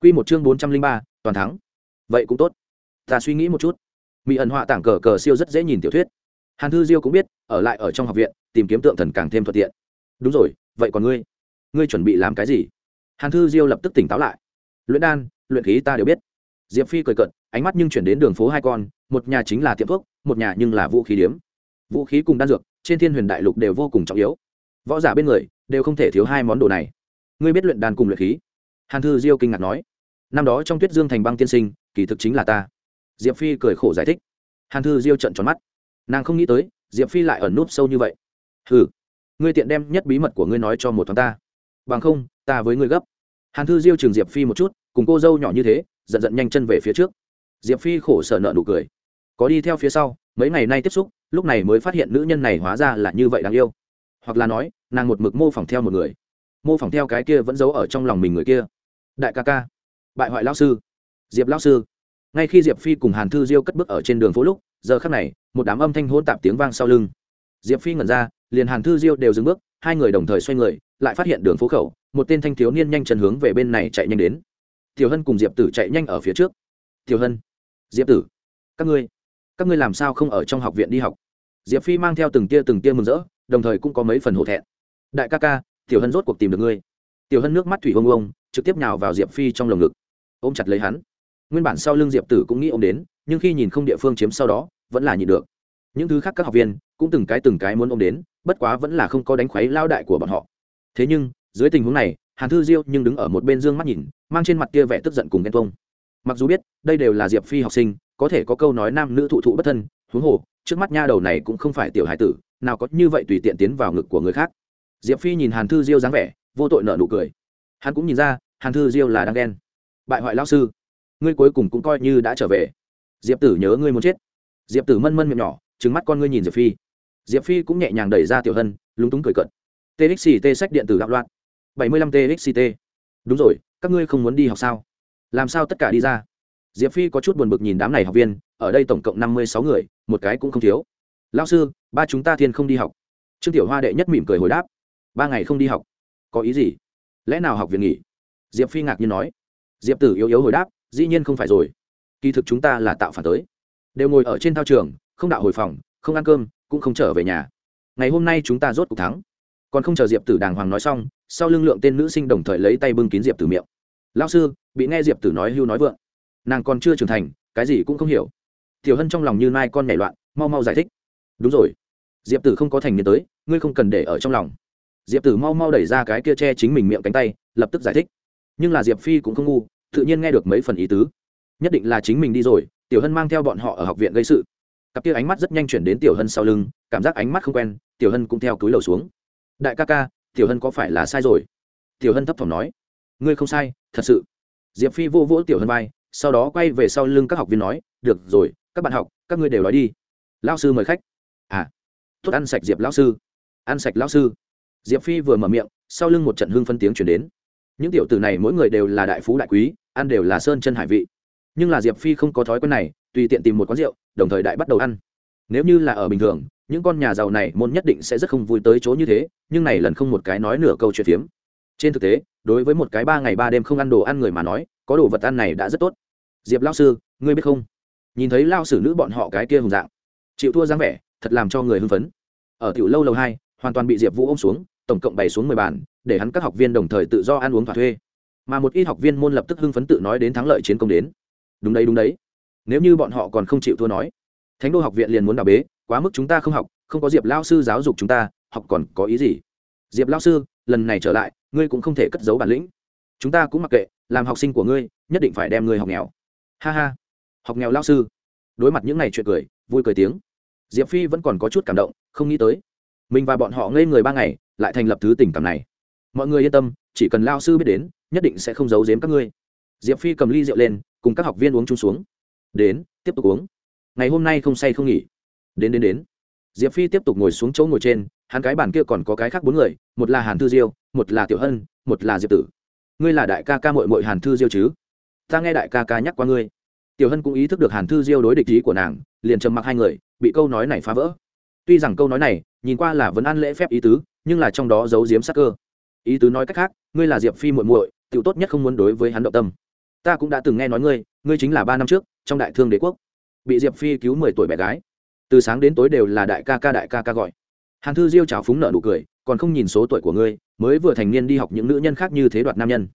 Quy một chương bốn trăm linh ba, toàn thắng. Vậy cũng tốt. Ta suy nghĩ một chút. Mỹ ẩn họa tảng cờ cờ siêu rất dễ nhìn tiểu thuyết. Hàn thư diêu cũng biết, ở lại ở trong học viện, tìm kiếm tượng thần càng thêm thuận tiện. Đúng rồi, vậy còn ngươi? Ngươi chuẩn bị làm cái gì? Hàn thư diêu lập tức tỉnh táo lại. Luyện đan, luyện khí ta đều biết. Diệp phi cười cợt, ánh mắt nhưng chuyển đến đường phố hai con, một nhà chính là tiệm thuốc, một nhà nhưng là vũ khí điếm. Vũ khí cùng đan dược, trên thiên huyền đại lục đều vô cùng trọng yếu. Võ giả bên người, đều không thể thiếu hai món đồ này. Ngươi biết luyện đan cùng luyện khí? Hàn thư diêu kinh ngạc nói năm đó trong tuyết dương thành băng tiên sinh, kỳ thực chính là ta. Diệp phi cười khổ giải thích. Hàn thư diêu trận tròn mắt. Nàng không nghĩ tới, diệp phi lại ẩn núp sâu như vậy. Ừ ngươi tiện đem nhất bí mật của ngươi nói cho một thoáng ta. Bằng không, ta với ngươi gấp. Hàn thư diêu trường diệp phi một chút, cùng cô dâu nhỏ như thế, giận giận nhanh chân về phía trước. Diệp phi khổ sở nợ nụ cười. Có đi theo phía sau, mấy ngày nay tiếp xúc, lúc này mới phát hiện nữ nhân này hóa ra là như vậy đáng yêu. Hoặc là nói, nàng một mực mô phỏng theo một người. Mô phỏng theo cái kia vẫn giấu ở trong lòng mình người kia. Đại ca ca bại hoại lao sư. Diệp lao sư. Ngay khi diệp phi cùng hàn thư diêu cất bước ở trên đường phố lúc, giờ khắc này, một đám âm thanh hôn tạp tiếng vang sau lưng. Diệp phi ngẩn ra, liền hàn thư diêu đều dừng bước, hai người đồng thời xoay người, lại phát hiện đường phố khẩu, một tên thanh thiếu niên nhanh chân hướng về bên này chạy nhanh đến. Tiểu hân cùng diệp tử chạy nhanh ở phía trước. Tiểu hân. Diệp tử, các ngươi các ngươi làm sao không ở trong học viện đi học? Diệp phi mang theo từng tia từng tia mừng rỡ, đồng thời cũng có mấy phần hổ thẹn. Đại ca ca, tiểu hân rốt cuộc tìm được ngươi. Tiểu hân nước mắt thủy ông ông trực tiếp nhào vào diệp phi trong lồng ngực ôm chặt lấy hắn. Nguyên bản sau lưng diệp tử cũng nghĩ ôm đến, nhưng khi nhìn không địa phương chiếm sau đó, vẫn là nhịn được. Những thứ khác các học viên cũng từng cái từng cái muốn ôm đến, bất quá vẫn là không có đánh khuấy lao đại của bọn họ. Thế nhưng, dưới tình huống này, hàn thư diêu nhưng đứng ở một bên dương mắt nhìn, mang trên mặt kia vẻ tức giận cùng ghen tuông. Mặc dù biết, đây đều là diệp phi học sinh, có thể có câu nói nam nữ thụ thụ bất thân, huống hồ, trước mắt nha đầu này cũng không phải tiểu hải tử, nào có như vậy tùy tiện tiến vào ngực của người khác. Diệp phi nhìn hàn thư diêu dáng vẻ, vô tội nợ nụ cười. Hắn cũng nhìn ra, hàn thư diêu là đang ghen bại hoại lao sư. Ngươi cuối cùng cũng coi như đã trở về. Diệp tử nhớ ngươi muốn chết. Diệp tử mân mân miệng nhỏ trứng mắt con ngươi nhìn diệp phi. Diệp phi cũng nhẹ nhàng đẩy ra tiểu hân, lúng túng cười cận txt sách điện tử đạo loạn. Bảy mươi lăm txt đúng rồi, các ngươi không muốn đi học sao? Làm sao tất cả đi ra? Diệp phi có chút buồn bực nhìn đám này học viên, ở đây tổng cộng năm mươi sáu người, một cái cũng không thiếu. Lao sư, ba chúng ta thiên không đi học. Trương tiểu hoa đệ nhất mỉm cười hồi đáp. Ba ngày không đi học. Có ý gì? Lẽ nào học viện nghỉ? Diệp phi ngạc nhiên nói diệp tử yếu yếu hồi đáp, dĩ nhiên không phải rồi. Kỳ thực chúng ta là tạo phản tới. Đều ngồi ở trên thao trường, không đạo hồi phòng, không ăn cơm, cũng không trở về nhà. Ngày hôm nay chúng ta rốt cuộc thắng. Còn không chờ diệp tử đàng hoàng nói xong, sau lưng lượng tên nữ sinh đồng thời lấy tay bưng kín diệp tử miệng. Lao sư, bị nghe diệp tử nói hưu nói vượng. Nàng còn chưa trưởng thành, cái gì cũng không hiểu. Tiểu hân trong lòng như mai con nhảy loạn, mau mau giải thích. Đúng rồi. Diệp tử không có thành niên tới, ngươi không cần để ở trong lòng. Diệp tử mau mau đẩy ra cái kia che chính mình miệng cánh tay, lập tức giải thích nhưng là diệp phi cũng không ngu, tự nhiên nghe được mấy phần ý tứ. Nhất định là chính mình đi rồi, tiểu hân mang theo bọn họ ở học viện gây sự. Cặp kia ánh mắt rất nhanh chuyển đến tiểu hân sau lưng, cảm giác ánh mắt không quen, tiểu hân cũng theo túi lầu xuống. Đại ca ca, tiểu hân có phải là sai rồi? Tiểu hân thấp thỏm nói. Ngươi không sai, thật sự. Diệp phi vô vỗ tiểu hân vai, sau đó quay về sau lưng các học viên nói, được rồi, các bạn học, các ngươi đều nói đi. Lao sư mời khách. À tốt, ăn sạch diệp lao sư. Ăn sạch lao sư. Diệp phi vừa mở miệng, sau lưng một trận hương phân tiếng chuyển đến những tiểu tử này mỗi người đều là đại phú đại quý, ăn đều là sơn chân hải vị. Nhưng là diệp phi không có thói quen này, tùy tiện tìm một quán rượu, đồng thời đại bắt đầu ăn. Nếu như là ở bình thường, những con nhà giàu này môn nhất định sẽ rất không vui tới chỗ như thế, nhưng này lần không một cái nói nửa câu chuyện phiếm. Trên thực tế, đối với một cái ba ngày ba đêm không ăn đồ ăn người mà nói, có đồ vật ăn này đã rất tốt. Diệp lao sư, ngươi biết không? Nhìn thấy lao sử nữ bọn họ cái kia hùng dạng, chịu thua dáng vẻ, thật làm cho người hưng phấn. Ở tiểu lâu lâu hai, hoàn toàn bị diệp vũ ôm xuống, tổng cộng bày xuống mười bàn để hắn các học viên đồng thời tự do ăn uống thỏa thuê. Mà một ít học viên môn lập tức hưng phấn tự nói đến thắng lợi chiến công đến. Đúng đấy đúng đấy. Nếu như bọn họ còn không chịu thua nói, thánh đô học viện liền muốn đào bế, quá mức chúng ta không học, không có diệp lao sư giáo dục chúng ta, học còn có ý gì? Diệp lao sư, lần này trở lại, ngươi cũng không thể cất giấu bản lĩnh. Chúng ta cũng mặc kệ, làm học sinh của ngươi, nhất định phải đem ngươi học nghèo. Ha ha. Học nghèo lao sư. Đối mặt những ngày chuyện cười, vui cười tiếng. Diệp phi vẫn còn có chút cảm động, không nghĩ tới. Mình và bọn họ ngây người ba ngày, lại thành lập thứ tình cảm này mọi người yên tâm, chỉ cần lao sư biết đến, nhất định sẽ không giấu giếm các ngươi. Diệp phi cầm ly rượu lên, cùng các học viên uống chung xuống. Đến, tiếp tục uống. Ngày hôm nay không say không nghỉ. Đến đến đến. Diệp phi tiếp tục ngồi xuống chỗ ngồi trên, hắn cái bàn kia còn có cái khác bốn người, một là hàn thư diêu, một là tiểu hân, một là diệp tử. Ngươi là đại ca ca mội mội hàn thư diêu chứ? Ta nghe đại ca ca nhắc qua ngươi. Tiểu hân cũng ý thức được hàn thư diêu đối địch ý của nàng, liền trầm mặc hai người, bị câu nói này phá vỡ. Tuy rằng câu nói này nhìn qua là vấn ăn lễ phép ý tứ, nhưng là trong đó giấu giếm sắc cơ ý tứ nói cách khác, ngươi là diệp phi muội muội, tiểu tốt nhất không muốn đối với hắn động tâm. Ta cũng đã từng nghe nói ngươi ngươi chính là ba năm trước, trong đại thương đế quốc, bị diệp phi cứu mười tuổi bé gái. Từ sáng đến tối đều là đại ca ca đại ca ca gọi. Hàn thư diêu trào phúng nợ nụ cười, còn không nhìn số tuổi của ngươi, mới vừa thành niên đi học những nữ nhân khác như thế đoạt nam nhân.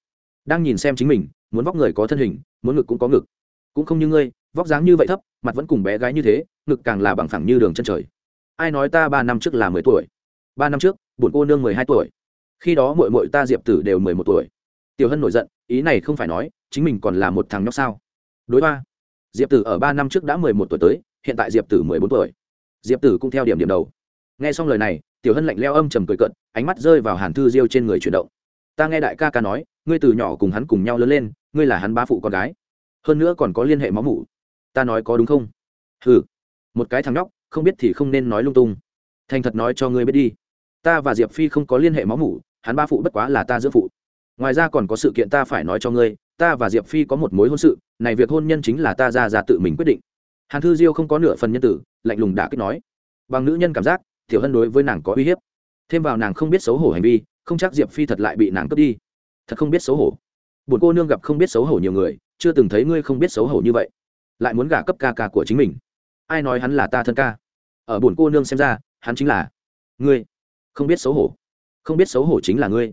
Đang nhìn xem chính mình, muốn vóc người có thân hình, muốn ngực cũng có ngực. Cũng không như ngươi, vóc dáng như vậy thấp, mặt vẫn cùng bé gái như thế, ngực càng là bằng phẳng như đường chân trời. Ai nói ta ba năm trước là mười tuổi? Ba năm trước bổn cô nương mười hai tuổi khi đó mội mội ta diệp tử đều mười một tuổi. Tiểu hân nổi giận, ý này không phải nói, chính mình còn là một thằng nhóc sao? Đối ba, diệp tử ở ba năm trước đã mười một tuổi tới, hiện tại diệp tử mười bốn tuổi. Diệp tử cũng theo điểm điểm đầu. Nghe xong lời này, tiểu hân lạnh leo âm trầm cười cận ánh mắt rơi vào hàn thư diêu trên người chuyển động. Ta nghe đại ca ca nói, ngươi từ nhỏ cùng hắn cùng nhau lớn lên, ngươi là hắn bá phụ con gái. Hơn nữa còn có liên hệ máu mủ. Ta nói có đúng không? Ừ một cái thằng nhóc, không biết thì không nên nói lung tung. Thành thật nói cho ngươi biết đi ta và diệp phi không có liên hệ máu mủ, hắn ba phụ bất quá là ta giữa phụ. Ngoài ra còn có sự kiện ta phải nói cho ngươi, ta và diệp phi có một mối hôn sự, này việc hôn nhân chính là ta ra ra tự mình quyết định. Hàn thư diêu không có nửa phần nhân tử, lạnh lùng đã kích nói. Bằng nữ nhân cảm giác thiểu hân đối với nàng có uy hiếp. Thêm vào nàng không biết xấu hổ hành vi, không chắc diệp phi thật lại bị nàng cướp đi. Thật không biết xấu hổ. Buồn cô nương gặp không biết xấu hổ nhiều người, chưa từng thấy ngươi không biết xấu hổ như vậy. Lại muốn gả cấp ca ca của chính mình. Ai nói hắn là ta thân ca? Ở buồn cô nương xem ra, hắn chính là ngươi không biết xấu hổ. Không biết xấu hổ chính là ngươi.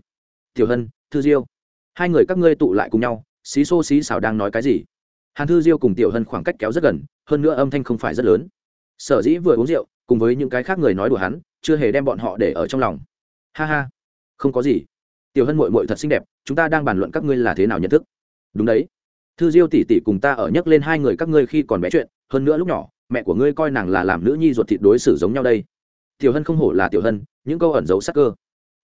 Tiểu hân, thư diêu. Hai người các ngươi tụ lại cùng nhau, xí xô xí xào đang nói cái gì? Hàn thư diêu cùng tiểu hân khoảng cách kéo rất gần, hơn nữa âm thanh không phải rất lớn. Sở dĩ vừa uống rượu, cùng với những cái khác người nói đùa hắn, chưa hề đem bọn họ để ở trong lòng. Ha ha, không có gì. Tiểu hân mội mội thật xinh đẹp, chúng ta đang bàn luận các ngươi là thế nào nhận thức. Đúng đấy. Thư diêu tỉ tỉ cùng ta ở nhắc lên hai người các ngươi khi còn bé chuyện, hơn nữa lúc nhỏ, mẹ của ngươi coi nàng là làm nữ nhi ruột thịt đối xử giống nhau đây. Tiểu hân không hổ là tiểu hân những câu ẩn giấu sắc cơ.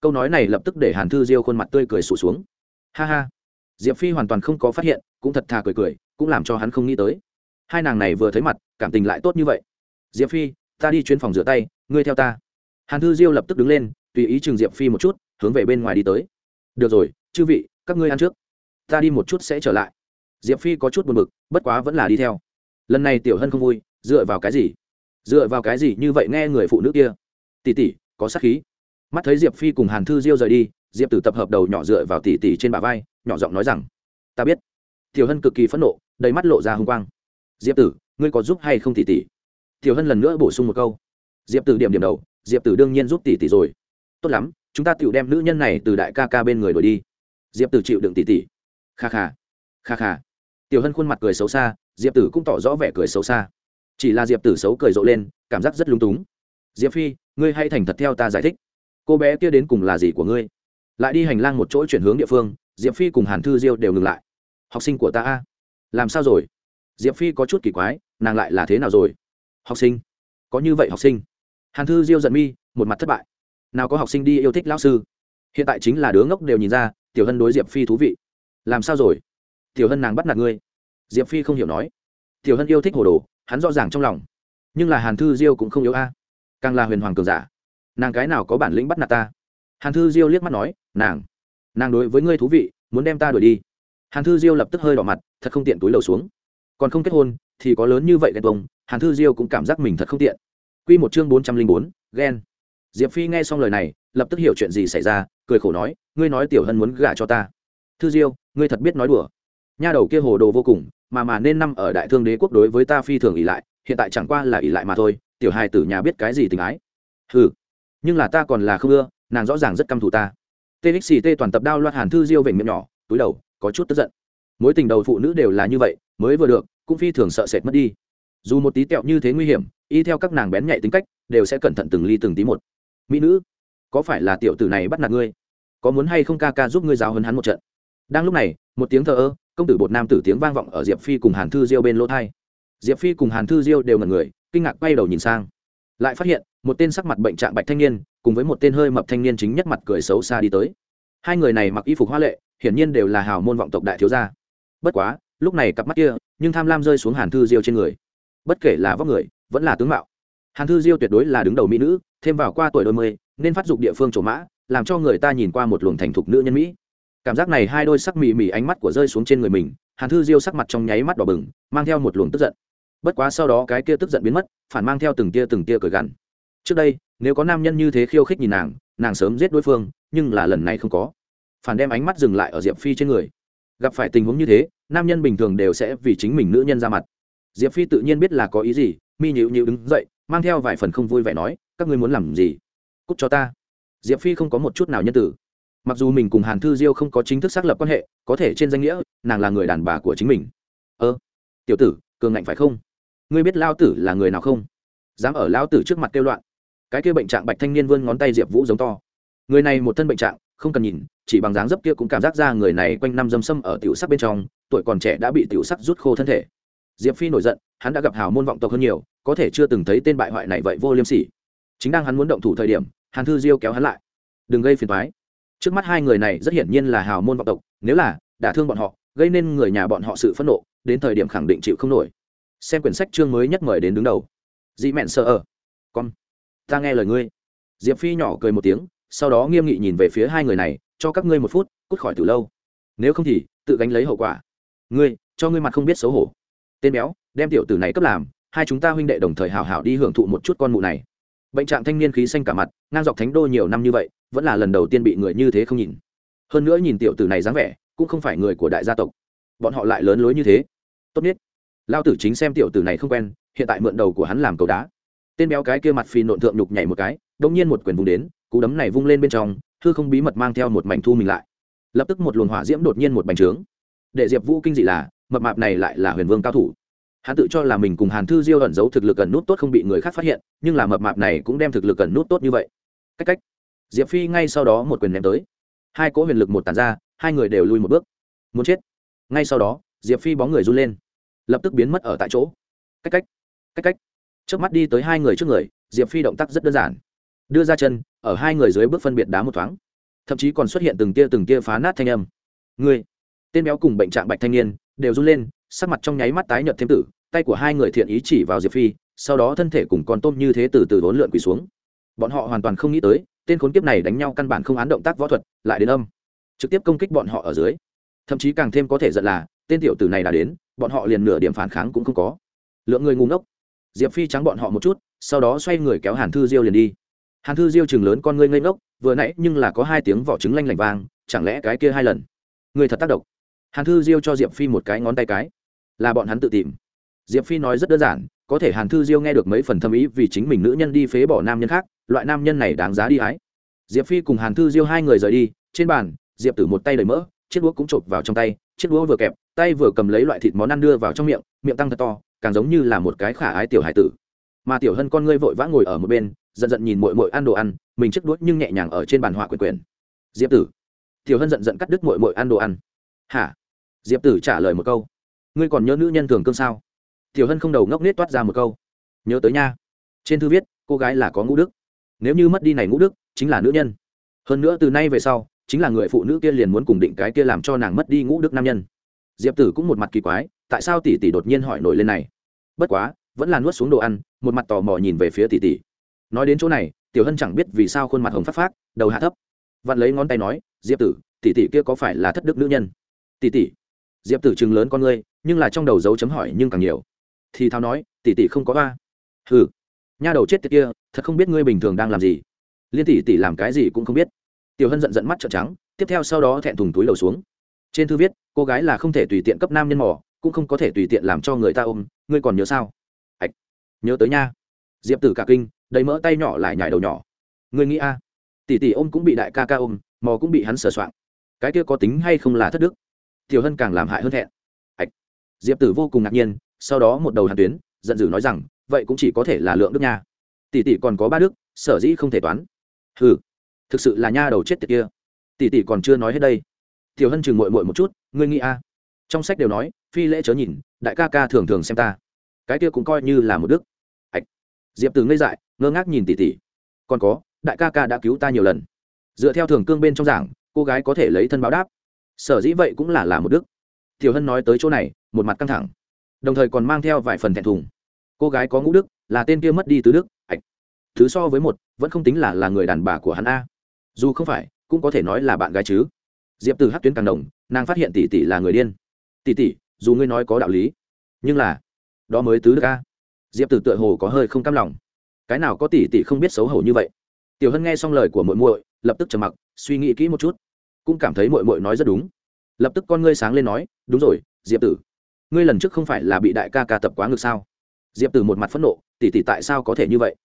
Câu nói này lập tức để hàn thư diêu khuôn mặt tươi cười sụt xuống. Ha ha. Diệp phi hoàn toàn không có phát hiện, cũng thật thà cười cười, cũng làm cho hắn không nghĩ tới. Hai nàng này vừa thấy mặt, cảm tình lại tốt như vậy. Diệp phi, ta đi chuyến phòng rửa tay, ngươi theo ta. Hàn thư diêu lập tức đứng lên, tùy ý chừng diệp phi một chút, hướng về bên ngoài đi tới. Được rồi, chư vị, các ngươi ăn trước. Ta đi một chút sẽ trở lại. Diệp phi có chút buồn b ự c bất quá vẫn là đi theo. Lần này tiểu hân không vui, dựa vào cái gì? Dựa vào cái gì như vậy nghe người phụ nữ kia? Tỉ tỉ có sát khí. Mắt thấy diệp phi cùng hàn thư diêu rời đi, diệp tử tập hợp đầu nhỏ dựa vào tỉ tỉ trên bả vai, nhỏ giọng nói rằng, ta biết. Tiểu hân cực kỳ phẫn nộ, đầy mắt lộ ra h quang. Diệp tử, ngươi có giúp hay không tỉ tỉ? Tiểu hân lần nữa bổ sung một câu. Diệp tử điểm điểm đầu, diệp tử đương nhiên giúp tỉ tỉ rồi. Tốt lắm, chúng ta tự đem nữ nhân này từ đại ca ca bên người đổi đi. Diệp tử chịu đựng tỉ tỉ. Kha kha kha kha. Tiểu hân khuôn mặt cười xấu xa, diệp tử cũng tỏ rõ vẻ cười xấu xa. Chỉ là diệp tử xấu cười rộ lên, cảm giác rất lung túng. Diệp phi ngươi hãy thành thật theo ta giải thích. Cô bé kia đến cùng là gì của ngươi? Lại đi hành lang một chỗ chuyển hướng địa phương, diệp phi cùng hàn thư diêu đều ngừng lại. Học sinh của ta a. Làm sao rồi? Diệp phi có chút kỳ quái, nàng lại là thế nào rồi? Học sinh? Có như vậy học sinh? Hàn thư diêu giận mi, một mặt thất bại. Nào có học sinh đi yêu thích lão sư? Hiện tại chính là đứa ngốc đều nhìn ra, tiểu hân đối diệp phi thú vị. Làm sao rồi? Tiểu hân nàng bắt nạt ngươi. Diệp phi không hiểu nói. Tiểu hân yêu thích hồ đồ, hắn rõ ràng trong lòng. Nhưng là hàn thư diêu cũng không yếu a càng là huyền hoàng cường giả. Nàng cái nào có bản lĩnh bắt nạt ta? Hàn thư diêu liếc mắt nói, nàng nàng đối với ngươi thú vị, muốn đem ta đuổi đi. Hàn thư diêu lập tức hơi đỏ mặt, thật không tiện túi lầu xuống. Còn không kết hôn, thì có lớn như vậy ghen tông hàn thư diêu cũng cảm giác mình thật không tiện. Q một chương bốn trăm linh bốn, ghen. Diệp phi nghe xong lời này, lập tức hiểu chuyện gì xảy ra, cười khổ nói, ngươi nói tiểu hân muốn gả cho ta. Thư diêu, ngươi thật biết nói đùa. Nha đầu kia hồ đồ vô cùng, mà mà nên năm ở đại thương đế quốc đối với ta phi thường ỉ lại, hiện tại chẳng qua là ỉ lại mà thôi tiểu hài tử nhà biết cái gì tình ái. Ừ nhưng là ta còn là không ưa, nàng rõ ràng rất căm thù ta. Txt toàn tập đao loạt hàn thư diêu vểnh miệng nhỏ, túi đầu, có chút tức giận. Mối tình đầu phụ nữ đều là như vậy, mới vừa được, cũng phi thường sợ sệt mất đi. Dù một tí tẹo như thế nguy hiểm, y theo các nàng bén nhạy tính cách, đều sẽ cẩn thận từng ly từng tí một. Mỹ nữ, có phải là tiểu tử này bắt nạt ngươi? Có muốn hay không ca ca giúp ngươi giáo hấn hắn một trận? Đang lúc này, một tiếng thờ ơ, công tử bột nam tử tiếng vang vọng ở diệp phi cùng hàn thư diêu bên lỗ thai diệp phi cùng hàn thư diêu đều ngần người kinh ngạc quay đầu nhìn sang. Lại phát hiện, một tên sắc mặt bệnh trạng bạch thanh niên, cùng với một tên hơi mập thanh niên chính nhất mặt cười xấu xa đi tới. Hai người này mặc y phục hoa lệ, hiển nhiên đều là hào môn vọng tộc đại thiếu gia. Bất quá, lúc này cặp mắt kia, nhưng tham lam rơi xuống hàn thư diêu trên người. Bất kể là vóc người, vẫn là tướng mạo. Hàn thư diêu tuyệt đối là đứng đầu mỹ nữ, thêm vào qua tuổi đôi mươi, nên phát dục địa phương trổ mã, làm cho người ta nhìn qua một luồng thành thục nữ nhân mỹ. Cảm giác này hai đôi sắc mì mì ánh mắt của rơi xuống trên người mình, hàn thư diêu sắc mặt trong nháy mắt đỏ bừng, mang theo một luồng tức giận bất quá sau đó cái kia tức giận biến mất, phản mang theo từng tia từng tia cười gằn. Trước đây, nếu có nam nhân như thế khiêu khích nhìn nàng nàng sớm giết đối phương, nhưng là lần này không có. Phản đem ánh mắt dừng lại ở diệp phi trên người. Gặp phải tình huống như thế, nam nhân bình thường đều sẽ vì chính mình nữ nhân ra mặt. Diệp phi tự nhiên biết là có ý gì, mi nhịu nhịu đứng dậy, mang theo vài phần không vui vẻ nói, các ngươi muốn làm gì? Cút cho ta. Diệp phi không có một chút nào nhân tử. Mặc dù mình cùng hàn thư diêu không có chính thức xác lập quan hệ, có thể trên danh nghĩa, nàng là người đàn bà của chính mình. Ơ, tiểu tử, cường ngạnh phải không? Ngươi biết lao tử là người nào không? Dám ở lao tử trước mặt kêu loạn. Cái kia bệnh trạng bạch thanh niên vươn ngón tay diệp vũ giống to. Người này một thân bệnh trạng, không cần nhìn, chỉ bằng dáng dấp kia cũng cảm giác ra người này quanh năm dâm sâm ở tiểu sắc bên trong, tuổi còn trẻ đã bị tiểu sắc rút khô thân thể. Diệp phi nổi giận, hắn đã gặp hào môn vọng tộc hơn nhiều, có thể chưa từng thấy tên bại hoại này vậy vô liêm sỉ. Chính đang hắn muốn động thủ thời điểm, hàn thư diêu kéo hắn lại. Đừng gây phiền thoái trước mắt hai người này rất hiển nhiên là hào môn vọng tộc, nếu là đả thương bọn họ, gây nên người nhà bọn họ sự phẫn nộ, đến thời điểm khẳng định chịu không nổi xem quyển sách chương mới nhất mời đến đứng đầu. Dị mẹn sợ ở. Con, ta nghe lời ngươi. Diệp phi nhỏ cười một tiếng, sau đó nghiêm nghị nhìn về phía hai người này, cho các ngươi một phút, cút khỏi từ lâu. Nếu không thì, tự gánh lấy hậu quả. Ngươi, cho ngươi mặt không biết xấu hổ. Tên béo, đem tiểu tử này cấp làm, hai chúng ta huynh đệ đồng thời hào hào đi hưởng thụ một chút con mụ này. Bệnh trạng thanh niên khí xanh cả mặt, ngang dọc thánh đô nhiều năm như vậy, vẫn là lần đầu tiên bị người như thế không nhìn. Hơn nữa nhìn tiểu tử này dáng vẻ, cũng không phải người của đại gia tộc. Bọn họ lại lớn lối như thế. Tốt nhất lao tử chính xem tiểu tử này không quen, hiện tại mượn đầu của hắn làm cầu đá. Tên béo cái kia mặt phì nộn thượng nhục nhảy một cái đông nhiên một quyền vùng đến, cú đấm này vung lên bên trong thư không bí mật mang theo một mảnh thu mình lại. Lập tức một luồng hỏa diễm đột nhiên một bành trướng. Để diệp vũ kinh dị là, mập mạp này lại là huyền vương cao thủ. Hắn tự cho là mình cùng hàn thư diêu ẩn giấu thực lực ẩn nút tốt không bị người khác phát hiện, nhưng là mập mạp này cũng đem thực lực ẩn nút tốt như vậy. Cách cách. Diệp phi ngay sau đó một quyền ném tới. Hai cỗ huyền lực một tàn ra, hai người đều lui một bước. Muốn chết. Ngay sau đó, diệp phi bóng người run lên lập tức biến mất ở tại chỗ. Cách cách cách cách. Trước mắt đi tới hai người trước người, diệp phi động tác rất đơn giản. Đưa ra chân, ở hai người dưới bước phân biệt đá một thoáng. Thậm chí còn xuất hiện từng tia từng tia phá nát thanh âm. Người, tên béo cùng bệnh trạng bạch thanh niên, đều run lên, sắc mặt trong nháy mắt tái nhợt thêm tử, tay của hai người thiện ý chỉ vào diệp phi, sau đó thân thể cùng con tôm như thế từ từ vốn lượn quỳ xuống. Bọn họ hoàn toàn không nghĩ tới, tên khốn kiếp này đánh nhau căn bản không án động tác võ thuật, lại đến âm. Trực tiếp công kích bọn họ ở dưới. Thậm chí càng thêm có thể giận là tên tiểu tử này đã đến, bọn họ liền nửa điểm phản kháng cũng không có. Lượng người ngu ngốc. Diệp phi trắng bọn họ một chút, sau đó xoay người kéo hàn thư diêu liền đi. Hàn thư diêu chừng lớn con ngươi ngây ngốc, vừa nãy nhưng là có hai tiếng vỏ trứng lanh lảnh vang, chẳng lẽ cái kia hai lần? Người thật tác động. Hàn thư diêu cho diệp phi một cái ngón tay cái. Là bọn hắn tự tìm. Diệp phi nói rất đơn giản, có thể hàn thư diêu nghe được mấy phần thâm ý vì chính mình nữ nhân đi phế bỏ nam nhân khác, loại nam nhân này đáng giá đi ái. Diệp phi cùng hàn thư diêu hai người rời đi, trên bàn, diệp tử một tay đầy mỡ, chiếc đũa cũng chộp vào trong tay, chiếc đũa vừa kẹp tay vừa cầm lấy loại thịt món ăn đưa vào trong miệng miệng tăng thật to, càng giống như là một cái khả ái tiểu hải tử. Mà tiểu hân con ngươi vội vã ngồi ở một bên, giận giận nhìn mội mội ăn đồ ăn, mình chiếc đuốt nhưng nhẹ nhàng ở trên bàn họa quyền quyền. Diệp tử. Tiểu hân giận giận cắt đứt mội mội ăn đồ ăn. Hả? Diệp tử trả lời một câu. Ngươi còn nhớ nữ nhân thường cương sao? Tiểu hân không đầu ngốc nết toát ra một câu. Nhớ tới nha. Trên thư viết, cô gái là có ngũ đức. Nếu như mất đi này ngũ đức, chính là nữ nhân. Hơn nữa từ nay về sau, chính là người phụ nữ kia liền muốn cùng định cái kia làm cho nàng mất đi ngũ đức nam nhân diệp tử cũng một mặt kỳ quái, tại sao tỷ tỷ đột nhiên hỏi nổi lên này? Bất quá, vẫn là nuốt xuống đồ ăn, một mặt tò mò nhìn về phía tỷ tỷ. Nói đến chỗ này, tiểu hân chẳng biết vì sao khuôn mặt hồng phát phát đầu hạ thấp. Vặn lấy ngón tay nói, diệp tử, tỷ tỷ kia có phải là thất đức nữ nhân? Tỷ tỷ. Diệp tử chừng lớn con ngươi, nhưng là trong đầu dấu chấm hỏi nhưng càng nhiều. Thì thao nói, tỷ tỷ không có ba hừ, nha đầu chết tiệt kia, thật không biết ngươi bình thường đang làm gì. Liên tỷ tỷ làm cái gì cũng không biết. Tiểu hân giận giận mắt trợn trắng, tiếp theo sau đó thẹn thùng túi đầu xuống. Trên thư viết cô gái là không thể tùy tiện cấp nam nhân mỏ cũng không có thể tùy tiện làm cho người ta ôm ngươi còn nhớ sao? Ạch nhớ tới nha. Diệp tử cả kinh đầy mỡ tay nhỏ lại nhảy đầu nhỏ. Ngươi nghĩ a? Tỷ tỷ ôm cũng bị đại ca ca ôm mò cũng bị hắn sờ soạng. Cái kia có tính hay không là thất đức? Tiểu hân càng làm hại hơn thẹn. Ạch diệp tử vô cùng ngạc nhiên sau đó một đầu hàn tuyến giận dữ nói rằng vậy cũng chỉ có thể là lượng đức nha. Tỷ tỷ còn có ba đức sở dĩ không thể toán. Hừ, thực sự là nha đầu chết tiệt kia. Tỷ tỷ còn chưa nói hết đây. Tiểu hân chừng mội mội một chút ngươi nghĩ a trong sách đều nói, phi lễ chớ nhìn, đại ca ca thường thường xem ta. Cái kia cũng coi như là một đức. Ạch diệp từ ngây dại, ngơ ngác nhìn tỉ tỉ. còn có, đại ca ca đã cứu ta nhiều lần. Dựa theo thường cương bên trong giảng, cô gái có thể lấy thân báo đáp. Sở dĩ vậy cũng là là một đức. Tiểu hân nói tới chỗ này, một mặt căng thẳng. Đồng thời còn mang theo vài phần thẹn thùng. Cô gái có ngũ đức, là tên kia mất đi tứ đức. Ạch thứ so với một, vẫn không tính là là người đàn bà của hắn a. Dù không phải, cũng có thể nói là bạn gái chứ. Diệp từ hát tuyến càng đồng nàng phát hiện tỷ tỷ là người điên. Tỷ tỷ dù ngươi nói có đạo lý, nhưng là, đó mới tứ đức a. Diệp tử tựa hồ có hơi không cam lòng. Cái nào có tỷ tỷ không biết xấu hổ như vậy? Tiểu hân nghe xong lời của muội muội, lập tức trầm mặc, suy nghĩ kỹ một chút. Cũng cảm thấy muội muội nói rất đúng. Lập tức con ngươi sáng lên nói, đúng rồi, diệp tử. Ngươi lần trước không phải là bị đại ca ca tập quá ngược sao? Diệp tử một mặt phẫn nộ tỷ tỷ tại sao có thể như vậy?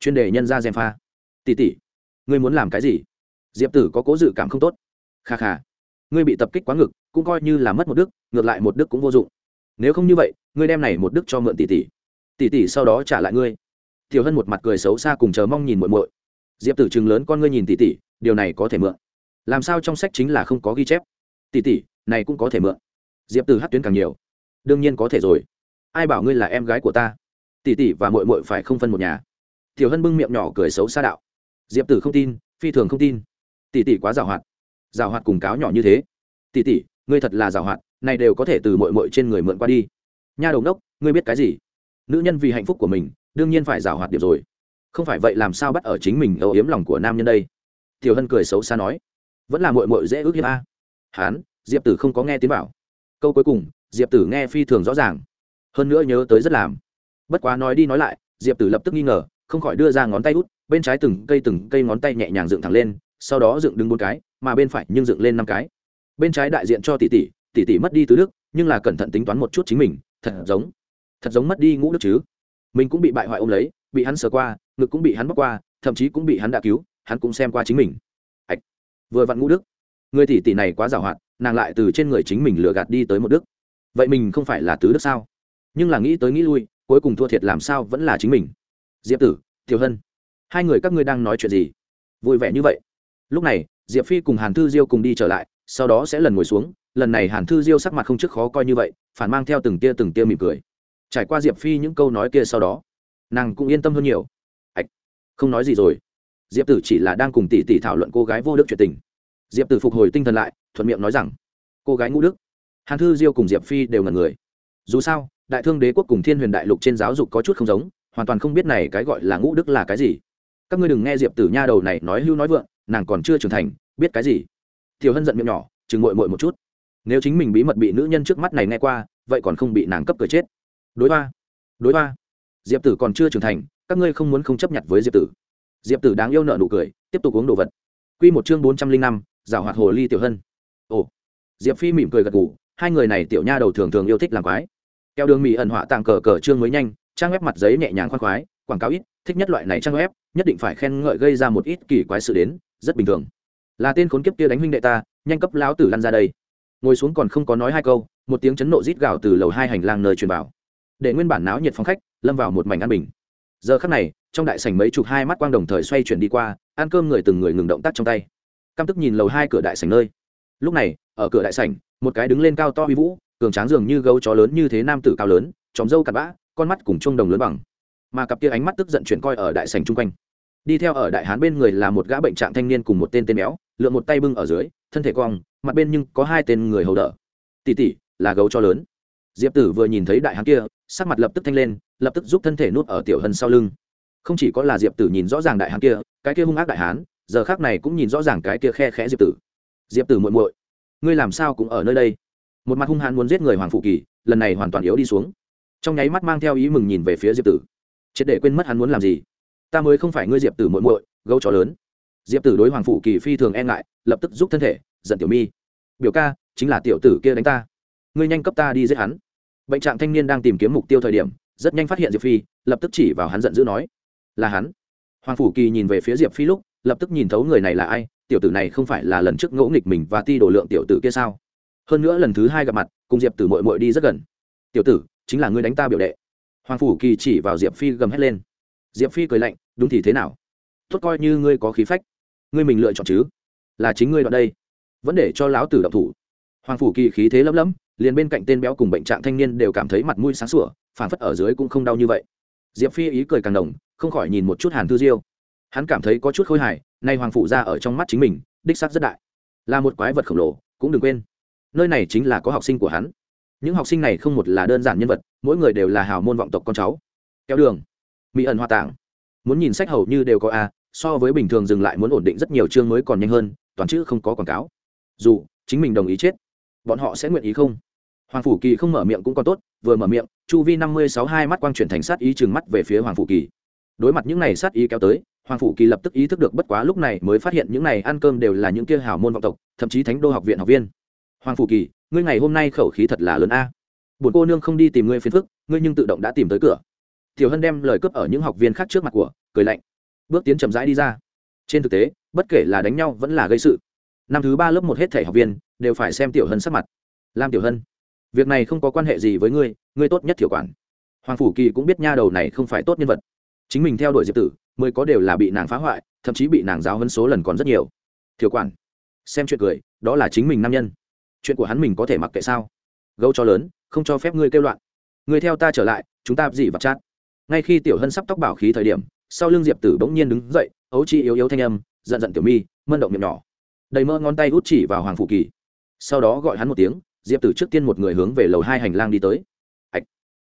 Chuyên đề nhân ra gièm pha. Tỷ tỷ ngươi muốn làm cái gì? Diệp tử có cố dự cảm không tốt. Kha kha ngươi bị tập kích quá ngực, cũng coi như là mất một đức, ngược lại một đức cũng vô dụng. Nếu không như vậy, ngươi đem này một đức cho mượn tỷ tỷ. Tỷ tỷ sau đó trả lại ngươi. Tiểu hân một mặt cười xấu xa cùng chờ mong nhìn muội muội. Diệp tử chừng lớn con ngươi nhìn tỷ tỷ, điều này có thể mượn. Làm sao trong sách chính là không có ghi chép? Tỷ tỷ, này cũng có thể mượn. Diệp tử hát tuyến càng nhiều. Đương nhiên có thể rồi. Ai bảo ngươi là em gái của ta? Tỷ tỷ và muội muội phải không phân một nhà? Tiểu hân bưng miệng nhỏ cười xấu xa đạo. Diệp tử không tin, phi thường không tin. Tỷ tỷ quá giàu hoạt giảo hoạt cùng cáo nhỏ như thế. Tỷ tỷ, ngươi thật là giảo hoạt, này đều có thể từ muội muội trên người mượn qua đi. Nha đầu đốc ngươi biết cái gì? Nữ nhân vì hạnh phúc của mình, đương nhiên phải giảo hoạt điểm rồi. Không phải vậy làm sao bắt ở chính mình âu yếm lòng của nam nhân đây? Tiểu hân cười xấu xa nói. Vẫn là muội muội dễ ước hiếp a. Hán, diệp tử không có nghe tiếng bảo câu cuối cùng, diệp tử nghe phi thường rõ ràng. Hơn nữa nhớ tới rất làm. Bất quá nói đi nói lại, diệp tử lập tức nghi ngờ, không khỏi đưa ra ngón tay út, bên trái từng cây từng cây ngón tay nhẹ nhàng dựng thẳng lên sau đó dựng đứng bốn cái, mà bên phải nhưng dựng lên năm cái. Bên trái đại diện cho tỷ tỷ tỷ tỷ mất đi tứ đức, nhưng là cẩn thận tính toán một chút chính mình, thật giống thật giống mất đi ngũ đức chứ. Mình cũng bị bại hoại ôm lấy, bị hắn sờ qua, ngực cũng bị hắn bóc qua, thậm chí cũng bị hắn đã cứu, hắn cũng xem qua chính mình. Ạch, vừa vặn ngũ đức. Người tỷ tỷ này quá giàu hoạt nàng lại từ trên người chính mình lừa gạt đi tới một đức. Vậy mình không phải là tứ đức sao? Nhưng là nghĩ tới nghĩ lui, cuối cùng thua thiệt làm sao vẫn là chính mình. Diệp tử thiều hân, hai người các ngươi đang nói chuyện gì? Vui vẻ như vậy lúc này, diệp phi cùng hàn thư diêu cùng đi trở lại, sau đó sẽ lần ngồi xuống. Lần này hàn thư diêu sắc mặt không trước khó coi như vậy, phản mang theo từng tia từng tia mỉm cười. Trải qua diệp phi những câu nói kia sau đó, nàng cũng yên tâm hơn nhiều. Ạch không nói gì rồi. Diệp tử chỉ là đang cùng tỷ tỷ thảo luận cô gái vô đức chuyện tình. Diệp tử phục hồi tinh thần lại, thuận miệng nói rằng, cô gái ngũ đức. Hàn thư diêu cùng diệp phi đều ngần người. Dù sao, đại thương đế quốc cùng thiên huyền đại lục trên giáo dục có chút không giống, hoàn toàn không biết này cái gọi là ngũ đức là cái gì. Các ngươi đừng nghe diệp tử nha đầu này nói hưu nói vượng nàng còn chưa trưởng thành, biết cái gì? Tiểu hân giận miệng nhỏ, chừng ngội mội một chút. Nếu chính mình bí mật bị nữ nhân trước mắt này nghe qua, vậy còn không bị nàng cấp cười chết. Đối ba đối ba diệp tử còn chưa trưởng thành, các ngươi không muốn không chấp nhận với diệp tử. Diệp tử đáng yêu nợ nụ cười, tiếp tục uống đồ vật. Q một chương bốn trăm linh năm, giảo hoạt hồ ly tiểu hân. Ồ. Diệp phi mỉm cười gật g ủ hai người này tiểu nha đầu thường thường yêu thích làm quái. Keo đường mỹ ẩn họa tàng cờ cờ chương mới nhanh, trang web mặt giấy nhẹ nhàng khoan khoái, quảng cáo ít, thích nhất loại này trang web, nhất định phải khen ngợi gây ra một ít kỳ quái sự đến rất bình thường. Là tên khốn kiếp kia đánh huynh đệ ta, nhanh cấp lão tử lăn ra đây. Ngồi xuống còn không có nói hai câu, một tiếng chấn nộ rít gào từ lầu hai hành lang nơi truyền vào. Để nguyên bản náo nhiệt phòng khách, lâm vào một mảnh ăn bình. Giờ khắc này, trong đại sảnh mấy chục hai mắt quang đồng thời xoay chuyển đi qua, ăn cơm người từng người ngừng động tác trong tay. Căm tức nhìn lầu hai cửa đại sảnh nơi. Lúc này, ở cửa đại sảnh, một cái đứng lên cao to huy vũ, cường tráng dường như gấu chó lớn như thế nam tử cao lớn tròm râu cặn bã, con mắt cùng chuông đồng lớn bằng. Mà cặp kia ánh mắt tức giận chuyển coi ở đại sảnh chung quanh đi theo ở đại hán bên người là một gã bệnh trạng thanh niên cùng một tên tên béo, lượn một tay bưng ở dưới, thân thể cong, mặt bên nhưng có hai tên người hầu đỡ. Tỷ tỷ, là gấu cho lớn. Diệp tử vừa nhìn thấy đại hán kia, sắc mặt lập tức thanh lên, lập tức giúp thân thể nuốt ở tiểu hân sau lưng. Không chỉ có là diệp tử nhìn rõ ràng đại hán kia, cái kia hung ác đại hán, giờ khác này cũng nhìn rõ ràng cái kia khe khẽ diệp tử. Diệp tử muội muội, ngươi làm sao cũng ở nơi đây? Một mặt hung hãn muốn giết người hoàng phụ kỳ, lần này hoàn toàn yếu đi xuống. Trong nháy mắt mang theo ý mừng nhìn về phía diệp tử. Triệt để quên mất hắn muốn làm gì ta mới không phải ngươi diệp tử muội muội, gấu chó lớn. Diệp tử đối hoàng phụ kỳ phi thường e ngại, lập tức giúp thân thể, giận tiểu mi. Biểu ca, chính là tiểu tử kia đánh ta. Ngươi nhanh cấp ta đi giết hắn. Bệnh trạng thanh niên đang tìm kiếm mục tiêu thời điểm, rất nhanh phát hiện diệp phi, lập tức chỉ vào hắn giận dữ nói, là hắn. Hoàng phủ kỳ nhìn về phía diệp phi lúc, lập tức nhìn thấu người này là ai, tiểu tử này không phải là lần trước ngỗ nghịch mình và ti đổ lượng tiểu tử kia sao? Hơn nữa lần thứ hai gặp mặt, cùng diệp tử mội mội đi rất gần. Tiểu tử, chính là ngươi đánh ta biểu đệ. Hoàng phủ kỳ chỉ vào diệp phi gầm hét lên. Diệp phi cười lạnh đúng thì thế nào? Tốt coi như ngươi có khí phách. Ngươi mình lựa chọn chứ? Là chính ngươi đoạn đây. Vẫn để cho lão tử độc thủ. Hoàng phủ kỳ khí thế lấm lấm, liền bên cạnh tên béo cùng bệnh trạng thanh niên đều cảm thấy mặt mũi sáng sủa phản phất ở dưới cũng không đau như vậy. Diệp phi ý cười càng đồng không khỏi nhìn một chút hàn thư diêu. Hắn cảm thấy có chút khôi hài, nay hoàng phủ ra ở trong mắt chính mình, đích xác rất đại. Là một quái vật khổng lồ, cũng đừng quên. Nơi này chính là có học sinh của hắn. Những học sinh này không một là đơn giản nhân vật, mỗi người đều là hào môn vọng tộc con cháu. Kéo đường. Mỹ ẩn hoa tạng muốn nhìn sách hầu như đều có a, so với bình thường dừng lại muốn ổn định rất nhiều chương mới còn nhanh hơn, toàn chữ không có quảng cáo. Dù, chính mình đồng ý chết. Bọn họ sẽ nguyện ý không? Hoàng phủ kỳ không mở miệng cũng còn tốt, vừa mở miệng, chu vi năm mươi sáu hai mắt quang chuyển thành sát ý trừng mắt về phía hoàng phủ kỳ. Đối mặt những này sát ý kéo tới, hoàng phủ kỳ lập tức ý thức được bất quá lúc này mới phát hiện những này ăn cơm đều là những kia hào môn vọng tộc, thậm chí thánh đô học viện học viên. Hoàng phủ kỳ, ngươi ngày hôm nay khẩu khí thật là lớn a. Bồn cô nương không đi tìm ngươi phiền phức, ngươi nhưng tự động đã tìm tới cửa tiểu hân đem lời cướp ở những học viên khác trước mặt của, cười lạnh. Bước tiến chậm rãi đi ra. Trên thực tế, bất kể là đánh nhau vẫn là gây sự. Năm thứ ba lớp một hết thể học viên đều phải xem tiểu hân sắc mặt. Lam tiểu hân, việc này không có quan hệ gì với ngươi ngươi tốt nhất thiểu quản. Hoàng phủ kỳ cũng biết nha đầu này không phải tốt nhân vật. Chính mình theo đuổi diệp tử, mới có đều là bị nàng phá hoại, thậm chí bị nàng giáo huấn số lần còn rất nhiều. Thiểu quản, xem chuyện cười, đó là chính mình nam nhân. Chuyện của hắn mình có thể mặc kệ sao? Gấu cho lớn, không cho phép ngươi kêu loạn. Ngươi theo ta trở lại, chúng ta gì vặt chát ngay khi tiểu hân sắp tóc bảo khí thời điểm, sau lưng diệp tử bỗng nhiên đứng dậy, ấu chi yếu yếu thanh âm, giận giận tiểu mi, mân động miệng nhỏ. Đầy mơ ngón tay út chỉ vào hoàng phủ kỳ. Sau đó gọi hắn một tiếng, diệp tử trước tiên một người hướng về lầu hai hành lang đi tới. Ảch.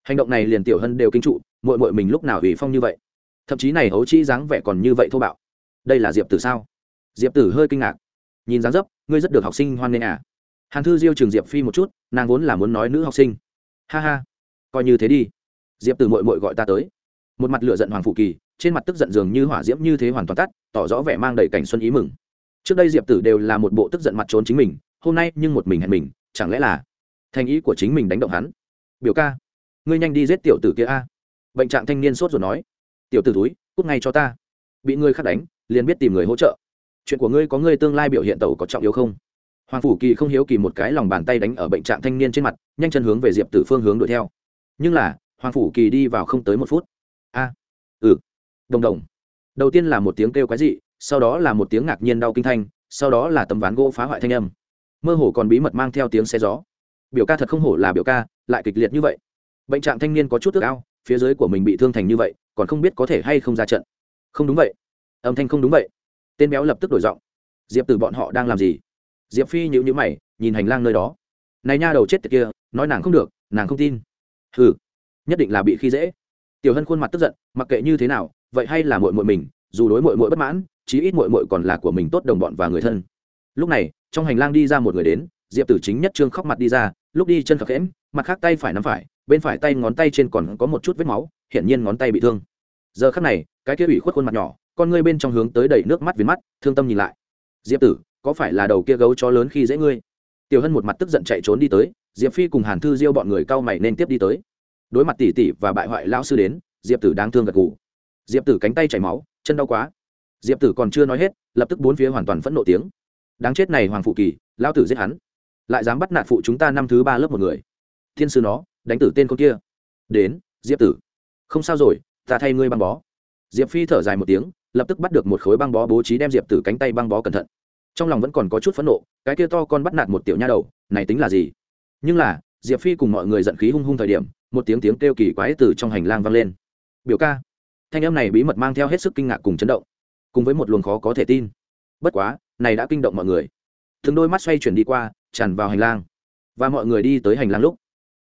hành động này liền tiểu hân đều kinh trụ mội mội mình lúc nào ủy phong như vậy? Thậm chí này ấu chi dáng vẻ còn như vậy thô bạo. Đây là diệp tử sao? Diệp tử hơi kinh ngạc. Nhìn dáng dấp, ngươi rất được học sinh hoan nghênh à? Hàn thư diêu trường diệp phi một chút, nàng vốn là muốn nói nữ học sinh. Ha ha, coi như thế đi diệp tử mội mội gọi ta tới. Một mặt lựa giận hoàng phụ kỳ, trên mặt tức giận dường như hỏa diễm như thế hoàn toàn tắt, tỏ rõ vẻ mang đầy cảnh xuân ý mừng. Trước đây diệp tử đều là một bộ tức giận mặt trốn chính mình, hôm nay nhưng một mình hẹn mình, chẳng lẽ là thành ý của chính mình đánh động hắn? Biểu ca, ngươi nhanh đi giết tiểu tử kia a. Bệnh trạng thanh niên sốt rồi nói. Tiểu tử túi cút ngay cho ta. Bị ngươi khắc đánh, liền biết tìm người hỗ trợ. Chuyện của ngươi có ngươi tương lai biểu hiện tàu có trọng yếu không? Hoàng phủ kỳ không hiếu kỳ một cái lòng bàn tay đánh ở bệnh trạng thanh niên trên mặt, nhanh chân hướng về diệp tử phương hướng đuổi theo. Nhưng là hoàng phủ kỳ đi vào không tới một phút. A ừ. Đồng đồng. Đầu tiên là một tiếng kêu quái dị, sau đó là một tiếng ngạc nhiên đau kinh thanh, sau đó là tấm ván gỗ phá hoại thanh âm. Mơ hồ còn bí mật mang theo tiếng xe gió. Biểu ca thật không hổ là biểu ca, lại kịch liệt như vậy. Bệnh trạng thanh niên có chút tước ao, phía dưới của mình bị thương thành như vậy, còn không biết có thể hay không ra trận. Không đúng vậy. Âm thanh không đúng vậy. Tên béo lập tức đổi giọng. Diệp từ bọn họ đang làm gì? Diệp phi nhữ nhữ mày, nhìn hành lang nơi đó. Này nha đầu chết tiệt kia, nói nàng không được, nàng không tin. Hừ nhất định là bị khi dễ. Tiểu hân khuôn mặt tức giận, mặc kệ như thế nào, vậy hay là mội mội mình, dù đối mội mội bất mãn, chí ít mội mội còn là của mình tốt đồng bọn và người thân. Lúc này, trong hành lang đi ra một người đến, diệp tử chính nhất trương khóc mặt đi ra, lúc đi chân khập khẽm, mặt khác tay phải nắm phải, bên phải tay ngón tay trên còn có một chút vết máu, hiển nhiên ngón tay bị thương. Giờ khắc này, cái kia ủy khuất khuôn mặt nhỏ, con ngươi bên trong hướng tới đầy nước mắt viến mắt, thương tâm nhìn lại. Diệp tử, có phải là đầu kia gấu chó lớn khi dễ ngươi? Tiểu hân một mặt tức giận chạy trốn đi tới, diệp phi cùng hàn thư diêu bọn người cau mày nên tiếp đi tới đối mặt tỷ tỷ và bại hoại lão sư đến, diệp tử đang thương gật gù. Diệp tử cánh tay chảy máu, chân đau quá. Diệp tử còn chưa nói hết, lập tức bốn phía hoàn toàn phẫn nộ tiếng. Đáng chết này hoàng phụ kỳ lao tử giết hắn. Lại dám bắt nạt phụ chúng ta năm thứ ba lớp một người. Thiên sư nó, đánh tử tên con kia. Đến, diệp tử. Không sao rồi, ta thay ngươi băng bó. Diệp phi thở dài một tiếng, lập tức bắt được một khối băng bó bố trí đem diệp tử cánh tay băng bó cẩn thận. Trong lòng vẫn còn có chút phẫn nộ, cái kia to con bắt nạt một tiểu nha đầu, này tính là gì? Nhưng là, diệp phi cùng mọi người giận khí hung hung thời điểm một tiếng tiếng kêu kỳ quái từ trong hành lang vang lên. Biểu ca, thanh âm này bí mật mang theo hết sức kinh ngạc cùng chấn động, cùng với một luồng khó có thể tin. Bất quá, này đã kinh động mọi người. Thường đôi mắt xoay chuyển đi qua, tràn vào hành lang. Và mọi người đi tới hành lang lúc,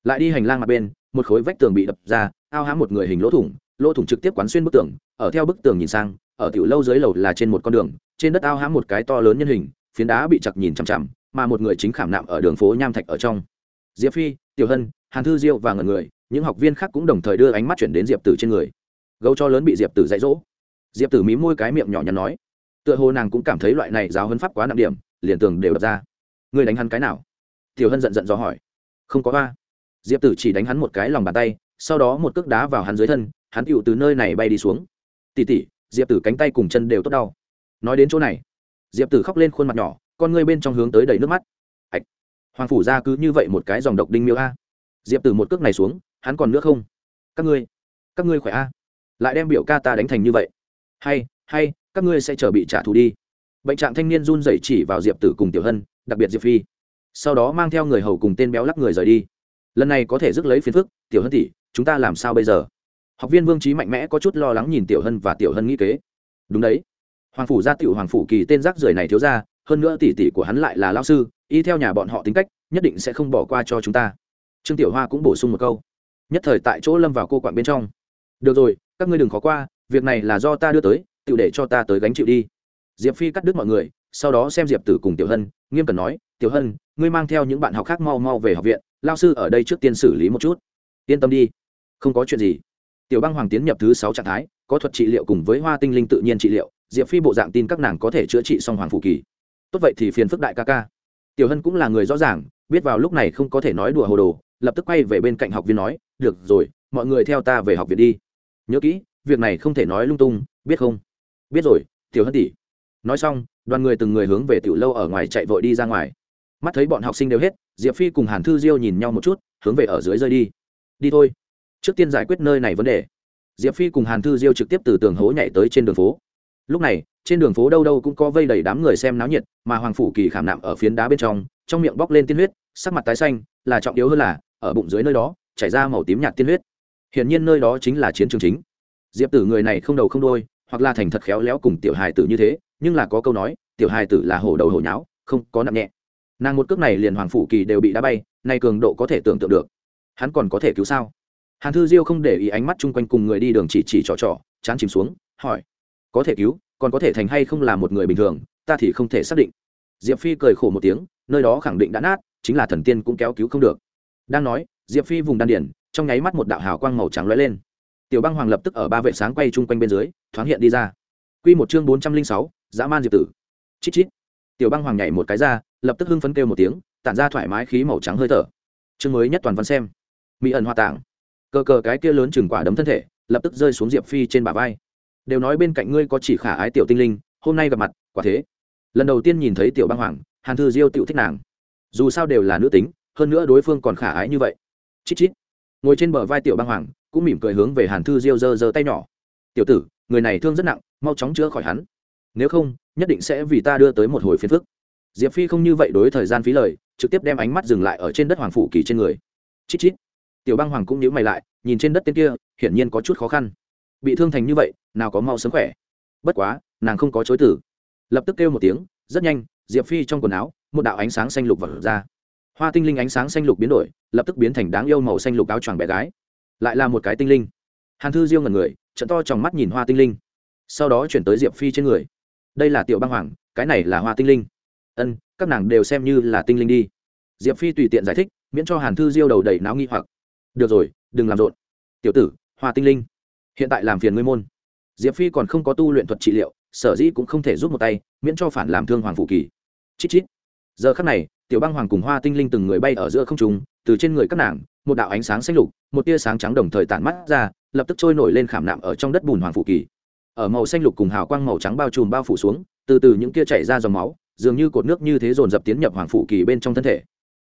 lại đi hành lang mặt bên, một khối vách tường bị đập ra, ao hãm một người hình lỗ thủng. Lỗ thủng trực tiếp quán xuyên bức tường, ở theo bức tường nhìn sang, ở tiểu lâu dưới lầu là trên một con đường, trên đất ao hãm một cái to lớn nhân hình, phiến đá bị chặt nhìn chằm chằm, mà một người chính khảm nạm ở đường phố nham thạch ở trong. Diệp phi, tiểu hân, hàn thư diêu và ngần người những học viên khác cũng đồng thời đưa ánh mắt chuyển đến diệp tử trên người gấu cho lớn bị diệp tử dạy dỗ diệp tử mí môi cái miệng nhỏ nhắn nói tựa hồ nàng cũng cảm thấy loại này giáo hân pháp quá nặng điểm liền tường đều đập ra người đánh hắn cái nào tiểu hân giận giận do hỏi không có ba diệp tử chỉ đánh hắn một cái lòng bàn tay sau đó một cước đá vào hắn dưới thân hắn tựu từ nơi này bay đi xuống tỉ tỉ diệp tử cánh tay cùng chân đều tốt đau nói đến chỗ này diệp tử khóc lên khuôn mặt nhỏ con ngươi bên trong hướng tới đầy nước mắt ạch hoàng phủ ra cứ như vậy một cái dòng độc đinh miêu a diệp tử một cước này xuống hắn còn nữa không? Các ngươi các ngươi khỏe a? Lại đem biểu ca ta đánh thành như vậy. Hay hay, các ngươi sẽ chờ bị trả thù đi. Bệnh trạng thanh niên run rẩy chỉ vào diệp tử cùng tiểu hân, đặc biệt diệp phi. Sau đó mang theo người hầu cùng tên béo lắc người rời đi. Lần này có thể rước lấy phiền phức, tiểu hân tỷ, chúng ta làm sao bây giờ? Học viên vương trí mạnh mẽ có chút lo lắng nhìn tiểu hân và tiểu hân nghĩ kế. Đúng đấy. Hoàng phủ gia tiểu hoàng phủ kỳ tên rác rưởi này thiếu ra, hơn nữa tỷ tỷ của hắn lại là lao sư, y theo nhà bọn họ tính cách, nhất định sẽ không bỏ qua cho chúng ta. Trương tiểu hoa cũng bổ sung một câu nhất thời tại chỗ lâm vào cô quạng bên trong. Được rồi, các ngươi đừng khó qua, việc này là do ta đưa tới, tự để cho ta tới gánh chịu đi. Diệp phi cắt đứt mọi người, sau đó xem diệp tử cùng tiểu hân, nghiêm cẩn nói, tiểu hân, ngươi mang theo những bạn học khác mau mau về học viện lao sư ở đây trước tiên xử lý một chút. Yên tâm đi, không có chuyện gì. Tiểu băng hoàng tiến nhập thứ sáu trạng thái, có thuật trị liệu cùng với hoa tinh linh tự nhiên trị liệu, diệp phi bộ dạng tin các nàng có thể chữa trị xong hoàng phủ kỳ. Tốt vậy thì phiền phức đại ca ca. Tiểu hân cũng là người rõ ràng, biết vào lúc này không có thể nói đùa hồ đồ lập tức quay về bên cạnh học viên nói, được rồi, mọi người theo ta về học viện đi. Nhớ kỹ, việc này không thể nói lung tung, biết không? Biết rồi, tiểu hân tỷ. Nói xong, đoàn người từng người hướng về tiểu lâu ở ngoài chạy vội đi ra ngoài. Mắt thấy bọn học sinh đều hết, diệp phi cùng hàn thư diêu nhìn nhau một chút, hướng về ở dưới rơi đi. Đi thôi, trước tiên giải quyết nơi này vấn đề. Diệp phi cùng hàn thư diêu trực tiếp từ tường hố nhảy tới trên đường phố. Lúc này, trên đường phố đâu đâu cũng có vây đầy đám người xem náo nhiệt, mà hoàng phủ kỳ khảm nạm ở phiến đá bên trong trong miệng bóc lên tiên huyết, sắc mặt tái xanh, là trọng yếu hơn là ở bụng dưới nơi đó, chảy ra màu tím nhạt tiên huyết. Hiển nhiên nơi đó chính là chiến trường chính. Diệp tử người này không đầu không đôi hoặc là thành thật khéo léo cùng tiểu hài tử như thế, nhưng là có câu nói, tiểu hài tử là hổ đầu hổ nháo, không có nặng nhẹ. Nàng một cước này liền hoàng phủ kỳ đều bị đá bay, nay cường độ có thể tưởng tượng được. Hắn còn có thể cứu sao? Hàn thư diêu không để ý ánh mắt chung quanh cùng người đi đường chỉ chỉ trò trò, chán chìm xuống, hỏi. Có thể cứu, còn có thể thành hay không là một người bình thường, ta thì không thể xác định. Diệp phi cười khổ một tiếng, nơi đó khẳng định đã nát, chính là thần tiên cũng kéo cứu không được đang nói, diệp phi vùng đan điển trong nháy mắt một đạo hào quang màu trắng lóe lên. Tiểu băng hoàng lập tức ở ba vệ sáng quay chung quanh bên dưới, thoáng hiện đi ra. Q một chương bốn trăm linh sáu, dã man diệp tử. Chít chít. Tiểu băng hoàng nhảy một cái ra, lập tức hưng phấn kêu một tiếng, tản ra thoải mái khí màu trắng hơi thở. Chương mới nhất toàn văn xem. Mỹ ẩn hoa tạng. Cờ cờ cái kia lớn chừng quả đấm thân thể, lập tức rơi xuống diệp phi trên bả vai. Đều nói bên cạnh ngươi có chỉ khả ái tiểu tinh linh, hôm nay gặp mặt, quả thế. Lần đầu tiên nhìn thấy tiểu băng hoàng, hàn thư diêu tiểu thích nàng. Dù sao đều là nữ tính hơn nữa đối phương còn khả ái như vậy. Chít chít. Ngồi trên bờ vai tiểu băng hoàng, cũng mỉm cười hướng về hàn thư diêu giơ giơ tay nhỏ. Tiểu tử, người này thương rất nặng, mau chóng chữa khỏi hắn. Nếu không, nhất định sẽ vì ta đưa tới một hồi phiền phức. Diệp phi không như vậy đối thời gian phí lời, trực tiếp đem ánh mắt dừng lại ở trên đất hoàng phủ kỳ trên người. Chít chít. Tiểu băng hoàng cũng nhíu mày lại, nhìn trên đất tên kia, hiển nhiên có chút khó khăn. Bị thương thành như vậy, nào có mau sớm khỏe. Bất quá, nàng không có chối tử lập tức kêu một tiếng, rất nhanh, diệp phi trong quần áo, một đạo ánh sáng xanh lục vật ra hoa tinh linh ánh sáng xanh lục biến đổi, lập tức biến thành đáng yêu màu xanh lục áo choàng bé gái. Lại là một cái tinh linh. Hàn thư diêu ngần người, trận to trong mắt nhìn hoa tinh linh. Sau đó chuyển tới diệp phi trên người. Đây là tiểu băng hoàng, cái này là hoa tinh linh. Ân, các nàng đều xem như là tinh linh đi. Diệp phi tùy tiện giải thích, miễn cho hàn thư diêu đầu đầy náo nghi hoặc. Được rồi, đừng làm rộn. Tiểu tử, hoa tinh linh. Hiện tại làm phiền ngươi môn. Diệp phi còn không có tu luyện thuật trị liệu, sở dĩ cũng không thể giúp một tay, miễn cho phản làm thương hoàng phụ kỳ. Chít chít. Giờ khắc này tiểu băng hoàng cùng hoa tinh linh từng người bay ở giữa không trung, từ trên người các nàng, một đạo ánh sáng xanh lục, một tia sáng trắng đồng thời tản mắt ra, lập tức trôi nổi lên khảm nạm ở trong đất bùn hoàng phụ kỳ. Ở màu xanh lục cùng hào quang màu trắng bao trùm bao phủ xuống, từ từ những kia chảy ra dòng máu, dường như cột nước như thế dồn dập tiến nhập hoàng phụ kỳ bên trong thân thể.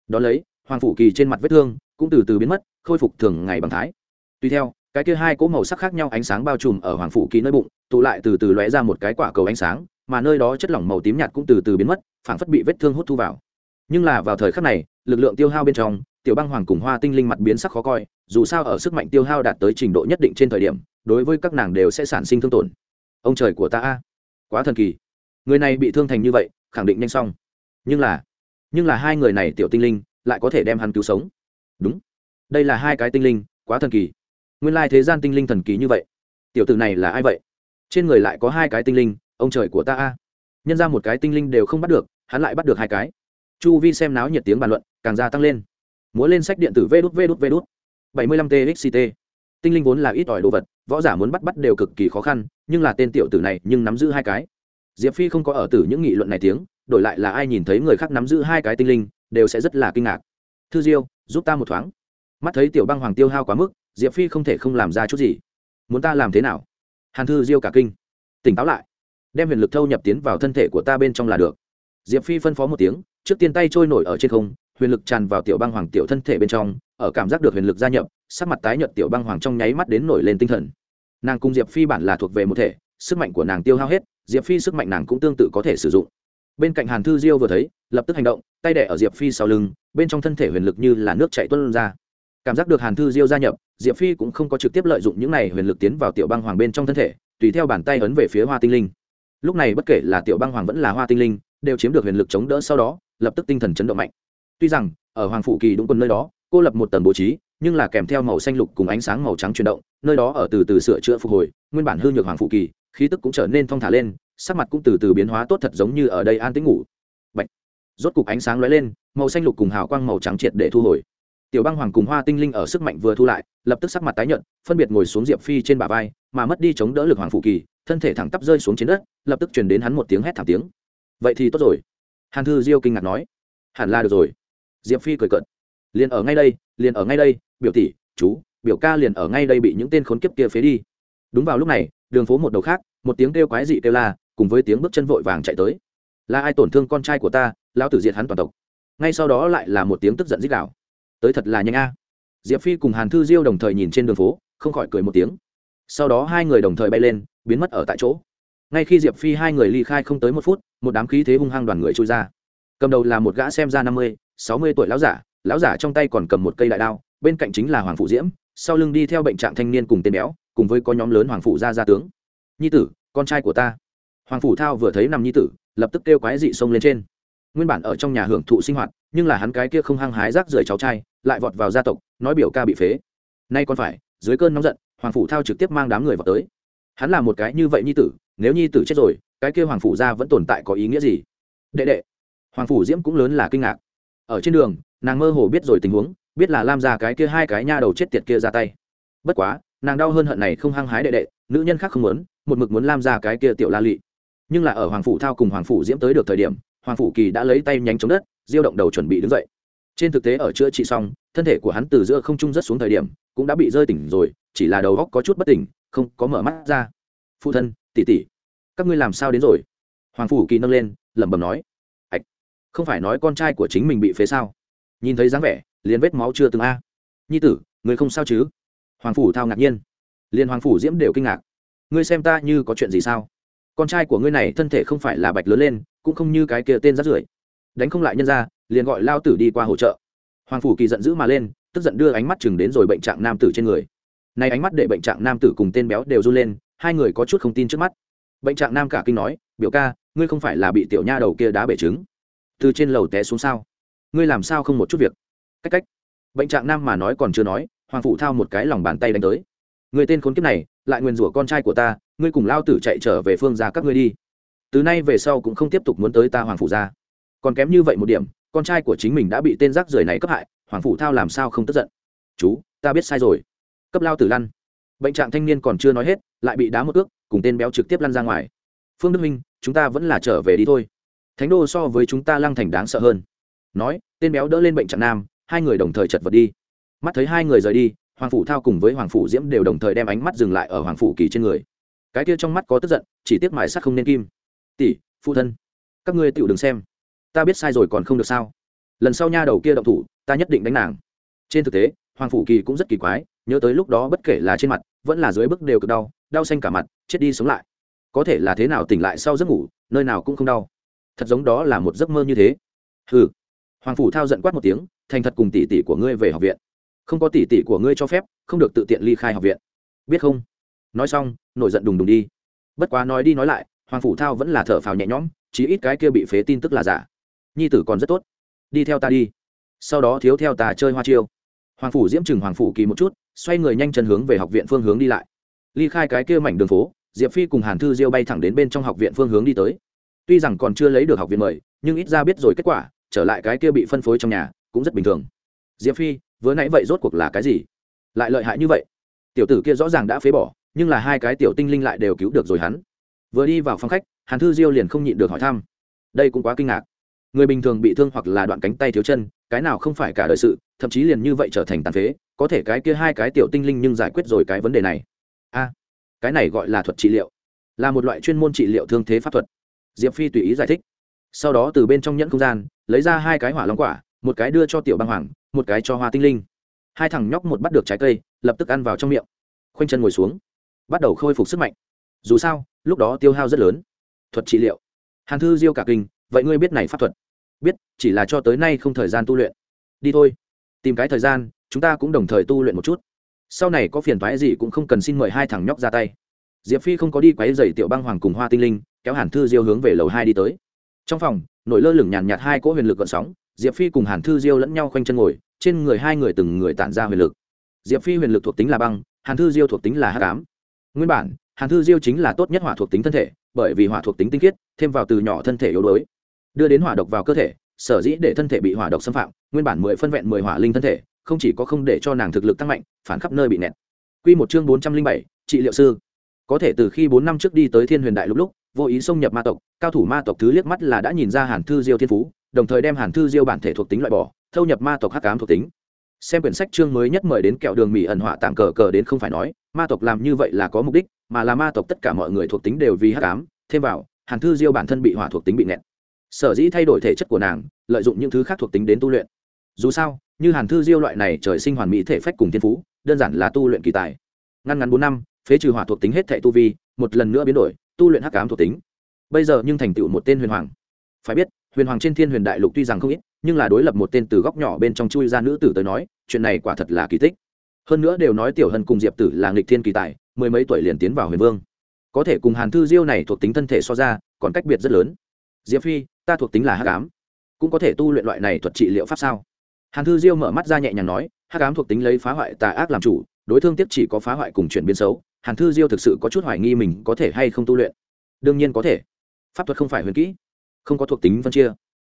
Đón lấy, hoàng phụ kỳ trên mặt vết thương cũng từ từ biến mất, khôi phục thường ngày bằng thái. Tuy theo, cái kia hai cỗ màu sắc khác nhau ánh sáng bao trùm ở hoàng phủ kỳ nơi bụng, tụ lại từ từ lóe ra một cái quả cầu ánh sáng, mà nơi đó chất lỏng màu tím nhạt cũng từ từ biến mất, phảng phất bị vết thương hút thu vào nhưng là vào thời khắc này, lực lượng tiêu hao bên trong, tiểu băng hoàng cùng hoa tinh linh mặt biến sắc khó coi, dù sao ở sức mạnh tiêu hao đạt tới trình độ nhất định trên thời điểm, đối với các nàng đều sẽ sản sinh thương tổn. Ông trời của ta a, quá thần kỳ. Người này bị thương thành như vậy, khẳng định nhanh xong. Nhưng là nhưng là hai người này tiểu tinh linh, lại có thể đem hắn cứu sống. Đúng. Đây là hai cái tinh linh, quá thần kỳ. Nguyên lai thế gian tinh linh thần kỳ như vậy. Tiểu tử này là ai vậy? Trên người lại có hai cái tinh linh, ông trời của ta a. Nhân ra một cái tinh linh đều không bắt được, hắn lại bắt được hai cái chu vi xem náo nhiệt tiếng bàn luận, càng gia tăng lên. Múa lên sách điện tử vê đút vê đút vê đút. bảy mươi lăm txct tinh linh vốn là ít ỏi đồ vật, võ giả muốn bắt bắt đều cực kỳ khó khăn, nhưng là tên tiểu tử này nhưng nắm giữ hai cái. Diệp phi không có ở tử những nghị luận này tiếng, đổi lại là ai nhìn thấy người khác nắm giữ hai cái tinh linh, đều sẽ rất là kinh ngạc. Thư diêu, giúp ta một thoáng. Mắt thấy tiểu băng hoàng tiêu hao quá mức, diệp phi không thể không làm ra chút gì. Muốn ta làm thế nào? Hàn thư diêu cả kinh. Tỉnh táo lại. Đem huyền lực thâu nhập tiến vào thân thể của ta bên trong là được diệp phi phân phó một tiếng, trước tiên tay trôi nổi ở trên không, huyền lực tràn vào tiểu băng hoàng tiểu thân thể bên trong, ở cảm giác được huyền lực gia nhập, sắc mặt tái nhợt tiểu băng hoàng trong nháy mắt đến nổi lên tinh thần. Nàng cùng diệp phi bản là thuộc về một thể, sức mạnh của nàng tiêu hao hết, diệp phi sức mạnh nàng cũng tương tự có thể sử dụng. Bên cạnh hàn thư diêu vừa thấy, lập tức hành động, tay đẻ ở diệp phi sau lưng, bên trong thân thể huyền lực như là nước chạy tuân ra. Cảm giác được hàn thư diêu gia nhập, diệp phi cũng không có trực tiếp lợi dụng những này huyền lực tiến vào tiểu băng hoàng bên trong thân thể, tùy theo bàn tay ấn về phía hoa tinh linh lúc này bất kể là tiểu băng hoàng vẫn là hoa tinh linh, đều chiếm được huyền lực chống đỡ sau đó, lập tức tinh thần chấn động mạnh. Tuy rằng, ở hoàng phụ kỳ đúng quân nơi đó, cô lập một tầng bố trí, nhưng là kèm theo màu xanh lục cùng ánh sáng màu trắng chuyển động, nơi đó ở từ từ sửa chữa phục hồi, nguyên bản hư nhược hoàng phụ kỳ, khí tức cũng trở nên thong thả lên, sắc mặt cũng từ từ biến hóa tốt thật giống như ở đây an tĩnh ngủ. Bạch. rốt cục ánh sáng lóe lên, màu xanh lục cùng hào quang màu trắng triệt để thu hồi. Tiểu băng hoàng cùng hoa tinh linh ở sức mạnh vừa thu lại, lập tức sắc mặt tái nhợt, phân biệt ngồi xuống diệp phi trên bả vai, mà mất đi chống đỡ lực hoàng phụ kỳ thân thể thẳng tắp rơi xuống trên đất, lập tức truyền đến hắn một tiếng hét thảm tiếng. Vậy thì tốt rồi. Hàn thư diêu kinh ngạc nói. Hẳn là được rồi. Diệp phi cười cợt. Liền ở ngay đây, liền ở ngay đây, biểu tỷ, chú, biểu ca liền ở ngay đây bị những tên khốn kiếp kia phế đi. Đúng vào lúc này, đường phố một đầu khác, một tiếng kêu quái dị kêu la, cùng với tiếng bước chân vội vàng chạy tới. Là ai tổn thương con trai của ta, lão tử diệt hắn toàn tộc. Ngay sau đó lại là một tiếng tức giận dích đạo tới thật là nhanh a. Diệp phi cùng hàn thư diêu đồng thời nhìn trên đường phố, không khỏi cười một tiếng sau đó hai người đồng thời bay lên, biến mất ở tại chỗ. Ngay khi diệp phi hai người ly khai không tới một phút, một đám khí thế hung hăng đoàn người trôi ra. Cầm đầu là một gã xem ra năm mươi, sáu mươi tuổi lão giả lão giả trong tay còn cầm một cây đại đao, bên cạnh chính là hoàng phụ diễm, sau lưng đi theo bệnh trạng thanh niên cùng tên béo, cùng với có nhóm lớn hoàng phụ gia gia tướng. Nhi tử, con trai của ta. Hoàng phủ thao vừa thấy nằm nhi tử, lập tức kêu quái dị xông lên trên. Nguyên bản ở trong nhà hưởng thụ sinh hoạt, nhưng là hắn cái kia không hăng hái rác rưởi cháu trai, lại vọt vào gia tộc, nói biểu ca bị phế. Nay còn phải, dưới cơn nóng giận hoàng phủ thao trực tiếp mang đám người vào tới. Hắn là một cái như vậy nhi tử, nếu nhi tử chết rồi, cái kia hoàng phủ gia vẫn tồn tại có ý nghĩa gì? Đệ đệ. Hoàng phủ diễm cũng lớn là kinh ngạc. Ở trên đường, nàng mơ hồ biết rồi tình huống, biết là lam ra cái kia hai cái nha đầu chết tiệt kia ra tay. Bất quá, nàng đau hơn hận này không hăng hái đệ đệ, nữ nhân khác không muốn, một mực muốn lam ra cái kia tiểu la lị. Nhưng là ở hoàng phủ thao cùng hoàng phủ diễm tới được thời điểm, hoàng phủ kỳ đã lấy tay nhánh chống đất, diêu động đầu chuẩn bị đứng dậy. Trên thực tế ở chữa trị xong, thân thể của hắn từ giữa không trung rất xuống thời điểm cũng đã bị rơi tỉnh rồi, chỉ là đầu góc có chút bất tỉnh, không có mở mắt ra. Phụ thân tỉ tỉ các ngươi làm sao đến rồi? Hoàng phủ kỳ nâng lên, lẩm bẩm nói. Ạch, không phải nói con trai của chính mình bị phế sao? Nhìn thấy dáng vẻ, liền vết máu chưa từng a. Nhi tử, người không sao chứ? Hoàng phủ thao ngạc nhiên. Liền hoàng phủ diễm đều kinh ngạc. Ngươi xem ta như có chuyện gì sao? Con trai của ngươi này thân thể không phải là bạch lớn lên, cũng không như cái kia tên rát rưởi. Đánh không lại nhân ra, liền gọi lao tử đi qua hỗ trợ. Hoàng phủ kỳ giận dữ mà lên tức giận đưa ánh mắt chừng đến rồi bệnh trạng nam tử trên người. Này ánh mắt để bệnh trạng nam tử cùng tên béo đều run lên, hai người có chút không tin trước mắt. Bệnh trạng nam cả kinh nói, biểu ca, ngươi không phải là bị tiểu nha đầu kia đá bể trứng. Từ trên lầu té xuống sao? Ngươi làm sao không một chút việc? Cách cách. Bệnh trạng nam mà nói còn chưa nói, hoàng phụ thao một cái lòng bàn tay đánh tới. Người tên khốn kiếp này, lại nguyền rủa con trai của ta, ngươi cùng lao tử chạy trở về phương ra các ngươi đi. Từ nay về sau cũng không tiếp tục muốn tới ta hoàng phủ ra còn kém như vậy một điểm, con trai của chính mình đã bị tên rác rưởi này cấp hại hoàng phủ thao làm sao không tức giận? Chú, ta biết sai rồi. Cấp lao tử lăn. Bệnh trạng thanh niên còn chưa nói hết, lại bị đá một ước, cùng tên béo trực tiếp lăn ra ngoài. Phương đức minh, chúng ta vẫn là trở về đi thôi. Thánh đô so với chúng ta lăng thành đáng sợ hơn. Nói, tên béo đỡ lên bệnh trạng nam, hai người đồng thời chật vật đi. Mắt thấy hai người rời đi, hoàng phủ thao cùng với hoàng phủ diễm đều đồng thời đem ánh mắt dừng lại ở hoàng phủ kỳ trên người. Cái kia trong mắt có tức giận, chỉ tiếc mài sắc không nên kim. Tỷ, phụ thân, các ngươi tựu đừng xem. Ta biết sai rồi còn không được sao? Lần sau nha đầu kia động thủ, ta nhất định đánh nàng. Trên thực tế, hoàng phủ kỳ cũng rất kỳ quái, nhớ tới lúc đó bất kể là trên mặt, vẫn là dưới bức đều cực đau đau xanh cả mặt, chết đi sống lại. Có thể là thế nào tỉnh lại sau giấc ngủ, nơi nào cũng không đau. Thật giống đó là một giấc mơ như thế. Hừ. Hoàng phủ thao giận quát một tiếng, thành thật cùng tỷ tỷ của ngươi về học viện. Không có tỷ tỷ của ngươi cho phép, không được tự tiện ly khai học viện. Biết không? Nói xong, nổi giận đùng đùng đi. Bất quá nói đi nói lại, hoàng phủ thao vẫn là thở phào nhẹ nhõm, chí ít cái kia bị phế tin tức là giả. Nhi tử còn rất tốt đi theo ta đi. Sau đó thiếu theo ta chơi hoa chiêu. Hoàng phủ diễm chừng hoàng phủ kỳ một chút, xoay người nhanh chân hướng về học viện phương hướng đi lại. Ly khai cái kia mảnh đường phố, diệp phi cùng hàn thư diêu bay thẳng đến bên trong học viện phương hướng đi tới. Tuy rằng còn chưa lấy được học viện mời, nhưng ít ra biết rồi kết quả, trở lại cái kia bị phân phối trong nhà, cũng rất bình thường. Diệp phi, vừa nãy vậy rốt cuộc là cái gì? Lại lợi hại như vậy. Tiểu tử kia rõ ràng đã phế bỏ, nhưng là hai cái tiểu tinh linh lại đều cứu được rồi hắn. Vừa đi vào phòng khách, hàn thư diêu liền không nhịn được hỏi thăm. Đây cũng quá kinh ngạc người bình thường bị thương hoặc là đoạn cánh tay thiếu chân, cái nào không phải cả đời sự, thậm chí liền như vậy trở thành tàn phế, có thể cái kia hai cái tiểu tinh linh nhưng giải quyết rồi cái vấn đề này. A, cái này gọi là thuật trị liệu, là một loại chuyên môn trị liệu thương thế pháp thuật. Diệp phi tùy ý giải thích. Sau đó từ bên trong nhẫn không gian, lấy ra hai cái hỏa long quả, một cái đưa cho tiểu băng hoàng, một cái cho hoa tinh linh. Hai thằng nhóc một bắt được trái cây, lập tức ăn vào trong miệng. Khoanh chân ngồi xuống, bắt đầu khôi phục sức mạnh. Dù sao, lúc đó tiêu hao rất lớn. Thuật trị liệu. Hàn thư diêu cả kinh, vậy ngươi biết này pháp thuật? Biết, chỉ là cho tới nay không thời gian tu luyện. Đi thôi. Tìm cái thời gian, chúng ta cũng đồng thời tu luyện một chút. Sau này có phiền thoái gì cũng không cần xin mời hai thằng nhóc ra tay. Diệp phi không có đi quáy dày tiểu băng hoàng cùng hoa tinh linh, kéo hàn thư diêu hướng về lầu hai đi tới. Trong phòng, nổi lơ lửng nhàn nhạt hai cỗ huyền lực gợn sóng, diệp phi cùng hàn thư diêu lẫn nhau khoanh chân ngồi, trên người hai người từng người tản ra huyền lực. Diệp phi huyền lực thuộc tính là băng, hàn thư diêu thuộc tính là h tám nguyên bản, hàn thư diêu chính là tốt nhất hỏa thuộc tính thân thể, bởi vì hỏa thuộc tính tinh khiết, thêm vào từ nhỏ thân thể yếu đuối đưa đến hỏa độc vào cơ thể, sở dĩ để thân thể bị hỏa độc xâm phạm, nguyên bản mười phân vẹn mười hỏa linh thân thể, không chỉ có không để cho nàng thực lực tăng mạnh, phản khắp nơi bị nẹt. Quy một chương bốn trăm linh bảy, trị liệu sư. Có thể từ khi bốn năm trước đi tới thiên huyền đại lúc lúc, vô ý xông nhập ma tộc, cao thủ ma tộc thứ liếc mắt là đã nhìn ra hàn thư diêu thiên phú, đồng thời đem hàn thư diêu bản thể thuộc tính loại bỏ, thâu nhập ma tộc hắc ám thuộc tính. Xem quyển sách chương mới nhất mời đến kẹo đường mỹ ẩn họa tạm cờ cờ đến không phải nói, ma tộc làm như vậy là có mục đích, mà là ma tộc tất cả mọi người thuộc tính đều vì hắc ám. Thêm vào, hàn thư diêu bản thân bị hỏa thuộc tính bị nẹt sở dĩ thay đổi thể chất của nàng, lợi dụng những thứ khác thuộc tính đến tu luyện. Dù sao, như hàn thư diêu loại này trời sinh hoàn mỹ thể phách cùng thiên phú, đơn giản là tu luyện kỳ tài. Ngăn ngắn bốn năm, phế trừ hỏa thuộc tính hết thệ tu vi, một lần nữa biến đổi, tu luyện hắc ám thuộc tính. Bây giờ nhưng thành tựu một tên huyền hoàng. Phải biết, huyền hoàng trên thiên huyền đại lục tuy rằng không ít, nhưng là đối lập một tên từ góc nhỏ bên trong chui ra nữ tử tới nói, chuyện này quả thật là kỳ tích. Hơn nữa đều nói tiểu hân cùng diệp tử là nghịch thiên kỳ tài, mười mấy tuổi liền tiến vào huyền vương. Có thể cùng hàn thư diêu này thuộc tính thân thể so ra, còn cách biệt rất lớn diệp phi, ta thuộc tính là hắc ám. Cũng có thể tu luyện loại này thuật trị liệu pháp sao? Hàn thư diêu mở mắt ra nhẹ nhàng nói, hắc ám thuộc tính lấy phá hoại tà ác làm chủ, đối thương tiếp chỉ có phá hoại cùng chuyển biến xấu. Hàn thư diêu thực sự có chút hoài nghi mình có thể hay không tu luyện. Đương nhiên có thể. Pháp thuật không phải huyền kỹ, không có thuộc tính phân chia.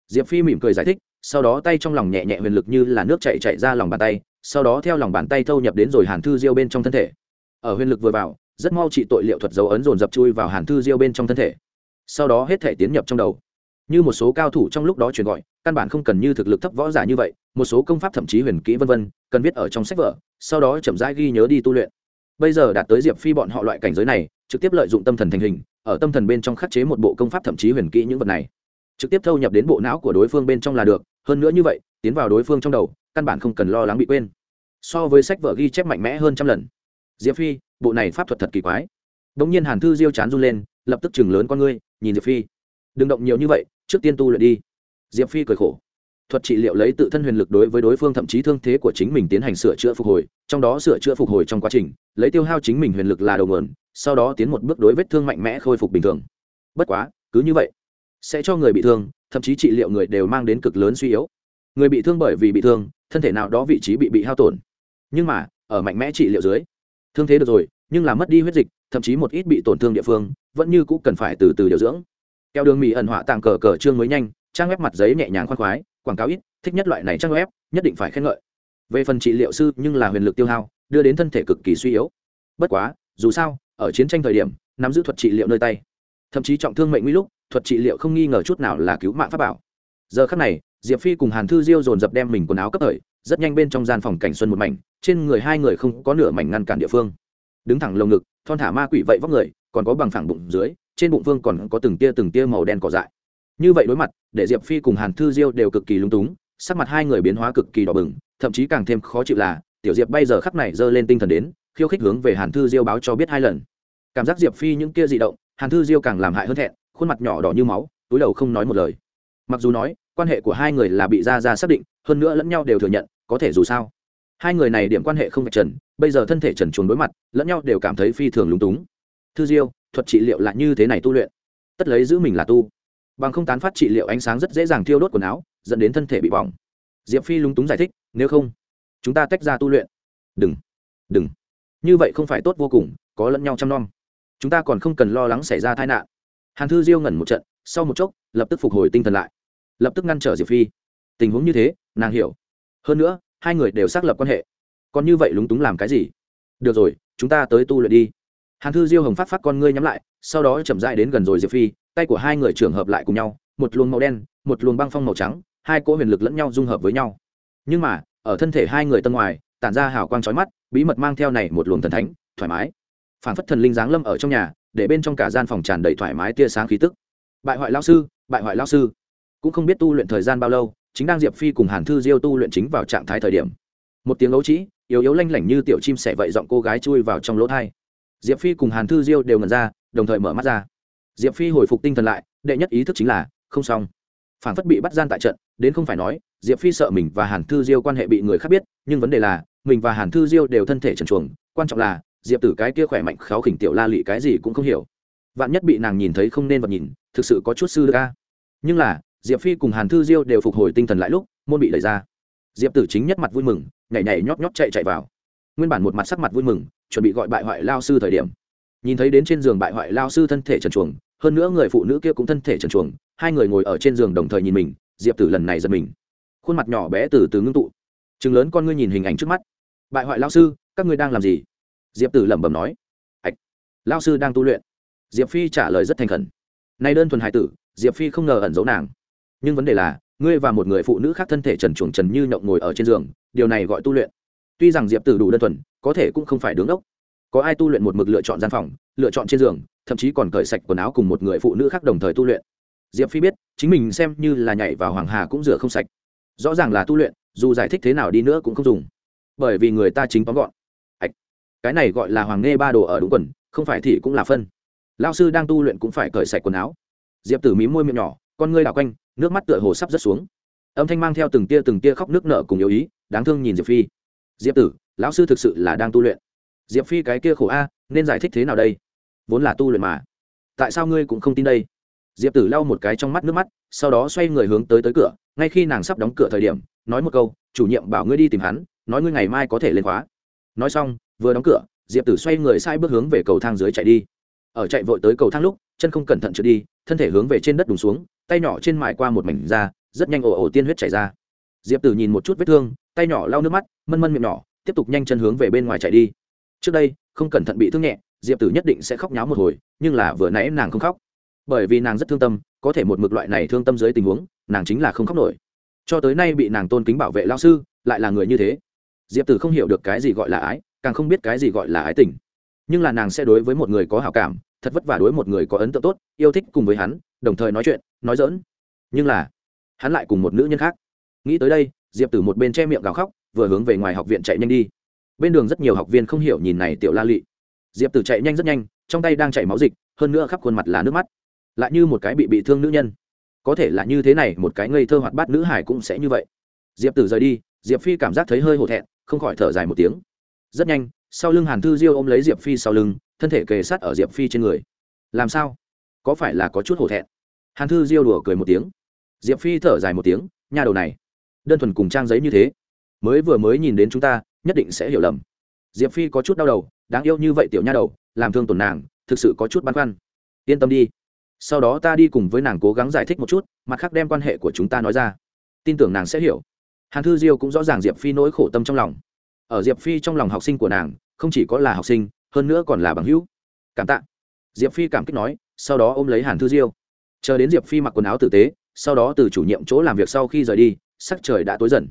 Diệp phi mỉm cười giải thích, sau đó tay trong lòng nhẹ nhẹ huyền lực như là nước chạy chạy ra lòng bàn tay, sau đó theo lòng bàn tay thâu nhập đến rồi hàn thư diêu bên trong thân thể. Ở huyền lực vừa vào, rất mau trị tội liệu thuật dấu ấn dồn dập chui vào hàn thư diêu bên trong thân thể sau đó hết thể tiến nhập trong đầu. Như một số cao thủ trong lúc đó truyền gọi, căn bản không cần như thực lực thấp võ giả như vậy, một số công pháp thậm chí huyền kỹ vân vân, cần viết ở trong sách vở, sau đó chậm rãi ghi nhớ đi tu luyện. Bây giờ đạt tới diệp phi bọn họ loại cảnh giới này, trực tiếp lợi dụng tâm thần thành hình, ở tâm thần bên trong khắc chế một bộ công pháp thậm chí huyền kỹ những vật này. Trực tiếp thâu nhập đến bộ não của đối phương bên trong là được, hơn nữa như vậy, tiến vào đối phương trong đầu, căn bản không cần lo lắng bị quên. So với sách vở ghi chép mạnh mẽ hơn trăm lần. Diệp phi, bộ này pháp thuật thật kỳ quái. Đ ỗ n g nhiên hàn thư diêu chán run lên, lập tức chừng lớn con ngươi nhìn diệp phi. Đừng động nhiều như vậy, trước tiên tu luyện đi. Diệp phi cười khổ. Thuật trị liệu lấy tự thân huyền lực đối với đối phương thậm chí thương thế của chính mình tiến hành sửa chữa phục hồi, trong đó sửa chữa phục hồi trong quá trình, lấy tiêu hao chính mình huyền lực là đầu nguồn, sau đó tiến một bước đối vết thương mạnh mẽ khôi phục bình thường. Bất quá, cứ như vậy, sẽ cho người bị thương, thậm chí trị liệu người đều mang đến cực lớn suy yếu. Người bị thương bởi vì bị thương, thân thể nào đó vị trí bị bị hao tổn. Nhưng mà, ở mạnh mẽ trị liệu dưới, thương thế được rồi, nhưng là mất đi huyết dịch, thậm chí một ít bị tổn thương địa phương vẫn như cũ cần phải từ từ điều dưỡng. Keo đường mì ẩn họa tàng cờ cờ trương mới nhanh, trang web mặt giấy nhẹ nhàng khoan khoái, quảng cáo ít, thích nhất loại này trang web, nhất định phải khen ngợi. Về phần trị liệu sư, nhưng là huyền lực tiêu hao, đưa đến thân thể cực kỳ suy yếu. Bất quá, dù sao, ở chiến tranh thời điểm, nắm giữ thuật trị liệu nơi tay. Thậm chí trọng thương mệnh nguy lúc, thuật trị liệu không nghi ngờ chút nào là cứu mạng pháp bảo. Giờ khắc này, diệp phi cùng hàn thư diêu dồn dập đem mình quần áo cấp thời, rất nhanh bên trong gian phòng cảnh xuân một mảnh, trên người hai người không có nửa mảnh ngăn cản địa phương. Đứng thẳng lồng ngực, thon thả ma quỷ vậy vóc người còn có bằng phẳng bụng dưới, trên bụng vương còn có từng tia từng tia màu đen cỏ dại. Như vậy đối mặt, để diệp phi cùng hàn thư diêu đều cực kỳ lung túng, sắc mặt hai người biến hóa cực kỳ đỏ bừng, thậm chí càng thêm khó chịu là, tiểu diệp bây giờ khắc này giơ lên tinh thần đến, khiêu khích hướng về hàn thư diêu báo cho biết hai lần. Cảm giác diệp phi những kia dị động, hàn thư diêu càng làm hại hơn thẹn, khuôn mặt nhỏ đỏ như máu, túi đầu không nói một lời. Mặc dù nói, quan hệ của hai người là bị ra ra xác định, hơn nữa lẫn nhau đều thừa nhận, có thể dù sao. Hai người này điểm quan hệ không phải trần, bây giờ thân thể trần chuồn đối mặt, lẫn nhau đều cảm thấy phi thường lúng túng thư diêu, thuật trị liệu là như thế này tu luyện. Tất lấy giữ mình là tu. Bằng không tán phát trị liệu ánh sáng rất dễ dàng thiêu đốt quần áo, dẫn đến thân thể bị bỏng. Diệp phi lúng túng giải thích, nếu không, chúng ta tách ra tu luyện. Đừng đừng. Như vậy không phải tốt vô cùng, có lẫn nhau chăm nom. Chúng ta còn không cần lo lắng xảy ra tai nạn. Hàn thư diêu ngẩn một trận, sau một chốc, lập tức phục hồi tinh thần lại. Lập tức ngăn trở diệp phi. Tình huống như thế, nàng hiểu. Hơn nữa, hai người đều xác lập quan hệ. Còn như vậy lúng túng làm cái gì? Được rồi, chúng ta tới tu luyện đi hàn thư diêu hồng phát phát con ngươi nhắm lại, sau đó chậm dại đến gần rồi diệp phi, tay của hai người trường hợp lại cùng nhau, một luồng màu đen, một luồng băng phong màu trắng, hai cỗ huyền lực lẫn nhau dung hợp với nhau. Nhưng mà, ở thân thể hai người tân ngoài, tản ra hào quang trói mắt, bí mật mang theo này một luồng thần thánh, thoải mái. Phản phất thần linh giáng lâm ở trong nhà, để bên trong cả gian phòng tràn đầy thoải mái tia sáng khí tức. Bại hoại lao sư, bại hoại lao sư. Cũng không biết tu luyện thời gian bao lâu, chính đang diệp phi cùng hàn thư diêu tu luyện chính vào trạng thái thời điểm. Một tiếng ấu trĩ, yếu yếu lanh lảnh như tiểu chim sẻ vậy giọng cô gái chui vào trong lỗ thai diệp phi cùng hàn thư diêu đều ngẩn ra, đồng thời mở mắt ra. Diệp phi hồi phục tinh thần lại, đệ nhất ý thức chính là, không xong. Phản phất bị bắt gian tại trận, đến không phải nói, diệp phi sợ mình và hàn thư diêu quan hệ bị người khác biết, nhưng vấn đề là, mình và hàn thư diêu đều thân thể trần chuồng quan trọng là, diệp tử cái kia khỏe mạnh kháo khỉnh tiểu la lị cái gì cũng không hiểu. Vạn nhất bị nàng nhìn thấy không nên vật nhìn, thực sự có chút sư ca nhưng là, diệp phi cùng hàn thư diêu đều phục hồi tinh thần lại lúc, môn bị đẩy ra. Diệp tử chính nhất mặt vui mừng, nhảy nhảy nhóp nhóp chạy chạy vào nguyên bản một mặt sắc mặt vui mừng, chuẩn bị gọi bại hoại lao sư thời điểm. Nhìn thấy đến trên giường bại hoại lao sư thân thể trần chuồng hơn nữa người phụ nữ kia cũng thân thể trần chuồng hai người ngồi ở trên giường đồng thời nhìn mình, diệp tử lần này giật mình. Khuôn mặt nhỏ bé từ từ ngưng tụ. Chừng lớn con ngươi nhìn hình ảnh trước mắt. Bại hoại lao sư, các ngươi đang làm gì? Diệp tử lẩm bẩm nói. Ạch. Lao sư đang tu luyện. Diệp phi trả lời rất thành khẩn. Nay đơn thuần hải tử, diệp phi không ngờ ẩn giấu nàng. Nhưng vấn đề là, ngươi và một người phụ nữ khác thân thể trần chuồng trần như nhộng ngồi ở trên giường, điều này gọi tu luyện tuy rằng diệp tử đủ đơn thuần, có thể cũng không phải đứng đốc. Có ai tu luyện một mực lựa chọn gian phòng, lựa chọn trên giường, thậm chí còn cởi sạch quần áo cùng một người phụ nữ khác đồng thời tu luyện. Diệp phi biết, chính mình xem như là nhảy vào hoàng hà cũng rửa không sạch. Rõ ràng là tu luyện, dù giải thích thế nào đi nữa cũng không dùng. Bởi vì người ta chính tóm gọn. Ạch cái này gọi là hoàng nghe ba đồ ở đúng quần, không phải thì cũng là phân. Lao sư đang tu luyện cũng phải cởi sạch quần áo. Diệp tử mí môi miệng nhỏ, con ngươi đảo quanh, nước mắt tựa hồ sắp rớt xuống. Âm thanh mang theo từng tia từng tia khóc nước nở cùng yếu ý, đáng thương nhìn diệp phi diệp tử, lão sư thực sự là đang tu luyện. Diệp phi cái kia khổ a, nên giải thích thế nào đây? Vốn là tu luyện mà. Tại sao ngươi cũng không tin đây? Diệp tử lau một cái trong mắt nước mắt, sau đó xoay người hướng tới tới cửa, ngay khi nàng sắp đóng cửa thời điểm, nói một câu, chủ nhiệm bảo ngươi đi tìm hắn, nói ngươi ngày mai có thể lên khóa. Nói xong, vừa đóng cửa, diệp tử xoay người sai bước hướng về cầu thang dưới chạy đi. Ở chạy vội tới cầu thang lúc, chân không cẩn thận trượt đi, thân thể hướng về trên đất đùng xuống, tay nhỏ trên mải qua một mảnh da, rất nhanh ồ ồ tiên huyết chảy ra. Diệp tử nhìn một chút vết thương tay nhỏ lau nước mắt, mân mân miệng nhỏ, tiếp tục nhanh chân hướng về bên ngoài chạy đi. Trước đây, không cẩn thận bị thương nhẹ, diệp tử nhất định sẽ khóc nháo một hồi, nhưng là vừa nãy nàng không khóc. Bởi vì nàng rất thương tâm, có thể một mực loại này thương tâm dưới tình huống, nàng chính là không khóc nổi. Cho tới nay bị nàng tôn kính bảo vệ lao sư, lại là người như thế. Diệp tử không hiểu được cái gì gọi là ái, càng không biết cái gì gọi là ái tình. Nhưng là nàng sẽ đối với một người có hào cảm, thật vất vả đối một người có ấn tượng tốt, yêu thích cùng với hắn, đồng thời nói chuyện, nói dỡn nhưng là, hắn lại cùng một nữ nhân khác. Nghĩ tới đây diệp tử một bên che miệng gào khóc, vừa hướng về ngoài học viện chạy nhanh đi. Bên đường rất nhiều học viên không hiểu nhìn này tiểu la lị. Diệp tử chạy nhanh rất nhanh, trong tay đang chảy máu dịch, hơn nữa khắp khuôn mặt là nước mắt. Lại như một cái bị bị thương nữ nhân. Có thể là như thế này, một cái ngây thơ hoạt bát nữ hải cũng sẽ như vậy. Diệp tử rời đi, diệp phi cảm giác thấy hơi hổ thẹn, không khỏi thở dài một tiếng. Rất nhanh, sau lưng hàn thư diêu ôm lấy diệp phi sau lưng, thân thể kề sát ở diệp phi trên người. Làm sao? Có phải là có chút hổ thẹn? Hàn thư diêu đùa cười một tiếng. Diệp phi thở dài một tiếng nhà đầu này đơn thuần cùng trang giấy như thế. Mới vừa mới nhìn đến chúng ta, nhất định sẽ hiểu lầm. Diệp phi có chút đau đầu, đáng yêu như vậy tiểu nha đầu, làm thương tổn nàng, thực sự có chút băn khoăn. Yên tâm đi. Sau đó ta đi cùng với nàng cố gắng giải thích một chút, mặt khác đem quan hệ của chúng ta nói ra. Tin tưởng nàng sẽ hiểu. Hàn thư diêu cũng rõ ràng diệp phi nỗi khổ tâm trong lòng. Ở diệp phi trong lòng học sinh của nàng, không chỉ có là học sinh, hơn nữa còn là bằng hữu. Cảm tạ. Diệp phi cảm kích nói, sau đó ôm lấy hàn thư diêu. Chờ đến diệp phi mặc quần áo tử tế, sau đó từ chủ nhiệm chỗ làm việc sau khi rời đi sắc trời đã tối dần.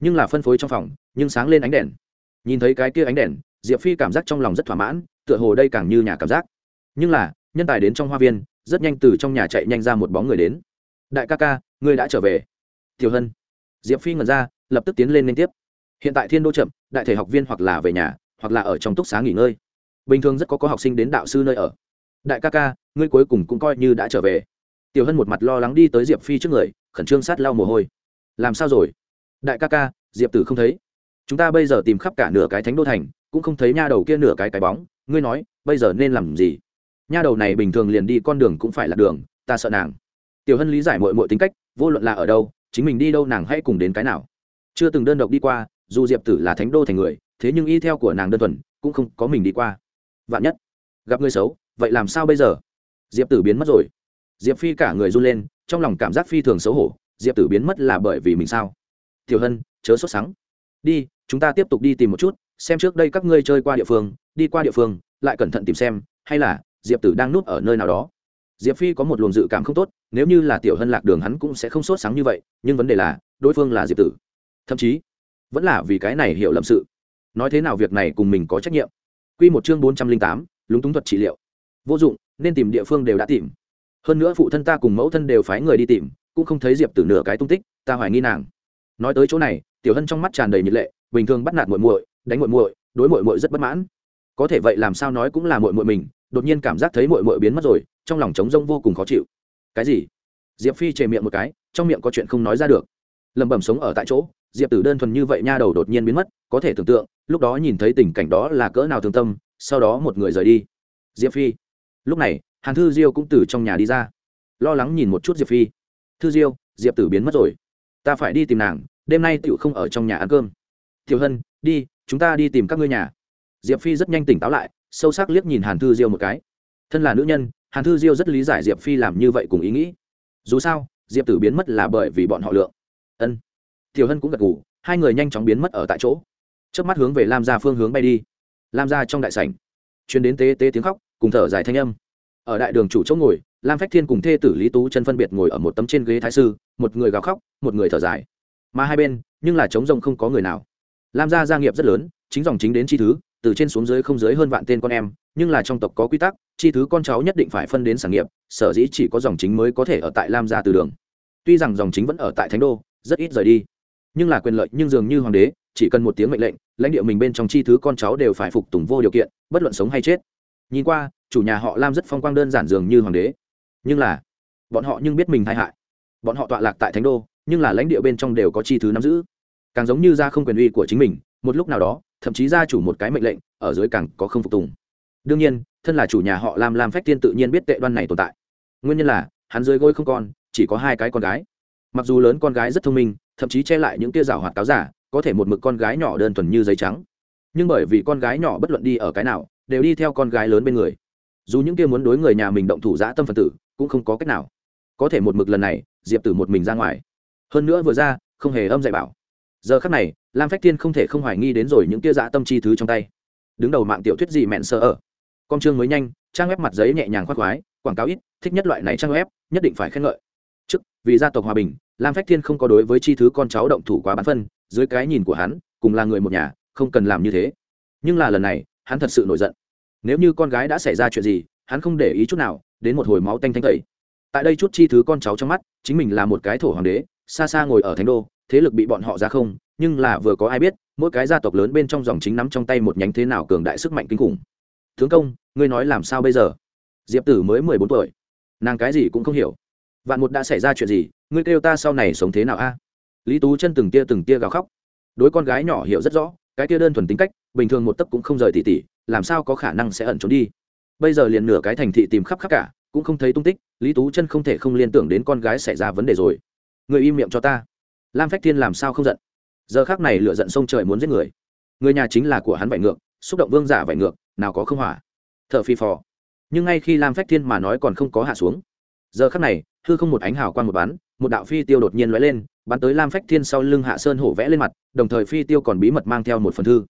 Nhưng là phân phối trong phòng, nhưng sáng lên ánh đèn. Nhìn thấy cái kia ánh đèn, diệp phi cảm giác trong lòng rất thỏa mãn, tựa hồ đây càng như nhà cảm giác. Nhưng là, nhân tài đến trong hoa viên, rất nhanh từ trong nhà chạy nhanh ra một bóng người đến. Đại ca ca, ngươi đã trở về. Tiểu hân. Diệp phi ngẩn ra, lập tức tiến lên liên tiếp. Hiện tại thiên đô chậm, đại thể học viên hoặc là về nhà, hoặc là ở trong túc xá nghỉ ngơi. Bình thường rất có có học sinh đến đạo sư nơi ở. Đại ca ca, ngươi cuối cùng cũng coi như đã trở về. Tiểu hân một mặt lo lắng đi tới diệp phi trước người, khẩn trương sát lau mồ hôi làm sao rồi? Đại ca ca, diệp tử không thấy. Chúng ta bây giờ tìm khắp cả nửa cái thánh đô thành, cũng không thấy nha đầu kia nửa cái cái bóng. Ngươi nói, bây giờ nên làm gì? Nha đầu này bình thường liền đi con đường cũng phải là đường, ta sợ nàng. Tiểu hân lý giải mọi mọi tính cách, vô luận là ở đâu, chính mình đi đâu nàng hãy cùng đến cái nào. Chưa từng đơn độc đi qua, dù diệp tử là thánh đô thành người, thế nhưng y theo của nàng đơn thuần, cũng không có mình đi qua. Vạn nhất, gặp người xấu, vậy làm sao bây giờ? Diệp tử biến mất rồi. Diệp phi cả người run lên, trong lòng cảm giác phi thường xấu hổ diệp tử biến mất là bởi vì mình sao? Tiểu hân, chớ sốt sắng. Đi, chúng ta tiếp tục đi tìm một chút, xem trước đây các ngươi chơi qua địa phương, đi qua địa phương, lại cẩn thận tìm xem, hay là diệp tử đang núp ở nơi nào đó. Diệp phi có một luồng dự cảm không tốt, nếu như là tiểu hân lạc đường hắn cũng sẽ không sốt sáng như vậy, nhưng vấn đề là, đối phương là diệp tử. Thậm chí, vẫn là vì cái này hiểu lầm sự. Nói thế nào việc này cùng mình có trách nhiệm? Q một chương bốn trăm linh tám, lúng túng thuật trị liệu. Vô dụng, nên tìm địa phương đều đã tìm. Hơn nữa phụ thân ta cùng mẫu thân đều phái người đi tìm cũng không thấy diệp tử nửa cái tung tích ta hoài nghi nàng nói tới chỗ này tiểu hân trong mắt tràn đầy nhiệt lệ bình thường bắt nạt muội muội đánh muội muội đối muội muội rất bất mãn có thể vậy làm sao nói cũng là muội muội mình đột nhiên cảm giác thấy muội muội biến mất rồi trong lòng trống rông vô cùng khó chịu cái gì diệp phi chề miệng một cái trong miệng có chuyện không nói ra được lẩm bẩm sống ở tại chỗ diệp tử đơn thuần như vậy nha đầu đột nhiên biến mất có thể tưởng tượng lúc đó nhìn thấy tình cảnh đó là cỡ nào thương tâm sau đó một người rời đi diệp phi lúc này hàn thư diêu cũng từ trong nhà đi ra lo lắng nhìn một chút diệp phi thư diêu, diệp tử biến mất rồi. Ta phải đi tìm nàng, đêm nay tựu không ở trong nhà ăn cơm. Tiểu hân, đi, chúng ta đi tìm các ngươi nhà. Diệp phi rất nhanh tỉnh táo lại, sâu sắc liếc nhìn hàn thư diêu một cái. Thân là nữ nhân, hàn thư diêu rất lý giải diệp phi làm như vậy cùng ý nghĩ. Dù sao, diệp tử biến mất là bởi vì bọn họ lượng. Ân. Tiểu hân cũng gật ngủ hai người nhanh chóng biến mất ở tại chỗ. Trước mắt hướng về lam ra phương hướng bay đi. Lam ra trong đại sảnh. Chuyến đến tế tế tiếng khóc, cùng thở dài thanh âm ở đại đường chủ chỗ ngồi, lam phách thiên cùng thê tử lý tú chân phân biệt ngồi ở một tấm trên ghế thái sư, một người gào khóc, một người thở dài. Mà hai bên, nhưng là trống rông không có người nào. Lam gia gia nghiệp rất lớn, chính dòng chính đến chi thứ, từ trên xuống dưới không dưới hơn vạn tên con em, nhưng là trong tộc có quy tắc, chi thứ con cháu nhất định phải phân đến sản nghiệp, sở dĩ chỉ có dòng chính mới có thể ở tại lam gia từ đường. Tuy rằng dòng chính vẫn ở tại thánh đô, rất ít rời đi, nhưng là quyền lợi nhưng dường như hoàng đế, chỉ cần một tiếng mệnh lệnh, lãnh địa mình bên trong chi thứ con cháu đều phải phục tùng vô điều kiện, bất luận sống hay chết nhìn qua, chủ nhà họ lam rất phong quang đơn giản dường như hoàng đế. Nhưng là, bọn họ nhưng biết mình tai hại. Bọn họ tọa lạc tại thánh đô, nhưng là lãnh địa bên trong đều có chi thứ nắm giữ. Càng giống như ra không quyền uy của chính mình, một lúc nào đó, thậm chí gia chủ một cái mệnh lệnh, ở dưới càng có không phục tùng. Đương nhiên, thân là chủ nhà họ lam lam phách tiên tự nhiên biết tệ đoan này tồn tại. Nguyên nhân là, hắn dưới gối không con, chỉ có hai cái con gái. Mặc dù lớn con gái rất thông minh, thậm chí che lại những tia rào hoạt cáo giả, có thể một mực con gái nhỏ đơn thuần như giấy trắng. Nhưng bởi vì con gái nhỏ bất luận đi ở cái nào đều đi theo con gái lớn bên người. Dù những kia muốn đối người nhà mình động thủ giã tâm phần tử, cũng không có cách nào. Có thể một mực lần này, diệp tử một mình ra ngoài. Hơn nữa vừa ra, không hề âm dạy bảo. Giờ khắc này, lam phách Thiên không thể không hoài nghi đến rồi những kia dã tâm chi thứ trong tay. Đứng đầu mạng tiểu thuyết gì mẹn sợ ở. Con chương mới nhanh, trang web mặt giấy nhẹ nhàng khoác khoái, quảng cáo ít, thích nhất loại này trang web, nhất định phải khen ngợi. Trước, vì gia tộc hòa bình, lam phách thiên không có đối với chi thứ con cháu động thủ quá bán phân, dưới cái nhìn của hắn, cùng là người một nhà, không cần làm như thế. Nhưng là lần này hắn thật sự nổi giận. Nếu như con gái đã xảy ra chuyện gì, hắn không để ý chút nào, đến một hồi máu tanh thanh tẩy. Tại đây chút chi thứ con cháu trong mắt, chính mình là một cái thổ hoàng đế, xa xa ngồi ở thánh đô, thế lực bị bọn họ ra không, nhưng là vừa có ai biết, mỗi cái gia tộc lớn bên trong dòng chính nắm trong tay một nhánh thế nào cường đại sức mạnh kinh khủng. Tướng công, ngươi nói làm sao bây giờ? Diệp tử mới mười bốn tuổi. Nàng cái gì cũng không hiểu. Vạn một đã xảy ra chuyện gì, ngươi kêu ta sau này sống thế nào a? Lý tú chân từng tia từng tia gào khóc. Đối con gái nhỏ hiểu rất rõ cái kia đơn thuần tính cách, bình thường một tấc cũng không rời tỉ tỉ, làm sao có khả năng sẽ ẩn trốn đi? Bây giờ liền nửa cái thành thị tìm khắp khắp cả, cũng không thấy tung tích, lý tú chân không thể không liên tưởng đến con gái xảy ra vấn đề rồi. Người im miệng cho ta. Lam phách thiên làm sao không giận? Giờ khác này lựa giận sông trời muốn giết người. Người nhà chính là của hắn vải ngược, xúc động vương giả vải ngược, nào có không hỏa t h ở phi phò. Nhưng ngay khi lam phách thiên mà nói còn không có hạ xuống giờ khắc này, hư không một ánh hào quang một bắn, một đạo phi tiêu đột nhiên lóe lên, bắn tới lam phách thiên sau lưng hạ sơn hổ vẽ lên mặt, đồng thời phi tiêu còn bí mật mang theo một phần thư.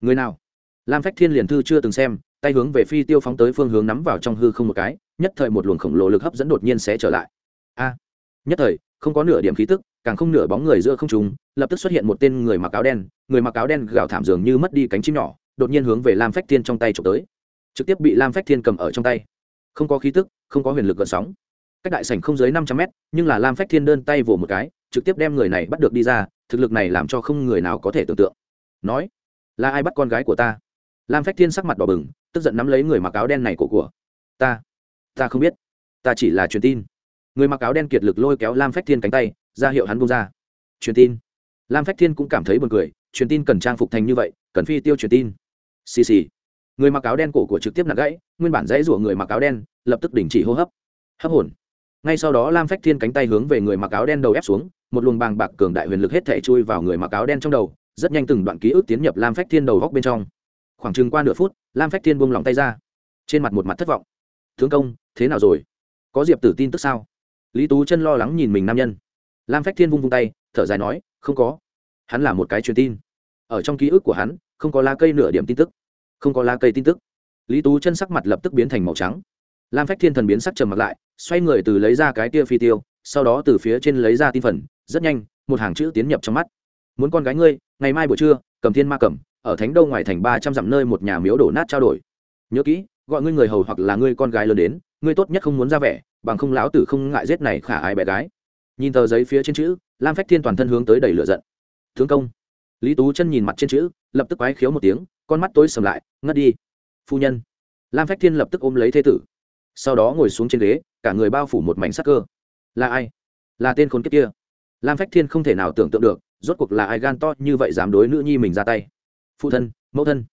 Người nào? Lam phách thiên liền thư chưa từng xem, tay hướng về phi tiêu phóng tới phương hướng nắm vào trong hư không một cái, nhất thời một luồng khổng lồ lực hấp dẫn đột nhiên sẽ trở lại. A! Nhất thời, không có nửa điểm khí tức, càng không nửa bóng người giữa không trung, lập tức xuất hiện một tên người mặc áo đen, người mặc áo đen gào thảm dường như mất đi cánh chim nhỏ, đột nhiên hướng về lam phách thiên trong tay trộm tới. Trực tiếp bị lam phách thiên cầm ở trong tay. Không có khí tức, không có huyền lực gợn sóng cách đại sảnh không dưới năm trăm mét, nhưng là lam phách thiên đơn tay vỗ một cái, trực tiếp đem người này bắt được đi ra, thực lực này làm cho không người nào có thể tưởng tượng. Nói, là ai bắt con gái của ta? Lam phách thiên sắc mặt đỏ bừng, tức giận nắm lấy người mặc áo đen này của của. Ta ta không biết, ta chỉ là truyền tin. Người mặc áo đen kiệt lực lôi kéo lam phách thiên cánh tay, ra hiệu hắn bông ra. Truyền tin? Lam phách thiên cũng cảm thấy buồn cười, truyền tin cần trang phục thành như vậy, cần phi tiêu truyền tin. Xì xì. Người mặc áo đen cổ của trực tiếp nặng gãy, nguyên bản dãy rủa người mặc áo đen, lập tức đình chỉ hô hấp. Hấp hồn ngay sau đó lam phách thiên cánh tay hướng về người mặc áo đen đầu ép xuống, một luồng bàng bạc cường đại huyền lực hết thể chui vào người mặc áo đen trong đầu, rất nhanh từng đoạn ký ức tiến nhập lam phách thiên đầu góc bên trong. Khoảng chừng qua nửa phút, lam phách thiên buông lòng tay ra. Trên mặt một mặt thất vọng. Thương công, thế nào rồi? Có diệp tử tin tức sao? Lý tú chân lo lắng nhìn mình nam nhân. Lam phách thiên vung vung tay, thở dài nói, không có. Hắn là một cái truyền tin. Ở trong ký ức của hắn, không có lá cây nửa điểm tin tức. Không có lá cây tin tức. Lý tú chân sắc mặt lập tức biến thành màu trắng lam phách thiên thần biến sắc trầm mặt lại, xoay người từ lấy ra cái tia phi tiêu, sau đó từ phía trên lấy ra tin phần, rất nhanh, một hàng chữ tiến nhập trong mắt. Muốn con gái ngươi, ngày mai buổi trưa, cầm thiên ma cầm, ở thánh đâu ngoài thành ba trăm dặm nơi một nhà miếu đổ nát trao đổi. Nhớ kỹ, gọi ngươi người hầu hoặc là ngươi con gái lớn đến, ngươi tốt nhất không muốn ra vẻ, bằng không lão tử không ngại giết này khả ai bé gái. Nhìn tờ giấy phía trên chữ, lam phách thiên toàn thân hướng tới đầy lửa giận. Thương công. Lý tú chân nhìn mặt trên chữ, lập tức quái khiếu một tiếng, con mắt tối sầm lại, ngất đi, phu nhân. Lam phách thiên lập tức ôm lấy thế tử sau đó ngồi xuống trên ghế, cả người bao phủ một mảnh sắc cơ. Là ai? Là tên khốn kiếp kia. Lam phách thiên không thể nào tưởng tượng được, rốt cuộc là ai gan to như vậy dám đối nữ nhi mình ra tay? Phụ thân, mẫu thân.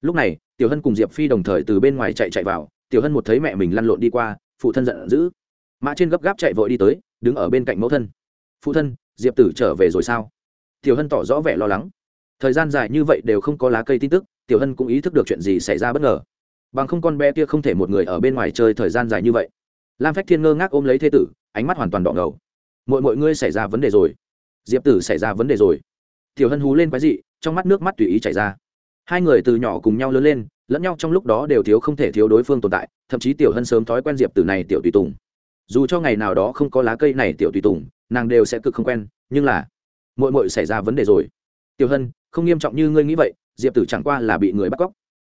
Lúc này, tiểu hân cùng diệp phi đồng thời từ bên ngoài chạy chạy vào, tiểu hân một thấy mẹ mình lăn lộn đi qua, phụ thân giận dữ. Mã trên gấp gáp chạy vội đi tới, đứng ở bên cạnh mẫu thân. Phụ thân, diệp tử trở về rồi sao? Tiểu hân tỏ rõ vẻ lo lắng. Thời gian dài như vậy đều không có lá cây tin tức, tiểu hân cũng ý thức được chuyện gì xảy ra bất ngờ bằng không con bé kia không thể một người ở bên ngoài chơi thời gian dài như vậy. Lam phách thiên ngơ ngác ôm lấy thế tử, ánh mắt hoàn toàn đỏ ngầu. Mọi mọi ngươi xảy ra vấn đề rồi. Diệp tử xảy ra vấn đề rồi. Tiểu hân hú lên quái dị, trong mắt nước mắt tùy ý chảy ra. Hai người từ nhỏ cùng nhau lớn lên, lẫn nhau trong lúc đó đều thiếu không thể thiếu đối phương tồn tại, thậm chí tiểu hân sớm thói quen diệp tử này tiểu tùy tùng. Dù cho ngày nào đó không có lá cây này tiểu tùy tùng, nàng đều sẽ cực không quen, nhưng là mội mội xảy ra vấn đề rồi. Tiểu hân, không nghiêm trọng như ngươi nghĩ vậy, diệp tử chẳng qua là bị người bắt cóc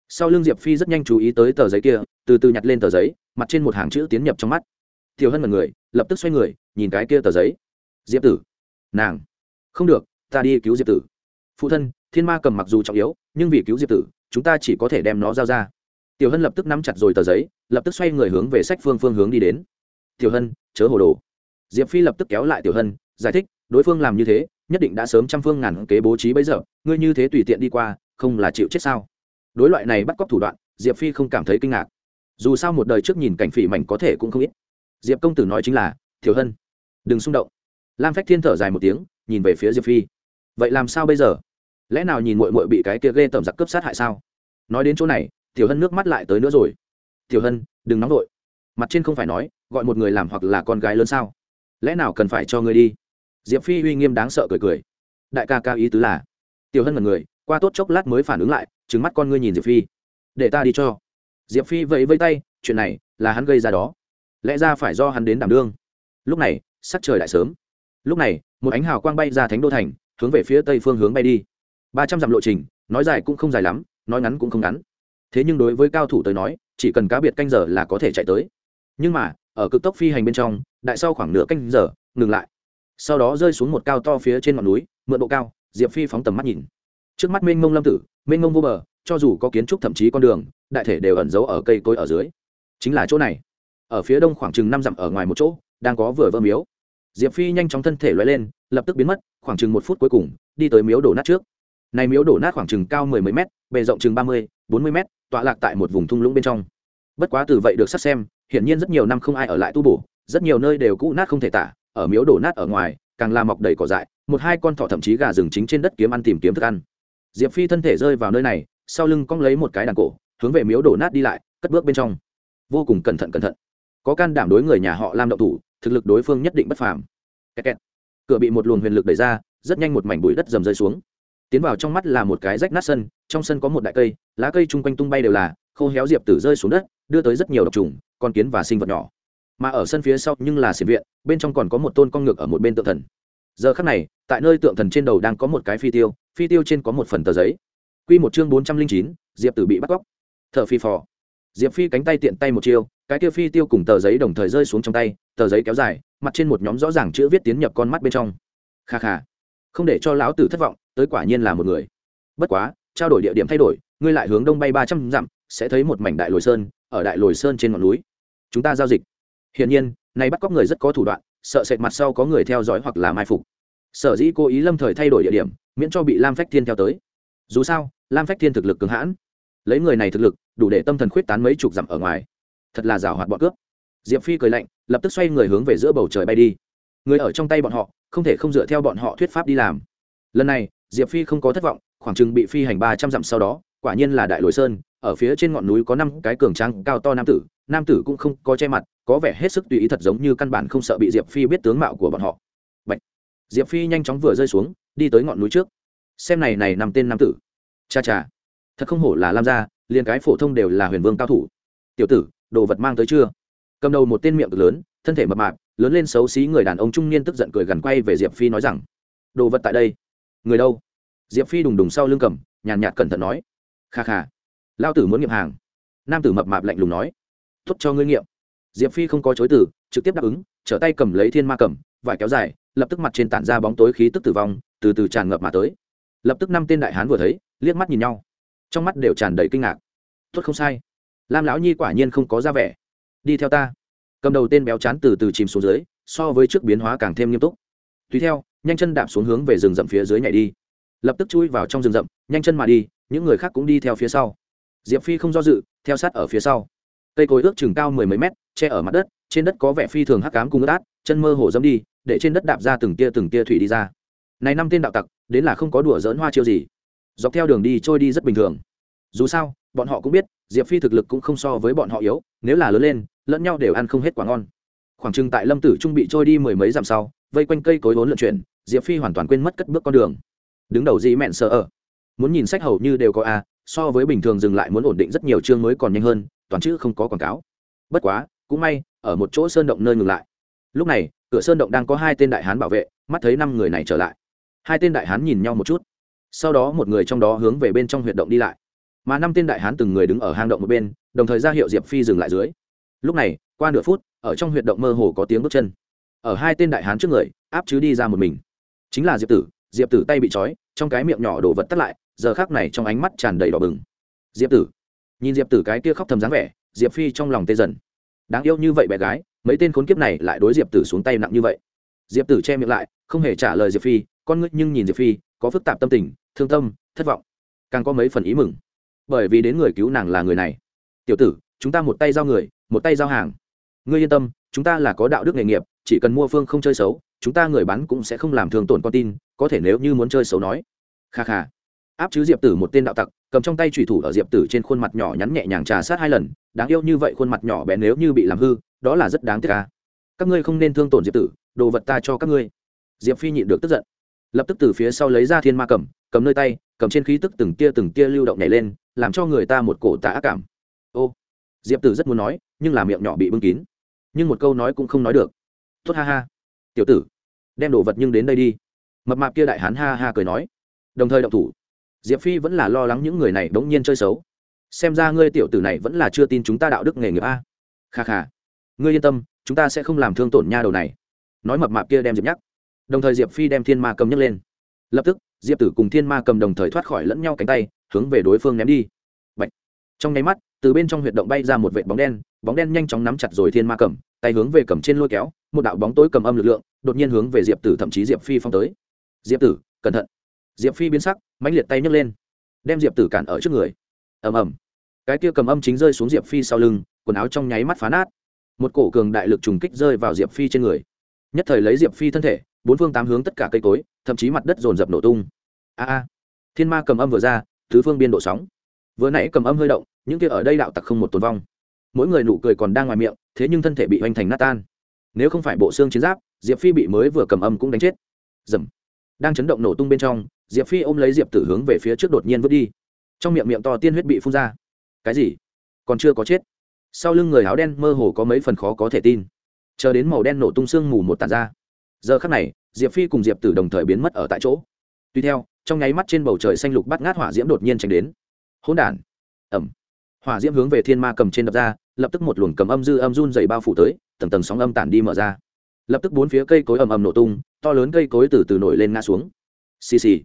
sau lưng diệp phi rất nhanh chú ý tới tờ giấy kia, từ từ nhặt lên tờ giấy, mặt trên một hàng chữ tiến nhập trong mắt. Tiểu hân mật người, lập tức xoay người, nhìn cái kia tờ giấy. Diệp tử. Nàng. Không được, ta đi cứu diệp tử. Phụ thân, thiên ma cầm mặc dù trọng yếu, nhưng vì cứu diệp tử, chúng ta chỉ có thể đem nó giao ra. Tiểu hân lập tức nắm chặt rồi tờ giấy, lập tức xoay người hướng về sách phương phương hướng đi đến. Tiểu hân, chớ hồ đồ. Diệp phi lập tức kéo lại tiểu hân, giải thích, đối phương làm như thế, nhất định đã sớm trăm phương ngàn kế bố trí bấy giờ, ngươi như thế tùy tiện đi qua, không là chịu chết sao? Đối loại này bắt cóc thủ đoạn, diệp phi không cảm thấy kinh ngạc. Dù sao một đời trước nhìn cảnh phỉ mảnh có thể cũng không ít. Diệp công tử nói chính là, tiểu hân, đừng xung động. Lam phách thiên thở dài một tiếng, nhìn về phía diệp phi. Vậy làm sao bây giờ? Lẽ nào nhìn mội mội bị cái kia ghê tởm giặc cướp sát hại sao? Nói đến chỗ này, tiểu hân nước mắt lại tới nữa rồi. Tiểu hân, đừng nóng vội. Mặt trên không phải nói, gọi một người làm hoặc là con gái lớn sao? Lẽ nào cần phải cho ngươi đi? Diệp phi uy nghiêm đáng sợ cười cười. Đại ca ca ý tứ là tiểu hân là người, qua tốt chốc lát mới phản ứng lại trứng mắt con ngươi nhìn diệp phi. Để ta đi cho. Diệp phi vẫy vây tay, chuyện này là hắn gây ra đó. Lẽ ra phải do hắn đến đảm đương. Lúc này, sắc trời lại sớm. Lúc này, một ánh hào quang bay ra thánh đô thành, hướng về phía tây phương hướng bay đi. Ba trăm dặm lộ trình, nói dài cũng không dài lắm, nói ngắn cũng không ngắn. Thế nhưng đối với cao thủ tới nói, chỉ cần cá biệt canh giờ là có thể chạy tới. Nhưng mà, ở cực tốc phi hành bên trong, đại sau khoảng nửa canh giờ, ngừng lại. Sau đó rơi xuống một cao to phía trên ngọn núi, mượn độ cao, diệp phi phóng tầm mắt nhìn trước mắt mênh mông lâm tử, mênh mông vô bờ, cho dù có kiến trúc thậm chí con đường, đại thể đều ẩn giấu ở cây cối ở dưới. Chính là chỗ này. Ở phía đông khoảng chừng năm dặm ở ngoài một chỗ, đang có vừa vơ miếu. Diệp phi nhanh chóng thân thể loay lên, lập tức biến mất, khoảng chừng một phút cuối cùng, đi tới miếu đổ nát trước. Này miếu đổ nát khoảng chừng cao mười mấy mét, bề rộng chừng ba mươi, bốn mươi mét, tọa lạc tại một vùng thung lũng bên trong. Bất quá từ vậy được sắt xem, hiển nhiên rất nhiều năm không ai ở lại tu bổ, rất nhiều nơi đều cũ nát không thể tả, ở miếu đổ nát ở ngoài, càng là mọc đầy cỏ dại, một hai con thỏ thậm chí gà rừng chính trên đất kiếm ăn tìm kiếm thức ăn diệp phi thân thể rơi vào nơi này, sau lưng cong lấy một cái đàn cổ, hướng về miếu đổ nát đi lại, cất bước bên trong. Vô cùng cẩn thận cẩn thận. Có can đảm đối người nhà họ lam động thủ, thực lực đối phương nhất định bất phàm. Kẹt kẹt. cửa bị một luồng huyền lực đẩy ra, rất nhanh một mảnh bụi đất dầm rơi xuống. Tiến vào trong mắt là một cái rách nát sân, trong sân có một đại cây, lá cây chung quanh tung bay đều là, khô héo diệp tử rơi xuống đất, đưa tới rất nhiều độc trùng, con kiến và sinh vật nhỏ. Mà ở sân phía sau nhưng là xiển viện, bên trong còn có một tôn con ngực ở một bên tượng thần. Giờ khắc này, tại nơi tượng thần trên đầu đang có một cái phi tiêu phi tiêu trên có một phần tờ giấy. Q một chương bốn trăm linh chín, diệp tử bị bắt cóc. T h ở phi phò. Diệp phi cánh tay tiện tay một chiêu, cái kia phi tiêu cùng tờ giấy đồng thời rơi xuống trong tay, tờ giấy kéo dài, mặt trên một nhóm rõ ràng chữ viết tiến nhập con mắt bên trong. Kha kha. Không để cho lão tử thất vọng, tới quả nhiên là một người. Bất quá, trao đổi địa điểm thay đổi, ngươi lại hướng đông bay ba trăm dặm, sẽ thấy một mảnh đại lồi sơn, ở đại lồi sơn trên ngọn núi. Chúng ta giao dịch. Hiển nhiên nay bắt cóc người rất có thủ đoạn, sợ sệt mặt sau có người theo dõi hoặc là mai phục. Sở dĩ cố ý lâm thời thay đổi địa điểm miễn cho bị lam phách thiên theo tới. Dù sao, lam phách thiên thực lực cường hãn. Lấy người này thực lực, đủ để tâm thần khuyết tán mấy chục dặm ở ngoài. Thật là rào hoạt bọn cướp. Diệp phi cười lạnh, lập tức xoay người hướng về giữa bầu trời bay đi. Người ở trong tay bọn họ, không thể không dựa theo bọn họ thuyết pháp đi làm. Lần này, diệp phi không có thất vọng, khoảng chừng bị phi hành ba trăm dặm sau đó, quả nhiên là đại lồi sơn, ở phía trên ngọn núi có năm cái cường trang cao to nam tử nam tử cũng không có che mặt, có vẻ hết sức tùy ý thật giống như căn bản không sợ bị diệp phi biết tướng mạo của bọn họ. Bạch. diệp phi nhanh chóng vừa rơi xuống đi tới ngọn núi trước. Xem này này nằm tên nam tử. Cha cha. Thật không hổ là lam gia, liền cái phổ thông đều là huyền vương cao thủ. Tiểu tử, đồ vật mang tới chưa? Cầm đầu một tên miệng cực lớn, thân thể mập mạp, lớn lên xấu xí người đàn ông trung niên tức giận cười gần quay về diệp phi nói rằng, đồ vật tại đây. Người đâu? Diệp phi đùng đùng sau lưng cầm, nhàn nhạt cẩn thận nói. Kha kha, lao tử muốn nghiệm hàng. Nam tử mập mạp lạnh lùng nói. Tốt cho ngươi nghiệm. Diệp phi không có chối từ, trực tiếp đáp ứng, trở tay cầm lấy thiên ma cầm, vải kéo dài lập tức mặt trên tản ra bóng tối khí tức tử vong, từ từ tràn ngập mà tới. Lập tức năm tên đại hán vừa thấy, liếc mắt nhìn nhau. Trong mắt đều tràn đầy kinh ngạc. Tuất không sai. Lam lão nhi quả nhiên không có ra vẻ. Đi theo ta. Cầm đầu tên béo chán từ từ chìm xuống dưới, so với trước biến hóa càng thêm nghiêm túc. Tùy theo, nhanh chân đạp xuống hướng về rừng rậm phía dưới nhảy đi. Lập tức chui vào trong rừng rậm, nhanh chân mà đi, những người khác cũng đi theo phía sau. Diệp phi không do dự, theo sát ở phía sau. Cây cối ước chừng cao mười mấy mét, che ở mặt đất, trên đất có vẻ phi thường hắc cám cùng ướt át chân mơ hồ dẫm đi, để trên đất đạp ra từng tia từng tia thủy đi ra. Này năm tên đạo tặc, đến là không có đùa dỡn hoa chiêu gì. Dọc theo đường đi trôi đi rất bình thường. Dù sao, bọn họ cũng biết, diệp phi thực lực cũng không so với bọn họ yếu, nếu là lớn lên, lẫn nhau đều ăn không hết quả ngon. Khoảng chừng tại lâm tử trung bị trôi đi mười mấy dặm sau, vây quanh cây cối vốn lượn chuyển, diệp phi hoàn toàn quên mất cất bước con đường. Đứng đầu dĩ mẹn sợ ở. Muốn nhìn sách hầu như đều có a, so với bình thường dừng lại muốn ổn định rất nhiều chương mới còn nhanh hơn, toàn chữ không có quảng cáo. Bất quá, cũng may, ở một chỗ sơn động nơi ngừng lại lúc này, cửa sơn động đang có hai tên đại hán bảo vệ, mắt thấy năm người này trở lại. Hai tên đại hán nhìn nhau một chút. Sau đó một người trong đó hướng về bên trong huyệt động đi lại. Mà năm tên đại hán từng người đứng ở hang động một bên, đồng thời ra hiệu diệp phi dừng lại dưới. Lúc này, qua nửa phút, ở trong huyệt động mơ hồ có tiếng bước chân. Ở hai tên đại hán trước người, áp chứ đi ra một mình. Chính là diệp tử diệp tử tay bị trói, trong cái miệng nhỏ đổ vật tắt lại, giờ khác này trong ánh mắt tràn đầy đỏ bừng. Diệp tử, nhìn diệp tử cái kia khóc thầm dáng vẻ, diệp phi trong lòng tê dần. Đáng yêu như vậy bé gái mấy tên khốn kiếp này lại đối diệp tử xuống tay nặng như vậy. Diệp tử che miệng lại, không hề trả lời diệp phi, con ngươi nhưng nhìn diệp phi, có phức tạp tâm tình, thương tâm, thất vọng. Càng có mấy phần ý mừng. Bởi vì đến người cứu nàng là người này. Tiểu tử, chúng ta một tay giao người, một tay giao hàng. Ngươi yên tâm, chúng ta là có đạo đức nghề nghiệp, chỉ cần mua phương không chơi xấu, chúng ta người bán cũng sẽ không làm thương tổn con tin, có thể nếu như muốn chơi xấu nói. Kha kha. Áp chứ diệp tử một tên đạo tặc, cầm trong tay thủy thủ ở diệp tử trên khuôn mặt nhỏ nhắn nhẹ nhàng trà sát hai lần, đáng yêu như vậy khuôn mặt nhỏ bé nếu như bị làm hư đó là rất đáng tiếc ca các ngươi không nên thương tổn diệp tử, đồ vật ta cho các ngươi. Diệp phi nhịn được tức giận. Lập tức từ phía sau lấy ra thiên ma cầm cầm nơi tay, cầm trên khí tức từng tia từng tia lưu động nhảy lên, làm cho người ta một cổ tạ ác cảm. Ô, diệp tử rất muốn nói, nhưng là miệng nhỏ bị bưng kín. Nhưng một câu nói cũng không nói được. Tốt ha ha. Tiểu tử, đem đồ vật nhưng đến đây đi. Mập mạp kia đại hán ha ha cười nói. Đồng thời động thủ. Diệp phi vẫn là lo lắng những người này đống nhiên chơi xấu. Xem ra ngươi tiểu tử này vẫn là chưa tin chúng ta đạo đức nghề nghiệp a. Kha kha ngươi yên tâm, chúng ta sẽ không làm thương tổn nha đầu này. Nói mập mạp kia đem diệp nhắc. Đồng thời diệp phi đem thiên ma cầm nhấc lên. Lập tức, diệp tử cùng thiên ma cầm đồng thời thoát khỏi lẫn nhau cánh tay, hướng về đối phương ném đi. Bạch. trong nháy mắt, từ bên trong huyệt động bay ra một vệ bóng đen bóng đen nhanh chóng nắm chặt rồi thiên ma cầm, tay hướng về cầm trên lôi kéo, một đạo bóng tối cầm âm lực lượng, đột nhiên hướng về diệp tử thậm chí diệp phi phong tới. Diệp tử, cẩn thận. Diệp phi biến sắc, mãnh liệt tay nhấc lên, đem diệp tử cản ở trước người. Ầm ầm. Cái kia cầm âm chính rơi xuống diệp phi sau lưng, quần áo trong nháy mắt phá nát một cổ cường đại lực trùng kích rơi vào diệp phi trên người. Nhất thời lấy diệp phi thân thể, bốn phương tám hướng tất cả cây cối, thậm chí mặt đất dồn dập nổ tung. A a, thiên ma cầm âm vừa ra thứ phương biên độ sóng. Vừa nãy cầm âm hơi động, những kia ở đây đạo tặc không một tồn vong. Mỗi người nụ cười còn đang ngoài miệng, thế nhưng thân thể bị hoành thành nát tan. Nếu không phải bộ xương chiến giáp, diệp phi bị mới vừa cầm âm cũng đánh chết. Dầm đang chấn động nổ tung bên trong, diệp phi ôm lấy diệp tử hướng về phía trước đột nhiên vứt đi. Trong miệng miệng to tiên huyết bị phun ra. Cái gì? Còn chưa có chết sau lưng người áo đen mơ hồ có mấy phần khó có thể tin. Chờ đến màu đen nổ tung sương mù một tàn ra. Giờ khắc này, diệp phi cùng diệp tử đồng thời biến mất ở tại chỗ. Tuy theo, trong nháy mắt trên bầu trời xanh lục bắt ngát hỏa diễm đột nhiên tránh đến. Hỗn đản. Ẩm. Hỏa diễm hướng về thiên ma cầm trên đập ra, lập tức một luồng cầm âm dư âm run dày bao phủ tới, tầng tầng sóng âm tản đi mở ra. Lập tức bốn phía cây cối ầm ầm nổ tung, to lớn cây cối từ từ nổi lên ngã xuống. Xì xì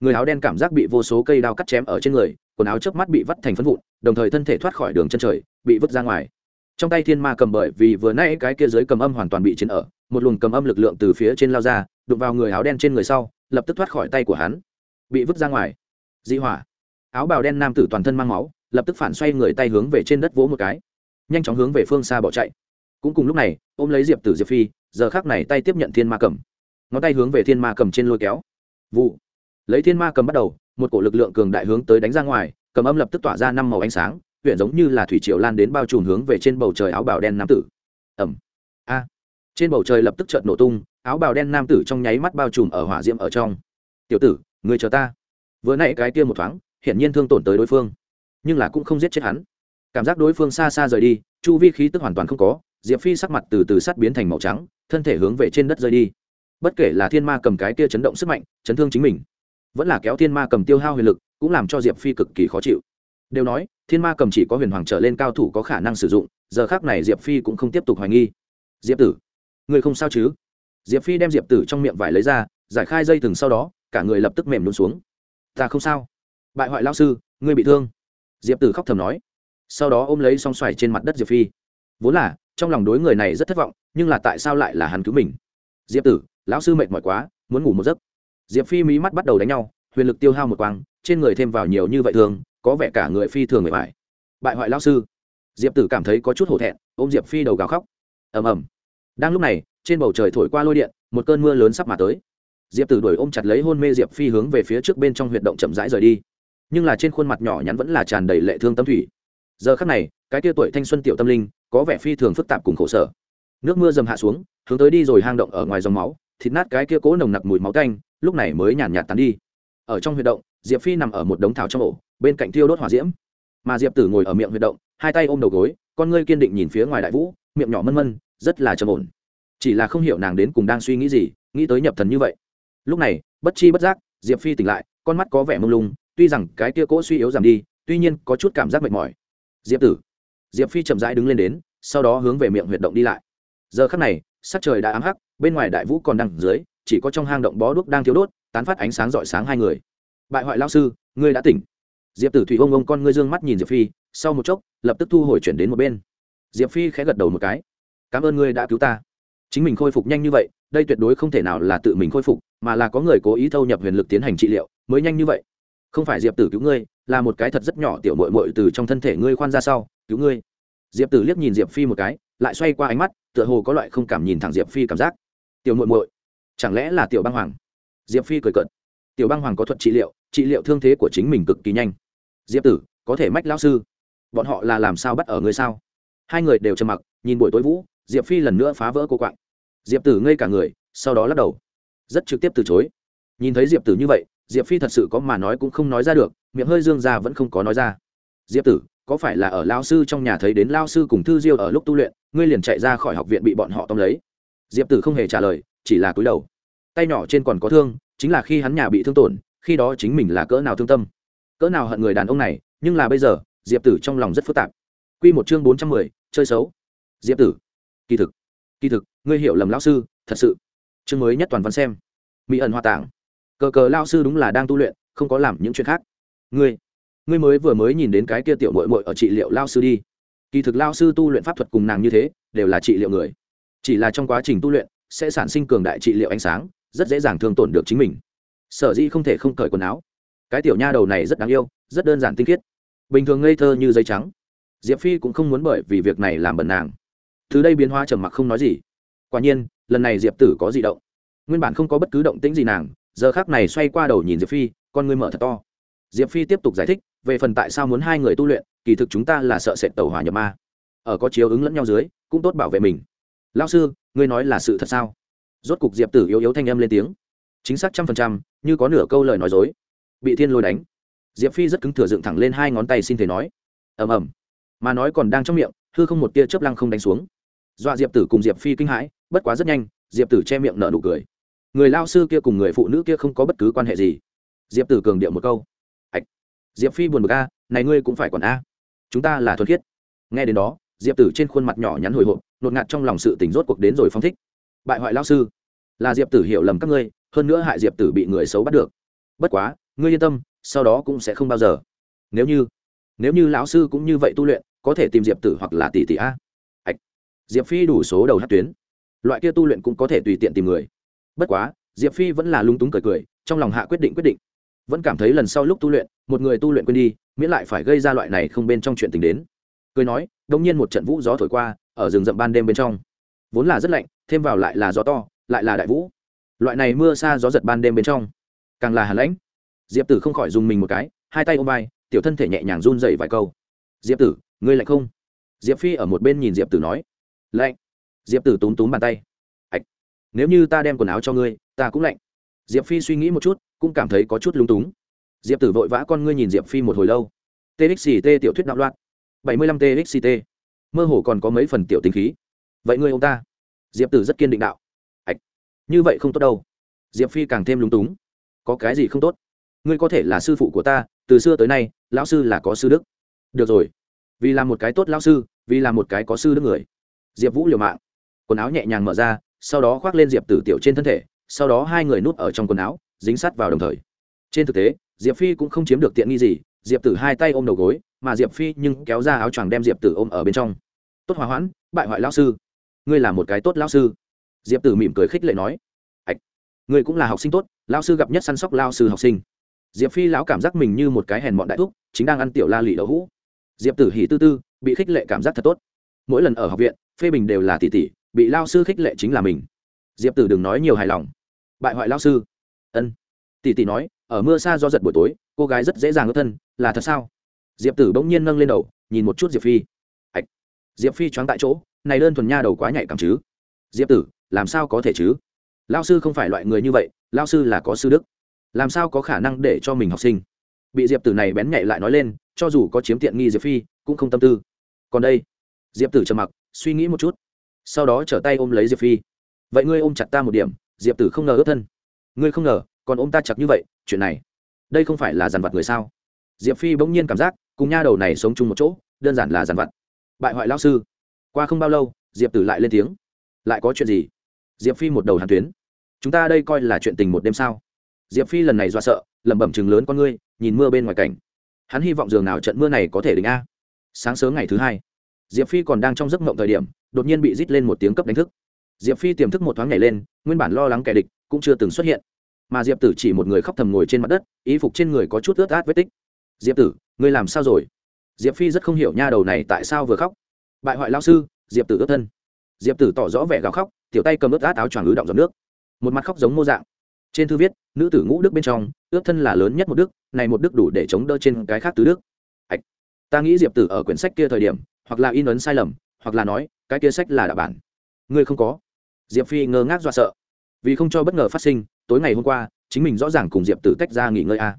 người áo đen cảm giác bị vô số cây đao cắt chém ở trên người, quần áo trước mắt bị vắt thành phân vụn, đồng thời thân thể thoát khỏi đường chân trời, bị vứt ra ngoài. Trong tay thiên ma cầm bởi vì vừa nãy cái kia dưới cầm âm hoàn toàn bị chiến ở, một luồng cầm âm lực lượng từ phía trên lao ra, đụng vào người áo đen trên người sau, lập tức thoát khỏi tay của hắn. Bị vứt ra ngoài. Dị hỏa. Áo bào đen nam tử toàn thân mang máu, lập tức phản xoay người tay hướng về trên đất vỗ một cái. Nhanh chóng hướng về phương xa bỏ chạy. Cũng cùng lúc này, ôm lấy diệp tử diệp phi, giờ khác này tay tiếp nhận thiên ma cầm. Ngón tay hướng về thiên ma cầm trên lôi kéo. Vụ lấy thiên ma cầm bắt đầu, một cổ lực lượng cường đại hướng tới đánh ra ngoài, cầm âm lập tức tỏa ra năm màu ánh sáng huyện giống như là thủy triều lan đến bao trùm hướng về trên bầu trời áo bào đen nam tử. Ẩm a. Trên bầu trời lập tức trợn nổ tung, áo bào đen nam tử trong nháy mắt bao trùm ở hỏa diễm ở trong. Tiểu tử người chờ ta. Vừa nãy cái kia một thoáng, hiển nhiên thương tổn tới đối phương, nhưng là cũng không giết chết hắn. Cảm giác đối phương xa xa rời đi, chu vi khí tức hoàn toàn không có, diệp phi sắc mặt từ từ sắt biến thành màu trắng, thân thể hướng về trên đất rơi đi. Bất kể là thiên ma cầm cái kia chấn động sức mạnh, chấn thương chính mình vẫn là kéo thiên ma cầm tiêu hao huyền lực, cũng làm cho diệp phi cực kỳ khó chịu. Đều nói, thiên ma cầm chỉ có huyền hoàng trở lên cao thủ có khả năng sử dụng, giờ khác này diệp phi cũng không tiếp tục hoài nghi. Diệp tử, người không sao chứ? Diệp phi đem diệp tử trong miệng vải lấy ra, giải khai dây thừng sau đó, cả người lập tức mềm luôn xuống. Ta không sao. Bại hoại lao sư, ngươi bị thương. Diệp tử khóc thầm nói. Sau đó ôm lấy song xoài trên mặt đất diệp phi. Vốn là, trong lòng đối người này rất thất vọng, nhưng là tại sao lại là hắn cứu mình? Diệp tử, lão sư mệt mỏi quá, muốn ngủ một giấc diệp phi mí mắt bắt đầu đánh nhau, huyền lực tiêu hao một quang, trên người thêm vào nhiều như vậy thường, có vẻ cả người phi thường người phải bại hoại lão sư. Diệp tử cảm thấy có chút hổ thẹn, ôm diệp phi đầu gào khóc. Ầm ầm. Đang lúc này, trên bầu trời thổi qua lôi điện, một cơn mưa lớn sắp mà tới. Diệp tử đuổi ôm chặt lấy hôn mê diệp phi hướng về phía trước bên trong huyệt động chậm rãi rời đi. Nhưng là trên khuôn mặt nhỏ nhắn vẫn là tràn đầy lệ thương tâm thủy. Giờ khắc này, cái tia tuổi thanh xuân tiểu tâm linh, có vẻ phi thường phức tạp cùng khổ sở. Nước mưa dầm hạ xuống, hướng tới đi rồi hang động ở ngoài dòng máu, thịt nát cái kia cố nồng nặc mùi máu tanh lúc này mới nhàn nhạt tán đi. Ở trong huyệt động, diệp phi nằm ở một đống thảo trong ổ, bên cạnh thiêu đốt hỏa diễm. Mà diệp tử ngồi ở miệng huyệt động, hai tay ôm đầu gối, con ngươi kiên định nhìn phía ngoài đại vũ, miệng nhỏ mân mân, rất là trầm ổn. Chỉ là không hiểu nàng đến cùng đang suy nghĩ gì, nghĩ tới nhập thần như vậy. Lúc này, bất chi bất giác, diệp phi tỉnh lại, con mắt có vẻ mông lung, tuy rằng cái kia cỗ suy yếu giảm đi, tuy nhiên có chút cảm giác mệt mỏi. Diệp tử. Diệp phi chậm rãi đứng lên đến, sau đó hướng về miệng huyệt động đi lại. Giờ khắc này, sắc trời đã ám hắc, bên ngoài đại vũ còn đang dưới chỉ có trong hang động bó đuốc đang thiếu đốt, tán phát ánh sáng rọi sáng hai người. Bại hoại lao sư, ngươi đã tỉnh. Diệp tử thủy ông ông con ngươi dương mắt nhìn diệp phi, sau một chốc, lập tức thu hồi chuyển đến một bên. Diệp phi khẽ gật đầu một cái. Cảm ơn ngươi đã cứu ta. Chính mình khôi phục nhanh như vậy, đây tuyệt đối không thể nào là tự mình khôi phục, mà là có người cố ý thâu nhập huyền lực tiến hành trị liệu, mới nhanh như vậy. Không phải diệp tử cứu ngươi, là một cái thật rất nhỏ tiểu mội mội từ trong thân thể ngươi khoan ra sau, cứu ngươi. Diệp tử liếc nhìn diệp phi một cái, lại xoay qua ánh mắt, tựa hồ có loại không cảm nhìn thẳng diệp phi cảm giác. Tiểu mội mội chẳng lẽ là tiểu băng hoàng? Diệp phi cười cợt. Tiểu băng hoàng có thuật trị liệu trị liệu thương thế của chính mình cực kỳ nhanh. Diệp tử, có thể mách lao sư. Bọn họ là làm sao bắt ở ngươi sao? Hai người đều trầm mặc, nhìn buổi tối vũ, diệp phi lần nữa phá vỡ cô quạng. Diệp tử ngây cả người, sau đó lắc đầu. Rất trực tiếp từ chối. Nhìn thấy diệp tử như vậy, diệp phi thật sự có mà nói cũng không nói ra được, miệng hơi dương ra vẫn không có nói ra. Diệp tử, có phải là ở lao sư trong nhà thấy đến lao sư cùng thư diêu ở lúc tu luyện, ngươi liền chạy ra khỏi học viện bị bọn họ tóm lấy? Diệp tử không hề trả lời chỉ là cúi đầu. Tay nhỏ trên còn có thương, chính là khi hắn nhà bị thương tổn, khi đó chính mình là cỡ nào thương tâm. Cỡ nào hận người đàn ông này, nhưng là bây giờ, diệp tử trong lòng rất phức tạp. Q một chương bốn trăm mười, chơi xấu. Diệp tử. Kỳ thực. Kỳ thực, ngươi hiểu lầm lao sư, thật sự. Chương mới nhất toàn văn xem. Mỹ ẩn hoa tạng. Cờ cờ lao sư đúng là đang tu luyện, không có làm những chuyện khác. Ngươi. Ngươi mới vừa mới nhìn đến cái kia tiểu mội mội ở trị liệu lao sư đi. Kỳ thực lao sư tu luyện pháp thuật cùng nàng như thế, đều là trị liệu người. Chỉ là trong quá trình tu luyện sẽ sản sinh cường đại trị liệu ánh sáng, rất dễ dàng thương tổn được chính mình. Sở dĩ không thể không cởi quần áo. Cái tiểu nha đầu này rất đáng yêu, rất đơn giản tinh khiết. Bình thường ngây thơ như giấy trắng. Diệp phi cũng không muốn bởi vì việc này làm bẩn nàng. Từ đây biến hóa trầm mặc không nói gì. Quả nhiên, lần này diệp tử có di động. Nguyên bản không có bất cứ động tĩnh gì nàng, giờ khác này xoay qua đầu nhìn diệp phi, con ngươi mở thật to. Diệp phi tiếp tục giải thích, về phần tại sao muốn hai người tu luyện, kỳ thực chúng ta là sợ sệt tàu hỏa nhập ma. Ở có chiếu ứng lẫn nhau dưới, cũng tốt bảo vệ mình lao sư, ngươi nói là sự thật sao? Rốt cục diệp tử yếu yếu thanh âm lên tiếng. Chính xác trăm phần trăm, như có nửa câu lời nói dối. Bị thiên lôi đánh. Diệp phi rất cứng thừa dựng thẳng lên hai ngón tay xin thể nói. Ầm ầm. Mà nói còn đang trong miệng, hư không một tia chớp lăng không đánh xuống. Dọa diệp tử cùng diệp phi kinh hãi, bất quá rất nhanh, diệp tử che miệng nở nụ cười. Người lao sư kia cùng người phụ nữ kia không có bất cứ quan hệ gì. Diệp tử cường điệu một câu. Ạch diệp phi buồn bực a, này ngươi cũng phải còn a. Chúng ta là thuần khiết. Nghe đến đó, diệp tử trên khuôn mặt nhỏ nhắn hồi hộp nột ngạt trong lòng sự tình rốt cuộc đến rồi phong thích. Bại hoại lao sư, là diệp tử hiểu lầm các ngươi, hơn nữa hại diệp tử bị người xấu bắt được. Bất quá, ngươi yên tâm, sau đó cũng sẽ không bao giờ. Nếu như nếu như lão sư cũng như vậy tu luyện, có thể tìm diệp tử hoặc là tỷ tỷ a. Ạch diệp phi đủ số đầu hát tuyến. Loại kia tu luyện cũng có thể tùy tiện tìm người. Bất quá, diệp phi vẫn là lung túng cười cười, trong lòng hạ quyết định quyết định. Vẫn cảm thấy lần sau lúc tu luyện, một người tu luyện quên đi, miễn lại phải gây ra loại này không bên trong chuyện tình đến. Cười nói đông nhiên một trận vũ gió thổi qua ở rừng rậm ban đêm bên trong. Vốn là rất lạnh, thêm vào lại là gió to, lại là đại vũ. Loại này mưa xa gió giật ban đêm bên trong, càng là hà lãnh. Diệp tử không khỏi dùng mình một cái, hai tay ôm vai, tiểu thân thể nhẹ nhàng run dậy vài câu. Diệp tử, ngươi lạnh không? Diệp phi ở một bên nhìn diệp tử nói. Lạnh. Diệp tử túm túm bàn tay. Ạch, nếu như ta đem quần áo cho ngươi, ta cũng lạnh. Diệp phi suy nghĩ một chút, cũng cảm thấy có chút lung túng. Diệp tử vội vã con ngươi nhìn diệp phi một hồi lâu. Txct tiểu thuyết đạo loạn. Bảy mươi lăm txct mơ hồ còn có mấy phần tiểu tính khí. Vậy ngươi ông ta? Diệp tử rất kiên định đạo. Ạch, như vậy không tốt đâu. Diệp phi càng thêm lúng túng. Có cái gì không tốt? Ngươi có thể là sư phụ của ta, từ xưa tới nay, lão sư là có sư đức. Được rồi. Vì là một cái tốt lão sư, vì là một cái có sư đức người. Diệp vũ liều mạng. Quần áo nhẹ nhàng mở ra, sau đó khoác lên diệp tử tiểu trên thân thể, sau đó hai người núp ở trong quần áo, dính sát vào đồng thời. Trên thực tế, diệp phi cũng không chiếm được tiện nghi gì, diệp tử hai tay ôm đầu gối, mà diệp phi nhưng kéo ra áo choàng đem diệp tử ôm ở bên trong tốt hòa hoãn, bại hoại lão sư. Ngươi là một cái tốt lão sư. Diệp tử mỉm cười khích lệ nói. Ạch ngươi cũng là học sinh tốt, lão sư gặp nhất săn sóc lao sư học sinh. Diệp phi lão cảm giác mình như một cái hèn mọn đại thúc, chính đang ăn tiểu la lì đậu hũ. Diệp tử hỉ tư tư, bị khích lệ cảm giác thật tốt. Mỗi lần ở học viện, phê bình đều là tỷ tỷ bị lao sư khích lệ chính là mình. Diệp tử đừng nói nhiều hài lòng. Bại hoại lao sư. Ân. Tỷ tỷ nói, ở mưa xa do giật buổi tối, cô gái rất dễ dàng ướt thân, là thật sao? Diệp tử bỗng nhiên nâng lên đầu, nhìn một chút diệp phi diệp phi choáng tại chỗ, này đơn thuần nha đầu quá nhạy cảm chứ. Diệp tử, làm sao có thể chứ? Lao sư không phải loại người như vậy lao sư là có sư đức. Làm sao có khả năng để cho mình học sinh? Bị diệp tử này bén nhạy lại nói lên, cho dù có chiếm tiện nghi diệp phi, cũng không tâm tư. Còn đây, diệp tử trầm mặc, suy nghĩ một chút. Sau đó trở tay ôm lấy diệp phi. Vậy ngươi ôm chặt ta một điểm, diệp tử không ngờ ướt thân. Ngươi không ngờ, còn ôm ta chặt như vậy, chuyện này, đây không phải là dàn vặt người sao? Diệp phi bỗng nhiên cảm giác, cùng nha đầu này sống chung một chỗ, đơn giản là dàn vặt bại hoại lao sư. Qua không bao lâu, diệp tử lại lên tiếng. Lại có chuyện gì? Diệp phi một đầu hàn tuyến. Chúng ta đây coi là chuyện tình một đêm sao? Diệp phi lần này do sợ, lẩm bẩm chừng lớn con ngươi, nhìn mưa bên ngoài cảnh. Hắn hy vọng giường nào trận mưa này có thể đỉnh a. Sáng sớm ngày thứ hai, diệp phi còn đang trong giấc mộng thời điểm, đột nhiên bị rít lên một tiếng cấp đánh thức. Diệp phi tiềm thức một thoáng nhảy lên, nguyên bản lo lắng kẻ địch cũng chưa từng xuất hiện. Mà diệp tử chỉ một người khóc thầm ngồi trên mặt đất ý phục trên người có chút ướt át vết tích. Diệp tử, ngươi làm sao rồi? Diệp phi rất không hiểu nha đầu này tại sao vừa khóc. Bại hoại lao sư, diệp tử ướt thân. Diệp tử tỏ rõ vẻ gào khóc, tiểu tay cầm ướt át áo choàng ứ động giọt nước. Một mặt khóc giống mô dạng. Trên thư viết, nữ tử ngũ đức bên trong ướt thân là lớn nhất một đức, này một đức đủ để chống đỡ trên cái khác tứ đức. Ạch, ta nghĩ diệp tử ở quyển sách kia thời điểm, hoặc là in ấn sai lầm, hoặc là nói, cái kia sách là đạo bản. Ngươi không có. Diệp phi ngơ ngác do sợ. Vì không cho bất ngờ phát sinh, tối ngày hôm qua, chính mình rõ ràng cùng diệp tử tách ra nghỉ ngơi a.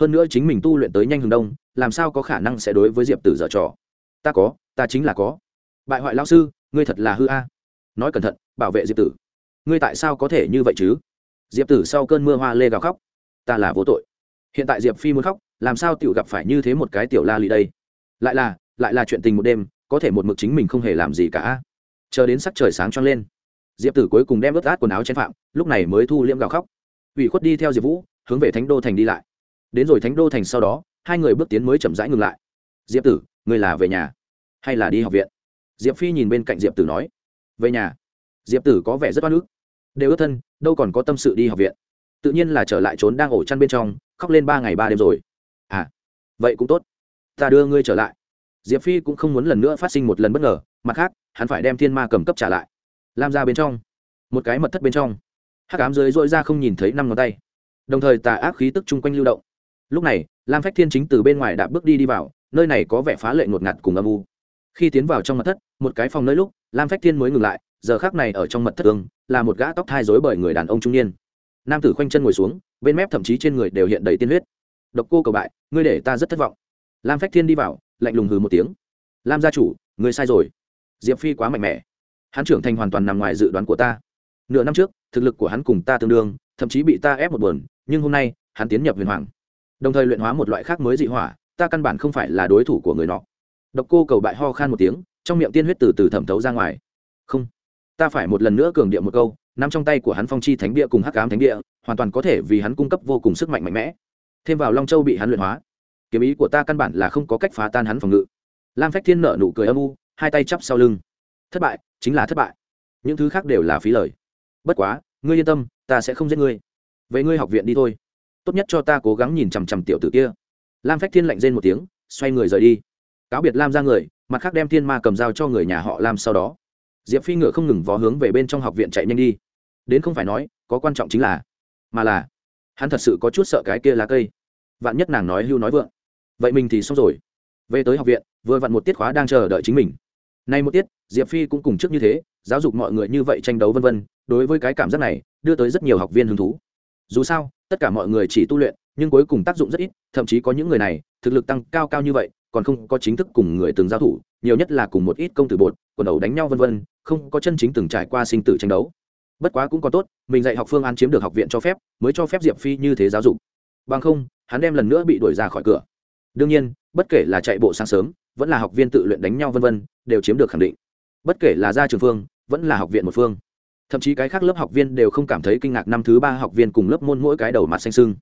Hơn nữa chính mình tu luyện tới nhanh hừng đông làm sao có khả năng sẽ đối với diệp tử dở trò? Ta có, ta chính là có. Bại hoại lao sư, ngươi thật là hư a. Nói cẩn thận, bảo vệ diệp tử. Ngươi tại sao có thể như vậy chứ? Diệp tử sau cơn mưa hoa lê gào khóc. Ta là vô tội. Hiện tại diệp phi muốn khóc, làm sao tiểu gặp phải như thế một cái tiểu la lì đây? Lại là lại là chuyện tình một đêm, có thể một mực chính mình không hề làm gì cả chờ đến sắc trời sáng trăng lên, diệp tử cuối cùng đem ướt át quần áo trên phạm, lúc này mới thu liễm gào khóc. Ủy khuất đi theo diệp vũ, hướng về thánh đô thành đi lại. Đến rồi thánh đô thành sau đó hai người bước tiến mới chậm rãi ngừng lại. Diệp tử người là về nhà hay là đi học viện? Diệp phi nhìn bên cạnh diệp tử nói. Về nhà. Diệp tử có vẻ rất oan ức. Đều ước thân, đâu còn có tâm sự đi học viện. Tự nhiên là trở lại trốn đang ổ chăn bên trong, khóc lên ba ngày ba đêm rồi. À vậy cũng tốt. Ta đưa ngươi trở lại. Diệp phi cũng không muốn lần nữa phát sinh một lần bất ngờ, mặt khác, hắn phải đem thiên ma cầm cấp trả lại. Lam ra bên trong, một cái mật thất bên trong. Hắc ám dưới dội ra không nhìn thấy năm ngón tay. Đồng thời tà ác khí tức chung quanh lưu động. Lúc này lam phách thiên chính từ bên ngoài đã bước đi đi vào, nơi này có vẻ phá lệ ngột ngạt cùng âm u. Khi tiến vào trong mật thất, một cái phòng nơi lúc, lam phách thiên mới ngừng lại, giờ khác này ở trong mật thất tương là một gã tóc thai dối bởi người đàn ông trung niên. Nam tử khoanh chân ngồi xuống, bên mép thậm chí trên người đều hiện đầy tiên huyết. Độc cô cầu bại, ngươi để ta rất thất vọng. Lam phách thiên đi vào, lạnh lùng hừ một tiếng. Lam gia chủ, ngươi sai rồi. Diệp phi quá mạnh mẽ. Hắn trưởng thành hoàn toàn nằm ngoài dự đoán của ta. Nửa năm trước, thực lực của hắn cùng ta tương đương, thậm chí bị ta ép một buồn, nhưng hôm nay, hắn tiến nhập huyền hoàng đồng thời luyện hóa một loại khác mới dị hỏa, ta căn bản không phải là đối thủ của người nọ. Độc cô cầu bại ho khan một tiếng, trong miệng tiên huyết từ từ thẩm thấu ra ngoài. Không, ta phải một lần nữa cường điệu một câu nằm trong tay của hắn phong chi thánh địa cùng hắc ám thánh địa, hoàn toàn có thể vì hắn cung cấp vô cùng sức mạnh mạnh mẽ. Thêm vào long châu bị hắn luyện hóa, kiếm ý của ta căn bản là không có cách phá tan hắn phòng ngự. Lam phách thiên nợ nụ cười âm u, hai tay chắp sau lưng. Thất bại, chính là thất bại. Những thứ khác đều là phí lời. Bất quá, ngươi yên tâm, ta sẽ không giết ngươi. Về ngươi học viện đi thôi tốt nhất cho ta cố gắng nhìn chằm chằm tiểu tử kia. Lam phách thiên lạnh rên một tiếng, xoay người rời đi. Cáo biệt lam ra người, mặt khác đem thiên ma cầm dao cho người nhà họ lam sau đó. Diệp phi ngựa không ngừng vó hướng về bên trong học viện chạy nhanh đi. Đến không phải nói, có quan trọng chính là, mà là, hắn thật sự có chút sợ cái kia lá cây. Vạn nhất nàng nói hưu nói vượng. Vậy mình thì xong rồi. Về tới học viện, vừa vặn một tiết khóa đang chờ đợi chính mình. Nay một tiết, diệp phi cũng cùng trước như thế, giáo dục mọi người như vậy tranh đấu vân vân, đối với cái cảm giác này, đưa tới rất nhiều học viên hứng thú. Dù sao tất cả mọi người chỉ tu luyện, nhưng cuối cùng tác dụng rất ít, thậm chí có những người này, thực lực tăng cao cao như vậy, còn không có chính thức cùng người từng giao thủ, nhiều nhất là cùng một ít công tử bột, quần đầu đánh nhau vân vân, không có chân chính từng trải qua sinh tử tranh đấu. Bất quá cũng còn tốt, mình dạy học phương án chiếm được học viện cho phép, mới cho phép diệp phi như thế giáo dục. Bằng không, hắn đem lần nữa bị đuổi ra khỏi cửa. Đương nhiên, bất kể là chạy bộ sáng sớm, vẫn là học viên tự luyện đánh nhau vân vân, đều chiếm được khẳng định. Bất kể là ra trường phương, vẫn là học viện một phương thậm chí cái khác lớp học viên đều không cảm thấy kinh ngạc năm thứ ba học viên cùng lớp môn mỗi cái đầu mặt xanh sưng.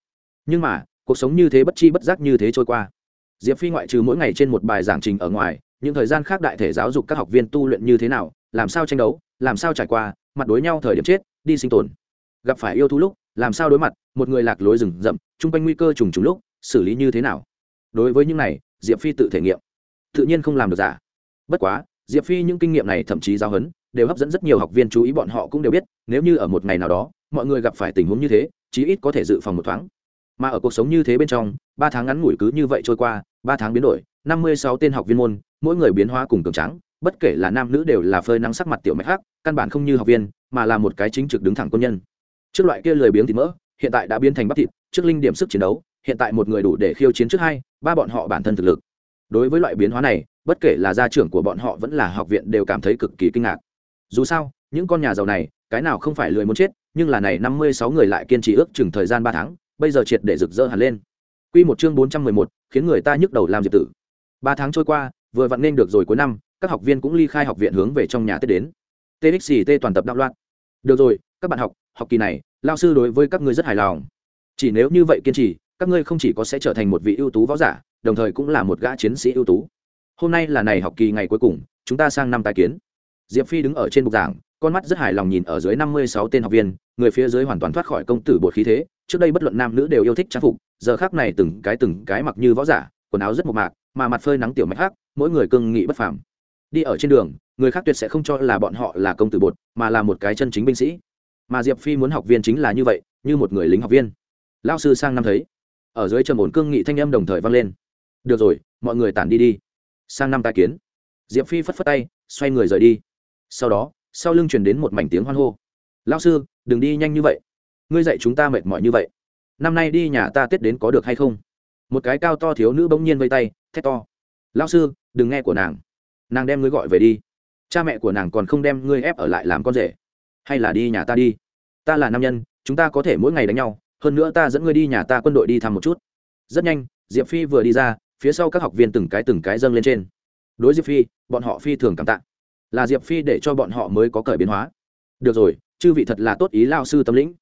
Nhưng mà, cuộc sống như thế bất chi bất giác như thế trôi qua. Diệp phi ngoại trừ mỗi ngày trên một bài giảng trình ở ngoài, những thời gian khác đại thể giáo dục các học viên tu luyện như thế nào, làm sao tranh đấu, làm sao trải qua, mặt đối nhau thời điểm chết, đi sinh tồn. Gặp phải yêu thú lúc, làm sao đối mặt, một người lạc lối rừng rậm, chung quanh nguy cơ trùng trùng lúc, xử lý như thế nào? Đối với những này, diệp phi tự thể nghiệm. Tự nhiên không làm được giả. Bất quá, diệp phi những kinh nghiệm này thậm chí giáo huấn đều hấp dẫn rất nhiều học viên chú ý bọn họ cũng đều biết, nếu như ở một ngày nào đó, mọi người gặp phải tình huống như thế, chí ít có thể dự phòng một thoáng. Mà ở cuộc sống như thế bên trong, ba tháng ngắn ngủi cứ như vậy trôi qua, ba tháng biến đổi, năm mươi sáu tên học viên môn, mỗi người biến hóa cùng cường trắng bất kể là nam nữ đều là phơi nắng sắc mặt tiểu mạch khác căn bản không như học viên, mà là một cái chính trực đứng thẳng quân nhân. Trước loại kia lười biếng thịt mỡ, hiện tại đã biến thành bắp thịt, trước linh điểm sức chiến đấu, hiện tại một người đủ để khiêu chiến trước hai, ba bọn họ bản thân thực lực. Đối với loại biến hóa này, bất kể là gia trưởng của bọn họ vẫn là học viện đều cảm thấy cực kỳ kinh ngạc dù sao, những con nhà giàu này, cái nào không phải lười muốn chết, nhưng là này năm mươi sáu người lại kiên trì ước chừng thời gian ba tháng, bây giờ triệt để rực rỡ hẳn lên. Quy một chương bốn trăm mười một, khiến người ta nhức đầu làm diệp tử. Ba tháng trôi qua, vừa vặn nên được rồi cuối năm, các học viên cũng ly khai học viện hướng về trong nhà tết đến. Txt toàn tập đạo loạn. Được rồi, các bạn học học kỳ này, lao sư đối với các ngươi rất hài lòng. Chỉ nếu như vậy kiên trì, các ngươi không chỉ có sẽ trở thành một vị ưu tú võ giả, đồng thời cũng là một gã chiến sĩ ưu tú. Hôm nay là này học kỳ ngày cuối cùng, chúng ta sang năm tái kiến diệp phi đứng ở trên bục giảng, con mắt rất hài lòng nhìn ở dưới năm mươi sáu tên học viên, người phía dưới hoàn toàn thoát khỏi công tử bột khí thế. Trước đây bất luận nam nữ đều yêu thích trang phục, giờ khác này từng cái từng cái mặc như võ giả, quần áo rất mộc mạc, mà mặt phơi nắng tiểu mạch khác mỗi người cương nghị bất phàm. Đi ở trên đường, người khác tuyệt sẽ không cho là bọn họ là công tử bột, mà là một cái chân chính binh sĩ. Mà diệp phi muốn học viên chính là như vậy, như một người lính học viên. Lao sư sang năm thấy, ở dưới trầm ổn cương nghị thanh âm đồng thời vang lên. Được rồi, mọi người tản đi đi. Sang năm tai kiến. Diệp phi phất phất tay, xoay người rời đi sau đó, sau lưng chuyển đến một mảnh tiếng hoan hô. Lao sư, đừng đi nhanh như vậy. Ngươi dạy chúng ta mệt mỏi như vậy. Năm nay đi nhà ta tết đến có được hay không? Một cái cao to thiếu nữ bỗng nhiên vây tay, thét to. Lao sư, đừng nghe của nàng. Nàng đem ngươi gọi về đi. Cha mẹ của nàng còn không đem ngươi ép ở lại làm con rể. Hay là đi nhà ta đi. Ta là nam nhân, chúng ta có thể mỗi ngày đánh nhau, hơn nữa ta dẫn ngươi đi nhà ta quân đội đi thăm một chút. Rất nhanh, diệp phi vừa đi ra, phía sau các học viên từng cái từng cái dâng lên trên. Đối diệp phi, bọn họ phi thường cảm tạ là diệp phi để cho bọn họ mới có cởi biến hóa. Được rồi, chư vị thật là tốt ý lao sư tâm lĩnh.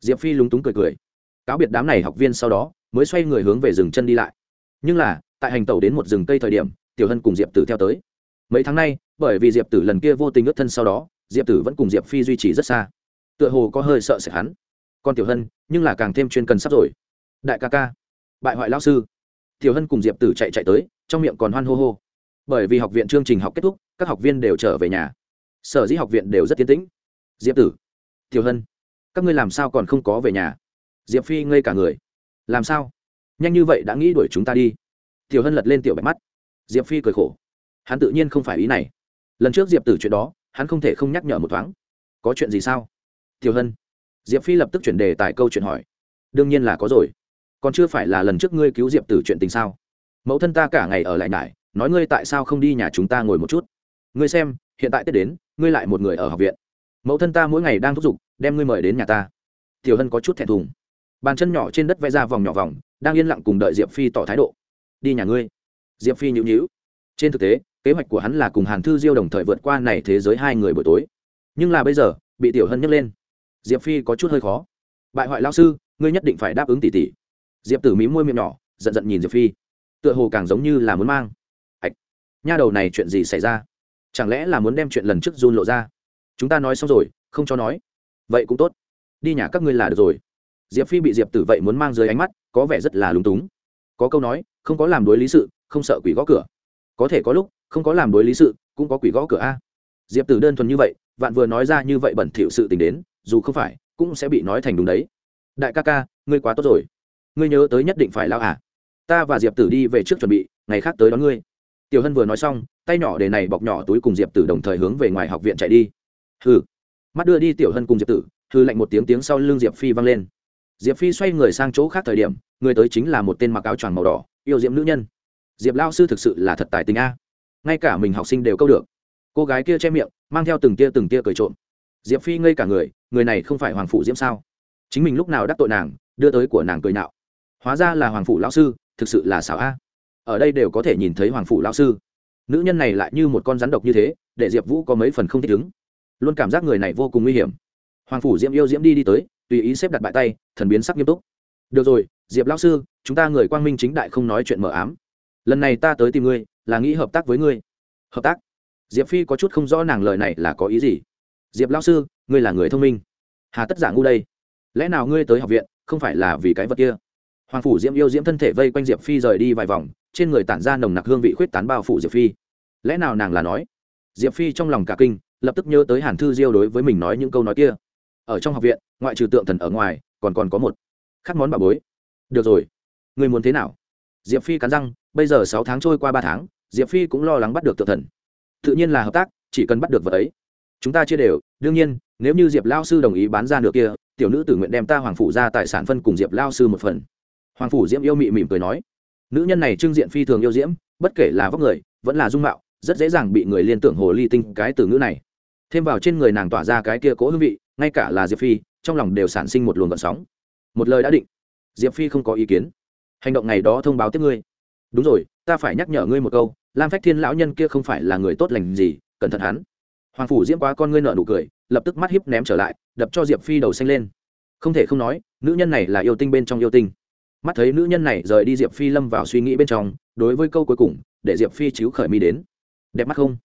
Diệp phi lúng túng cười cười. Cáo biệt đám này học viên sau đó, mới xoay người hướng về rừng chân đi lại. Nhưng là, tại hành tàu đến một rừng cây thời điểm, tiểu hân cùng diệp tử theo tới. Mấy tháng nay, bởi vì diệp tử lần kia vô tình ướt thân sau đó, diệp tử vẫn cùng diệp phi duy trì rất xa. Tựa hồ có hơi sợ sệt hắn. Còn tiểu hân, nhưng là càng thêm chuyên cần sắp rồi. Đại ca ca, bại hoại lao sư. Tiểu hân cùng diệp tử chạy chạy tới, trong miệng còn hoan hô hô bởi vì học viện chương trình học kết thúc, các học viên đều trở về nhà. Sở dĩ học viện đều rất tiến tĩnh. Diệp tử, tiểu hân, các ngươi làm sao còn không có về nhà? Diệp phi ngây cả người. Làm sao? Nhanh như vậy đã nghĩ đuổi chúng ta đi. Tiểu hân lật lên tiểu bạch mắt. Diệp phi cười khổ. Hắn tự nhiên không phải ý này. Lần trước diệp tử chuyện đó, hắn không thể không nhắc nhở một thoáng. Có chuyện gì sao? Tiểu hân, diệp phi lập tức chuyển đề tài câu chuyện hỏi. Đương nhiên là có rồi. Còn chưa phải là lần trước ngươi cứu diệp tử chuyện tình sao? Mẫu thân ta cả ngày ở lại nải nói ngươi tại sao không đi nhà chúng ta ngồi một chút? Ngươi xem, hiện tại tết đến, ngươi lại một người ở học viện. Mẫu thân ta mỗi ngày đang thúc giục, đem ngươi mời đến nhà ta. Tiểu hân có chút thẹn thùng. Bàn chân nhỏ trên đất vẽ ra vòng nhỏ vòng, đang yên lặng cùng đợi diệp phi tỏ thái độ. Đi nhà ngươi. Diệp phi nhữ nhữ trên thực tế, kế hoạch của hắn là cùng hàn thư diêu đồng thời vượt qua này thế giới hai người buổi tối. Nhưng là bây giờ, bị tiểu hân nhấc lên. Diệp phi có chút hơi khó. Bại hoại lao sư, ngươi nhất định phải đáp ứng tỷ tỷ. Diệp tử mí môi miệng nhỏ, giận giận nhìn diệp phi. Tựa hồ càng giống như là muốn mang nha đầu này chuyện gì xảy ra? Chẳng lẽ là muốn đem chuyện lần trước run lộ ra? Chúng ta nói xong rồi, không cho nói. Vậy cũng tốt. Đi nhà các ngươi là được rồi. Diệp phi bị diệp tử vậy muốn mang dưới ánh mắt, có vẻ rất là lúng túng. Có câu nói, không có làm đối lý sự, không sợ quỷ gõ cửa. Có thể có lúc, không có làm đối lý sự, cũng có quỷ gõ cửa a. Diệp tử đơn thuần như vậy, vạn vừa nói ra như vậy bẩn thỉu sự tình đến, dù không phải, cũng sẽ bị nói thành đúng đấy. Đại ca ca, ngươi quá tốt rồi. Ngươi nhớ tới nhất định phải lao à. Ta và diệp tử đi về trước chuẩn bị, ngày khác tới đón ngươi tiểu hân vừa nói xong, tay nhỏ để này bọc nhỏ túi cùng diệp tử đồng thời hướng về ngoài học viện chạy đi. Hừ. Mắt đưa đi tiểu hân cùng diệp tử hư lạnh một tiếng tiếng sau lưng diệp phi vang lên. Diệp phi xoay người sang chỗ khác thời điểm, người tới chính là một tên mặc áo choàng màu đỏ, yêu diệm nữ nhân. Diệp lao sư thực sự là thật tài tình a. Ngay cả mình học sinh đều câu được. Cô gái kia che miệng, mang theo từng tia từng tia cười trộm. Diệp phi ngây cả người người này không phải hoàng phụ diễm sao? Chính mình lúc nào đắc tội nàng, đưa tới của nàng cười nạo. Hóa ra là hoàng phụ lão sư, thực sự là xảo a ở đây đều có thể nhìn thấy hoàng phủ lão sư. Nữ nhân này lại như một con rắn độc như thế, để diệp vũ có mấy phần không thích ứng. Luôn cảm giác người này vô cùng nguy hiểm. Hoàng phủ diễm yêu diễm đi đi tới, tùy ý xếp đặt bại tay, thần biến sắc nghiêm túc. Được rồi, diệp lão sư, chúng ta người quang minh chính đại không nói chuyện mờ ám. Lần này ta tới tìm ngươi, là nghĩ hợp tác với ngươi. Hợp tác? Diệp phi có chút không rõ nàng lời này là có ý gì. Diệp lão sư, ngươi là người thông minh. Hà tất giả ngu đây. Lẽ nào ngươi tới học viện, không phải là vì cái vật kia? Hoàng phủ diễm yêu diễm thân thể vây quanh diệp phi rời đi vài vòng trên người tản ra nồng nặc hương vị khuyết tán bao phủ diệp phi. Lẽ nào nàng là nói? Diệp phi trong lòng cả kinh, lập tức nhớ tới hàn thư diêu đối với mình nói những câu nói kia. Ở trong học viện, ngoại trừ tượng thần ở ngoài, còn còn có một khắc món bà bối. Được rồi. Người muốn thế nào? Diệp phi cắn răng, bây giờ sáu tháng trôi qua ba tháng, diệp phi cũng lo lắng bắt được tượng thần. Tự nhiên là hợp tác, chỉ cần bắt được vợ ấy. Chúng ta chia đều, đương nhiên, nếu như diệp lao sư đồng ý bán ra được kia, tiểu nữ tự nguyện đem ta hoàng phủ ra tài sản phân cùng diệp lao sư một phần. Hoàng phủ diễm yêu mị mỉm cười nói nữ nhân này trưng diện phi thường yêu diễm, bất kể là vóc người, vẫn là dung mạo, rất dễ dàng bị người liên tưởng hồ ly tinh cái từ ngữ này. Thêm vào trên người nàng tỏa ra cái kia cố hương vị, ngay cả là diệp phi, trong lòng đều sản sinh một luồng gợn sóng. Một lời đã định, diệp phi không có ý kiến. Hành động ngày đó thông báo tiếp ngươi. Đúng rồi, ta phải nhắc nhở ngươi một câu, lam phách thiên lão nhân kia không phải là người tốt lành gì, cẩn thận hắn. Hoàng phủ diễm quá con ngươi nợ nụ cười, lập tức mắt hiếp ném trở lại, đập cho diệp phi đầu xanh lên. Không thể không nói, nữ nhân này là yêu tinh bên trong yêu tinh mắt thấy nữ nhân này rời đi diệp phi lâm vào suy nghĩ bên trong, đối với câu cuối cùng, để diệp phi chiếu khởi mi đến. Đẹp mắt không?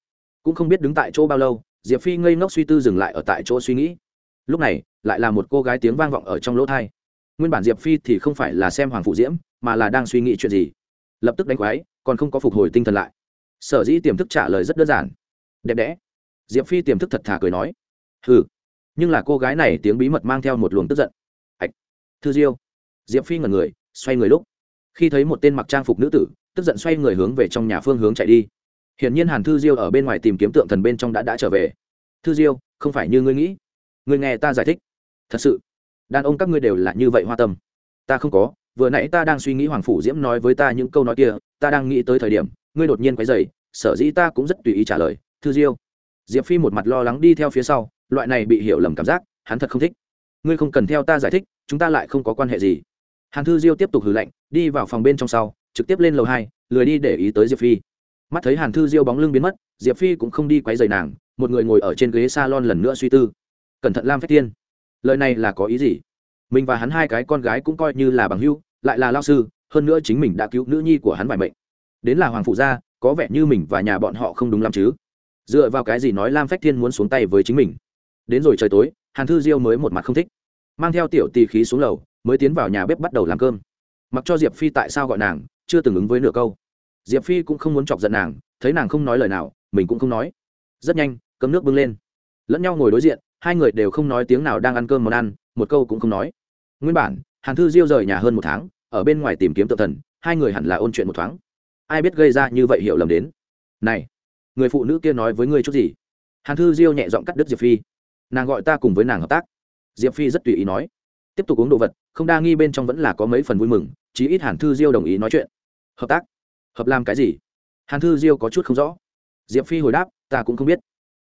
Cũng không biết đứng tại chỗ bao lâu, diệp phi ngây ngốc suy tư dừng lại ở tại chỗ suy nghĩ. Lúc này, lại là một cô gái tiếng vang vọng ở trong lỗ thai. Nguyên bản diệp phi thì không phải là xem hoàng phụ diễm, mà là đang suy nghĩ chuyện gì. Lập tức đánh quái, còn không có phục hồi tinh thần lại. Sở dĩ tiềm thức trả lời rất đơn giản. Đẹp đẽ. Diệp phi tiềm thức thật thà cười nói. Hừ. Nhưng là cô gái này tiếng bí mật mang theo một luồng tức giận. Ạch thư diêu. Diệp phi ngẩn người xoay người lúc, khi thấy một tên mặc trang phục nữ tử, tức giận xoay người hướng về trong nhà phương hướng chạy đi. Hiển nhiên hàn thư diêu ở bên ngoài tìm kiếm tượng thần bên trong đã đã trở về. Thư diêu, không phải như ngươi nghĩ. Ngươi nghe ta giải thích. Thật sự, đàn ông các ngươi đều là như vậy hoa tâm. Ta không có, vừa nãy ta đang suy nghĩ hoàng phủ diễm nói với ta những câu nói kia, ta đang nghĩ tới thời điểm, ngươi đột nhiên quấy dày sở dĩ ta cũng rất tùy ý trả lời, thư diêu. Diệp phi một mặt lo lắng đi theo phía sau, loại này bị hiểu lầm cảm giác, hắn thật không thích. Ngươi không cần theo ta giải thích, chúng ta lại không có quan hệ gì hàn thư diêu tiếp tục hừ lạnh, đi vào phòng bên trong sau, trực tiếp lên lầu hai, lười đi để ý tới diệp phi. Mắt thấy hàn thư diêu bóng lưng biến mất, diệp phi cũng không đi quấy dày nàng, một người ngồi ở trên ghế s a lon lần nữa suy tư. Cẩn thận lam phách tiên lời này là có ý gì? Mình và hắn hai cái con gái cũng coi như là bằng hưu lại là lao sư, hơn nữa chính mình đã cứu nữ nhi của hắn vài mệnh. Đến là hoàng phụ gia, có vẻ như mình và nhà bọn họ không đúng lắm chứ. Dựa vào cái gì nói lam phách thiên muốn xuống tay với chính mình? Đến rồi trời tối, hàn thư diêu mới một mặt không thích mang theo tiểu tì khí xuống lầu, mới tiến vào nhà bếp bắt đầu làm cơm. Mặc cho diệp phi tại sao gọi nàng, chưa từng ứng với nửa câu. Diệp phi cũng không muốn chọc giận nàng, thấy nàng không nói lời nào, mình cũng không nói. Rất nhanh, cơm nước bưng lên. Lẫn nhau ngồi đối diện, hai người đều không nói tiếng nào đang ăn cơm món ăn, một câu cũng không nói. Nguyên bản, hàn thư diêu rời nhà hơn một tháng, ở bên ngoài tìm kiếm tự thần, hai người hẳn là ôn chuyện một thoáng. Ai biết gây ra như vậy hiểu lầm đến. Này, người phụ nữ kia nói với ngươi chút gì? Hàn thư diêu nhẹ giọng cắt đứt diệp phi. Nàng gọi ta cùng với nàng hợp tác diệp phi rất tùy ý nói. Tiếp tục uống đồ vật, không đa nghi bên trong vẫn là có mấy phần vui mừng, chí ít hàn thư diêu đồng ý nói chuyện. Hợp tác? Hợp làm cái gì? Hàn thư diêu có chút không rõ. Diệp phi hồi đáp, ta cũng không biết.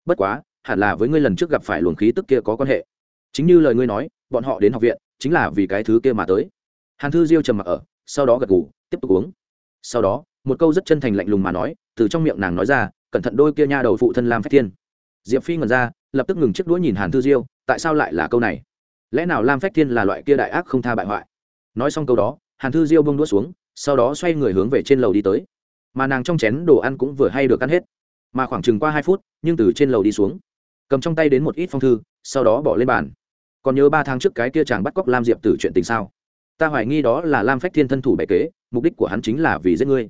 Bất quá, hẳn là với ngươi lần trước gặp phải luồng khí tức kia có quan hệ. Chính như lời ngươi nói, bọn họ đến học viện, chính là vì cái thứ kia mà tới. Hàn thư diêu trầm mặc ở, sau đó gật ngủ tiếp tục uống. Sau đó, một câu rất chân thành lạnh lùng mà nói, từ trong miệng nàng nói ra, cẩn thận đôi kia nha đầu phụ thân lam phách thiên. Diệp phi ngẩn ra lập tức ngừng chiếc đũa nhìn hàn thư diêu, tại sao lại là câu này? Lẽ nào lam phách thiên là loại kia đại ác không tha bại hoại? Nói xong câu đó, hàn thư diêu bông đũa xuống, sau đó xoay người hướng về trên lầu đi tới. Mà nàng trong chén đồ ăn cũng vừa hay được ăn hết. Mà khoảng chừng qua hai phút, nhưng từ trên lầu đi xuống, cầm trong tay đến một ít phong thư, sau đó bỏ lên bàn. Còn nhớ ba tháng trước cái kia chàng bắt cóc lam diệp Tử chuyện tình sao? Ta hoài nghi đó là lam phách thiên thân thủ bệ kế, mục đích của hắn chính là vì giết ngươi.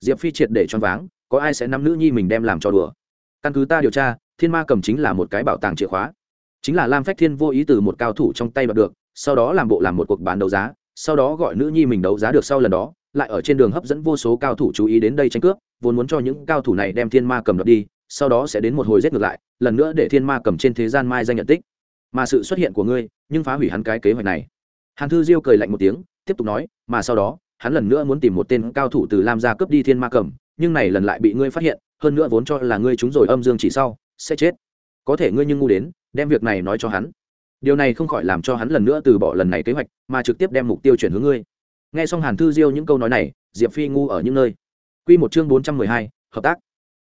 Diệp phi triệt để choáng váng, có ai sẽ nắm nữ nhi mình đem làm cho đùa? Căn cứ ta điều tra, thiên ma cầm chính là một cái bảo tàng chìa khóa. Chính là lam phách thiên vô ý từ một cao thủ trong tay đoạt được, sau đó làm bộ làm một cuộc bán đấu giá, sau đó gọi nữ nhi mình đấu giá được sau lần đó, lại ở trên đường hấp dẫn vô số cao thủ chú ý đến đây tranh cướp, vốn muốn cho những cao thủ này đem thiên ma cầm đoạt đi, sau đó sẽ đến một hồi giết ngược lại, lần nữa để thiên ma cầm trên thế gian mai danh nhận tích. Mà sự xuất hiện của ngươi, nhưng phá hủy hắn cái kế hoạch này. Hàn thư diêu cười lạnh một tiếng, tiếp tục nói, mà sau đó, hắn lần nữa muốn tìm một tên cao thủ từ lam gia cướp đi thiên ma cầm, nhưng này lần lại bị ngươi phát hiện hơn nữa vốn cho là ngươi chúng rồi âm dương chỉ sau, sẽ chết. Có thể ngươi nhưng ngu đến, đem việc này nói cho hắn. Điều này không khỏi làm cho hắn lần nữa từ bỏ lần này kế hoạch, mà trực tiếp đem mục tiêu chuyển hướng ngươi. Nghe xong hàn thư diêu những câu nói này, diệp phi ngu ở những nơi. Quy một chương bốn trăm mười hai, hợp tác.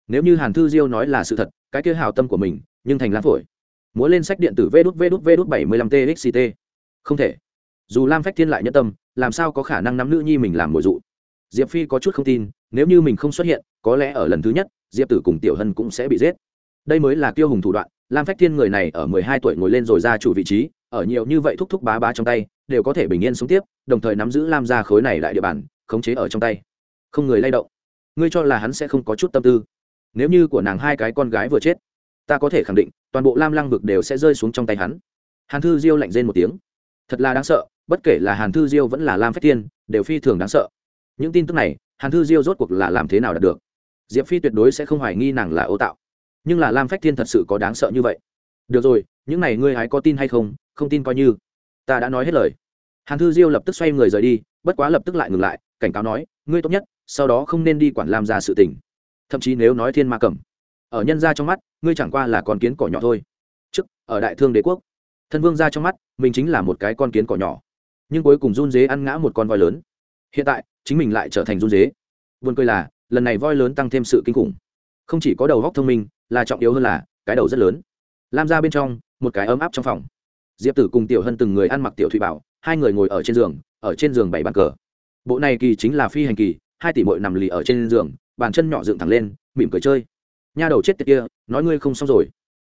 Nếu như hàn thư diêu nói là sự thật, cái kia hào tâm của mình, nhưng thành lam phổi. Múa lên sách điện tử vê đút vê đút vê đút bảy mươi lăm txct không thể. Dù lam phách thiên lại nhẫn tâm, làm sao có khả năng nắm nữ nhi mình làm mồi dụ? Diệp phi có chút không tin, nếu như mình không xuất hiện, có lẽ ở lần thứ nhất diệp tử cùng tiểu hân cũng sẽ bị giết. Đây mới là tiêu hùng thủ đoạn, lam phách thiên người này ở mười hai tuổi ngồi lên rồi ra chủ vị trí, ở nhiều như vậy thúc thúc bá bá trong tay, đều có thể bình yên sống tiếp, đồng thời nắm giữ lam gia khối này đại địa bàn, khống chế ở trong tay. Không người lay động. Ngươi cho là hắn sẽ không có chút tâm tư. Nếu như của nàng hai cái con gái vừa chết, ta có thể khẳng định, toàn bộ lam lăng vực đều sẽ rơi xuống trong tay hắn. Hàn thư diêu lạnh rên một tiếng. Thật là đáng sợ, bất kể là hàn thư diêu vẫn là lam phách thiên, đều phi thường đáng sợ. Những tin tức này, hàn thư diêu rốt cuộc là làm thế nào đạt được? Diệp phi tuyệt đối sẽ không hoài nghi nàng là ô tạo. Nhưng là lam phách thiên thật sự có đáng sợ như vậy. Được rồi, những này ngươi hái có tin hay không? Không tin coi như. Ta đã nói hết lời. Hàn thư diêu lập tức xoay người rời đi, bất quá lập tức lại ngừng lại, cảnh cáo nói, ngươi tốt nhất, sau đó không nên đi quản làm ra sự tình. Thậm chí nếu nói thiên ma cầm ở nhân gia trong mắt, ngươi chẳng qua là con kiến cỏ nhỏ thôi. Trước, ở đại thương đế quốc, thân vương ra trong mắt, mình chính là một cái con kiến cỏ nhỏ. Nhưng cuối cùng run dế ăn ngã một con voi lớn. Hiện tại, chính mình lại trở thành run dế buồn cười là lần này voi lớn tăng thêm sự kinh khủng. Không chỉ có đầu góc thông minh, là trọng yếu hơn là, cái đầu rất lớn. Lam ra bên trong, một cái ấm áp trong phòng. Diệp tử cùng tiểu hân từng người ăn mặc tiểu thủy bảo, hai người ngồi ở trên giường, ở trên giường bảy bàn cờ. Bộ này kỳ chính là phi hành kỳ, hai tỷ mội nằm lì ở trên giường, bàn chân nhỏ dựng thẳng lên, mỉm cười chơi. Nha đầu chết tiệt kia, nói ngươi không xong rồi.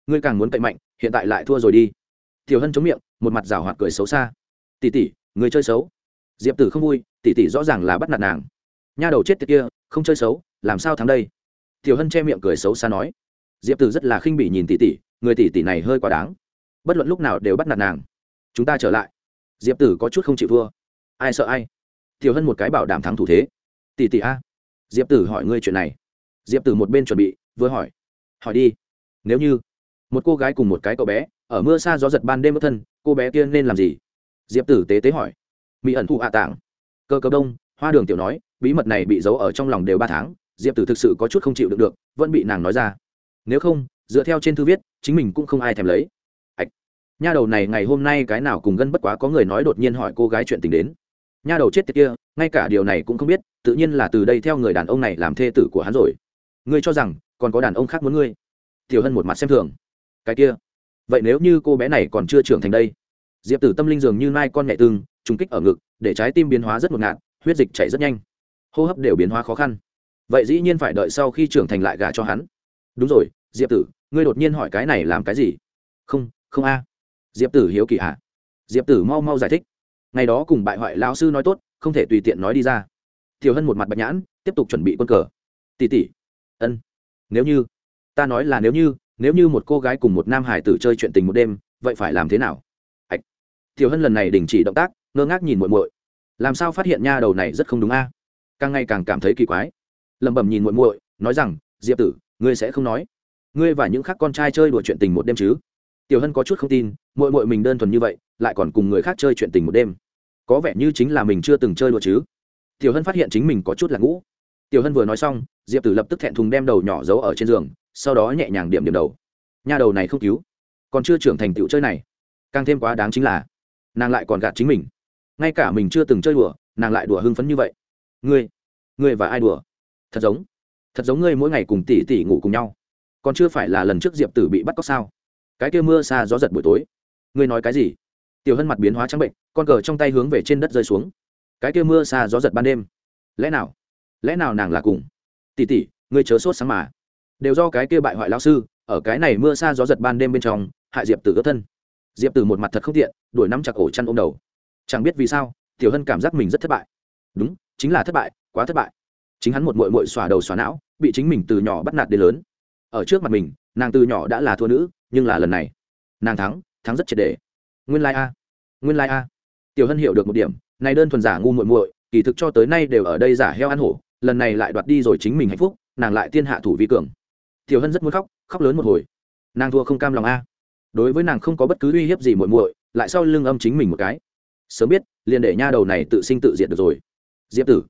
Ngươi càng muốn cậy mạnh, hiện tại lại thua rồi đi. Tiểu hân chống miệng, một mặt rào hoạt cười xấu xa. Tỷ tỷ, người chơi xấu. Diệp tử không vui, tỷ tỷ rõ ràng là bắt nạt nàng. Nha đầu chết tiệt kia không chơi xấu, làm sao thắng đây? Tiểu hân che miệng cười xấu xa nói. Diệp tử rất là khinh bỉ nhìn tỷ tỷ, người tỷ tỷ này hơi quá đáng. Bất luận lúc nào đều bắt nạt nàng. Chúng ta trở lại. Diệp tử có chút không chịu thua. Ai sợ ai? Tiểu hân một cái bảo đảm thắng thủ thế. Tỷ tỷ a. Diệp tử hỏi ngươi chuyện này. Diệp tử một bên chuẩn bị, vừa hỏi. Hỏi đi. Nếu như một cô gái cùng một cái cậu bé, ở mưa xa gió giật ban đêm bất thân, cô bé kia nên làm gì? Diệp tử tế tế hỏi. Mỹ ẩn thụ hạ tạng cơ cơ đông, hoa đường tiểu nói bí mật này bị giấu ở trong lòng đều ba tháng, diệp tử thực sự có chút không chịu được được, vẫn bị nàng nói ra. Nếu không, dựa theo trên thư viết, chính mình cũng không ai thèm lấy. Ạch. Nha đầu này ngày hôm nay cái nào cùng gân bất quá có người nói đột nhiên hỏi cô gái chuyện tình đến. Nha đầu chết tiệt kia, ngay cả điều này cũng không biết, tự nhiên là từ đây theo người đàn ông này làm thê tử của hắn rồi. Ngươi cho rằng, còn có đàn ông khác muốn ngươi? Tiểu hân một mặt xem thường. Cái kia. Vậy nếu như cô bé này còn chưa trưởng thành đây? Diệp tử tâm linh dường như nai con mẹ tương, trùng kích ở ngực, để trái tim biến hóa rất ngột ngạt, huyết dịch chảy rất nhanh hô hấp đều biến hóa khó khăn. Vậy dĩ nhiên phải đợi sau khi trưởng thành lại gả cho hắn. Đúng rồi, diệp tử, ngươi đột nhiên hỏi cái này làm cái gì? Không không a. Diệp tử hiếu kỳ ạ à? diệp tử mau mau giải thích. Ngày đó cùng bại hoại lao sư nói tốt, không thể tùy tiện nói đi ra. Thiều hân một mặt bạch nhãn, tiếp tục chuẩn bị quân cờ. Tỷ tỷ. Ân. Nếu như, ta nói là nếu như nếu như một cô gái cùng một nam hải tử chơi chuyện tình một đêm, vậy phải làm thế nào? Ạch. Tiểu hân lần này đình chỉ động tác, ngơ ngác nhìn muội muội. Làm sao phát hiện nha đầu này rất không đúng a? Càng ngày càng cảm thấy kỳ quái. Lẩm bẩm nhìn muội muội, nói rằng, diệp tử, ngươi sẽ không nói. Ngươi và những khác con trai chơi đùa chuyện tình một đêm chứ? Tiểu hân có chút không tin, muội muội mình đơn thuần như vậy, lại còn cùng người khác chơi chuyện tình một đêm. Có vẻ như chính là mình chưa từng chơi đùa chứ. Tiểu hân phát hiện chính mình có chút là ngũ. Tiểu hân vừa nói xong, diệp tử lập tức thẹn thùng đem đầu nhỏ giấu ở trên giường, sau đó nhẹ nhàng điểm điểm đầu. Nhà đầu này không cứu, còn chưa trưởng thành tiểu chơi này. Càng thêm quá đáng chính là, nàng lại còn gạt chính mình. Ngay cả mình chưa từng chơi đùa, nàng lại đùa hưng phấn như vậy ngươi ngươi và ai đùa? Thật giống thật giống ngươi mỗi ngày cùng tỷ tỷ ngủ cùng nhau. Còn chưa phải là lần trước diệp tử bị bắt cóc sao? Cái kia mưa xa gió giật buổi tối. Ngươi nói cái gì? Tiểu hân mặt biến hóa trắng bệnh, con cờ trong tay hướng về trên đất rơi xuống. Cái kia mưa xa gió giật ban đêm. Lẽ nào lẽ nào nàng là cùng? Tỷ tỷ, ngươi chớ sốt sáng mà. Đều do cái kia bại hoại lao sư, ở cái này mưa xa gió giật ban đêm bên trong, hại diệp tử ướt thân. Diệp tử một mặt thật không tiện, đuổi nắm chặt ổ chăn ôm đầu. Chẳng biết vì sao, tiểu hân cảm giác mình rất thất bại. Đúng chính là thất bại, quá thất bại. Chính hắn một mội mội xòa đầu xòa não, bị chính mình từ nhỏ bắt nạt đến lớn. Ở trước mặt mình, nàng từ nhỏ đã là thua nữ, nhưng là lần này, nàng thắng thắng rất triệt đề nguyên lai、like、a, nguyên lai、like、a. Tiểu hân hiểu được một điểm, này đơn thuần giả ngu muội muội, kỳ thực cho tới nay đều ở đây giả heo ăn hổ, lần này lại đoạt đi rồi chính mình hạnh phúc, nàng lại tiên hạ thủ vi cường. Tiểu hân rất muốn khóc khóc lớn một hồi. Nàng thua không cam lòng a. Đối với nàng không có bất cứ uy hiếp gì muội muội, lại sau lưng âm chính mình một cái. Sớm biết, liền để nha đầu này tự sinh tự diệt được rồi diệp tử.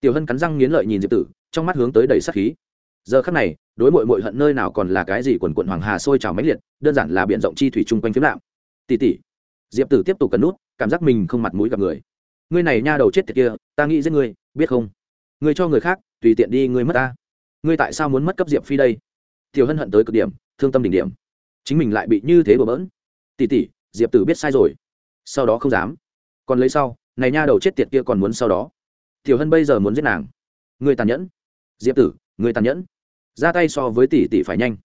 Tiểu hân cắn răng nghiến lợi nhìn diệp tử, trong mắt hướng tới đầy sắc khí. Giờ khắc này, đối mội mội hận nơi nào còn là cái gì quần quận hoàng hà sôi trào mãnh liệt, đơn giản là b i ể n rộng chi thủy chung quanh phiếm lạm. Tỉ tỉ diệp tử tiếp tục cấn nút, cảm giác mình không mặt mũi gặp người. Ngươi này nha đầu chết tiệt kia, ta nghĩ giết ngươi, biết không? Ngươi cho người khác, tùy tiện đi, ngươi mất ta. Ngươi tại sao muốn mất cấp diệp phi đây? Tiểu hân hận tới cực điểm, thương tâm đỉnh điểm. Chính mình lại bị như thế bừa bỡn. Tỉ tỉ diệp tử biết sai rồi. Sau đó không dám. Còn lấy sau, này nha đầu chết tiệt kia còn muốn sau đó tiểu hân bây giờ muốn giết nàng. Người tàn nhẫn. Diệp tử, người tàn nhẫn. Ra tay so với tỷ tỷ phải nhanh.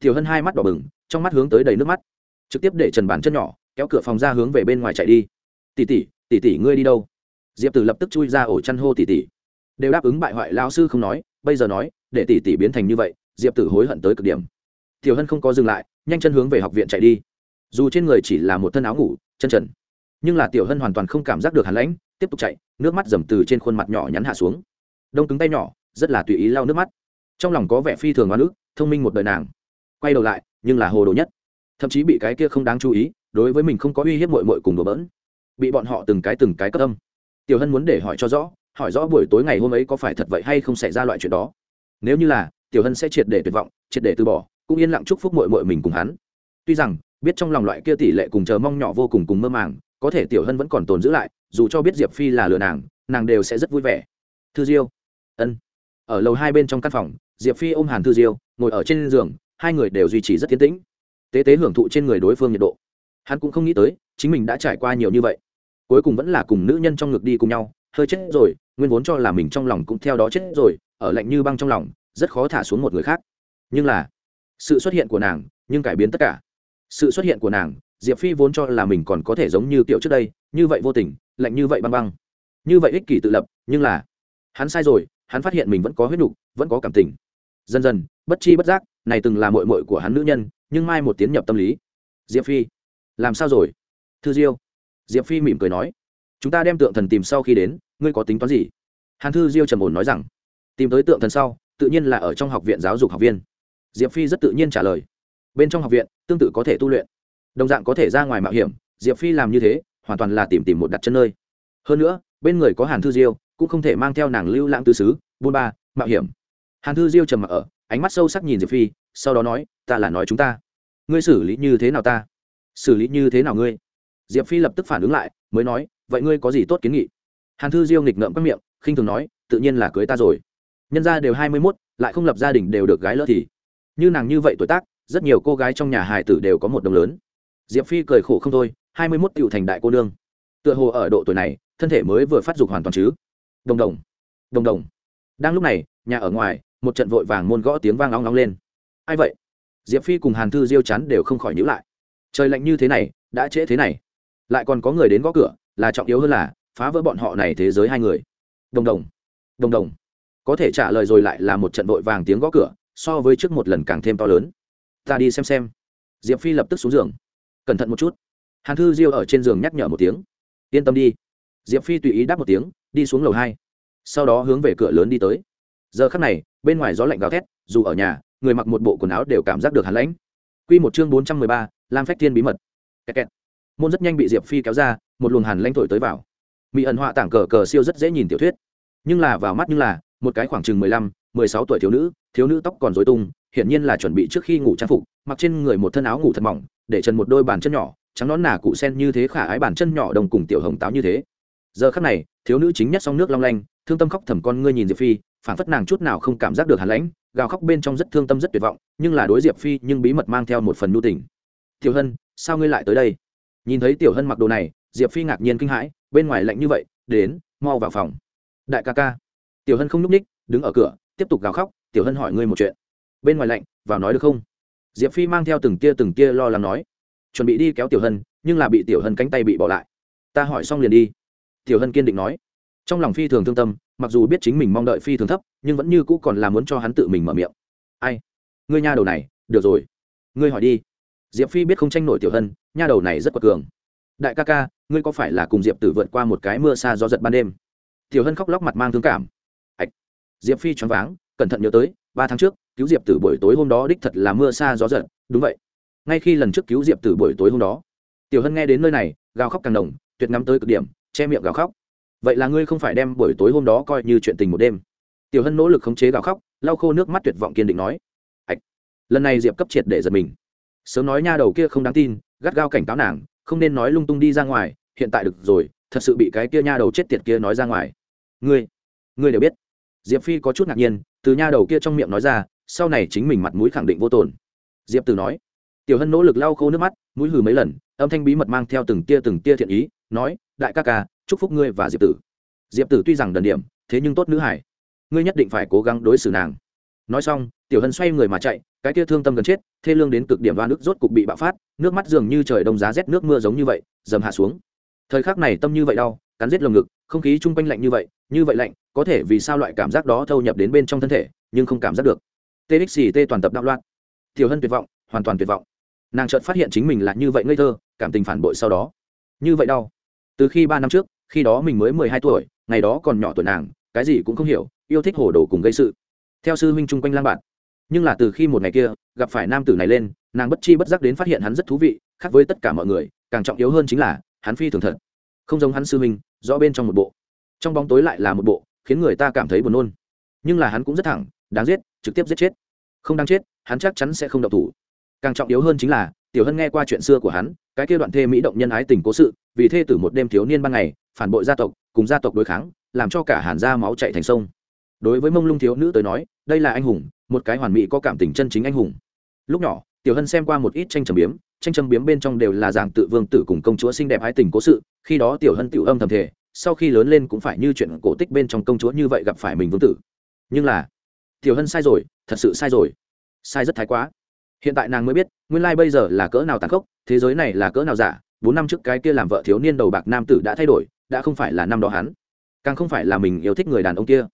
Tiểu hân hai mắt đỏ bừng, trong mắt hướng tới đầy nước mắt. Trực tiếp để trần bàn chân nhỏ, kéo cửa phòng ra hướng về bên ngoài chạy đi. Tỷ tỷ tỷ tỷ ngươi đi đâu? Diệp tử lập tức chui ra ổ chăn hô tỷ tỷ. Đều đáp ứng bại hoại lao sư không nói, bây giờ nói, để tỷ tỷ biến thành như vậy, diệp tử hối hận tới cực điểm. Tiểu hân không có dừng lại, nhanh chân hướng về học viện chạy đi. Dù trên người chỉ là một thân áo ngủ, chân trần. Nhưng là tiểu hân hoàn toàn không cảm giác được hàn lãnh tiếp tục chạy, nước mắt dầm từ trên khuôn mặt nhỏ nhắn hạ xuống. Đông cứng tay nhỏ, rất là tùy ý lau nước mắt. Trong lòng có vẻ phi thường oan ức, thông minh một đời nàng. Quay đầu lại, nhưng là hồ đồ nhất. Thậm chí bị cái kia không đáng chú ý, đối với mình không có uy hiếp mội mội cùng đồ bỡn. Bị bọn họ từng cái từng cái cấp âm. Tiểu hân muốn để hỏi cho rõ, hỏi rõ buổi tối ngày hôm ấy có phải thật vậy hay không xảy ra loại chuyện đó. Nếu như là, tiểu hân sẽ triệt để tuyệt vọng, triệt để từ bỏ, cũng yên lặng chúc phúc mội mội mình cùng hắn. Tuy rằng, biết trong lòng loại kia tỷ lệ cùng chờ mong nhỏ vô cùng cùng mơ màng có thể tiểu hân vẫn còn tồn giữ lại, dù cho biết diệp phi là lừa nàng nàng đều sẽ rất vui vẻ. Thư diêu. Ân. Ở lầu hai bên trong căn phòng, diệp phi ôm hàn thư diêu, ngồi ở trên giường, hai người đều duy trì rất tiến tĩnh. Tế tế hưởng thụ trên người đối phương nhiệt độ. Hắn cũng không nghĩ tới, chính mình đã trải qua nhiều như vậy. Cuối cùng vẫn là cùng nữ nhân trong ngực đi cùng nhau, hơi chết rồi, nguyên vốn cho là mình trong lòng cũng theo đó chết rồi, ở lạnh như băng trong lòng, rất khó thả xuống một người khác. Nhưng là, sự xuất hiện của nàng, nhưng cải biến tất cả. Sự xuất hiện của nàng diệp phi vốn cho là mình còn có thể giống như kiểu trước đây, như vậy vô tình, lạnh như vậy băng băng. Như vậy ích kỷ tự lập, nhưng là, hắn sai rồi, hắn phát hiện mình vẫn có huyết nhục, vẫn có cảm tình. Dần dần, bất chi bất giác, này từng là mội mội của hắn nữ nhân, nhưng mai một tiến nhập tâm lý. Diệp phi, làm sao rồi? Thư diêu. Diệp phi mỉm cười nói. Chúng ta đem tượng thần tìm sau khi đến, ngươi có tính toán gì? Hàn thư diêu trầm ổn nói rằng. Tìm tới tượng thần sau, tự nhiên là ở trong học viện giáo dục học viên. Diệp phi rất tự nhiên trả lời. Bên trong học viện, tương tự có thể tu luyện đồng dạng có thể ra ngoài mạo hiểm, diệp phi làm như thế, hoàn toàn là tìm tìm một đặt chân nơi. Hơn nữa, bên người có hàn thư diêu, cũng không thể mang theo nàng lưu lãng tư xứ, buôn ba, mạo hiểm. Hàn thư diêu trầm mặc ở, ánh mắt sâu sắc nhìn diệp phi, sau đó nói, ta là nói chúng ta. Ngươi xử lý như thế nào ta? Xử lý như thế nào ngươi? Diệp phi lập tức phản ứng lại, mới nói, vậy ngươi có gì tốt kiến nghị? Hàn thư diêu nghịch ngợm các miệng, khinh thường nói, tự nhiên là cưới ta rồi. Nhân gia đều hai mươi mốt, lại không lập gia đình đều được gái lỡ thì. Như nàng như vậy tuổi tác, rất nhiều cô gái trong nhà hài tử đều có một đồng lớn diệp phi cười khổ không thôi, hai mươi mốt tựu thành đại cô nương. Tựa hồ ở độ tuổi này, thân thể mới vừa phát dục hoàn toàn chứ. Đồng đồng đồng đồng. Đang lúc này, nhà ở ngoài, một trận vội vàng môn gõ tiếng vang long long lên. Ai vậy? Diệp phi cùng hàn thư diêu chắn đều không khỏi nhữ lại. Trời lạnh như thế này, đã trễ thế này. Lại còn có người đến gõ cửa, là trọng yếu hơn là, phá vỡ bọn họ này thế giới hai người. Đồng đồng đồng đồng. Có thể trả lời rồi lại là một trận vội vàng tiếng gõ cửa, so với trước một lần càng thêm to lớn. Ta đi xem xem. Diệp phi lập tức xuống giường cẩn thận một chút. Hàn thư diêu ở trên giường nhắc nhở một tiếng. Yên tâm đi. Diệp phi tùy ý đáp một tiếng, đi xuống lầu hai. Sau đó hướng về cửa lớn đi tới. Giờ khắc này, bên ngoài gió lạnh gào thét, dù ở nhà, người mặc một bộ quần áo đều cảm giác được hàn lãnh. Q một chương bốn trăm mười ba, lam phách thiên bí mật. Kẹt kẹt. môn rất nhanh bị diệp phi kéo ra, một luồng hàn lãnh thổi tới vào. Mỹ ẩn họa tảng cờ cờ siêu rất dễ nhìn tiểu thuyết. Nhưng là vào mắt như là, một cái khoảng chừng mười lăm, mười sáu tuổi thiếu nữ thiếu nữ tóc còn dối tung, hiển nhiên là chuẩn bị trước khi ngủ trang phục, mặc trên người một thân áo ngủ thật mỏng để trần một đôi bàn chân nhỏ, trắng nón nà cụ sen như thế khả ái bàn chân nhỏ đồng cùng tiểu hồng táo như thế. Giờ khắc này, thiếu nữ chính nhất song nước long lanh, thương tâm khóc thầm con ngươi nhìn diệp phi phản phất nàng chút nào không cảm giác được hàn lãnh, gào khóc bên trong rất thương tâm rất tuyệt vọng, nhưng là đối diệp phi nhưng bí mật mang theo một phần nhu tình. Tiểu hân, sao ngươi lại tới đây? Nhìn thấy tiểu hân mặc đồ này, diệp phi ngạc nhiên kinh hãi, bên ngoài lạnh như vậy, đến, mau vào phòng. Đại ca ca. Tiểu hân không n ú c ních đứng ở cửa, tiếp tục gào khóc, tiểu hân hỏi ngươi một chuyện. Bên ngoài lạnh, vào nói được không? Diệp phi mang theo từng tia từng tia lo lắng nói, chuẩn bị đi kéo tiểu hân, nhưng là bị tiểu hân cánh tay bị bỏ lại. Ta hỏi xong liền đi. Tiểu hân kiên định nói. Trong lòng phi thường thương tâm, mặc dù biết chính mình mong đợi phi thường thấp, nhưng vẫn như cũ còn là muốn cho hắn tự mình mở miệng. Ai? Ngươi nha đầu này, được rồi. Ngươi hỏi đi. Diệp phi biết không tranh nổi tiểu hân, nha đầu này rất quật cường. Đại ca ca, ngươi có phải là cùng diệp tử vượt qua một cái mưa xa gió giật ban đêm? Tiểu hân khóc lóc mặt mang thương cảm. Ạch. Diệp phi choáng váng, cẩn thận nhớ tới ba tháng trước, cứu diệp tử buổi tối hôm đó đích thật là mưa xa gió giật, đúng vậy. Ngay khi lần trước cứu diệp tử buổi tối hôm đó, tiểu hân nghe đến nơi này, gào khóc càng đồng tuyệt ngắm tới cực điểm, che miệng gào khóc. Vậy là ngươi không phải đem buổi tối hôm đó coi như chuyện tình một đêm. Tiểu hân nỗ lực khống chế gào khóc, lau khô nước mắt tuyệt vọng kiên định nói. Ạch lần này diệp cấp triệt để giật mình. Sớm nói nha đầu kia không đáng tin, gắt gao cảnh cáo nàng, không nên nói lung tung đi ra ngoài, hiện tại được rồi, thật sự bị cái kia nha đầu chết tiệt kia nói ra ngoài. Ngươi ngươi đều biết. Diệp phi có chút ngạc nhiên từ nha đầu kia trong miệng nói ra, sau này chính mình mặt mũi khẳng định vô tồn. Diệp từ nói. Tiểu hân nỗ lực lau khô nước mắt, mũi hừ mấy lần, âm thanh bí mật mang theo từng tia từng tia thiện ý, nói, đại ca ca, chúc phúc ngươi và diệp tử. Diệp tử tuy rằng đần điểm, thế nhưng tốt nữ hải ngươi nhất định phải cố gắng đối xử nàng. Nói xong, tiểu hân xoay người mà chạy, cái tia thương tâm gần chết, thê lương đến cực điểm đoan nước rốt cục bị bạo phát, nước mắt dường như trời đông giá rét, nước mưa giống như vậy, dầm hạ xuống. Thời khắc này tâm như vậy đau, cắn rết lồng ngực, không khí chung quanh lạnh như vậy như vậy lạnh có thể vì sao loại cảm giác đó thâu nhập đến bên trong thân thể, nhưng không cảm giác được. Txt toàn tập đạo loạn. Tiểu hân tuyệt vọng, hoàn toàn tuyệt vọng. Nàng chợt phát hiện chính mình là như vậy ngây thơ, cảm tình phản bội sau đó. Như vậy đau. Từ khi ba năm trước, khi đó mình mới mười hai tuổi, ngày đó còn nhỏ tuổi nàng, cái gì cũng không hiểu, yêu thích hồ đồ cùng gây sự. Theo sư huynh chung quanh lang bạn. Nhưng là từ khi một ngày kia, gặp phải nam tử này lên, nàng bất chi bất giác đến phát hiện hắn rất thú vị, khác với tất cả mọi người, càng trọng yếu hơn chính là, hắn phi thường thật. Không giống hắn sư huynh, rõ bên trong một bộ. Trong bóng tối lại là một bộ khiến người ta cảm thấy buồn nôn. Nhưng là hắn cũng rất thẳng, đáng giết, trực tiếp giết chết. Không đáng chết, hắn chắc chắn sẽ không độc thủ. Càng trọng yếu hơn chính là, tiểu hân nghe qua chuyện xưa của hắn, cái kia đoạn thê mỹ động nhân ái tình cố sự, vì thê tử một đêm thiếu niên ban ngày, phản bội gia tộc, cùng gia tộc đối kháng, làm cho cả hàn gia máu chạy thành sông. Đối với mông lung thiếu nữ tới nói, đây là anh hùng, một cái hoàn mỹ có cảm tình chân chính anh hùng. Lúc nhỏ, tiểu hân xem qua một ít tranh trầm biếm, tranh trầm biếm bên trong đều là dạng tự vương tử cùng công chúa xinh đẹp ái tình cố sự, khi đó tiểu hân tiểu âm thầm thể sau khi lớn lên cũng phải như chuyện cổ tích bên trong công chúa như vậy gặp phải mình vương tử. Nhưng là, tiểu hân sai rồi, thật sự sai rồi. Sai rất thái quá. Hiện tại nàng mới biết, nguyên lai、like、bây giờ là cỡ nào tàn khốc, thế giới này là cỡ nào giả, bốn năm trước cái kia làm vợ thiếu niên đầu bạc nam tử đã thay đổi, đã không phải là năm đó hắn. Càng không phải là mình yêu thích người đàn ông kia.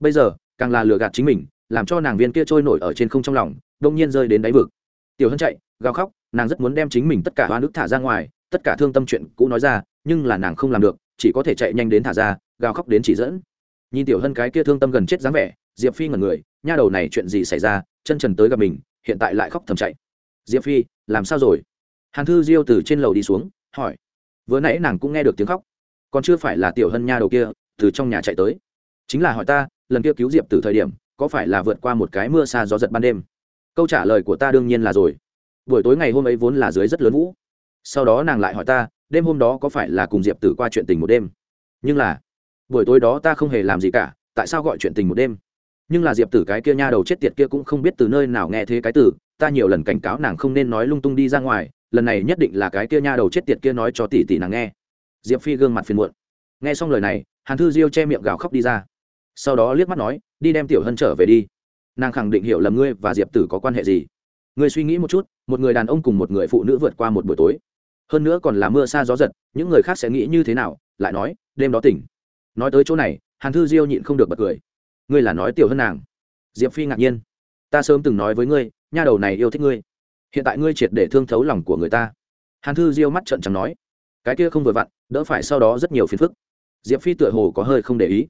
Bây giờ, càng là lừa gạt chính mình, làm cho nàng viên kia trôi nổi ở trên không trong lòng, đông nhiên rơi đến đáy vực. Tiểu hân chạy, gào khóc, nàng rất muốn đem chính mình tất cả hoa nước thả ra ngoài, tất cả thương tâm chuyện cũ nói ra, nhưng là nàng không làm được chỉ có thể chạy nhanh đến thả ra, gào khóc đến chỉ dẫn. Nhìn tiểu hân cái kia thương tâm gần chết dáng vẻ, diệp phi ngẩn người, nha đầu này chuyện gì xảy ra, chân trần tới gặp mình, hiện tại lại khóc thầm chạy. Diệp phi, làm sao rồi? Hàn thư diêu từ trên lầu đi xuống, hỏi. Vừa nãy nàng cũng nghe được tiếng khóc. Còn chưa phải là tiểu hân nha đầu kia, từ trong nhà chạy tới. Chính là hỏi ta, lần kia cứu diệp từ thời điểm, có phải là vượt qua một cái mưa xa gió giật ban đêm? Câu trả lời của ta đương nhiên là rồi. Buổi tối ngày hôm ấy vốn là dưới rất lớn vũ. Sau đó nàng lại hỏi ta đêm hôm đó có phải là cùng diệp tử qua chuyện tình một đêm? Nhưng là, buổi tối đó ta không hề làm gì cả, tại sao gọi chuyện tình một đêm? Nhưng là diệp tử cái kia nha đầu chết tiệt kia cũng không biết từ nơi nào nghe thế cái từ, ta nhiều lần cảnh cáo nàng không nên nói lung tung đi ra ngoài, lần này nhất định là cái kia nha đầu chết tiệt kia nói cho tỷ tỷ nàng nghe. Diệp phi gương mặt phiền muộn. Nghe xong lời này, hàn thư diêu che miệng gào khóc đi ra. Sau đó liếc mắt nói, đi đem tiểu hân trở về đi. Nàng khẳng định hiểu lầm ngươi và diệp tử có quan hệ gì. Ngươi suy nghĩ một chút, một người đàn ông cùng một người phụ nữ vượt qua một buổi tối hơn nữa còn là mưa xa gió giật, những người khác sẽ nghĩ như thế nào, lại nói, đêm đó tỉnh. Nói tới chỗ này, hàn thư diêu nhịn không được bật cười. Ngươi là nói tiểu hơn nàng. Diệp phi ngạc nhiên. Ta sớm từng nói với ngươi, nha đầu này yêu thích ngươi. Hiện tại ngươi triệt để thương thấu lòng của người ta. Hàn thư diêu mắt trợn trắng nói. Cái kia không vừa vặn, đỡ phải sau đó rất nhiều phiền phức. Diệp phi tựa hồ có hơi không để ý.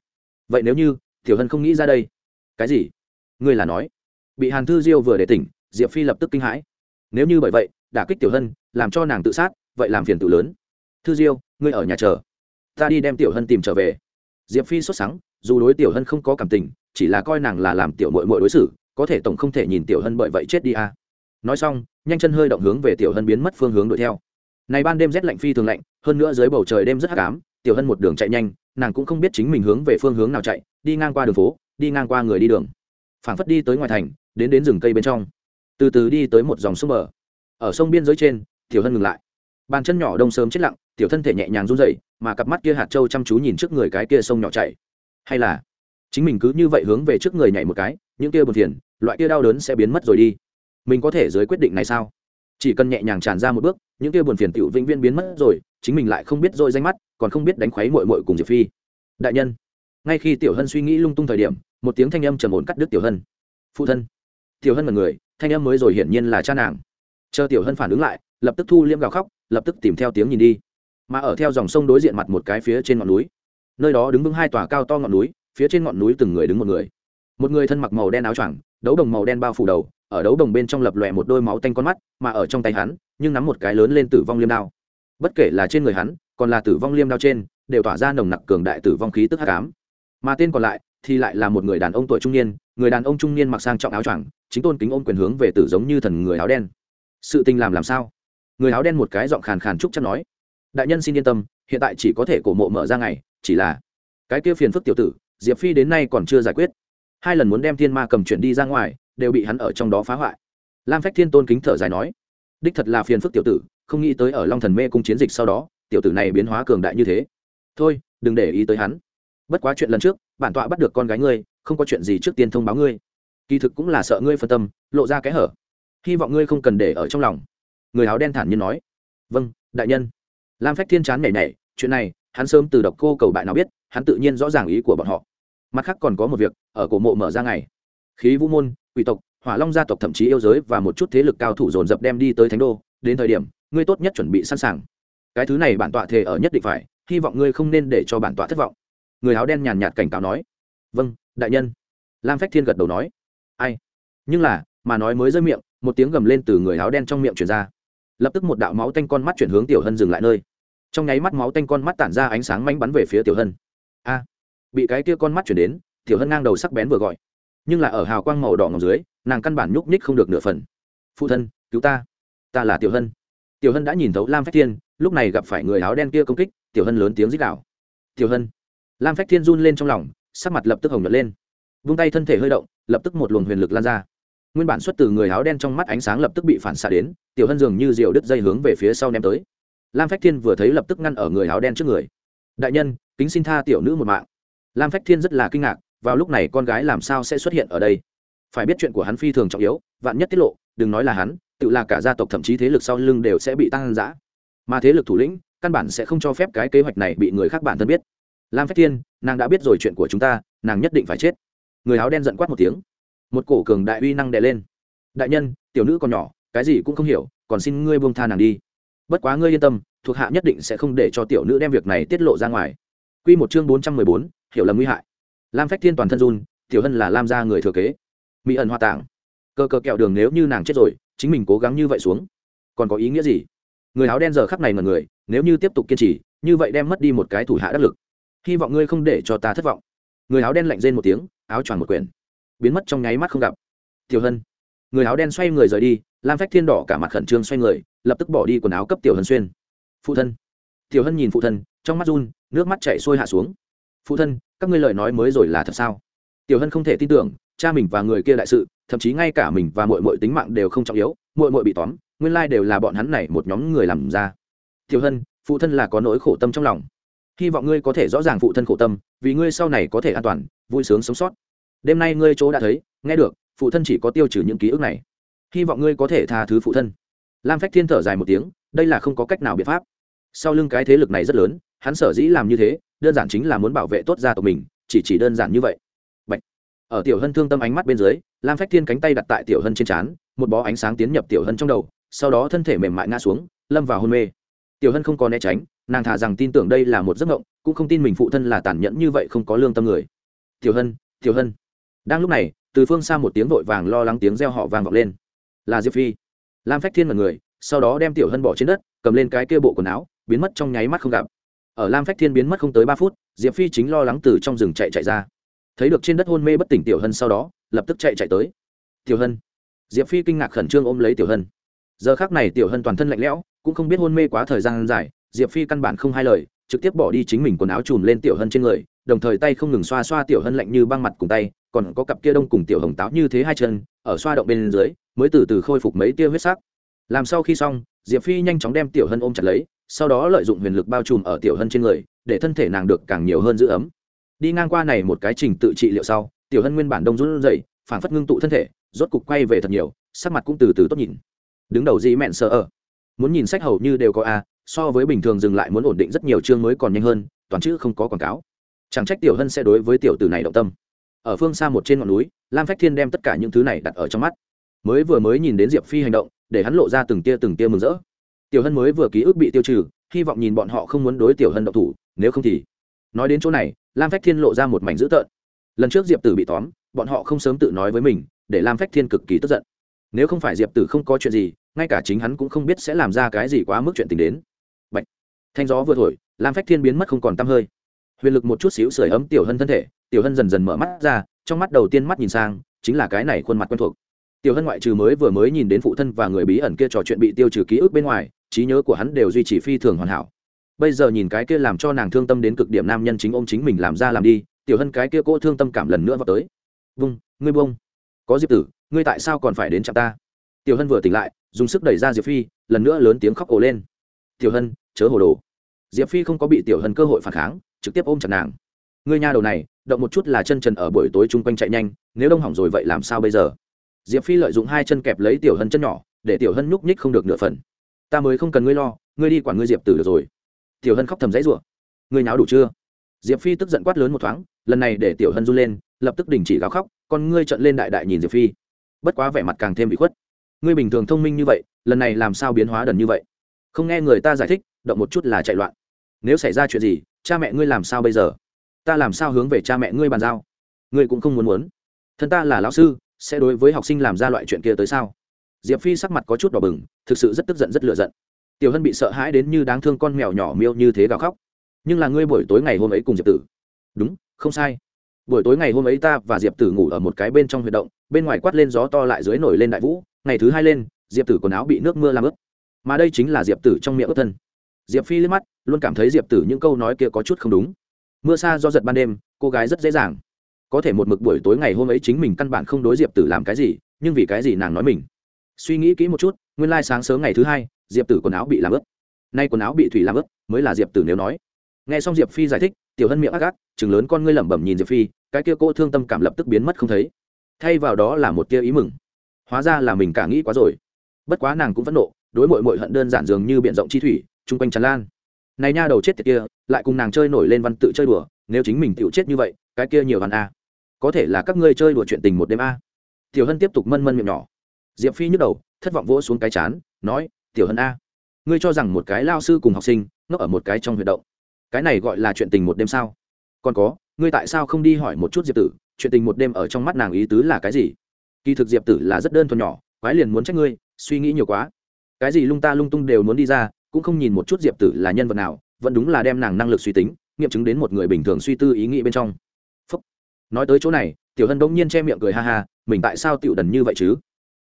Vậy nếu như, tiểu hân không nghĩ ra đây, cái gì? Ngươi là nói. Bị hàn thư diêu vừa để tỉnh, diệp phi lập tức kinh hãi. Nếu như bởi vậy, đả kích tiểu hân, làm cho nàng tự sát vậy làm phiền tự lớn. Thư diêu, ngươi ở nhà chờ. Ta đi đem tiểu hân tìm trở về. Diệp phi xuất sáng dù đối tiểu hân không có cảm tình, chỉ là coi nàng là làm tiểu mội mội đối xử, có thể tổng không thể nhìn tiểu hân bởi vậy chết đi à. nói xong, nhanh chân hơi động hướng về tiểu hân biến mất phương hướng đuổi theo. Này ban đêm rét lạnh phi thường lạnh, hơn nữa dưới bầu trời đêm rất hắc ám, tiểu hân một đường chạy nhanh, nàng cũng không biết chính mình hướng về phương hướng nào chạy, đi ngang qua đường phố, đi ngang qua người đi đường. Phảng phất đi tới ngoài thành, đến đến rừng cây bên trong. Từ từ đi tới một dòng sông bờ. Ở sông biên giới trên, tiểu hân ngừng lại bàn chân nhỏ đông sớm chết lặng, tiểu thân thể nhẹ nhàng run rẩy, mà cặp mắt kia hạt trâu chăm chú nhìn trước người cái kia sông nhỏ chảy. Hay là, chính mình cứ như vậy hướng về trước người nhảy một cái, những kia buồn phiền, loại kia đau đớn sẽ biến mất rồi đi. Mình có thể dưới quyết định này sao? Chỉ cần nhẹ nhàng tràn ra một bước, những kia buồn phiền tiểu vĩnh viễn biến mất rồi, chính mình lại không biết rồi danh mắt, còn không biết đánh khuấy mội mội cùng diệp phi. Đại nhân, ngay khi tiểu hân suy nghĩ lung tung thời điểm, một tiếng thanh âm trầm ổn cắt đứt tiểu hân. Phụ thân, tiểu hân là người, thanh âm mới rồi hiển nhiên là cha nàng. Chờ tiểu hân phản ứng lại, lập tức thu liêm gào khóc lập tức tìm theo tiếng nhìn đi. Mà ở theo dòng sông đối diện mặt một cái phía trên ngọn núi. Nơi đó đứng vững hai tòa cao to ngọn núi, phía trên ngọn núi từng người đứng một người. Một người thân mặc màu đen áo choàng, đấu đồng màu đen bao phủ đầu, ở đấu đồng bên trong lập lòe một đôi máu tanh con mắt, mà ở trong tay hắn, nhưng nắm một cái lớn lên tử vong liêm đao. Bất kể là trên người hắn, còn là tử vong liêm đao trên, đều tỏa ra nồng nặc cường đại tử vong khí tức hắc ám. Mà tên còn lại, thì lại là một người đàn ông tuổi trung niên, người đàn ông trung niên mặc sang trọng áo choàng, chính tôn kính ôm quyền hướng về tử giống như thần người áo đen. Sự tình làm làm sao? Người áo đen một cái giọng khàn khàn trúc chắc nói, đại nhân xin yên tâm, hiện tại chỉ có thể cổ mộ mở ra ngày, chỉ là cái kia phiền phức tiểu tử, diệp phi đến nay còn chưa giải quyết. Hai lần muốn đem thiên ma cầm chuyển đi ra ngoài, đều bị hắn ở trong đó phá hoại. Lam phách thiên tôn kính thở dài nói, đích thật là phiền phức tiểu tử, không nghĩ tới ở long thần mê cung chiến dịch sau đó, tiểu tử này biến hóa cường đại như thế. Thôi, đừng để ý tới hắn. Bất quá chuyện lần trước, bản tọa bắt được con gái ngươi, không có chuyện gì trước tiên thông báo ngươi. Kỳ thực cũng là sợ ngươi phân tâm, lộ ra cái hở. Hy vọng ngươi không cần để ở trong lòng người áo đen thản nhiên nói vâng đại nhân. Lam phách thiên chán nhảy nhảy, chuyện này, hắn sớm từ độc cô cầu bại nào biết, hắn tự nhiên rõ ràng ý của bọn họ. Mặt khác còn có một việc, ở cổ mộ mở ra ngày. Khí vũ môn, quỷ tộc, hỏa long gia tộc thậm chí yêu giới và một chút thế lực cao thủ dồn dập đem đi tới thánh đô, đến thời điểm, ngươi tốt nhất chuẩn bị sẵn sàng. Cái thứ này bản tọa thề ở nhất định phải, hy vọng ngươi không nên để cho bản tọa thất vọng. Người áo đen nhàn nhạt cảnh cáo nói. Vâng đại nhân. Lam phách thiên gật đầu nói. Ai? Nhưng là, mà nói mới rơi miệng, một tiếng gầm lên từ người áo đen trong miệng truyền ra lập tức một đạo máu tanh con mắt chuyển hướng tiểu hân dừng lại nơi. Trong nháy mắt máu tanh con mắt tản ra ánh sáng manh bắn về phía tiểu hân. A! Bị cái kia con mắt chuyển đến, tiểu hân ngang đầu sắc bén vừa gọi. Nhưng là ở hào quang màu đỏ ngọc dưới, nàng căn bản nhúc nhích không được nửa phần. Phụ thân, cứu ta. Ta là tiểu hân. Tiểu hân đã nhìn thấu lam phách thiên, lúc này gặp phải người áo đen kia công kích, tiểu hân lớn tiếng rít đạo tiểu hân. Lam phách thiên run lên trong lòng, sắc mặt lập tức hồng nhật lên. Vung tay thân thể hơi động, lập tức một luồng huyền lực lan ra nguyên bản xuất từ người áo đen trong mắt ánh sáng lập tức bị phản xạ đến, tiểu hân dường như diều đứt dây hướng về phía sau ném tới. Lam phách thiên vừa thấy lập tức ngăn ở người áo đen trước người. Đại nhân, kính xin tha tiểu nữ một mạng. Lam phách thiên rất là kinh ngạc, vào lúc này con gái làm sao sẽ xuất hiện ở đây? Phải biết chuyện của hắn phi thường trọng yếu, vạn nhất tiết lộ, đừng nói là hắn, tự là cả gia tộc thậm chí thế lực sau lưng đều sẽ bị tăng giã mà thế lực thủ lĩnh, căn bản sẽ không cho phép cái kế hoạch này bị người khác bản thân biết. Lam phách thiên, nàng đã biết rồi chuyện của chúng ta, nàng nhất định phải chết. Người áo đen giận quát một tiếng một cổ cường đại uy năng đè lên. Đại nhân, tiểu nữ còn nhỏ, cái gì cũng không hiểu, còn xin ngươi buông tha nàng đi. Bất quá ngươi yên tâm, thuộc hạ nhất định sẽ không để cho tiểu nữ đem việc này tiết lộ ra ngoài. Quy một chương bốn trăm mười bốn, hiểu lầm nguy hại. Lam phách thiên toàn thân run, tiểu hân là lam gia người thừa kế. Mỹ ẩn hoa tảng cơ cơ kẹo đường nếu như nàng chết rồi, chính mình cố gắng như vậy xuống. Còn có ý nghĩa gì? Người áo đen giờ khắp này mà người, nếu như tiếp tục kiên trì, như vậy đem mất đi một cái thủ hạ đắc lực. Hy vọng ngươi không để cho ta thất vọng. Người áo đen lạnh rên một tiếng, áo choàng một quyển biến mất trong nháy mắt không gặp. Tiểu hân, người áo đen xoay người rời đi, lam phách thiên đỏ cả mặt khẩn trương xoay người, lập tức bỏ đi quần áo cấp tiểu hân xuyên. Phụ thân. Tiểu hân nhìn phụ thân, trong mắt run, nước mắt chảy sôi hạ xuống. Phụ thân, các ngươi lời nói mới rồi là thật sao? Tiểu hân không thể tin tưởng, cha mình và người kia đại sự, thậm chí ngay cả mình và mội mội tính mạng đều không trọng yếu mội mội bị tóm, nguyên lai đều là bọn hắn này một nhóm người làm ra. Tiểu hân, phụ thân là có nỗi khổ tâm trong lòng. Hy vọng ngươi có thể rõ ràng phụ thân khổ tâm, vì ngươi sau này có thể an toàn, vui sướng sống sót đêm nay ngươi chỗ đã thấy, nghe được, phụ thân chỉ có tiêu trừ những ký ức này. Hy vọng ngươi có thể tha thứ phụ thân. Lam phách thiên thở dài một tiếng, đây là không có cách nào biện pháp. Sau lưng cái thế lực này rất lớn, hắn sở dĩ làm như thế, đơn giản chính là muốn bảo vệ tốt gia tộc mình, chỉ chỉ đơn giản như vậy. Bạch. ở tiểu hân thương tâm ánh mắt bên dưới, lam phách thiên cánh tay đặt tại tiểu hân trên trán, một bó ánh sáng tiến nhập tiểu hân trong đầu, sau đó thân thể mềm mại ngã xuống, lâm vào hôn mê. Tiểu hân không có né tránh, nàng thả rằng tin tưởng đây là một giấc mộng, cũng không tin mình phụ thân là tàn nhẫn như vậy không có lương tâm người. Tiểu hân tiểu hân đang lúc này, từ phương xa một tiếng vội vàng lo lắng tiếng reo họ vang vọng lên. Là diệp phi. Lam phách thiên mật người, sau đó đem tiểu hân bỏ trên đất, cầm lên cái kia bộ quần áo, biến mất trong nháy mắt không gặp. Ở lam phách thiên biến mất không tới ba phút, diệp phi chính lo lắng từ trong rừng chạy chạy ra. Thấy được trên đất hôn mê bất tỉnh tiểu hân sau đó, lập tức chạy chạy tới. Tiểu hân. Diệp phi kinh ngạc khẩn trương ôm lấy tiểu hân. Giờ khác này tiểu hân toàn thân lạnh lẽo, cũng không biết hôn mê quá thời gian dài, diệp phi căn bản không hai lời, trực tiếp bỏ đi chính mình quần áo chùm lên tiểu hân trên người đồng thời tay không ngừng xoa xoa tiểu hân lạnh như băng mặt cùng tay, còn có cặp kia đông cùng tiểu hồng táo như thế hai chân, ở xoa động bên dưới, mới từ từ khôi phục mấy tia huyết sắc. Làm sau khi xong, diệp phi nhanh chóng đem tiểu hân ôm chặt lấy, sau đó lợi dụng huyền lực bao trùm ở tiểu hân trên người, để thân thể nàng được càng nhiều hơn giữ ấm. Đi ngang qua này một cái trình tự trị liệu sau, tiểu hân nguyên bản đông run dậy phản phất ngưng tụ thân thể, rốt cục quay về thật nhiều, sắc mặt cũng từ từ tốt nhìn. Đứng đầu dĩ mẹn sợ ở. Muốn nhìn sách hầu như đều có a, so với bình thường dừng lại muốn ổn định rất nhiều chương mới còn nhanh hơn, toàn chữ không có quảng cáo chẳng trách tiểu hân sẽ đối với tiểu tử này động tâm. Ở phương xa một trên ngọn núi, lam phách thiên đem tất cả những thứ này đặt ở trong mắt. Mới vừa mới nhìn đến diệp phi hành động, để hắn lộ ra từng tia từng tia mừng rỡ. Tiểu hân mới vừa ký ức bị tiêu trừ, hy vọng nhìn bọn họ không muốn đối tiểu hân động thủ, nếu không thì. Nói đến chỗ này, lam phách thiên lộ ra một mảnh dữ tợn. Lần trước diệp tử bị tóm, bọn họ không sớm tự nói với mình, để lam phách thiên cực kỳ tức giận. Nếu không phải diệp tử không có chuyện gì, ngay cả chính hắn cũng không biết sẽ làm ra cái gì quá mức chuyện tình đến. Bạch. thanh gió vừa thổi, lam phách thiên biến mất không còn t hơi huyền lực một chút xíu sưởi ấm tiểu hân thân thể, tiểu hân dần dần mở mắt ra, trong mắt đầu tiên mắt nhìn sang, chính là cái này khuôn mặt quen thuộc. Tiểu hân ngoại trừ mới vừa mới nhìn đến phụ thân và người bí ẩn kia trò chuyện bị tiêu trừ ký ức bên ngoài, trí nhớ của hắn đều duy trì phi thường hoàn hảo. Bây giờ nhìn cái kia làm cho nàng thương tâm đến cực điểm nam nhân chính ôm chính mình làm ra làm đi, tiểu hân cái kia cô thương tâm cảm lần nữa vào tới. Vung, ngươi bông có diệp tử, ngươi tại sao còn phải đến chạm ta? Tiểu hân vừa tỉnh lại, dùng sức đẩy ra diệp phi, lần nữa lớn tiếng khóc ồ lên. Tiểu hân, chớ hồ đồ. Diệp phi không có bị tiểu hân cơ hội phản kháng trực tiếp ôm chặt nàng. Ngươi nhà đầu này, động một chút là chân trần ở buổi tối chung quanh chạy nhanh, nếu đông hỏng rồi vậy làm sao bây giờ? Diệp phi lợi dụng hai chân kẹp lấy tiểu hân chân nhỏ, để tiểu hân nhúc nhích không được nửa phần. Ta mới không cần ngươi lo, ngươi đi quản ngươi diệp tử được rồi. Tiểu hân khóc thầm dãy rủa. Ngươi nháo đủ chưa? Diệp phi tức giận quát lớn một thoáng, lần này để tiểu hân run lên, lập tức đình chỉ gào khóc, con ngươi trận lên đại đại nhìn diệp phi. Bất quá vẻ mặt càng thêm bị khuất. Ngươi bình thường thông minh như vậy, lần này làm sao biến hóa đần như vậy? Không nghe người ta giải thích, động một chút là chạy loạn. Nếu xảy ra chuyện gì cha mẹ ngươi làm sao bây giờ? Ta làm sao hướng về cha mẹ ngươi bàn giao? Ngươi cũng không muốn muốn. Thân ta là lão sư, sẽ đối với học sinh làm ra loại chuyện kia tới sao? Diệp phi sắc mặt có chút đỏ bừng, thực sự rất tức giận, rất lựa giận. Tiểu hân bị sợ hãi đến như đáng thương con mèo nhỏ miêu như thế gào khóc. Nhưng là ngươi buổi tối ngày hôm ấy cùng diệp tử. Đúng, không sai. Buổi tối ngày hôm ấy ta và diệp tử ngủ ở một cái bên trong huy động, bên ngoài quát lên gió to lại dưới nổi lên đại vũ. Ngày thứ hai lên, diệp tử quần áo bị nước mưa làm ướt. Mà đây chính là diệp tử trong miệng ướt thân diệp phi liếc mắt, luôn cảm thấy diệp tử những câu nói kia có chút không đúng. Mưa xa do giật ban đêm, cô gái rất dễ dàng. Có thể một mực buổi tối ngày hôm ấy chính mình căn bản không đối diệp tử làm cái gì, nhưng vì cái gì nàng nói mình? Suy nghĩ kỹ một chút, nguyên lai sáng sớm ngày thứ hai, diệp tử quần áo bị làm ướt. Nay quần áo bị thủy làm ướt, mới là diệp tử nếu nói. Nghe xong diệp phi giải thích, tiểu hân miệng ác ác, chừng lớn con ngươi lẩm bẩm nhìn diệp phi, cái kia cô thương tâm cảm lập tức biến mất không thấy. Thay vào đó là một tia ý mừng. Hóa ra là mình cả nghĩ quá rồi. Bất quá nàng cũng phẫn nộ, đối mội mội hận đơn giản dường như b i ể n rộng chi thủy chung quanh tràn lan. Này nha đầu chết tiệt kia, lại cùng nàng chơi nổi lên văn tự chơi đùa, nếu chính mình tựu chết như vậy, cái kia nhiều hẳn a. Có thể là các ngươi chơi đùa chuyện tình một đêm a. Tiểu hân tiếp tục mân mân miệng nhỏ. Diệp phi nhức đầu, thất vọng vỗ xuống cái chán, nói, tiểu hân a, ngươi cho rằng một cái lao sư cùng học sinh, nó ở một cái trong huyệt động. Cái này gọi là chuyện tình một đêm sao? Còn có, ngươi tại sao không đi hỏi một chút diệp tử, chuyện tình một đêm ở trong mắt nàng ý tứ là cái gì? Kỳ thực diệp tử là rất đơn thuần nhỏ, quái liền muốn trách ngươi, suy nghĩ nhiều quá. Cái gì lung ta lung tung đều muốn đi ra cũng không nhìn một chút diệp tử là nhân vật nào, vẫn đúng là đem nàng năng lực suy tính, nghiệm chứng đến một người bình thường suy tư ý nghĩ bên trong. Phúc. nói tới chỗ này, tiểu hân bỗng nhiên che miệng cười ha ha, mình tại sao tiểu đần như vậy chứ?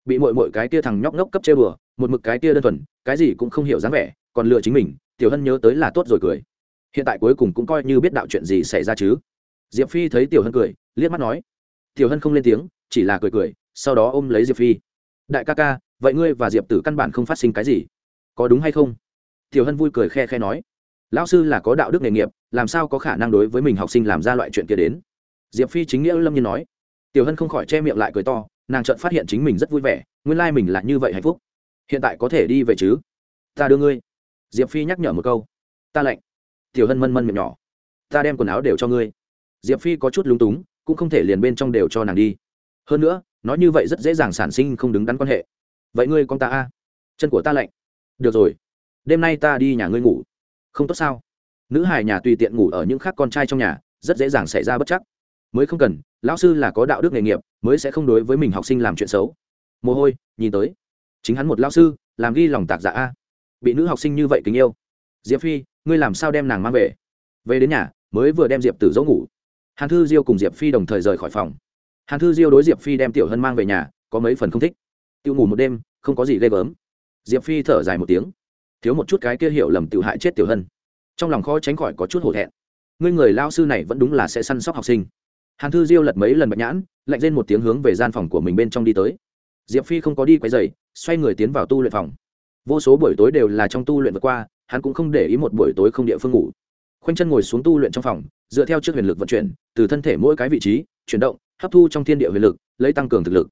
Bị mội mội cái tia thằng nhóc ngốc cấp chê bừa một mực cái tia đơn thuần, cái gì cũng không hiểu dáng vẻ, còn lựa chính mình, tiểu hân nhớ tới là tốt rồi cười. Hiện tại cuối cùng cũng coi như biết đạo chuyện gì xảy ra chứ. Diệp phi thấy tiểu hân cười, liếc mắt nói. Tiểu hân không lên tiếng, chỉ là cười cười, sau đó ôm lấy diệp phi. Đại ca ca, vậy ngươi và diệp tử căn bản không phát sinh cái gì. Có đúng hay không? Tiểu hân vui cười khe khe nói, lão sư là có đạo đức nghề nghiệp, làm sao có khả năng đối với mình học sinh làm ra loại chuyện kia đến? Diệp phi chính nghĩa lâm nhiên nói. Tiểu hân không khỏi che miệng lại cười to, nàng chợt phát hiện chính mình rất vui vẻ, nguyên lai mình là như vậy hạnh phúc. Hiện tại có thể đi về chứ? Ta đưa ngươi. Diệp phi nhắc nhở một câu. Ta lạnh tiểu hân mân mân miệng nhỏ. Ta đem quần áo đều cho ngươi. Diệp phi có chút lúng túng, cũng không thể liền bên trong đều cho nàng đi. Hơn nữa, nói như vậy rất dễ dàng sản sinh không đứng đắn quan hệ. Vậy ngươi con ta a? Chân của ta lạnh được rồi đêm nay ta đi nhà ngươi ngủ. Không tốt sao? Nữ hài nhà tùy tiện ngủ ở những khác con trai trong nhà, rất dễ dàng xảy ra bất chắc. Mới không cần, lão sư là có đạo đức nghề nghiệp, mới sẽ không đối với mình học sinh làm chuyện xấu. Mồ hôi, nhìn tới. Chính hắn một lão sư, làm ghi lòng tạc giả a. Bị nữ học sinh như vậy kính yêu. Diệp phi, ngươi làm sao đem nàng mang về? Về đến nhà, mới vừa đem diệp tử dỗ ngủ. Hàn thư diêu cùng diệp phi đồng thời rời khỏi phòng. Hàn thư diêu đối diệp phi đem tiểu hân mang về nhà, có mấy phần không thích. Tiêu ngủ một đêm, không có gì ghê gớm. Diệp phi thở dài một tiếng thiếu một chút cái kia hiểu lầm tự hại chết tiểu hân. Trong lòng khó tránh khỏi có chút hổ thẹn. Ngươi người lao sư này vẫn đúng là sẽ săn sóc học sinh. Hàn thư diêu lật mấy lần bạch nhãn, lạnh lên một tiếng hướng về gian phòng của mình bên trong đi tới. Diệp phi không có đi quay dày xoay người tiến vào tu luyện phòng. Vô số buổi tối đều là trong tu luyện vượt qua, hắn cũng không để ý một buổi tối không địa phương ngủ. Khoanh chân ngồi xuống tu luyện trong phòng, dựa theo trước huyền lực vận chuyển, từ thân thể mỗi cái vị trí, chuyển động, hấp thu trong thiên địa huyền lực, lấy tăng cường thực lực.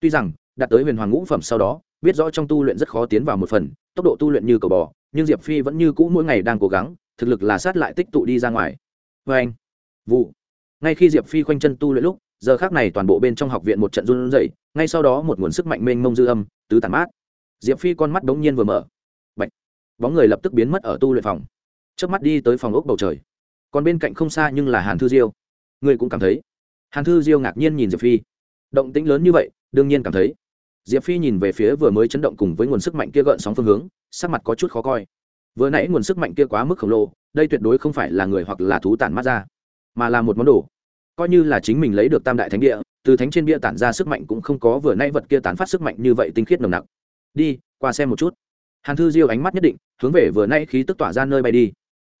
Tuy rằng, đạt tới huyền hoàng ngũ phẩm sau đó biết rõ trong tu luyện rất khó tiến vào một phần, tốc độ tu luyện như cầu bò, nhưng diệp phi vẫn như cũ mỗi ngày đang cố gắng, thực lực là sát lại tích tụ đi ra ngoài. Vê anh, vụ. Ngay khi diệp phi khoanh chân tu luyện lúc, giờ khác này toàn bộ bên trong học viện một trận run rẩy, ngay sau đó một nguồn sức mạnh mênh mông dư âm, tứ tàn mát. Diệp phi con mắt đ ố n g nhiên vừa mở. Bạch. bóng người lập tức biến mất ở tu luyện phòng. Trước mắt đi tới phòng ốc bầu trời. Còn bên cạnh không xa nhưng là hàn thư diêu. Người cũng cảm thấy. Hàn thư diêu ngạc nhiên nhìn diệp phi. Động tĩnh lớn như vậy, đương nhiên cảm thấy diệp phi nhìn về phía vừa mới chấn động cùng với nguồn sức mạnh kia gợn sóng phương hướng, sắc mặt có chút khó coi. Vừa nãy nguồn sức mạnh kia quá mức khổng lồ, đây tuyệt đối không phải là người hoặc là thú tản mắt ra, mà là một món đồ. Coi như là chính mình lấy được tam đại thánh địa, từ thánh trên bia tản ra sức mạnh cũng không có vừa nãy vật kia tán phát sức mạnh như vậy tinh khiết nồng nặc. Đi, qua xem một chút. Hàn thư diêu ánh mắt nhất định, hướng về vừa nãy khí tức tỏa ra nơi bay đi.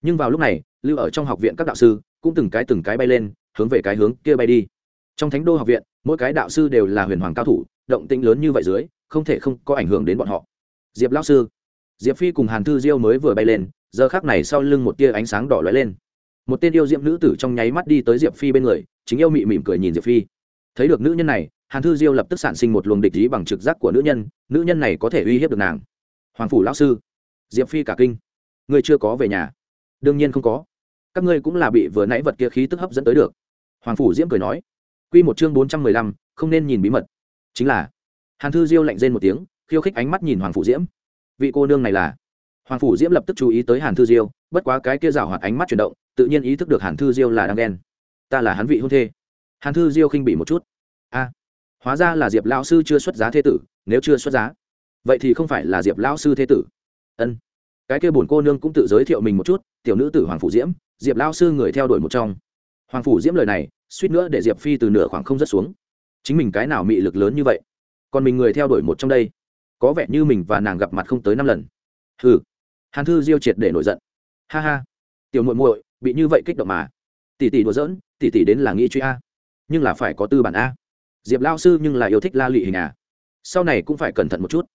Nhưng vào lúc này, lưu ở trong học viện các đạo sư cũng từng cái từng cái bay lên, hướng về cái hướng kia bay đi. Trong thánh đô học viện mỗi cái đạo sư đều là huyền hoàng cao thủ, động tĩnh lớn như vậy dưới, không thể không có ảnh hưởng đến bọn họ. Diệp lão sư, diệp phi cùng hàn thư diêu mới vừa bay lên, giờ khác này sau lưng một tia ánh sáng đỏ lóe lên. Một tên yêu diệm nữ tử trong nháy mắt đi tới diệp phi bên người, chính yêu mị mỉm cười nhìn diệp phi. Thấy được nữ nhân này, hàn thư diêu lập tức sản sinh một luồng địch ý bằng trực giác của nữ nhân nữ nhân này có thể uy hiếp được nàng. Hoàng phủ lão sư, diệp phi cả kinh. Ngươi chưa có về nhà. Đương nhiên không có. Các ngươi cũng là bị vừa nãy vật kia khí tức hấp dẫn tới được. Hoàng phủ diễm cười nói. Quy một chương bốn trăm mười lăm, không nên nhìn bí mật. Chính là, hàn thư diêu lạnh rên một tiếng, khiêu khích ánh mắt nhìn hoàng phủ diễm. Vị cô nương này là? Hoàng phủ diễm lập tức chú ý tới hàn thư diêu, bất quá cái kia rào hoạt ánh mắt chuyển động, tự nhiên ý thức được hàn thư diêu là đang ghen. ta là hắn vị hôn thê. Hàn thư diêu khinh bị một chút. A, hóa ra là diệp Lão sư chưa xuất giá thế tử, nếu chưa xuất giá, vậy thì không phải là diệp Lão sư thế tử. Ân. Cái kia bổn cô nương cũng tự giới thiệu mình một chút, tiểu nữ tử hoàng phủ diễm, diệp Lão sư người theo đuổi một trong hoàng phủ diễm lời này, suýt nữa để diệp phi từ nửa khoảng không rất xuống. Chính mình cái nào mị lực lớn như vậy? Còn mình người theo đuổi một trong đây. Có vẻ như mình và nàng gặp mặt không tới năm lần. Hừ. Hàn thư diêu triệt để nổi giận. Ha ha. Tiểu muội muội, bị như vậy kích động mà. Tỷ tỷ đùa giỡn, tỷ tỷ đến là nghĩ truy a. Nhưng là phải có tư bản a. Diệp lao sư nhưng là yêu thích la lụy hình à. Sau này cũng phải cẩn thận một chút.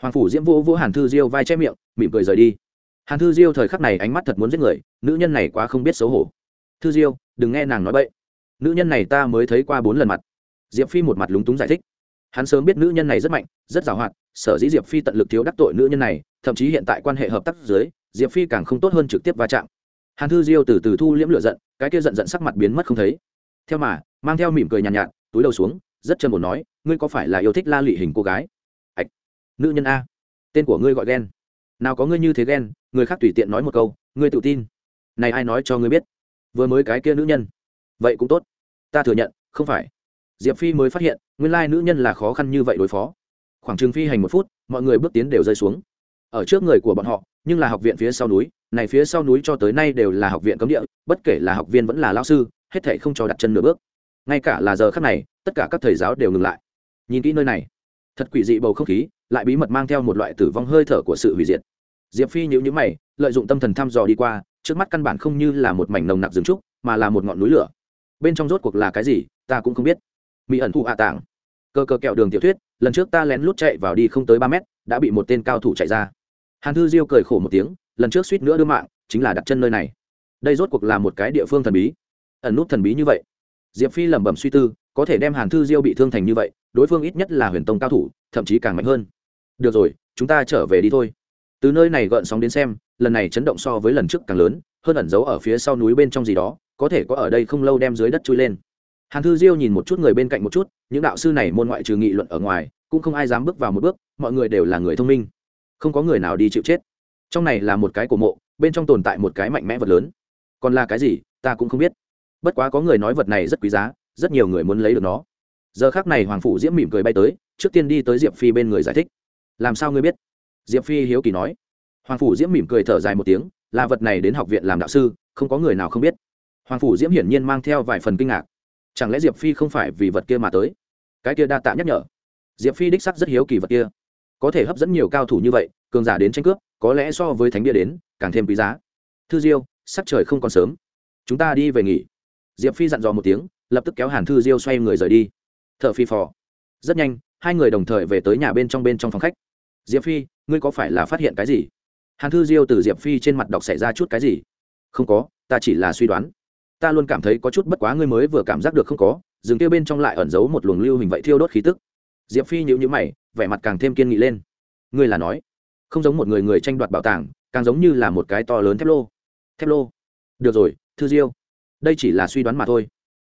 Hoàng phủ diễm vô vô hàn thư diêu vai che miệng, mỉm cười rời đi. Hàn thư diêu thời khắc này ánh mắt thật muốn giết người, nữ nhân này quá không biết xấu hổ thư diêu đừng nghe nàng nói bậy. Nữ nhân này ta mới thấy qua bốn lần mặt. Diệp phi một mặt lúng túng giải thích. Hắn sớm biết nữ nhân này rất mạnh rất giàu hoạt sở dĩ diệp phi tận lực thiếu đắc tội nữ nhân này thậm chí hiện tại quan hệ hợp tác dưới diệp phi càng không tốt hơn trực tiếp va chạm. Hàn thư diêu từ từ thu liễm lửa giận cái kia giận giận sắc mặt biến mất không thấy. Theo mà mang theo mỉm cười nhàn nhạt, nhạt túi đầu xuống rất chân một nói ngươi có phải là yêu thích la lụy hình cô gái? Ạch nữ nhân a tên của ngươi gọi ghen nào có ngươi như thế ghen người khác tùy tiện nói một câu ngươi tự tin. Này ai nói cho ngươi biết? Vừa mới cái kia nữ nhân. Vậy cũng tốt. Ta thừa nhận, không phải. Diệp phi mới phát hiện, nguyên lai nữ nhân là khó khăn như vậy đối phó. Khoảng trường phi hành một phút, mọi người bước tiến đều rơi xuống. Ở trước người của bọn họ, nhưng là học viện phía sau núi, này phía sau núi cho tới nay đều là học viện cấm địa, bất kể là học viên vẫn là lao sư, hết thể không cho đặt chân nửa bước. Ngay cả là giờ khắc này, tất cả các thầy giáo đều ngừng lại. Nhìn kỹ nơi này, thật quỷ dị bầu không khí, lại bí mật mang theo một loại tử vong hơi thở của sự hủy diệt. Diệp phi nhữ nhữ mày, lợi dụng tâm thần thăm dò đi qua trước mắt căn bản không như là một mảnh nồng nặc rừng trúc, mà là một ngọn núi lửa. Bên trong rốt cuộc là cái gì, ta cũng không biết. Mỹ ẩn thụ hạ tảng. Cơ cơ kẹo đường tiểu thuyết, lần trước ta lén lút chạy vào đi không tới ba mét, đã bị một tên cao thủ chạy ra. Hàn thư diêu cười khổ một tiếng, lần trước suýt nữa đưa mạng, chính là đặt chân nơi này. Đây rốt cuộc là một cái địa phương thần bí. Ẩn nút thần bí như vậy. Diệp phi lẩm bẩm suy tư, có thể đem hàn thư diêu bị thương thành như vậy, đối phương ít nhất là huyền tông cao thủ, thậm chí càng mạnh hơn. Được rồi, chúng ta trở về đi thôi. Từ nơi này gợn sóng đến xem lần này chấn động so với lần trước càng lớn, hơn ẩn giấu ở phía sau núi bên trong gì đó, có thể có ở đây không lâu đem dưới đất chui lên. Hàn thư diêu nhìn một chút người bên cạnh một chút, những đạo sư này môn ngoại trừ nghị luận ở ngoài, cũng không ai dám bước vào một bước, mọi người đều là người thông minh. Không có người nào đi chịu chết. Trong này là một cái cổ mộ, bên trong tồn tại một cái mạnh mẽ vật lớn. Còn là cái gì, ta cũng không biết. Bất quá có người nói vật này rất quý giá, rất nhiều người muốn lấy được nó. Giờ khác này hoàng phủ diễm mỉm cười bay tới, trước tiên đi tới diệp phi bên người giải thích. Làm sao ngươi biết? Diệp phi hiếu kỳ nói hoàng phủ diễm mỉm cười thở dài một tiếng, là vật này đến học viện làm đạo sư, không có người nào không biết. Hoàng phủ diễm hiển nhiên mang theo vài phần kinh ngạc. Chẳng lẽ diệp phi không phải vì vật kia mà tới? Cái kia đa tạ nhắc nhở. Diệp phi đích sắc rất hiếu kỳ vật kia. Có thể hấp dẫn nhiều cao thủ như vậy, cường giả đến tranh cướp, có lẽ so với thánh địa đến, càng thêm quý giá. Thư diêu, sắc trời không còn sớm. Chúng ta đi về nghỉ. Diệp phi dặn dò một tiếng, lập tức kéo hàn thư diêu xoay người rời đi. T h ở phi phò. Rất nhanh, hai người đồng thời về tới nhà bên trong bên trong phòng khách. Diệp phi, ngươi có phải là phát hiện cái gì? Hàn thư diêu từ diệp phi trên mặt đọc xảy ra chút cái gì? Không có, ta chỉ là suy đoán. Ta luôn cảm thấy có chút bất quá ngươi mới vừa cảm giác được không có, dừng kia bên trong lại ẩn giấu một luồng lưu hình vậy thiêu đốt khí tức. Diệp phi nhữ nhữ mày, vẻ mặt càng thêm kiên nghị lên. Ngươi là nói, không giống một người người tranh đoạt bảo tàng, càng giống như là một cái to lớn thép lô. Thép lô? Được rồi, thư diêu. Đây chỉ là suy đoán mà thôi.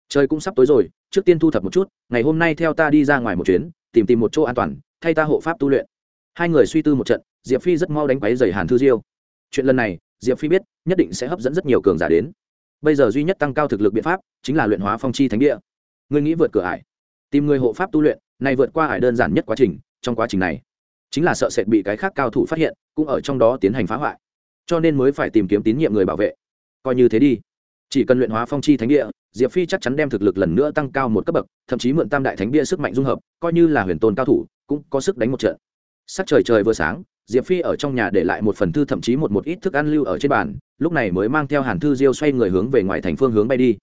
Trời cũng sắp tối rồi, trước tiên thu thập một chút, ngày hôm nay theo ta đi ra ngoài một chuyến, tìm tìm một chỗ an toàn, thay ta hộ pháp tu luyện hai người suy tư một trận, diệp phi rất mau đánh quáy dày hàn thư diêu. Chuyện lần này, diệp phi biết, nhất định sẽ hấp dẫn rất nhiều cường giả đến. Bây giờ duy nhất tăng cao thực lực biện pháp, chính là luyện hóa phong chi thánh địa. Người nghĩ vượt cửa ải? Tìm người hộ pháp tu luyện này vượt qua ải đơn giản nhất quá trình, trong quá trình này, chính là sợ sệt bị cái khác cao thủ phát hiện, cũng ở trong đó tiến hành phá hoại. Cho nên mới phải tìm kiếm tín nhiệm người bảo vệ. Coi như thế đi. Chỉ cần luyện hóa phong chi thánh địa, diệp phi chắc chắn đem thực lực lần nữa tăng cao một cấp bậc, thậm chí mượn tam đại thánh bia sức mạnh dung hợp, coi như là huyền tôn cao thủ, cũng có sức đánh một trận sắc trời trời vừa sáng, diệp phi ở trong nhà để lại một phần thư thậm chí một một ít thức ăn lưu ở trên bàn, lúc này mới mang theo hàn thư diêu xoay người hướng về ngoài thành phương hướng bay đi.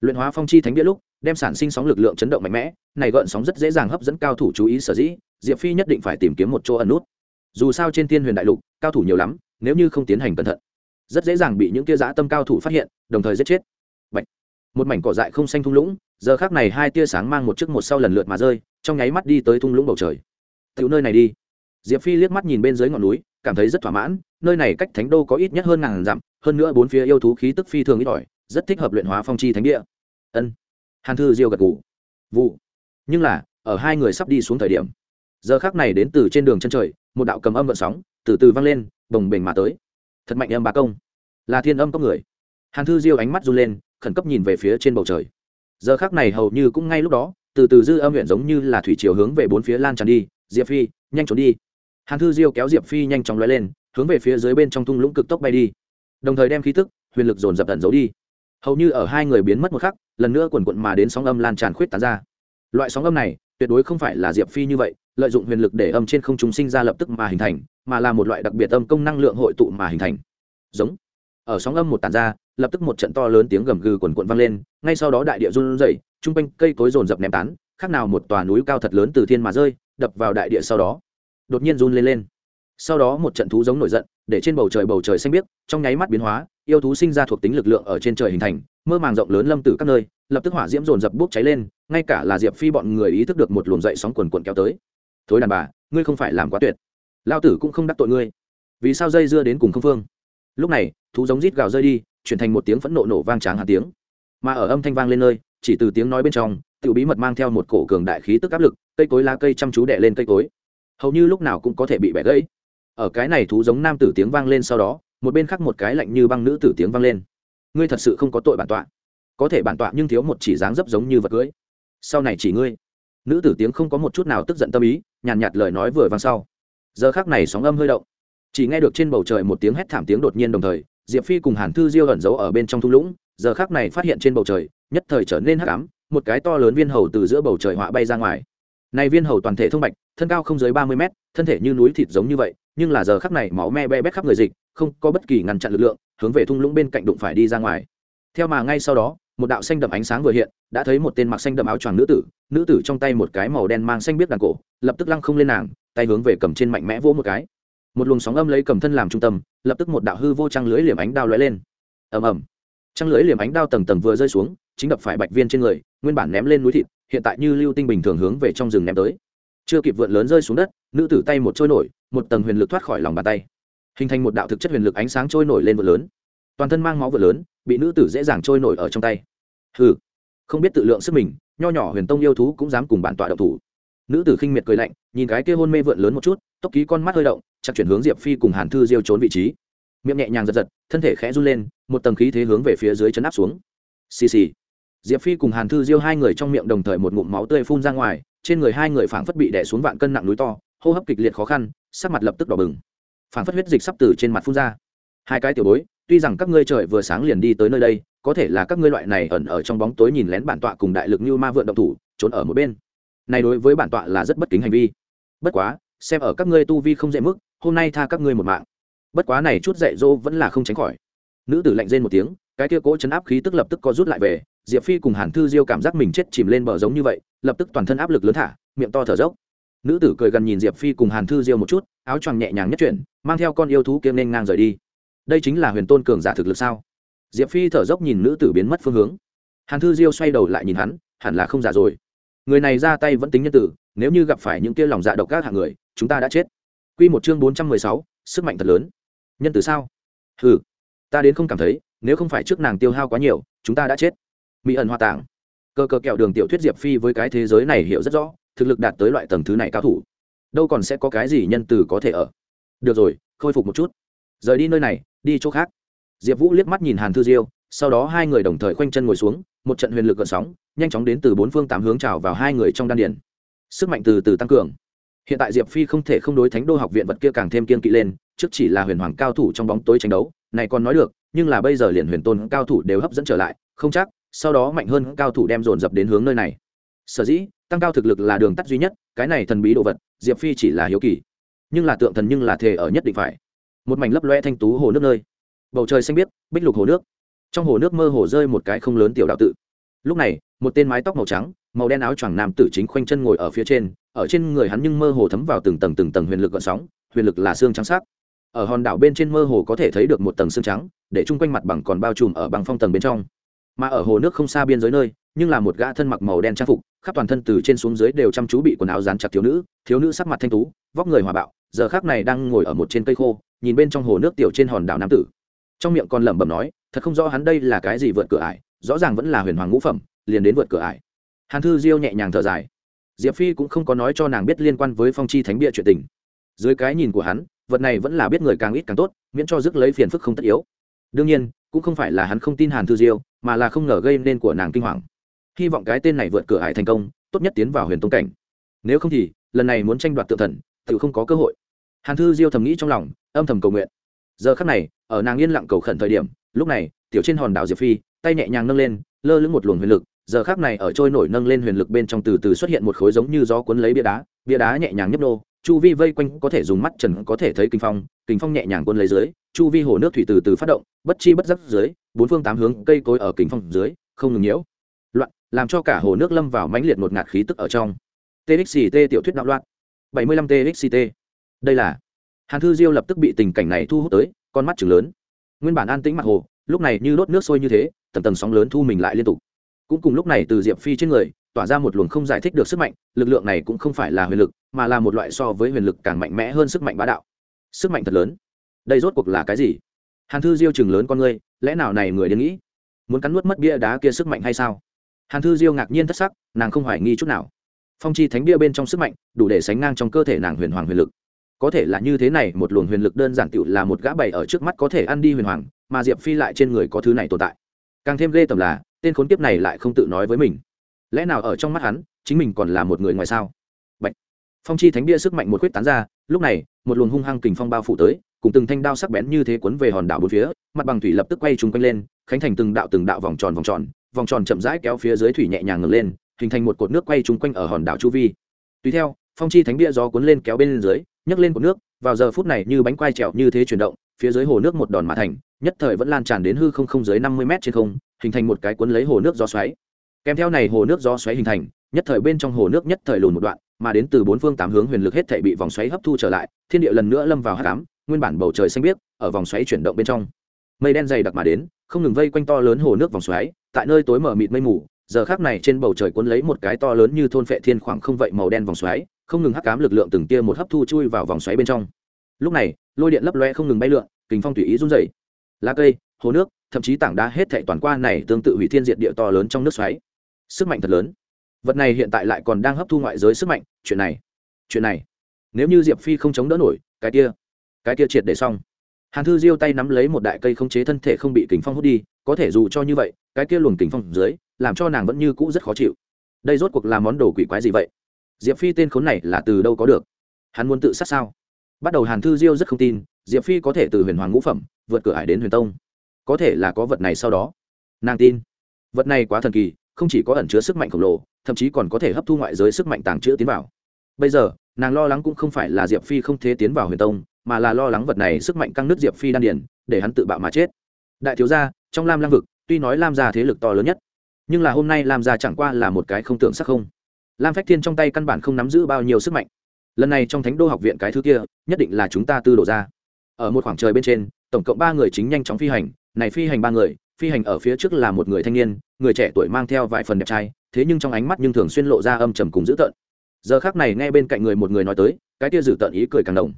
Luyện hóa phong chi thánh bia lúc, đem sản sinh sóng lực lượng chấn động mạnh mẽ, này gợn sóng rất dễ dàng hấp dẫn cao thủ chú ý sở dĩ, diệp phi nhất định phải tìm kiếm một chỗ ẩn nút. Dù sao trên thiên huyền đại lục, cao thủ nhiều lắm, nếu như không tiến hành cẩn thận, rất dễ dàng bị những kia dã tâm cao thủ phát hiện, đồng thời giết chết. Bạch. một mảnh cỏ dại không xanh thung lũng, giờ khác này hai tia sáng mang một chiếc một sau lần lượt mà rơi, trong nháy mắt đi tới thung lũng bầu trời. Tiểu nơi này đi diệp phi liếc mắt nhìn bên dưới ngọn núi, cảm thấy rất thỏa mãn, nơi này cách thánh đô có ít nhất hơn ngàn dặm, hơn nữa bốn phía yêu thú khí tức phi thường ít ỏi, rất thích hợp luyện hóa phong chi thánh địa. Ân. Hàn thư diêu gật gù. vụ. Nhưng là, ở hai người sắp đi xuống thời điểm, giờ khác này đến từ trên đường chân trời, một đạo cầm âm vận sóng, từ từ vang lên, bồng bềnh mà tới. Thật mạnh âm bà công. Là thiên âm có người. Hàn thư diêu ánh mắt run lên, khẩn cấp nhìn về phía trên bầu trời. Giờ khác này hầu như cũng ngay lúc đó, từ từ dư âm huyện giống như là thủy chiều hướng về bốn phía lan tràn đi. Diệp phi, nhanh trốn đi hàn thư diêu kéo diệp phi nhanh chóng lóe lên, hướng về phía dưới bên trong thung lũng cực tốc bay đi. Đồng thời đem khí tức, huyền lực dồn dập tận giấu đi. Hầu như ở hai người biến mất một khắc, lần nữa quần quận mà đến sóng âm lan tràn khuyết tán ra. Loại sóng âm này, tuyệt đối không phải là diệp phi như vậy, lợi dụng huyền lực để âm trên không chúng sinh ra lập tức mà hình thành, mà là một loại đặc biệt âm công năng lượng hội tụ mà hình thành. Giống. Ở sóng âm một tàn ra, lập tức một trận to lớn tiếng gầm gừ quần quận vang lên, ngay sau đó đại địa run rẩy, trung quanh cây cối rồn rập ném tán, khác nào một tòa núi cao thật lớn từ thiên mà rơi, đập vào đại địa sau đó đột nhiên run lên lên. Sau đó một trận thú giống nổi giận, để trên bầu trời bầu trời xanh biếc, trong nháy mắt biến hóa, yêu thú sinh ra thuộc tính lực lượng ở trên trời hình thành, mơ màng rộng lớn lâm tử các nơi, lập tức hỏa diễm dồn dập bốc cháy lên, ngay cả là diệp phi bọn người ý thức được một luồng dậy sóng quần quần kéo tới. Thối đàn bà, ngươi không phải làm quá tuyệt. Lao tử cũng không đắc tội ngươi. Vì sao dây dưa đến cùng không phương? Lúc này, thú giống rít gào rơi đi, chuyển thành một tiếng phẫn nộ nổ vang tráng hạt tiếng. Mà ở âm thanh vang lên nơi, chỉ từ tiếng nói bên trong tự bí mật mang theo một cổ cường đại khí tức áp lực, cây cối lá cây chăm chú đè lên cây cối hầu như lúc nào cũng có thể bị bẻ gãy. Ở cái này thú giống nam tử tiếng vang lên sau đó một bên khác một cái lạnh như băng nữ tử tiếng vang lên. Ngươi thật sự không có tội bản tọa. Có thể bản tọa nhưng thiếu một chỉ dáng dấp giống như vật cưới. Sau này chỉ ngươi. Nữ tử tiếng không có một chút nào tức giận tâm ý nhàn nhạt, nhạt lời nói vừa vang sau. Giờ khác này sóng âm hơi động. Chỉ nghe được trên bầu trời một tiếng hét thảm tiếng đột nhiên đồng thời diệp phi cùng hàn thư diêu ẩn giấu ở bên trong thung lũng giờ khác này phát hiện trên bầu trời nhất thời trở nên hắc ám một cái to lớn viên hầu từ giữa bầu trời họa bay ra ngoài này viên hầu toàn thể thông bạch, thân cao không dưới ba mươi mét, thân thể như núi thịt giống như vậy, nhưng là giờ khắc này máu me be bét khắp người dịch, không có bất kỳ ngăn chặn lực lượng, hướng về thung lũng bên cạnh đụng phải đi ra ngoài. Theo mà ngay sau đó, một đạo xanh đậm ánh sáng vừa hiện, đã thấy một tên mặc xanh đậm áo choàng nữ tử nữ tử trong tay một cái màu đen mang xanh biết đàn cổ, lập tức lăng không lên nàng, tay hướng về cầm trên mạnh mẽ vỗ một cái. Một luồng sóng âm lấy cầm thân làm trung tâm, lập tức một đạo hư vô trăng lưới liềm ánh đao lóe lên. Ầm ầm. Trăng lưới liềm ánh đao tầng tầng vừa rơi xuống, chính đập phải bạch viên trên người, nguyên bản ném lên núi thịt hiện tại như lưu tinh bình thường hướng về trong rừng ném tới. Chưa kịp vượn lớn rơi xuống đất, nữ tử tay một trôi nổi, một tầng huyền lực thoát khỏi lòng bàn tay. Hình thành một đạo thực chất huyền lực ánh sáng trôi nổi lên vượt lớn. Toàn thân mang máu vượt lớn, bị nữ tử dễ dàng trôi nổi ở trong tay. Hừ, không biết tự lượng sức mình, nho nhỏ huyền tông yêu thú cũng dám cùng bản tọa độc thủ. Nữ tử khinh miệt cười lạnh, nhìn cái kia hôn mê vượn lớn một chút, tốc ký con mắt hơi động, chặt chuyển hướng diệp phi cùng hàn thư diêu trốn vị trí. Miệng nhẹ nhàng giật giật, thân thể khẽ run lên, một tầng khí thế hướng về phía dưới chấn áp xuống. Xì xì diệp phi cùng hàn thư diêu hai người trong miệng đồng thời một ngụm máu tươi phun ra ngoài, trên người hai người phảng phất bị đè xuống vạn cân nặng núi to, hô hấp kịch liệt khó khăn, sắc mặt lập tức đỏ bừng. Phảng phất huyết dịch sắp từ trên mặt phun ra. Hai cái tiểu bối, tuy rằng các ngươi trời vừa sáng liền đi tới nơi đây, có thể là các ngươi loại này ẩn ở trong bóng tối nhìn lén bản tọa cùng đại lực như ma vượn động thủ, trốn ở một bên. Này đối với bản tọa là rất bất kính hành vi. Bất quá, xem ở các ngươi tu vi không dễ mức, hôm nay tha các ngươi một mạng. Bất quá này chút dạy dỗ vẫn là không tránh khỏi. Nữ tử lạnh rên một tiếng, cái kia cỗ chấn áp khí tức lập tức có rút lại về diệp phi cùng hàn thư diêu cảm giác mình chết chìm lên bờ giống như vậy, lập tức toàn thân áp lực lớn thả, miệng to thở dốc. Nữ tử cười gần nhìn diệp phi cùng hàn thư diêu một chút, áo choàng nhẹ nhàng nhất chuyển, mang theo con yêu thú kia nên ngang rời đi. Đây chính là huyền tôn cường giả thực lực sao? Diệp phi thở dốc nhìn nữ tử biến mất phương hướng. Hàn thư diêu xoay đầu lại nhìn hắn, hẳn là không giả rồi. Người này ra tay vẫn tính nhân tử, nếu như gặp phải những kia lòng dạ độc các hạng người, chúng ta đã chết. Q một chương bốn trăm mười sáu, sức mạnh thật lớn. Nhân tử sao? Ừ ta đến không cảm thấy, nếu không phải trước nàng tiêu hao quá nhiều, chúng ta đã chết mỹ ẩn hoa tạng cơ cơ kẹo đường tiểu thuyết diệp phi với cái thế giới này hiểu rất rõ, thực lực đạt tới loại tầng thứ này cao thủ. Đâu còn sẽ có cái gì nhân từ có thể ở. Được rồi, khôi phục một chút. Rời đi nơi này, đi chỗ khác. Diệp vũ liếc mắt nhìn hàn thư diêu, sau đó hai người đồng thời khoanh chân ngồi xuống, một trận huyền lực gợn sóng, nhanh chóng đến từ bốn phương tám hướng trào vào hai người trong đan điển sức mạnh từ từ tăng cường. Hiện tại diệp phi không thể không đối thánh đô học viện vật kia càng thêm kiên kỵ lên, trước chỉ là huyền hoàng cao thủ trong bóng tối tranh đấu, này còn nói được, nhưng là bây giờ liền huyền tôn cao thủ đều hấp dẫn trở lại, không chắc sau đó mạnh hơn cao thủ đem dồn dập đến hướng nơi này. Sở dĩ, tăng cao thực lực là đường tắt duy nhất, cái này thần bí đồ vật, diệp phi chỉ là hiếu kỳ. Nhưng là tượng thần nhưng là thề ở nhất định phải. Một mảnh lấp loe thanh tú hồ nước nơi. Bầu trời xanh biếc, bích lục hồ nước. Trong hồ nước mơ hồ rơi một cái không lớn tiểu đạo tự. Lúc này, một tên mái tóc màu trắng, màu đen áo choàng nam tử chính khoanh chân ngồi ở phía trên, ở trên người hắn nhưng mơ hồ thấm vào từng tầng từng tầng huyền lực gợn sóng, huyền lực là xương trắng sắc. Ở hòn đảo bên trên mơ hồ có thể thấy được một tầng xương trắng, để chung quanh mặt bằng còn bao trùm ở bằng phong tầng bên trong mà ở hồ nước không xa biên giới nơi, nhưng là một gã thân mặc màu đen trang phục, khắp toàn thân từ trên xuống dưới đều chăm chú bị quần áo dán chặt thiếu nữ thiếu nữ sắc mặt thanh tú, vóc người hòa bạo, giờ khác này đang ngồi ở một trên cây khô, nhìn bên trong hồ nước tiểu trên hòn đảo nam tử. Trong miệng còn lẩm bẩm nói, thật không rõ hắn đây là cái gì vượt cửa ải, rõ ràng vẫn là huyền hoàng ngũ phẩm, liền đến vượt cửa ải. Hàn thư diêu nhẹ nhàng thở dài. Diệp phi cũng không có nói cho nàng biết liên quan với phong chi thánh bia chuyện tình. Dưới cái nhìn của hắn, vật này vẫn là biết người càng ít càng tốt, miễn cho rước lấy phiền phức không tất yếu. Đương nhiên, cũng không phải là hắn không tin hàn thư diêu mà là không ngờ gây nên của nàng kinh hoàng. Hy vọng cái tên này vượt cửa hải thành công, tốt nhất tiến vào huyền tông cảnh. Nếu không thì, lần này muốn tranh đoạt tự thần, tự không có cơ hội. Hàn thư diêu thầm nghĩ trong lòng, âm thầm cầu nguyện. Giờ khắc này, ở nàng yên lặng cầu khẩn thời điểm, lúc này, tiểu trên hòn đảo diệp phi, tay nhẹ nhàng nâng lên, lơ lửng một luồng huyền lực. Giờ khác này ở trôi nổi nâng lên huyền lực bên trong từ từ xuất hiện một khối giống như gió cuốn lấy bia đá bia đá nhẹ nhàng nhấp nô chu vi vây quanh có thể dùng mắt trần có thể thấy kinh phong kinh phong nhẹ nhàng cuốn lấy dưới, chu vi hồ nước thủy từ từ phát động, bất chi bất giác dưới, bốn phương tám hướng cây cối ở kinh phong dưới, không ngừng nhiễu. Loạn, làm cho cả hồ nước lâm vào mãnh liệt một ngạt khí tức ở trong. Txt tiểu thuyết đạo loạn. 75 txt đây là hàn thư diêu lập tức bị tình cảnh này thu hút tới, con mắt chừng lớn. Nguyên bản an tĩnh mặt hồ, lúc này như đốt nước sôi như thế, tầng tầng sóng lớn thu mình lại liên tục. Cũng cùng lúc này từ diệp phi trên người tỏa ra một luồng không giải thích được sức mạnh, lực lượng này cũng không phải là huyền lực, mà là một loại so với huyền lực càng mạnh mẽ hơn sức mạnh bá đạo. Sức mạnh thật lớn. Đây rốt cuộc là cái gì? Hàn thư diêu chừng lớn con ngươi, lẽ nào này người đến nghĩ? Muốn cắn nuốt mất bia đá kia sức mạnh hay sao? Hàn thư diêu ngạc nhiên thất sắc, nàng không hoài nghi chút nào. Phong chi thánh bia bên trong sức mạnh, đủ để sánh ngang trong cơ thể nàng huyền hoàng huyền lực. Có thể là như thế này, một luồng huyền lực đơn giản tựu là một gã bày ở trước mắt có thể ăn đi huyền hoàng, mà diệp phi lại trên người có thứ này tồn tại. Càng thêm ghê tầm là, tên khốn kiếp này lại không tự nói với mình lẽ nào ở trong mắt hắn, chính mình còn là một người ngoài sao? Bạch. phong chi thánh bia sức mạnh một quyết tán ra, lúc này, một luồng hung hăng kình phong bao phủ tới, cùng từng thanh đao sắc bén như thế cuốn về hòn đảo bốn phía, mặt bằng thủy lập tức quay trúng quanh lên, khánh thành từng đạo từng đạo vòng tròn vòng tròn vòng tròn chậm rãi kéo phía dưới thủy nhẹ nhàng ngừng lên, hình thành một cột nước quay trúng quanh ở hòn đảo chu vi. Tùy theo, phong chi thánh bia gió cuốn lên kéo bên dưới, nhấc lên cột nước, vào giờ phút này như bánh quai trèo như thế chuyển động, phía dưới hồ nước một đòn mã thành, nhất thời vẫn lan tràn đến hư không không dưới năm mươi m trên không, hình thành một cái cuốn lấy hồ nước gió xoáy kèm theo này hồ nước do xoáy hình thành, nhất thời bên trong hồ nước nhất thời lùn một đoạn, mà đến từ bốn phương tám hướng huyền lực hết thể bị vòng xoáy hấp thu trở lại, thiên địa lần nữa lâm vào hát cám nguyên bản bầu trời xanh biếc, ở vòng xoáy chuyển động bên trong. Mây đen dày đặc mà đến, không ngừng vây quanh to lớn hồ nước vòng xoáy, tại nơi tối mở mịt mây mù, giờ khác này trên bầu trời cuốn lấy một cái to lớn như thôn phệ thiên khoảng không vậy màu đen vòng xoáy, không ngừng hắc cám lực lượng từng tia một hấp thu chui vào vòng xoáy bên trong. Lúc này, lôi điện lấp loe không ngừng bay lượn, kình phong tùy ý run dày lá cây, hồ nước, thậm chí tảng đá hết thệ toàn qua này tương tự hủy thiên diệt địa to lớn trong nước xoáy sức mạnh thật lớn. Vật này hiện tại lại còn đang hấp thu ngoại giới sức mạnh, chuyện này chuyện này. Nếu như diệp phi không chống đỡ nổi, cái kia cái kia triệt để xong. Hàn thư diêu tay nắm lấy một đại cây không chế thân thể không bị kính phong hút đi, có thể dù cho như vậy, cái kia luồng kính phong dưới, làm cho nàng vẫn như cũ rất khó chịu. Đây rốt cuộc là món đồ quỷ quái gì vậy? Diệp phi tên khốn này là từ đâu có được? Hắn muốn tự sát sao? Bắt đầu hàn thư diêu rất không tin, diệp phi có thể từ huyền hoàng ngũ phẩm, vượt cửa hải đến huyền tông. Có thể là có vật này sau đó. Nàng tin. Vật này quá thần kỳ không chỉ có ẩn chứa sức mạnh khổng lồ, thậm chí còn có thể hấp thu ngoại giới sức mạnh tàng trữ tiến vào. Bây giờ, nàng lo lắng cũng không phải là diệp phi không thế tiến vào huyền tông, mà là lo lắng vật này sức mạnh căng nước diệp phi đan điền, để hắn tự bạo mà chết. Đại thiếu gia, trong lam lang vực, tuy nói lam gia thế lực to lớn nhất, nhưng là hôm nay lam gia chẳng qua là một cái không tưởng sắc không. Lam phách thiên trong tay căn bản không nắm giữ bao nhiêu sức mạnh. Lần này trong thánh đô học viện cái thứ kia, nhất định là chúng ta tư đổ ra. Ở một khoảng trời bên trên, tổng cộng ba người chính nhanh chóng phi hành, này phi hành ba người phi hành ở phía trước là một người thanh niên, người trẻ tuổi mang theo vài phần đẹp trai, thế nhưng trong ánh mắt nhưng thường xuyên lộ ra âm trầm cùng dữ tợn. Giờ khác này nghe bên cạnh người một người nói tới, cái kia dữ tợn ý cười càng đồng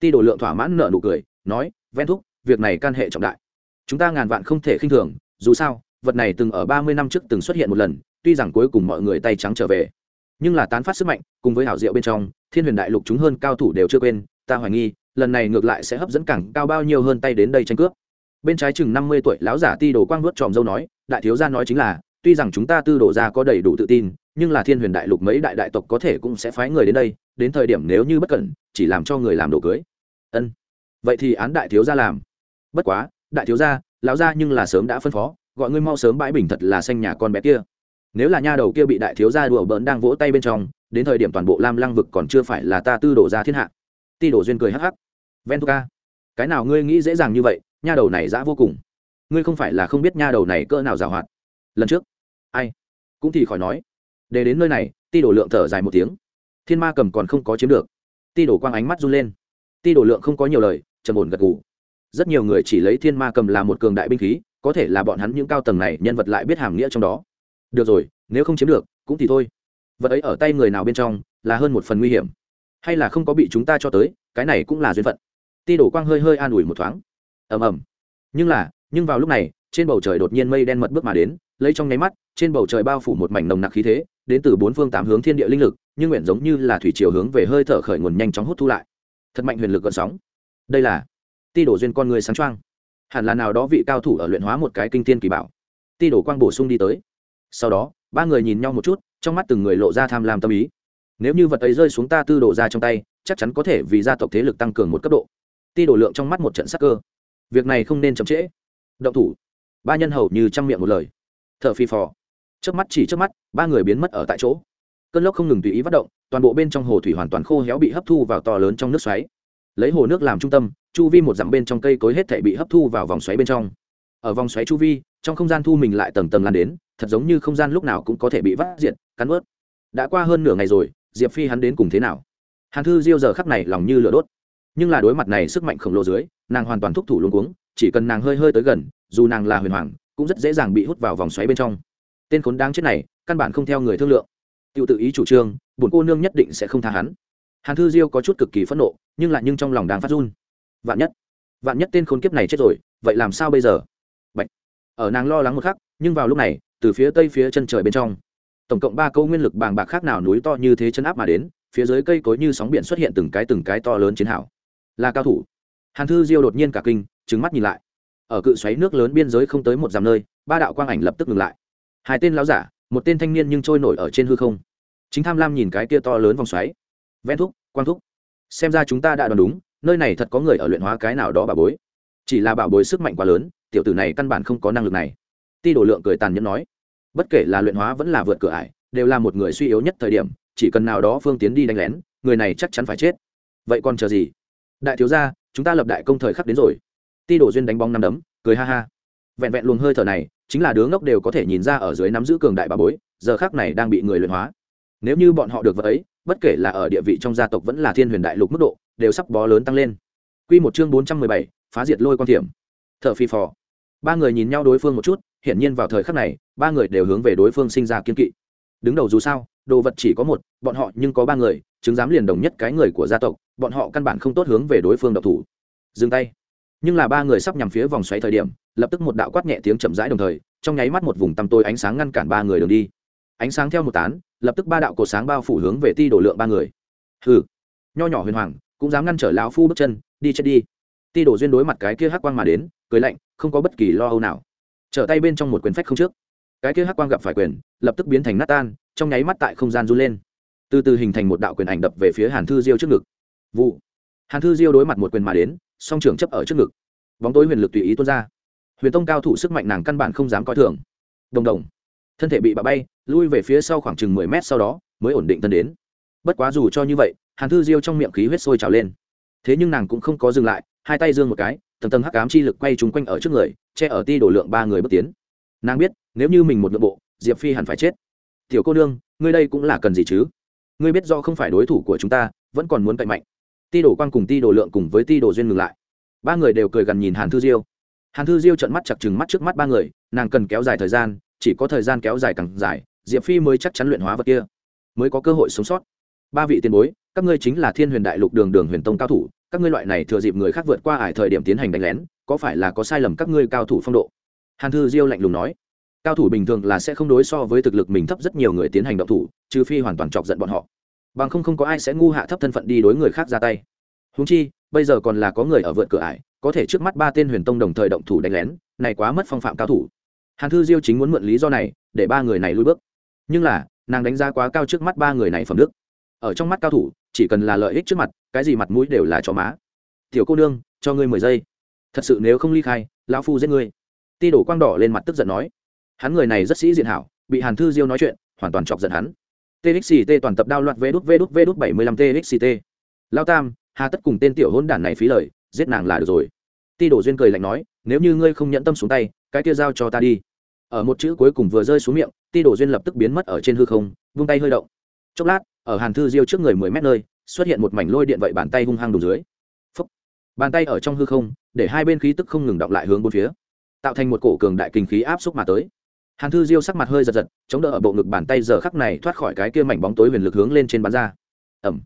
ti đồ lượng thỏa mãn nợ nụ cười, nói, ven thúc, việc này can hệ trọng đại. Chúng ta ngàn vạn không thể khinh thường, dù sao, vật này từng ở ba mươi năm trước từng xuất hiện một lần, tuy rằng cuối cùng mọi người tay trắng trở về, nhưng là tán phát sức mạnh, cùng với hảo diệu bên trong, thiên huyền đại lục chúng hơn cao thủ đều chưa quên, ta hoài nghi, lần này ngược lại sẽ hấp dẫn càng cao bao nhiêu hơn tay đến đây tranh cướp bên trái chừng năm mươi tuổi lão giả ti đồ quang vuốt tròm dâu nói, đại thiếu gia nói chính là, tuy rằng chúng ta tư đồ ra có đầy đủ tự tin, nhưng là thiên huyền đại lục mấy đại đại tộc có thể cũng sẽ phái người đến đây, đến thời điểm nếu như bất cẩn, chỉ làm cho người làm đồ cưới. Ân. Vậy thì án đại thiếu gia làm. Bất quá, đại thiếu gia, lão gia nhưng là sớm đã phân phó, gọi ngươi mau sớm bãi bình thật là xanh nhà con bé kia. Nếu là nha đầu kia bị đại thiếu gia đùa bỡn đang vỗ tay bên trong, đến thời điểm toàn bộ lam lăng vực còn chưa phải là ta tư đồ ra thiên hạ. Ti đồ duyên cười hắc hắc. Ven ca cái nào ngươi nghĩ dễ dàng như vậy nha đầu này dã vô cùng. Ngươi không phải là không biết nha đầu này cỡ nào giàu hoạt. Lần trước, ai cũng thì khỏi nói, để đến nơi này, ti đổ lượng thở dài một tiếng. Thiên ma cầm còn không có chiếm được. Ti đổ quang ánh mắt run lên. Ti đổ lượng không có nhiều lời, trầm ổn gật gù. Rất nhiều người chỉ lấy thiên ma cầm là một cường đại binh khí, có thể là bọn hắn những cao tầng này nhân vật lại biết hàm nghĩa trong đó. Được rồi, nếu không chiếm được, cũng thì thôi. Vật ấy ở tay người nào bên trong, là hơn một phần nguy hiểm. Hay là không có bị chúng ta cho tới, cái này cũng là duyên phận. Ti đổ quang hơi hơi an ủi một thoáng ầm ầm. Nhưng là, nhưng vào lúc này, trên bầu trời đột nhiên mây đen mật bước mà đến, lấy trong nháy mắt, trên bầu trời bao phủ một mảnh nồng nặc khí thế, đến từ bốn phương tám hướng thiên địa linh lực, nhưng nguyện giống như là thủy chiều hướng về hơi thở khởi nguồn nhanh chóng hút thu lại. Thật mạnh huyền lực gợn sóng. Đây là ti đổ duyên con người sáng choang. Hẳn là nào đó vị cao thủ ở luyện hóa một cái kinh thiên kỳ bảo. Ti đổ quang bổ sung đi tới. Sau đó, ba người nhìn nhau một chút, trong mắt từng người lộ ra tham lam tâm ý. Nếu như vật ấy rơi xuống ta tư đổ ra trong tay, chắc chắn có thể vì gia tộc thế lực tăng cường một cấp độ. Ti đổ lượng trong mắt một trận sắc cơ việc này không nên chậm trễ. Động thủ. Ba nhân hầu như chăm miệng một lời. T h ở phi phò. Trước mắt chỉ trước mắt, ba người biến mất ở tại chỗ. Cơn lốc không ngừng tùy ý phát động, toàn bộ bên trong hồ thủy hoàn toàn khô héo bị hấp thu vào to lớn trong nước xoáy. Lấy hồ nước làm trung tâm, chu vi một dặm bên trong cây cối hết thể bị hấp thu vào vòng xoáy bên trong. Ở vòng xoáy chu vi, trong không gian thu mình lại tầng tầng lan đến, thật giống như không gian lúc nào cũng có thể bị vắt diệt, cắn ướt. Đã qua hơn nửa ngày rồi, diệp phi hắn đến cùng thế nào? Hàn thư diêu giờ khắc này lòng như lửa đốt nhưng là đối mặt này sức mạnh khổng lồ dưới, nàng hoàn toàn thúc thủ luôn cuống, chỉ cần nàng hơi hơi tới gần, dù nàng là huyền hoàng, cũng rất dễ dàng bị hút vào vòng xoáy bên trong. Tên khốn đáng chết này, căn bản không theo người thương lượng. Tự tự ý chủ trương, bổn cô nương nhất định sẽ không tha hắn. Hàn thư diêu có chút cực kỳ phẫn nộ, nhưng lại nhưng trong lòng đang phát run. Vạn nhất vạn nhất tên khốn kiếp này chết rồi, vậy làm sao bây giờ? Bạch. ở nàng lo lắng một khắc, nhưng vào lúc này, từ phía tây phía chân trời bên trong, tổng cộng ba câu nguyên lực bàng bạc khác nào núi to như thế chân áp mà đến, phía dưới cây cối như sóng biển xuất hiện từng cái từng cái to lớn chiến hảo là cao thủ. Hàn thư diêu đột nhiên cả kinh trứng mắt nhìn lại. Ở cự xoáy nước lớn biên giới không tới một dặm nơi, ba đạo quang ảnh lập tức ngừng lại. Hai tên lão giả, một tên thanh niên nhưng trôi nổi ở trên hư không. Chính tham lam nhìn cái kia to lớn vòng xoáy. Ven thúc, quang thúc. Xem ra chúng ta đã đoán đúng, nơi này thật có người ở luyện hóa cái nào đó bà bối. Chỉ là bảo bối sức mạnh quá lớn, tiểu tử này căn bản không có năng lực này. Ti đổ lượng cười tàn nhẫn nói. Bất kể là luyện hóa vẫn là vượt cửa ải, đều là một người suy yếu nhất thời điểm, chỉ cần nào đó phương tiến đi đánh lén, người này chắc chắn phải chết. Vậy còn chờ gì? Đại thiếu gia, chúng ta lập đại công thời khắc đến rồi. Ti đổ duyên đánh bóng năm đấm, cười ha ha. Vẹn vẹn luồng hơi thở này, chính là đứa ngốc đều có thể nhìn ra ở dưới nắm giữ cường đại bà bối, giờ khác này đang bị người luyện hóa. Nếu như bọn họ được vật ấy, bất kể là ở địa vị trong gia tộc vẫn là thiên huyền đại lục mức độ, đều sắp bó lớn tăng lên. Q một chương bốn trăm mười bảy, phá diệt lôi quan thiểm. T h ở phi phò. Ba người nhìn nhau đối phương một chút, hiển nhiên vào thời khắc này, ba người đều hướng về đối phương sinh ra kiên kỵ. Đứng đầu dù sao đồ vật chỉ có một, bọn họ nhưng có ba người, chứng giám liền đồng nhất cái người của gia tộc, bọn họ căn bản không tốt hướng về đối phương độc thủ. Dừng tay. Nhưng là ba người sắp nhằm phía vòng xoáy thời điểm, lập tức một đạo quát nhẹ tiếng chậm rãi đồng thời, trong nháy mắt một vùng tăm tôi ánh sáng ngăn cản ba người đường đi. Ánh sáng theo một tán, lập tức ba đạo cột sáng bao phủ hướng về ti đổ lượng ba người. Hừ. Nho nhỏ huyền hoàng, cũng dám ngăn trở lão phu bước chân, đi chết đi. Ti đổ duyên đối mặt cái kia hắc quang mà đến, cười lạnh, không có bất kỳ lo âu nào. Trở tay bên trong một quyền phách không trước cái kia hắc quang gặp phải quyền, lập tức biến thành nát tan, trong nháy mắt tại không gian run lên. Từ từ hình thành một đạo quyền ảnh đập về phía hàn thư diêu trước ngực. Vụ. Hàn thư diêu đối mặt một quyền mà đến, song trưởng chấp ở trước ngực. Bóng tối huyền lực tùy ý tuôn ra. Huyền tông cao thủ sức mạnh nàng căn bản không dám coi thường. Đồng đồng. Thân thể bị bạ bay, lui về phía sau khoảng chừng mười mét sau đó, mới ổn định thân đến. Bất quá dù cho như vậy, hàn thư diêu trong miệng khí huyết sôi trào lên. Thế nhưng nàng cũng không có dừng lại, hai tay dương một cái, tầng tầng hắc ám chi lực quay trúng quanh ở trước người, che ở ti đổ lượng ba người bước tiến. Nàng biết nếu như mình một nội bộ, diệp phi hẳn phải chết. Tiểu cô nương, ngươi đây cũng là cần gì chứ? Ngươi biết do không phải đối thủ của chúng ta, vẫn còn muốn cậy mạnh. Ti đổ quan cùng ti đổ lượng cùng với ti đổ duyên ngừng lại. Ba người đều cười gần nhìn hàn thư diêu. Hàn thư diêu trận mắt chặt chừng mắt trước mắt ba người, nàng cần kéo dài thời gian, chỉ có thời gian kéo dài càng dài, diệp phi mới chắc chắn luyện hóa vật kia, mới có cơ hội sống sót. Ba vị tiền bối, các ngươi chính là thiên huyền đại lục đường đường huyền tông cao thủ, các ngươi loại này thừa dịp người khác vượt qua ải thời điểm tiến hành đánh lén, có phải là có sai lầm các ngươi cao thủ phong độ? Hàn thư diêu lạnh lùng nói cao thủ bình thường là sẽ không đối so với thực lực mình thấp rất nhiều người tiến hành động thủ, trừ phi hoàn toàn chọc giận bọn họ. Bằng không không có ai sẽ ngu hạ thấp thân phận đi đối người khác ra tay. Húng chi, bây giờ còn là có người ở vượt cửa ải, có thể trước mắt ba tên huyền tông đồng thời động thủ đánh lén, này quá mất phong phạm cao thủ. Hàn thư diêu chính muốn mượn lý do này, để ba người này lui bước. Nhưng là, nàng đánh giá quá cao trước mắt ba người này phẩm đức. Ở trong mắt cao thủ, chỉ cần là lợi ích trước mặt, cái gì mặt mũi đều là cho má. Tiểu cô nương, cho ngươi mười giây. Thật sự nếu không ly khai, lão phu giết ngươi. Ti đổ quang đỏ lên mặt tức giận nói hắn người này rất sĩ diện hảo, bị hàn thư diêu nói chuyện, hoàn toàn chọc giận hắn. Txt toàn tập đao loạt vê đút vê đút vê đút bảy mươi lăm txt lao tam, hà tất cùng tên tiểu hôn đản này phí lời, giết nàng là được rồi. Ti đổ duyên cười lạnh nói, nếu như ngươi không nhẫn tâm xuống tay, cái kia giao cho ta đi. Ở một chữ cuối cùng vừa rơi xuống miệng, ti đổ duyên lập tức biến mất ở trên hư không, vung tay hơi động. Chốc lát, ở hàn thư diêu trước người mười mét nơi, xuất hiện một mảnh lôi điện vậy bàn tay hung hăng đủ dưới. Phúc. bàn tay ở trong hư không, để hai bên khí tức không ngừng động lại hướng bốn phía. Tạo thành một cổ cường đại kinh khí áp xúc mà tới hàn thư diêu sắc mặt hơi giật giật, chống đỡ ở bộ ngực bàn tay giờ khắc này thoát khỏi cái kia mảnh bóng tối huyền lực hướng lên trên bán ra. Ẩm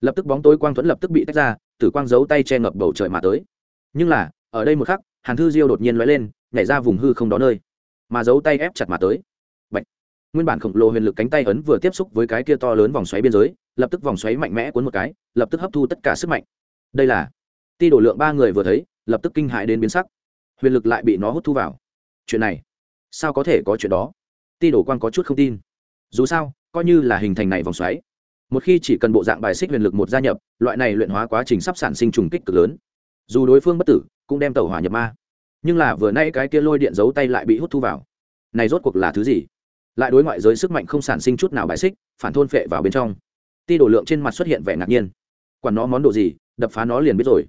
lập tức bóng tối quang thuẫn lập tức bị tách ra, tử quang giấu tay che ngập bầu trời mà tới. Nhưng là, ở đây một khắc, hàn thư diêu đột nhiên lóe lên, nhảy ra vùng hư không đó nơi, mà giấu tay ép chặt mà tới. Bạch. nguyên bản khổng lồ huyền lực cánh tay ấn vừa tiếp xúc với cái kia to lớn vòng xoáy biên giới, lập tức vòng xoáy mạnh mẽ cuốn một cái, lập tức hấp thu tất cả sức mạnh. Đây là, ti đổ lượng ba người vừa thấy, lập tức kinh hãi đến biến sắc. Huyền lực lại bị nó hút thu vào. Chuyện này sao có thể có chuyện đó? Ti đổ quan có chút không tin. Dù sao, coi như là hình thành này vòng xoáy, một khi chỉ cần bộ dạng bài xích huyền lực một gia nhập, loại này luyện hóa quá trình sắp sản sinh trùng kích cực lớn. Dù đối phương bất tử, cũng đem tàu hỏa nhập ma. Nhưng là vừa nay cái kia lôi điện giấu tay lại bị hút thu vào. Này rốt cuộc là thứ gì? Lại đối ngoại giới sức mạnh không sản sinh chút nào bài xích, phản thôn phệ vào bên trong. Ti đổ lượng trên mặt xuất hiện vẻ ngạc nhiên. Quản nó món đồ gì, đập phá nó liền biết rồi.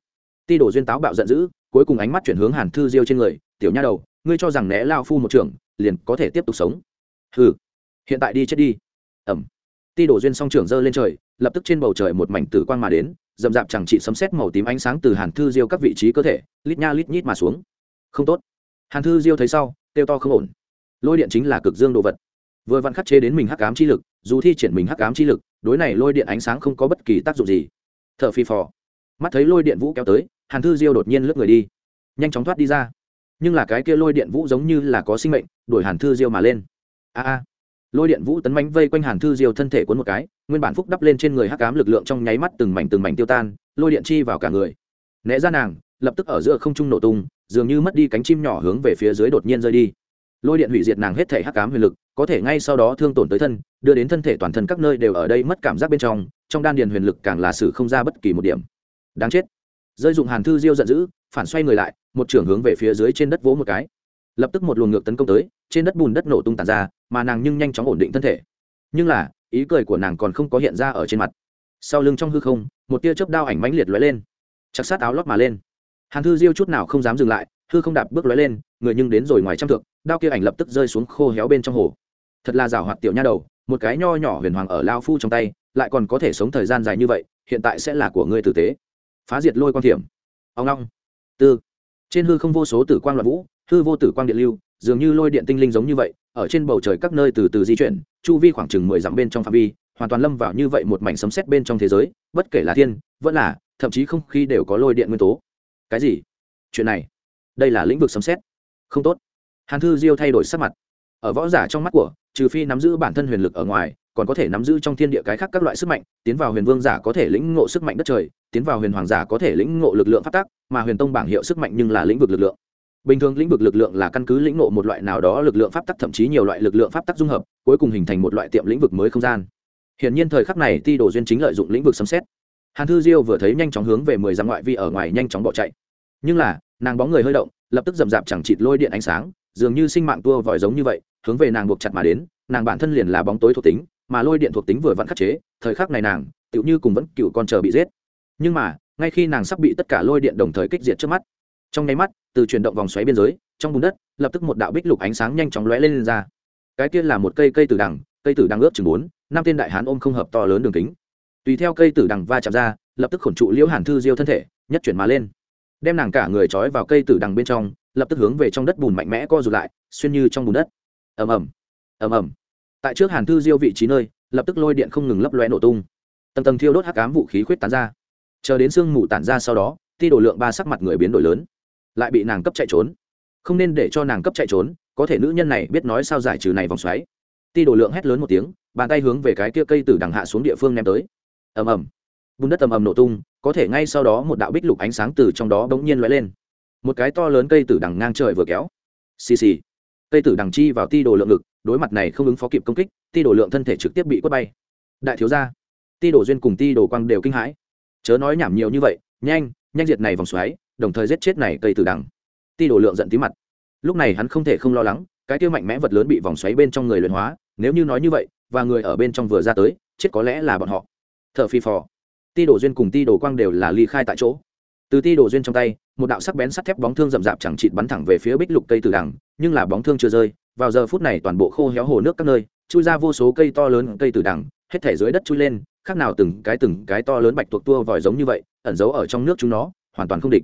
Ti đổ duyên táo bạo giận dữ, cuối cùng ánh mắt chuyển hướng hàn thư diêu trên người, tiểu nha đầu ngươi cho rằng né lao phu một trưởng, liền có thể tiếp tục sống. Ừ hiện tại đi chết đi. Ẩm. Ti đổ duyên song trưởng giơ lên trời, lập tức trên bầu trời một mảnh tử quang mà đến dầm dạp chẳng trị sấm xét màu tím ánh sáng từ hàn thư diêu các vị trí cơ thể, lít nha lít nhít mà xuống. Không tốt. Hàn thư diêu thấy sau, kêu to không ổn. Lôi điện chính là cực dương đồ vật. Vừa vặn khắc chế đến mình hắc ám chi lực, dù thi triển mình hắc ám chi lực, đối này lôi điện ánh sáng không có bất kỳ tác dụng gì. T h ở phi phò. Mắt thấy lôi điện vũ kéo tới, hàn thư diêu đột nhiên lướt người đi. Nhanh chóng thoát đi ra nhưng là cái kia lôi điện vũ giống như là có sinh mệnh, đuổi hàn thư diêu mà lên. A a, lôi điện vũ tấn bánh vây quanh hàn thư diêu thân thể cuốn một cái, nguyên bản phúc đắp lên trên người hắc cám lực lượng trong nháy mắt từng mảnh từng mảnh tiêu tan, lôi điện chi vào cả người. Né ra nàng, lập tức ở giữa không trung nổ tung, dường như mất đi cánh chim nhỏ hướng về phía dưới đột nhiên rơi đi. Lôi điện hủy diệt nàng hết thể hắc cám huyền lực, có thể ngay sau đó thương tổn tới thân, đưa đến thân thể toàn thân các nơi đều ở đây mất cảm giác bên trong trong đan điền huyền lực càng là xử không ra bất kỳ một điểm. Đáng chết. Rơi dụng hàn thư diêu giận dữ phản xoay người lại, một trưởng hướng về phía dưới trên đất vỗ một cái. Lập tức một luồng ngược tấn công tới, trên đất bùn đất nổ tung tàn ra, mà nàng nhưng nhanh chóng ổn định thân thể. Nhưng là, ý cười của nàng còn không có hiện ra ở trên mặt. Sau lưng trong hư không, một tia chớp đao ảnh mãnh liệt lóe lên, chặt sát áo lót mà lên. Hàn thư diêu chút nào không dám dừng lại, hư không đạp bước lóe lên, người nhưng đến rồi ngoài trăm thượng đao kia ảnh lập tức rơi xuống khô héo bên trong hồ. Thật là rào hoạt tiểu nha đầu, một cái nho nhỏ huyền hoàng ở lao phu trong tay, lại còn có thể sống thời gian dài như vậy, hiện tại sẽ là của ngươi tử tế. Phá diệt lôi quan thiểm. Ông long tư. Trên hư không vô số tử quang loạn vũ, hư vô tử quang điện lưu, dường như lôi điện tinh linh giống như vậy, ở trên bầu trời các nơi từ từ di chuyển, chu vi khoảng chừng mười dặm bên trong phạm vi, hoàn toàn lâm vào như vậy một mảnh sấm sét bên trong thế giới, bất kể là thiên, vẫn là, thậm chí không khí đều có lôi điện nguyên tố. Cái gì? Chuyện này? Đây là lĩnh vực sấm sét. Không tốt. Hàn thư diêu thay đổi sắc mặt. Ở võ giả trong mắt của, trừ phi nắm giữ bản thân huyền lực ở ngoài còn có thể nắm giữ trong thiên địa cái khác các loại sức mạnh, tiến vào huyền vương giả có thể lĩnh ngộ sức mạnh đất trời, tiến vào huyền hoàng giả có thể lĩnh ngộ lực lượng phát tác mà huyền tông bảng hiệu sức mạnh nhưng là lĩnh vực lực lượng. Bình thường lĩnh vực lực lượng là căn cứ lĩnh ngộ một loại nào đó lực lượng pháp tắc, thậm chí nhiều loại lực lượng pháp tắc dung hợp, cuối cùng hình thành một loại tiệm lĩnh vực mới không gian. Hiển nhiên thời khắc này ti đồ duyên chính lợi dụng lĩnh vực sấm xét hàn thư diêu vừa thấy nhanh chóng hướng về mười dặm ngoại vi ở ngoài nhanh chóng bỏ chạy. Nhưng là, nàng bóng người hơi động, lập tức rầm dạp chẳng chịt lôi điện ánh sáng, dường như sinh mạng tua vòi giống như vậy, hướng về nàng buộc chặt mà đến, nàng bản thân liền là bóng tối thuộc tính mà lôi điện thuộc tính vừa vẫn khắc chế thời khắc này nàng tựu như cùng vẫn cựu con chờ bị giết. Nhưng mà ngay khi nàng sắp bị tất cả lôi điện đồng thời kích diệt trước mắt trong nháy mắt từ chuyển động vòng xoáy biên giới trong bùn đất lập tức một đạo bích lục ánh sáng nhanh chóng lóe lên, lên ra. Cái kia là một cây cây tử đằng cây tử đằng ướp chừng bốn năm tên đại hán ôm không hợp to lớn đường kính. Tùy theo cây tử đằng va chạm ra lập tức khổn trụ liễu hàn thư diêu thân thể nhất chuyển mà lên. Đem nàng cả người trói vào cây tử đằng bên trong lập tức hướng về trong đất bùn mạnh mẽ co rụt lại xuyên như trong bùn đất. Ầm ầm. Ầm ầm tại trước hàn thư diêu vị trí nơi, lập tức lôi điện không ngừng lấp loe nổ tung. Tầng tầng thiêu đốt hắc ám vũ khí khuyết tán ra. Chờ đến sương mù tản ra sau đó ti đổ lượng ba sắc mặt người biến đổi lớn. Lại bị nàng cấp chạy trốn. Không nên để cho nàng cấp chạy trốn, có thể nữ nhân này biết nói sao giải trừ này vòng xoáy. Ti đổ lượng hét lớn một tiếng, bàn tay hướng về cái kia cây từ đằng hạ xuống địa phương ném tới. Ầm ầm. Bùn đất ầm ầm nổ tung, có thể ngay sau đó một đạo bích lục ánh sáng từ trong đó bỗng nhiên lóe lên. Một cái to lớn cây tử đằng ngang trời vừa kéo. Xì xì. Cây tử đằng chi vào ti đồ lượng ngực đối mặt này không ứng phó kịp công kích, ti đồ lượng thân thể trực tiếp bị quất bay. Đại thiếu gia, ti đồ duyên cùng ti đồ quang đều kinh hãi. Chớ nói nhảm nhiều như vậy, nhanh nhanh diệt này vòng xoáy, đồng thời giết chết này cây tử đằng. Ti đồ lượng giận tí mặt. Lúc này hắn không thể không lo lắng, cái tiêu mạnh mẽ vật lớn bị vòng xoáy bên trong người luyện hóa, nếu như nói như vậy, và người ở bên trong vừa ra tới, chết có lẽ là bọn họ. T h ở phi phò. Ti đồ duyên cùng ti đồ quang đều là ly khai tại chỗ từ ti đồ duyên trong tay, một đạo sắc bén sắt thép bóng thương rậm rạp chẳng chịt bắn thẳng về phía bích lục cây tử đằng, nhưng là bóng thương chưa rơi, vào giờ phút này toàn bộ khô héo hồ nước các nơi, chui ra vô số cây to lớn cây tử đằng, hết thể dưới đất chui lên, khác nào từng cái từng cái to lớn bạch tuộc tua vòi giống như vậy, ẩn giấu ở trong nước chúng nó, hoàn toàn không địch.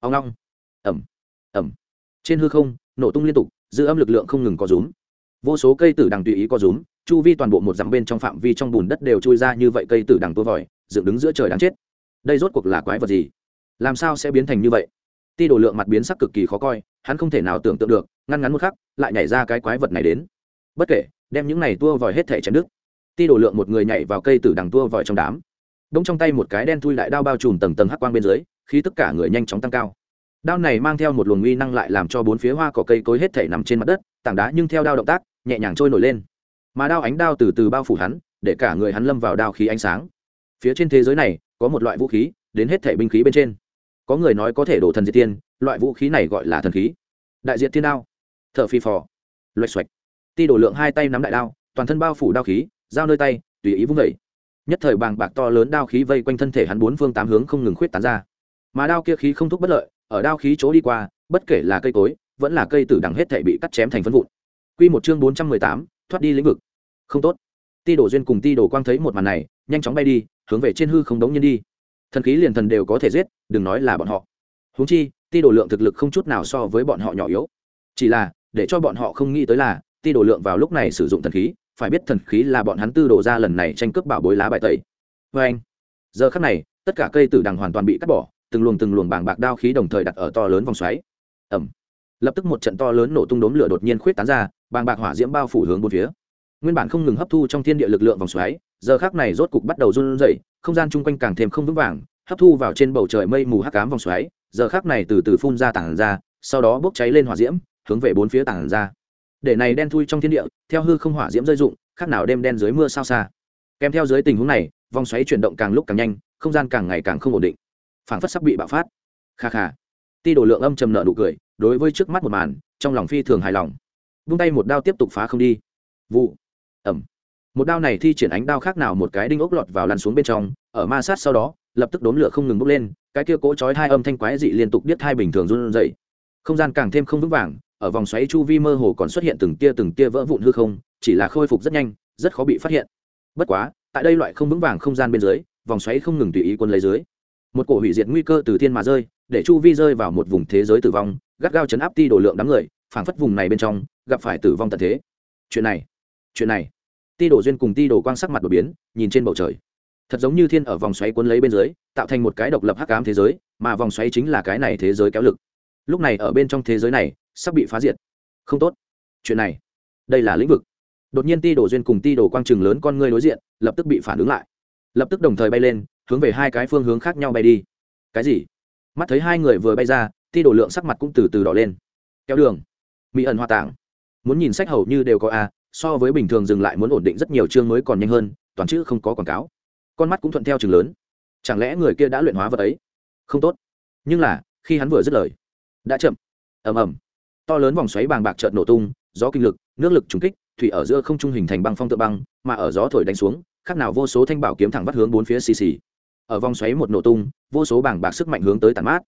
Ông long ẩm ẩm trên hư không, nổ tung liên tục giữ âm lực lượng không ngừng có rúm. Vô số cây tử đằng tùy ý có rúm, chu vi toàn bộ một dặm bên trong phạm vi trong bùn đất đều chui ra như vậy cây tử đằng tua vòi, dựng đứng giữa trời đáng chết. Đây rốt cuộc là quái vật gì? Làm sao sẽ biến thành như vậy? Ti đồ lượng mặt biến sắc cực kỳ khó coi, hắn không thể nào tưởng tượng được, ngăn ngắn một khắc, lại nhảy ra cái quái vật này đến. Bất kể, đem những này tua vòi hết thể chém nước ti đồ lượng một người nhảy vào cây tử đằng tua vòi trong đám. Đống trong tay một cái đen thui lại đao bao trùm tầng tầng hắc quang bên dưới khi tất cả người nhanh chóng tăng cao. Đao này mang theo một luồng uy năng lại làm cho bốn phía hoa cỏ cây cối hết thể nằm trên mặt đất, tảng đá nhưng theo đao động tác, nhẹ nhàng trôi nổi lên. Mà đao ánh đao từ từ bao phủ hắn, để cả người hắn lâm vào đao khí ánh sáng. Phía trên thế giới này, có một loại vũ khí, đến hết thể binh khí bên trên có người nói có thể đổ thần diệt tiên loại vũ khí này gọi là thần khí. Đại diện thiên đao. Thợ phi phò. Loạch xoạch. Ti đổ lượng hai tay nắm đại đao toàn thân bao phủ đao khí dao nơi tay tùy ý vung vẩy nhất thời bàng bạc to lớn đao khí vây quanh thân thể hắn bốn phương tám hướng không ngừng khuyết tán ra. Mà đao kia khí không thúc bất lợi ở đao khí chỗ đi qua bất kể là cây cối vẫn là cây tử đằng hết thể bị cắt chém thành phân vụn. Quy một chương bốn trăm mười tám, thoát đi lĩnh vực. Không tốt. Ti Đổ Duyên cùng Ti Đổ Quang thấy một màn này, nhanh chóng bay đi, hướng về trên hư không đống nhiên đi. Thần khí liền thần đều có thể giết, đừng nói là bọn họ. Huống chi, Ti đồ lượng thực lực không chút nào so với bọn họ nhỏ yếu. Chỉ là, để cho bọn họ không nghĩ tới là, Ti đồ lượng vào lúc này sử dụng thần khí, phải biết thần khí là bọn hắn tư đồ ra lần này tranh cướp bảo bối lá bài tẩy. vê anh, giờ khắc này, tất cả cây tử đằng hoàn toàn bị cắt bỏ, từng luồng từng luồng bàng bạc đao khí đồng thời đặt ở to lớn vòng xoáy. Ầm. Lập tức một trận to lớn nổ tung đốm lửa đột nhiên khuyết tán ra, bàng bạc hỏa diễm bao phủ hướng bốn phía nguyên bản không ngừng hấp thu trong thiên địa lực lượng vòng xoáy giờ khác này rốt cục bắt đầu run rẩy không gian chung quanh càng thêm không vững vàng hấp thu vào trên bầu trời mây mù hắc ám vòng xoáy giờ khác này từ từ phun ra tảng ra sau đó bốc cháy lên hỏa diễm hướng về bốn phía tảng ra. Để này đen thui trong thiên địa theo hư không hỏa diễm rơi rụng, khác nào đêm đen dưới mưa sao xa. Kèm theo dưới tình huống này vòng xoáy chuyển động càng lúc càng nhanh không gian càng ngày càng không ổn định. Phảng phất sắp bị bạo phát. Kha kha. Ti đồ lượng âm trầm nợ nụ cười đối với trước mắt một màn trong lòng phi thường hài lòng. Vung tay một đao tiếp tục phá không đi. Vụ ẩm. Một đao này thi triển ánh đao khác nào một cái đinh ốc lọt vào lăn xuống bên trong, ở ma sát sau đó, lập tức đốn lửa không ngừng bốc lên, cái kia cỗ chói hai âm thanh quái dị liên tục biết hai bình thường run dậy không gian càng thêm không vững vàng, ở vòng xoáy chu vi mơ hồ còn xuất hiện từng tia từng tia vỡ vụn hư không, chỉ là khôi phục rất nhanh, rất khó bị phát hiện. Bất quá, tại đây loại không vững vàng không gian bên dưới, vòng xoáy không ngừng tùy ý quân lấy dưới. Một cổ hủy diệt nguy cơ từ thiên mà rơi, để chu vi rơi vào một vùng thế giới tử vong, gắt gao chấn áp ti đổ lượng đám người, phảng phất vùng này bên trong, gặp phải tử vong tận thế. Chuyện này chuyện này, ti đồ duyên cùng ti đồ quang sắc mặt đột biến, nhìn trên bầu trời. Thật giống như thiên ở vòng xoáy cuốn lấy bên dưới, tạo thành một cái độc lập hắc ám thế giới, mà vòng xoáy chính là cái này thế giới kéo lực. Lúc này ở bên trong thế giới này, sắp bị phá diệt. Không tốt. Chuyện này, đây là lĩnh vực. Đột nhiên ti đồ duyên cùng ti đồ quang trường lớn con ngươi đối diện, lập tức bị phản ứng lại. Lập tức đồng thời bay lên, hướng về hai cái phương hướng khác nhau bay đi. Cái gì? Mắt thấy hai người vừa bay ra, ti đồ lượng sắc mặt cũng từ từ đỏ lên. Kéo đường. Mỹ ẩn hoa tảng muốn nhìn sách hầu như đều có a so với bình thường dừng lại muốn ổn định rất nhiều chương mới còn nhanh hơn, toàn chữ không có quảng cáo. Con mắt cũng thuận theo chừng lớn. Chẳng lẽ người kia đã luyện hóa vật ấy? Không tốt. Nhưng là, khi hắn vừa dứt lời, đã chậm. Ầm ầm. To lớn vòng xoáy bàng bạc trợn nổ tung, gió kinh lực, nước lực trúng kích, thủy ở giữa không trung hình thành băng phong tự băng, mà ở gió thổi đánh xuống, khác nào vô số thanh bảo kiếm thẳng vắt hướng bốn phía xì xì. Ở vòng xoáy một nổ tung, vô số bảng bạc sức mạnh hướng tới tàn mát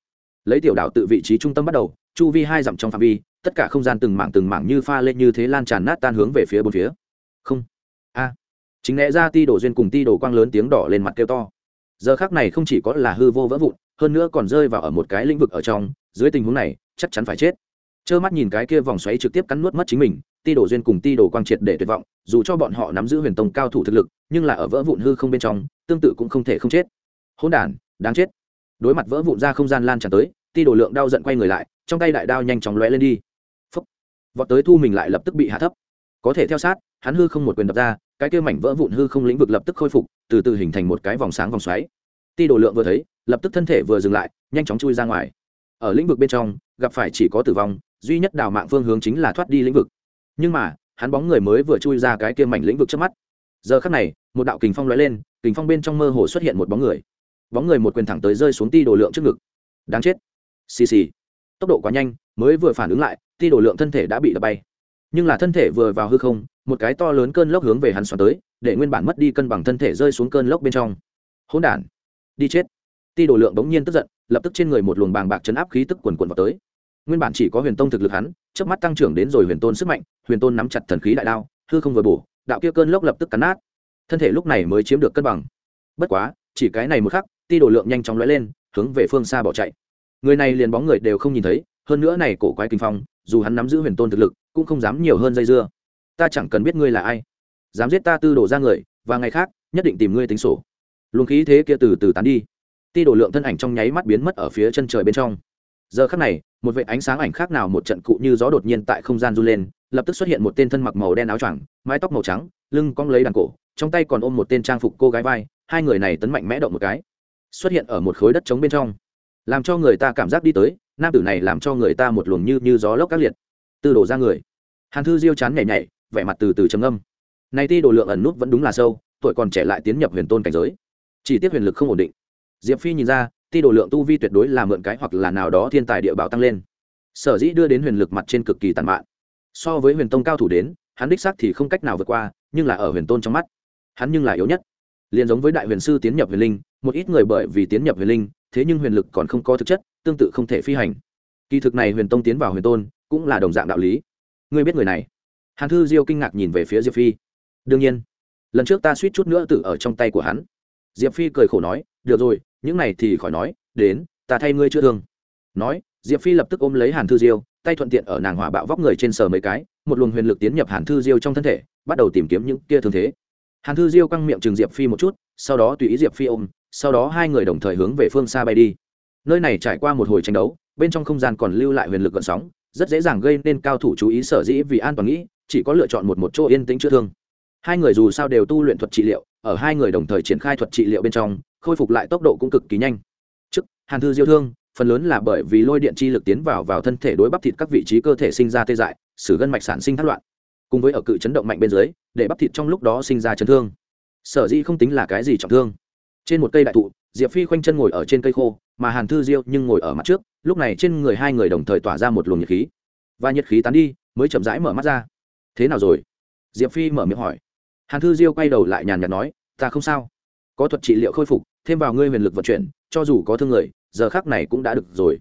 lấy tiểu đạo tự vị trí trung tâm bắt đầu, chu vi hai dặm trong phạm vi, tất cả không gian từng mảng từng mảng như pha lên như thế lan tràn nát tan hướng về phía bốn phía. Không. A. Chính lẽ ra ti đổ duyên cùng ti đổ quang lớn tiếng đỏ lên mặt kêu to. Giờ khác này không chỉ có là hư vô vỡ vụn, hơn nữa còn rơi vào ở một cái lĩnh vực ở trong, dưới tình huống này, chắc chắn phải chết. Trơ mắt nhìn cái kia vòng xoáy trực tiếp cắn nuốt mất chính mình, ti đổ duyên cùng ti đổ quang triệt để tuyệt vọng, dù cho bọn họ nắm giữ huyền tông cao thủ thực lực, nhưng là ở vỡ vụn hư không bên trong, tương tự cũng không thể không chết. Hỗn đản, đáng chết. Đối mặt vỡ vụn ra không gian lan tràn tới ti đồ lượng đau giận quay người lại, trong tay đại đao nhanh chóng lóe lên đi. Phấp vọt tới thu mình lại lập tức bị hạ thấp. Có thể theo sát, hắn hư không một quyền đập ra, cái kia mảnh vỡ vụn hư không lĩnh vực lập tức khôi phục, từ từ hình thành một cái vòng sáng vòng xoáy. Ti đồ lượng vừa thấy, lập tức thân thể vừa dừng lại, nhanh chóng chui ra ngoài. Ở lĩnh vực bên trong, gặp phải chỉ có tử vong, duy nhất đào mạng phương hướng chính là thoát đi lĩnh vực. Nhưng mà, hắn bóng người mới vừa chui ra cái kia mảnh lĩnh vực trước mắt. Giờ khắc này, một đạo kình phong lóe lên, kình phong bên trong mơ hồ xuất hiện một bóng người. Bóng người một quyền thẳng tới rơi xuống ti đồ lượng trước ngực. Đáng chết xì xì. Tốc độ quá nhanh, mới vừa phản ứng lại, ti đồ lượng thân thể đã bị đập bay. Nhưng là thân thể vừa vào hư không, một cái to lớn cơn lốc hướng về hắn xoắn tới, để nguyên bản mất đi cân bằng thân thể rơi xuống cơn lốc bên trong. Hỗn đản. Đi chết. Ti đồ lượng bỗng nhiên tức giận, lập tức trên người một luồng bàng bạc chấn áp khí tức quần quần vào tới. Nguyên bản chỉ có huyền tông thực lực hắn trước mắt tăng trưởng đến rồi huyền tôn sức mạnh, huyền tôn nắm chặt thần khí đại đao, hư không vừa bổ, đạo kia cơn lốc lập tức cắn nát. Thân thể lúc này mới chiếm được cân bằng. Bất quá, chỉ cái này một khắc, ti đồ lượng nhanh chóng lóe lên, hướng về phương xa bỏ chạy người này liền bóng người đều không nhìn thấy, hơn nữa này cổ quái kinh phong, dù hắn nắm giữ huyền tôn thực lực, cũng không dám nhiều hơn dây dưa. Ta chẳng cần biết ngươi là ai. Dám giết ta tư đổ ra người, và ngày khác, nhất định tìm ngươi tính sổ. Luồng khí thế kia từ từ tán đi. Ti đổ lượng thân ảnh trong nháy mắt biến mất ở phía chân trời bên trong. Giờ khắc này, một vệ ánh sáng ảnh khác nào một trận cụ như gió đột nhiên tại không gian run lên, lập tức xuất hiện một tên thân mặc màu đen áo choàng, mái tóc màu trắng, lưng cong lấy đàn cổ, trong tay còn ôm một tên trang phục cô gái vai, hai người này tấn mạnh mẽ động một cái. Xuất hiện ở một khối đất trống bên trong làm cho người ta cảm giác đi tới, nam tử này làm cho người ta một luồng như như gió lốc các liệt. Tư đổ ra người. Hàn thư diêu chán nhảy nhảy, vẻ mặt từ từ trầm âm này ti đồ lượng ẩn nút vẫn đúng là sâu, tuổi còn trẻ lại tiến nhập huyền tôn cảnh giới. Chỉ tiếc huyền lực không ổn định. Diệp phi nhìn ra, ti đồ lượng tu vi tuyệt đối là mượn cái hoặc là nào đó thiên tài địa bảo tăng lên. Sở dĩ đưa đến huyền lực mặt trên cực kỳ tàn mạn. So với huyền tông cao thủ đến, hắn đích xác thì không cách nào vượt qua, nhưng là ở huyền tôn trong mắt, hắn nhưng là yếu nhất. Liền giống với đại huyền sư tiến nhập huyền linh, một ít người bởi vì tiến nhập huyền linh thế nhưng huyền lực còn không có thực chất, tương tự không thể phi hành. Kỳ thực này huyền tông tiến vào huyền tôn, cũng là đồng dạng đạo lý. Ngươi biết người này? Hàn thư diêu kinh ngạc nhìn về phía diệp phi. Đương nhiên, lần trước ta suýt chút nữa tự ở trong tay của hắn. Diệp phi cười khổ nói, được rồi, những này thì khỏi nói, đến, ta thay ngươi chưa thương. Nói, diệp phi lập tức ôm lấy hàn thư diêu, tay thuận tiện ở nàng hỏa bạo vóc người trên sờ mấy cái, một luồng huyền lực tiến nhập hàn thư diêu trong thân thể, bắt đầu tìm kiếm những kia thương thế. Hàn thư diêu căng miệng chừng diệp phi một chút, sau đó tùy ý diệp phi ôm sau đó hai người đồng thời hướng về phương xa bay đi. Nơi này trải qua một hồi tranh đấu, bên trong không gian còn lưu lại huyền lực gợn sóng, rất dễ dàng gây nên cao thủ chú ý sở dĩ vì an toàn nghĩ, chỉ có lựa chọn một một chỗ yên tĩnh chữa thương. Hai người dù sao đều tu luyện thuật trị liệu, ở hai người đồng thời triển khai thuật trị liệu bên trong, khôi phục lại tốc độ cũng cực kỳ nhanh. Trước, hàn thư diêu thương, phần lớn là bởi vì lôi điện chi lực tiến vào vào thân thể đối bắp thịt các vị trí cơ thể sinh ra tê dại xử gân mạch sản sinh thất loạn. Cùng với ở cự chấn động mạnh bên dưới, để bắp thịt trong lúc đó sinh ra chấn thương. Sở dĩ không tính là cái gì trọng thương trên một cây đại thụ, diệp phi khoanh chân ngồi ở trên cây khô, mà hàn thư diêu nhưng ngồi ở mặt trước, lúc này trên người hai người đồng thời tỏa ra một luồng nhiệt khí. Và nhiệt khí tán đi, mới chậm rãi mở mắt ra. Thế nào rồi? Diệp phi mở miệng hỏi. Hàn thư diêu quay đầu lại nhàn nhạt nói, ta không sao. Có thuật trị liệu khôi phục, thêm vào ngươi huyền lực vận chuyển, cho dù có thương người, giờ khác này cũng đã được rồi.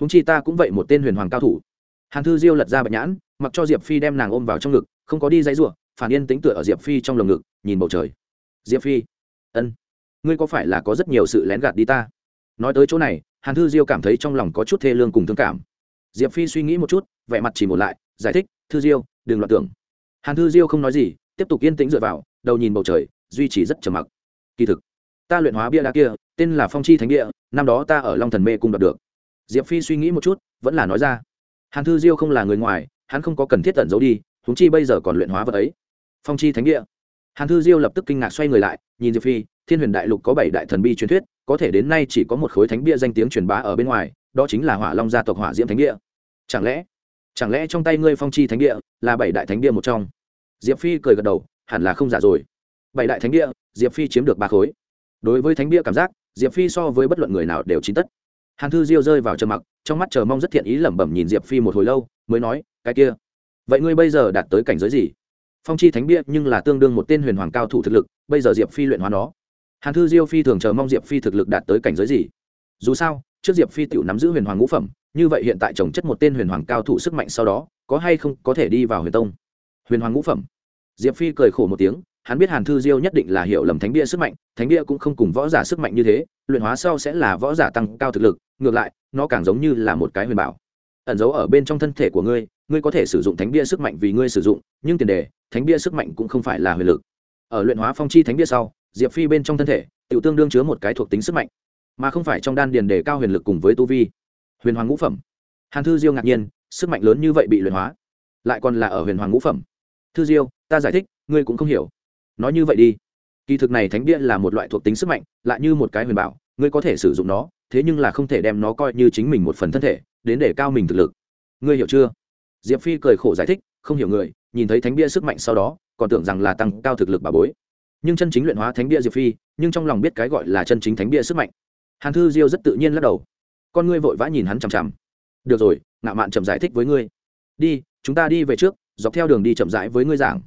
Húng chi ta cũng vậy một tên huyền hoàng cao thủ. Hàn thư diêu lật ra bạch nhãn, mặc cho diệp phi đem nàng ôm vào trong ngực, không có đi dãy ruộng phản yên tính tựa ở diệp phi trong lồng ngực, nhìn bầu trời. Diệp phi. Ân ngươi có phải là có rất nhiều sự lén gạt đi ta? Nói tới chỗ này, hàn thư diêu cảm thấy trong lòng có chút thê lương cùng thương cảm. Diệp phi suy nghĩ một chút, vẻ mặt chỉ một lại, giải thích, thư diêu, đừng loạn tưởng. Hàn thư diêu không nói gì, tiếp tục yên tĩnh dựa vào, đầu nhìn bầu trời, duy trì rất trầm mặc. Kỳ thực, ta luyện hóa bia đá kia, tên là phong chi thánh địa, năm đó ta ở long thần mê cung đọc được. Diệp phi suy nghĩ một chút, vẫn là nói ra. Hàn thư diêu không là người ngoài, hắn không có cần thiết tận giấu đi húng chi bây giờ còn luyện hóa vật ấy. Phong chi thánh địa. Hàn thư diêu lập tức kinh ngạc xoay người lại, nhìn diệp phi thiên huyền đại lục có bảy đại thần bi truyền thuyết, có thể đến nay chỉ có một khối thánh bia danh tiếng truyền bá ở bên ngoài, đó chính là hỏa long gia tộc hỏa diễm thánh địa. Chẳng lẽ chẳng lẽ trong tay ngươi phong chi thánh địa là bảy đại thánh địa một trong? Diệp phi cười gật đầu, hẳn là không giả rồi. Bảy đại thánh địa diệp phi chiếm được ba khối. Đối với thánh địa cảm giác, diệp phi so với bất luận người nào đều chín tất. Hàn thư diêu rơi vào trầm mặc, trong mắt chờ mong rất thiện ý lẩm bẩm nhìn diệp phi một hồi lâu, mới nói, cái kia, vậy ngươi bây giờ đạt tới cảnh giới gì? Phong chi thánh bia nhưng là tương đương một tên huyền hoàng cao thủ thực lực, bây giờ diệp phi luyện hóa nó hàn thư diêu phi thường chờ mong diệp phi thực lực đạt tới cảnh giới gì. Dù sao, trước diệp phi tiểu nắm giữ huyền hoàng ngũ phẩm, như vậy hiện tại trồng chất một tên huyền hoàng cao thủ sức mạnh sau đó, có hay không có thể đi vào huyền tông? Huyền hoàng ngũ phẩm. Diệp phi cười khổ một tiếng, hắn biết hàn thư diêu nhất định là hiểu lầm thánh bia sức mạnh, thánh bia cũng không cùng võ giả sức mạnh như thế, luyện hóa sau sẽ là võ giả tăng cao thực lực, ngược lại, nó càng giống như là một cái huyền bảo. Ẩn giấu ở bên trong thân thể của ngươi ngươi có thể sử dụng thánh bia sức mạnh vì ngươi sử dụng, nhưng tiền đề, thánh bia sức mạnh cũng không phải là huyền lực. Ở luyện hóa phong chi thánh bia sau diệp phi bên trong thân thể tự tương đương chứa một cái thuộc tính sức mạnh, mà không phải trong đan điền đề cao huyền lực cùng với tu vi. Huyền hoàng ngũ phẩm. Hàn thư diêu ngạc nhiên, sức mạnh lớn như vậy bị luyện hóa, lại còn là ở huyền hoàng ngũ phẩm. Thư diêu, ta giải thích, ngươi cũng không hiểu. Nói như vậy đi. Kỳ thực này thánh bia là một loại thuộc tính sức mạnh, lại như một cái huyền bảo, ngươi có thể sử dụng nó, thế nhưng là không thể đem nó coi như chính mình một phần thân thể, đến để cao mình thực lực. Ngươi hiểu chưa? Diệp phi cười khổ giải thích, không hiểu người, nhìn thấy thánh bia sức mạnh sau đó, còn tưởng rằng là tăng cao thực lực bà bối nhưng chân chính luyện hóa thánh bia diệp phi, nhưng trong lòng biết cái gọi là chân chính thánh bia sức mạnh. Hàn thư diêu rất tự nhiên lắc đầu. Con ngươi vội vã nhìn hắn chằm chằm. Được rồi, ngạo mạn chậm giải thích với ngươi. Đi, chúng ta đi về trước, dọc theo đường đi chậm rãi với ngươi giảng.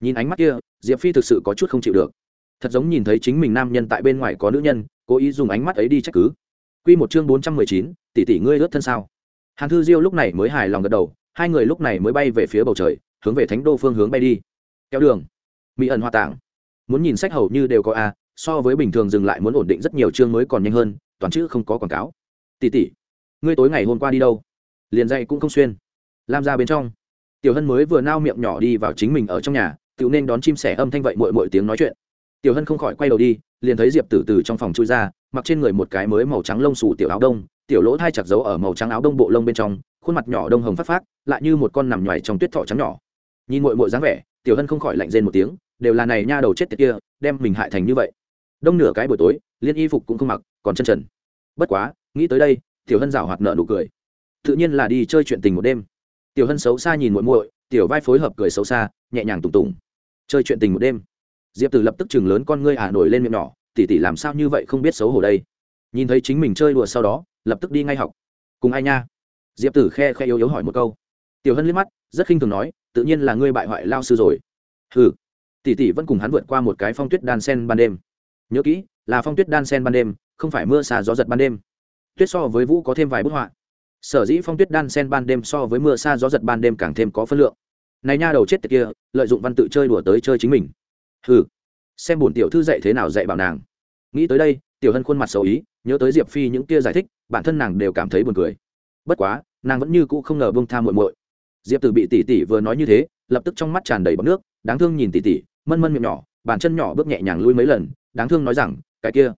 Nhìn ánh mắt kia, diệp phi thực sự có chút không chịu được. Thật giống nhìn thấy chính mình nam nhân tại bên ngoài có nữ nhân, cố ý dùng ánh mắt ấy đi trách cứ. Q một chương bốn trăm mười chín, tỷ tỷ ngươi ướt thân sao? Hàn thư diêu lúc này mới hài lòng gật đầu, hai người lúc này mới bay về phía bầu trời, hướng về thánh đô phương hướng bay đi. Kéo đường. Mỹ ẩn hoa tạng muốn nhìn sách hầu như đều có a, so với bình thường dừng lại muốn ổn định rất nhiều chương mới còn nhanh hơn, toàn chữ không có quảng cáo. Tỷ tỷ, ngươi tối ngày hôm qua đi đâu? Liền dạy cũng không xuyên. Lam ra bên trong. Tiểu hân mới vừa nao miệng nhỏ đi vào chính mình ở trong nhà tự nên đón chim sẻ âm thanh vậy mội mội tiếng nói chuyện. Tiểu hân không khỏi quay đầu đi, liền thấy diệp tử từ trong phòng chui ra, mặc trên người một cái mới màu trắng lông xù tiểu áo đông, tiểu lỗ thai chặt giấu ở màu trắng áo đông bộ lông bên trong, khuôn mặt nhỏ đông hồng phát phát lại như một con nằm nhoài trong tuyết thọ trắng nhỏ. Nhìn mội mội dáng vẻ, tiểu hân không khỏi lạnh rên một tiếng đều là này nha đầu chết tiệt kia, đem mình hại thành như vậy. Đông nửa cái buổi tối, liên y phục cũng không mặc, còn chân trần. Bất quá, nghĩ tới đây, tiểu hân rào hoạt nợ nụ cười. Tự nhiên là đi chơi chuyện tình một đêm. Tiểu hân xấu xa nhìn muội muội, tiểu vai phối hợp cười xấu xa, nhẹ nhàng tùng tùng chơi chuyện tình một đêm. Diệp tử lập tức chừng lớn con ngươi ả nổi lên miệng nhỏ tỉ tỉ làm sao như vậy không biết xấu hổ đây? Nhìn thấy chính mình chơi đùa sau đó, lập tức đi ngay học. Cùng ai nha? Diệp tử khe khe yếu yếu hỏi một câu. Tiểu hân liếc mắt, rất khinh thường nói, tự nhiên là ngươi bại hoại lao sư rồi. Hừ tỷ tỷ vẫn cùng hắn vượt qua một cái phong tuyết đan sen ban đêm. Nhớ kỹ, là phong tuyết đan sen ban đêm, không phải mưa xà gió giật ban đêm. Tuyết so với vũ có thêm vài bức họa. Sở dĩ phong tuyết đan sen ban đêm so với mưa xa gió giật ban đêm càng thêm có phân lượng. Này nha đầu chết tiệt kia, lợi dụng văn tự chơi đùa tới chơi chính mình. Ừ xem bổn tiểu thư dạy thế nào dạy bảo nàng. Nghĩ tới đây, tiểu hân khuôn mặt xấu ý, nhớ tới diệp phi những kia giải thích, bản thân nàng đều cảm thấy buồn cười. Bất quá, nàng vẫn như cũ không ngờ bông tha muội muội. Diệp tử bị tỷ tỷ vừa nói như thế, lập tức trong mắt tràn đầy bọc nước, đáng thương nhìn tỷ tỷ mân mân miệng nhỏ, bàn chân nhỏ bước nhẹ nhàng lui mấy lần, đáng thương nói rằng, cái kia,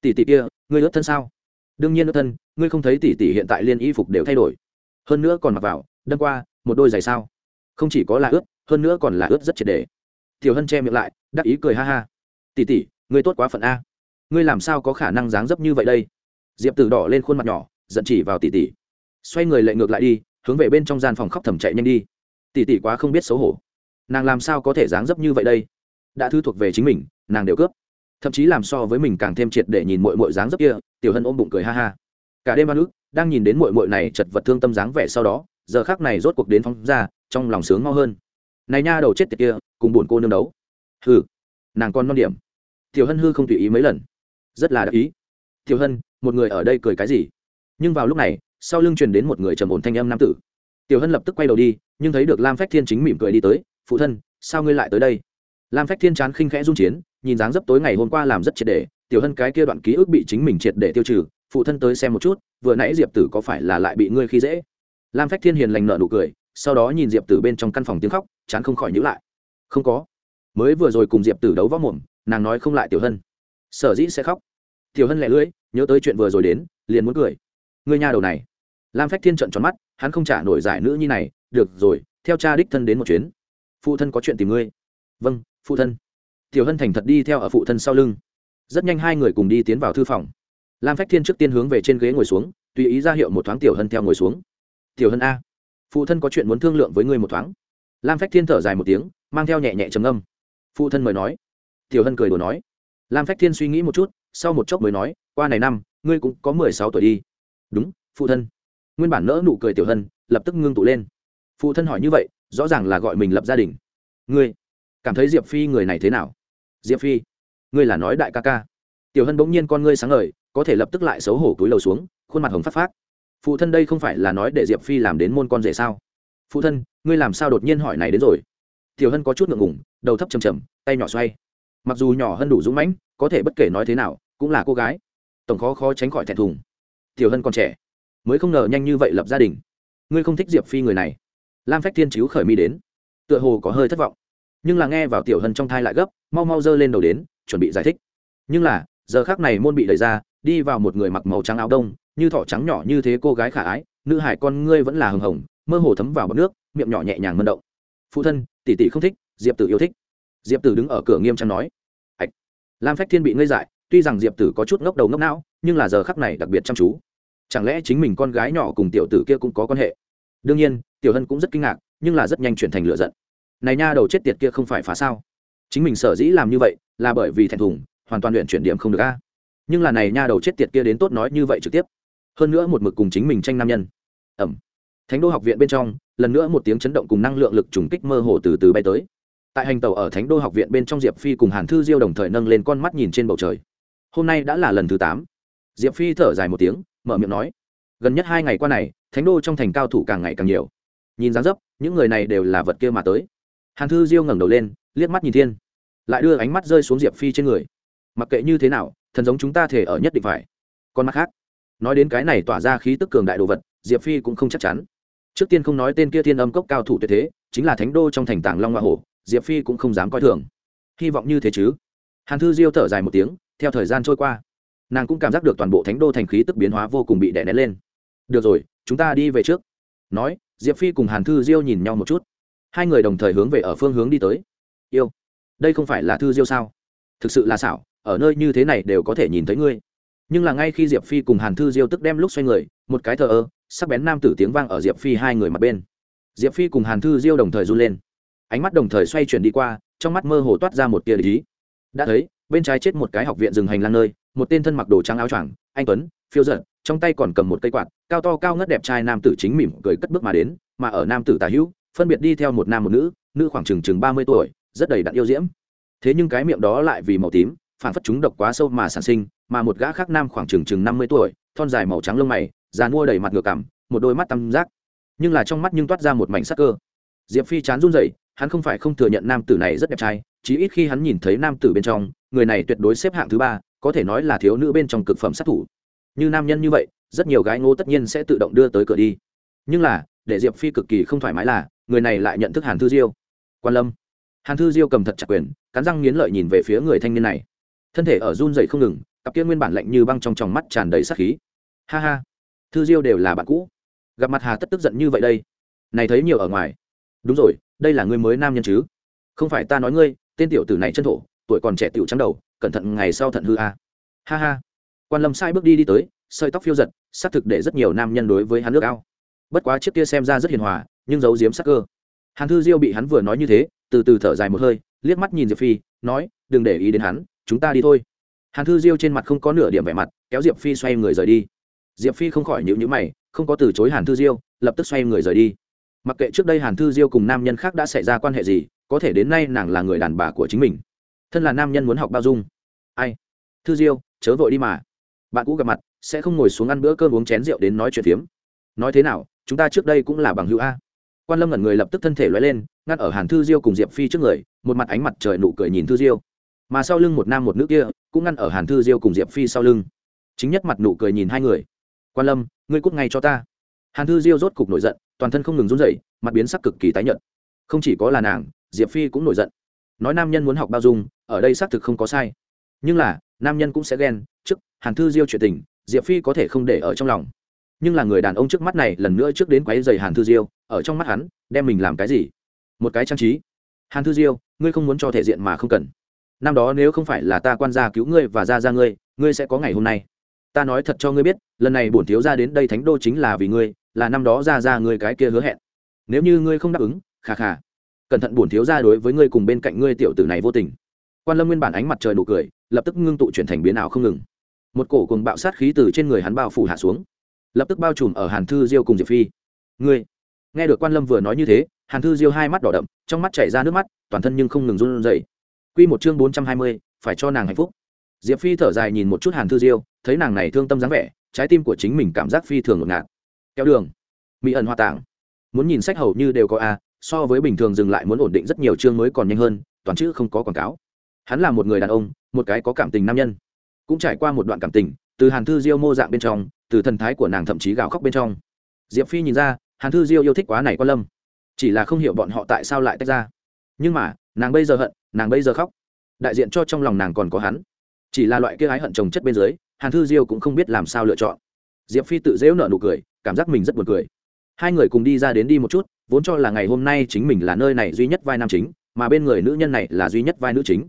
tỷ tỷ kia, ngươi ướt thân sao? Đương nhiên ướt thân, ngươi không thấy tỷ tỷ hiện tại liên y phục đều thay đổi. Hơn nữa còn mặc vào, đâm qua, một đôi giày sao? Không chỉ có là ướt, hơn nữa còn là ướt rất triệt đề. Tiểu hân che miệng lại, đắc ý cười ha ha. Tỷ tỷ, ngươi tốt quá phận a. Ngươi làm sao có khả năng dáng dấp như vậy đây? Diệp tử đỏ lên khuôn mặt nhỏ, giận chỉ vào tỷ tỷ. Xoay người lệ ngược lại đi, hướng về bên trong gian phòng khóc thầm chạy nhanh đi. Tỷ tỷ quá không biết xấu hổ. Nàng làm sao có thể dáng dấp như vậy đây? Đã thư thuộc về chính mình, nàng đều cướp. Thậm chí làm so với mình càng thêm triệt để nhìn mội mội dáng dấp kia, tiểu hân ôm bụng cười ha ha. Cả đêm ăn ức, đang nhìn đến mội mội này chật vật thương tâm dáng vẻ sau đó, giờ khác này rốt cuộc đến phóng ra, trong lòng sướng mau hơn. Này nha đầu chết tiệt kia, cùng buồn cô nương đấu. Hừ, nàng còn non điểm. Tiểu hân hư không tùy ý mấy lần. Rất là đắc ý. Tiểu hân, một người ở đây cười cái gì? Nhưng vào lúc này, sau lưng truyền đến một người trầm ổn thanh âm nam tử. Tiểu hân lập tức quay đầu đi, nhưng thấy được lam phách thiên chính mỉm cười đi tới. Phụ thân, sao ngươi lại tới đây? Lam phách thiên chán khinh khẽ run chiến, nhìn dáng dấp tối ngày hôm qua làm rất triệt để, tiểu hân cái kia đoạn ký ức bị chính mình triệt để tiêu trừ, phụ thân tới xem một chút, vừa nãy diệp tử có phải là lại bị ngươi khi dễ? Lam phách thiên hiền lành nợ nụ cười, sau đó nhìn diệp tử bên trong căn phòng tiếng khóc, chán không khỏi nhữ lại. Không có. Mới vừa rồi cùng diệp tử đấu võ mồm, nàng nói không lại tiểu hân. Sở dĩ sẽ khóc. Tiểu hân lẻ lưỡi, nhớ tới chuyện vừa rồi đến, liền muốn cười. Người nhà đầu này. Lam phách thiên trận tròn mắt, hắn không trả nổi giải nữ nhi này, được rồi, theo cha đích thân đến một chuyến. Phụ thân có chuyện tìm ngươi. Vâng phụ thân. Tiểu hân thành thật đi theo ở phụ thân sau lưng. Rất nhanh hai người cùng đi tiến vào thư phòng. Lam phách thiên trước tiên hướng về trên ghế ngồi xuống, tùy ý ra hiệu một thoáng tiểu hân theo ngồi xuống. Tiểu hân a, phụ thân có chuyện muốn thương lượng với ngươi một thoáng. Lam phách thiên thở dài một tiếng, mang theo nhẹ nhẹ trầm âm phụ thân mời nói. Tiểu hân cười đùa nói. Lam phách thiên suy nghĩ một chút, sau một chốc mới nói, qua này năm, ngươi cũng có mười sáu tuổi đi. Đúng, phụ thân. Nguyên bản nỡ nụ cười tiểu hân, lập tức ngưng tụ lên. Phụ thân hỏi như vậy, rõ ràng là gọi mình lập gia đình. Ngươi cảm thấy diệp phi người này thế nào? Diệp phi, ngươi là nói đại ca ca. Tiểu hân bỗng nhiên con ngươi sáng ngời, có thể lập tức lại xấu hổ túi lầu xuống, khuôn mặt hồng phát phát phụ thân đây không phải là nói để diệp phi làm đến môn con rể sao? Phụ thân, ngươi làm sao đột nhiên hỏi này đến rồi? Tiểu hân có chút ngượng ngủng đầu thấp chầm chầm tay nhỏ xoay. Mặc dù nhỏ hơn đủ dũng mãnh, có thể bất kể nói thế nào, cũng là cô gái. Tổng khó khó tránh khỏi thẹn thùng. Tiểu hân còn trẻ, mới không ngờ nhanh như vậy lập gia đình. Ngươi không thích diệp phi người này. Lam phách thiên chiếu khởi mi đến. Tựa hồ có hơi thất vọng nhưng là nghe vào tiểu hân trong thai lại gấp, mau mau giơ lên đầu đến, chuẩn bị giải thích. Nhưng là, giờ khác này môn bị đẩy ra, đi vào một người mặc màu trắng áo đông, như thỏ trắng nhỏ như thế cô gái khả ái, nữ hải con ngươi vẫn là hừng hồng, mơ hồ thấm vào bọc nước, miệng nhỏ nhẹ nhàng mân động. Phụ thân, tỷ tỷ không thích, diệp tử yêu thích. Diệp tử đứng ở cửa nghiêm trang nói. Ạch lam phách thiên bị ngây dại, tuy rằng diệp tử có chút ngốc đầu ngốc não, nhưng là giờ khắc này đặc biệt chăm chú. Chẳng lẽ chính mình con gái nhỏ cùng tiểu tử kia cũng có quan hệ? Đương nhiên, tiểu hân cũng rất kinh ngạc, nhưng là rất nhanh chuyển thành lựa giận này nha đầu chết tiệt kia không phải phá sao? Chính mình sở dĩ làm như vậy là bởi vì thẹn thùng, hoàn toàn luyện chuyển điểm không được a. Nhưng là này nha đầu chết tiệt kia đến tốt nói như vậy trực tiếp. Hơn nữa một mực cùng chính mình tranh nam nhân. Ẩm. Thánh đô học viện bên trong, lần nữa một tiếng chấn động cùng năng lượng lực trùng kích mơ hồ từ từ bay tới. Tại hành tàu ở thánh đô học viện bên trong diệp phi cùng hàn thư diêu đồng thời nâng lên con mắt nhìn trên bầu trời. Hôm nay đã là lần thứ tám. Diệp phi thở dài một tiếng, mở miệng nói, gần nhất hai ngày qua này, thánh đô trong thành cao thủ càng ngày càng nhiều. Nhìn dáng dấp, những người này đều là vật kia mà tới hàn thư diêu ngẩng đầu lên, liếc mắt nhìn thiên. Lại đưa ánh mắt rơi xuống diệp phi trên người. Mặc kệ như thế nào, thần giống chúng ta thể ở nhất định phải. Con mắt khác, nói đến cái này tỏa ra khí tức cường đại đồ vật, diệp phi cũng không chắc chắn. Trước tiên không nói tên kia thiên âm cốc cao thủ tuyệt thế, chính là thánh đô trong thành Tảng long hoa hổ diệp phi cũng không dám coi thường. Hy vọng như thế chứ? Hàn thư diêu thở dài một tiếng, theo thời gian trôi qua, nàng cũng cảm giác được toàn bộ thánh đô thành khí tức biến hóa vô cùng bị đè nén lên. Được rồi, chúng ta đi về trước. Nói, diệp phi cùng hàn thư diêu nhìn nhau một chút hai người đồng thời hướng về ở phương hướng đi tới. Yêu, đây không phải là thư diêu sao? Thực sự là xảo, ở nơi như thế này đều có thể nhìn thấy ngươi. Nhưng là ngay khi diệp phi cùng hàn thư diêu tức đem lúc xoay người, một cái thờ ơ, sắc bén nam tử tiếng vang ở diệp phi hai người mặt bên. Diệp phi cùng hàn thư diêu đồng thời run lên. Ánh mắt đồng thời xoay chuyển đi qua, trong mắt mơ hồ toát ra một tia lý đã thấy, bên trái chết một cái học viện rừng hành lang nơi, một tên thân mặc đồ trắng áo choàng, anh tuấn, phiêu giận trong tay còn cầm một cây quạt, cao to cao ngất đẹp trai nam tử chính mỉm cười cất bước mà đến, mà ở nam tử tà hữu phân biệt đi theo một nam một nữ nữ khoảng chừng chừng ba mươi tuổi, rất đầy đặn yêu diễm. Thế nhưng cái miệng đó lại vì màu tím phản phất chúng độc quá sâu mà sản sinh, mà một gã khác nam khoảng chừng chừng năm mươi tuổi, thon dài màu trắng lông mày già mua đầy mặt ngược cảm, một đôi mắt tăm giác. Nhưng là trong mắt nhưng toát ra một mảnh sắc cơ. Diệp phi chán run rẩy, hắn không phải không thừa nhận nam tử này rất đẹp trai, chí ít khi hắn nhìn thấy nam tử bên trong, người này tuyệt đối xếp hạng thứ ba, có thể nói là thiếu nữ bên trong cực phẩm sát thủ. Như nam nhân như vậy, rất nhiều gái ngô tất nhiên sẽ tự động đưa tới cửa đi. Nhưng là, để diệp phi cực kỳ không thoải mái là người này lại nhận thức hàn thư diêu. Quan lâm. Hàn thư diêu cầm thật chặt quyền, cắn răng nghiến lợi nhìn về phía người thanh niên này. Thân thể ở run dậy không ngừng, cặp kia nguyên bản lạnh như băng trong tròng mắt tràn đầy sắc khí. Ha ha. Thư diêu đều là bạn cũ. Gặp mặt hà tất tức giận như vậy đây. Này thấy nhiều ở ngoài. Đúng rồi, đây là người mới nam nhân chứ? Không phải ta nói ngươi, tên tiểu tử này chân thổ, tuổi còn trẻ tiểu trắng đầu, cẩn thận ngày sau thận hư a. Ha ha. Quan lâm sai bước đi đi tới, sợi tóc phiêu giật, xác thực để rất nhiều nam nhân đối với hắn nước ao. Bất quá chiếc kia xem ra rất hiền hòa nhưng giấu giếm sắc cơ. Hàn thư diêu bị hắn vừa nói như thế, từ từ thở dài một hơi, liếc mắt nhìn diệp phi, nói, đừng để ý đến hắn, chúng ta đi thôi. Hàn thư diêu trên mặt không có nửa điểm vẻ mặt, kéo diệp phi xoay người rời đi. Diệp phi không khỏi nhịu nhữ mày, không có từ chối hàn thư diêu, lập tức xoay người rời đi. Mặc kệ trước đây hàn thư diêu cùng nam nhân khác đã xảy ra quan hệ gì, có thể đến nay nàng là người đàn bà của chính mình. Thân là nam nhân muốn học bao dung. Ai? Thư diêu, chớ vội đi mà. Bạn cũ gặp mặt, sẽ không ngồi xuống ăn bữa cơm uống chén rượu đến nói chuyện phiếm. Nói thế nào, chúng ta trước đây cũng là bằng hữu a quan lâm ngẩn người lập tức thân thể loay lên ngăn ở hàn thư diêu cùng diệp phi trước người một mặt ánh mặt trời nụ cười nhìn thư diêu mà sau lưng một nam một nữ kia cũng ngăn ở hàn thư diêu cùng diệp phi sau lưng chính nhất mặt nụ cười nhìn hai người quan lâm ngươi cút ngay cho ta hàn thư diêu rốt cục nổi giận toàn thân không ngừng run rẩy, mặt biến sắc cực kỳ tái nhợt không chỉ có là nàng diệp phi cũng nổi giận nói nam nhân muốn học bao dung ở đây xác thực không có sai nhưng là nam nhân cũng sẽ ghen trước hàn thư diêu chuyện tình diệp phi có thể không để ở trong lòng nhưng là người đàn ông trước mắt này lần nữa trước đến quáy dày hàn thư diêu, ở trong mắt hắn, đem mình làm cái gì? Một cái trang trí. Hàn thư diêu, ngươi không muốn cho thể diện mà không cần. Năm đó nếu không phải là ta quan gia cứu ngươi và ra ra ngươi ngươi sẽ có ngày hôm nay. Ta nói thật cho ngươi biết, lần này bổn thiếu ra đến đây thánh đô chính là vì ngươi, là năm đó ra ra ngươi cái kia hứa hẹn. Nếu như ngươi không đáp ứng khà khà cẩn thận bổn thiếu ra đối với ngươi cùng bên cạnh ngươi tiểu tử này vô tình. Quan lâm nguyên bản ánh mặt trời nụ cười, lập tức ngưng tụ chuyển thành biến ảo không ngừng. Một cổ cùng bạo sát khí từ trên người hắn bao phủ hạ xuống lập tức bao trùm ở hàn thư diêu cùng diệp phi. Ngươi? Nghe được quan lâm vừa nói như thế, hàn thư diêu hai mắt đỏ đậm, trong mắt chảy ra nước mắt, toàn thân nhưng không ngừng run rẩy. Q một chương bốn trăm hai mươi, phải cho nàng hạnh phúc. Diệp phi thở dài nhìn một chút hàn thư diêu, thấy nàng này thương tâm dáng vẻ, trái tim của chính mình cảm giác phi thường ngột ngạt. Kéo đường, mỹ ẩn hoa tạng. Muốn nhìn sách hầu như đều có a, so với bình thường dừng lại muốn ổn định rất nhiều chương mới còn nhanh hơn, toàn chữ không có quảng cáo. Hắn là một người đàn ông, một cái có cảm tình nam nhân. Cũng trải qua một đoạn cảm tình, từ hàn thư diêu mô dạng bên trong từ thần thái của nàng thậm chí gào khóc bên trong. Diệp phi nhìn ra, hàn thư diêu yêu thích quá này quan lâm. Chỉ là không hiểu bọn họ tại sao lại tách ra. Nhưng mà, nàng bây giờ hận, nàng bây giờ khóc. Đại diện cho trong lòng nàng còn có hắn. Chỉ là loại kia ái hận chồng chất bên dưới, hàn thư diêu cũng không biết làm sao lựa chọn. Diệp phi tự dễu nợ nụ cười, cảm giác mình rất buồn cười. Hai người cùng đi ra đến đi một chút, vốn cho là ngày hôm nay chính mình là nơi này duy nhất vai nam chính, mà bên người nữ nhân này là duy nhất vai nữ chính.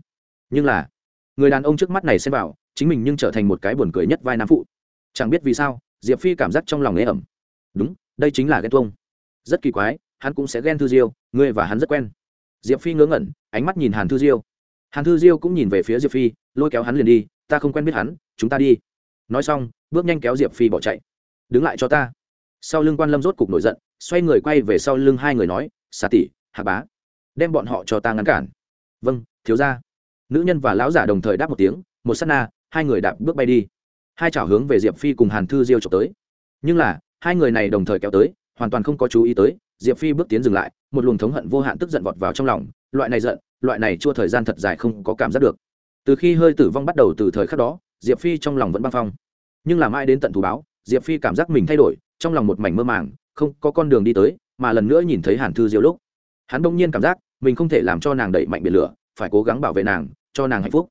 Nhưng là, người đàn ông trước mắt này xem vào, chính mình nhưng trở thành một cái buồn cười nhất vai nam phụ chẳng biết vì sao, diệp phi cảm giác trong lòng ế ẩm. Đúng, đây chính là ghen tuông. Rất kỳ quái, hắn cũng sẽ ghen thư diêu, ngươi và hắn rất quen. Diệp phi ngớ ngẩn, ánh mắt nhìn hàn thư diêu. Hàn thư diêu cũng nhìn về phía diệp phi, lôi kéo hắn liền đi, ta không quen biết hắn, chúng ta đi. Nói xong, bước nhanh kéo diệp phi bỏ chạy. Đứng lại cho ta. Sau lưng quan lâm rốt cục nổi giận, xoay người quay về sau lưng hai người nói, xà tỷ, hạ bá, đem bọn họ cho ta ngăn cản. Vâng thiếu ra nữ nhân và lão giả đồng thời đáp một tiếng, một s á t na, hai người đạp bước bay đi hai chảo hướng về diệp phi cùng hàn thư diêu trộm tới. Nhưng là, hai người này đồng thời kéo tới, hoàn toàn không có chú ý tới, diệp phi bước tiến dừng lại, một luồng thống hận vô hạn tức giận vọt vào trong lòng, loại này giận, loại này chua thời gian thật dài không có cảm giác được. Từ khi hơi tử vong bắt đầu từ thời khắc đó, diệp phi trong lòng vẫn băng phong. Nhưng làm ai đến tận thù báo, diệp phi cảm giác mình thay đổi, trong lòng một mảnh mơ màng, không có con đường đi tới, mà lần nữa nhìn thấy hàn thư diêu lúc, hắn bỗng nhiên cảm giác mình không thể làm cho nàng đẩy mạnh biển lửa, phải cố gắng bảo vệ nàng, cho nàng hạnh phúc.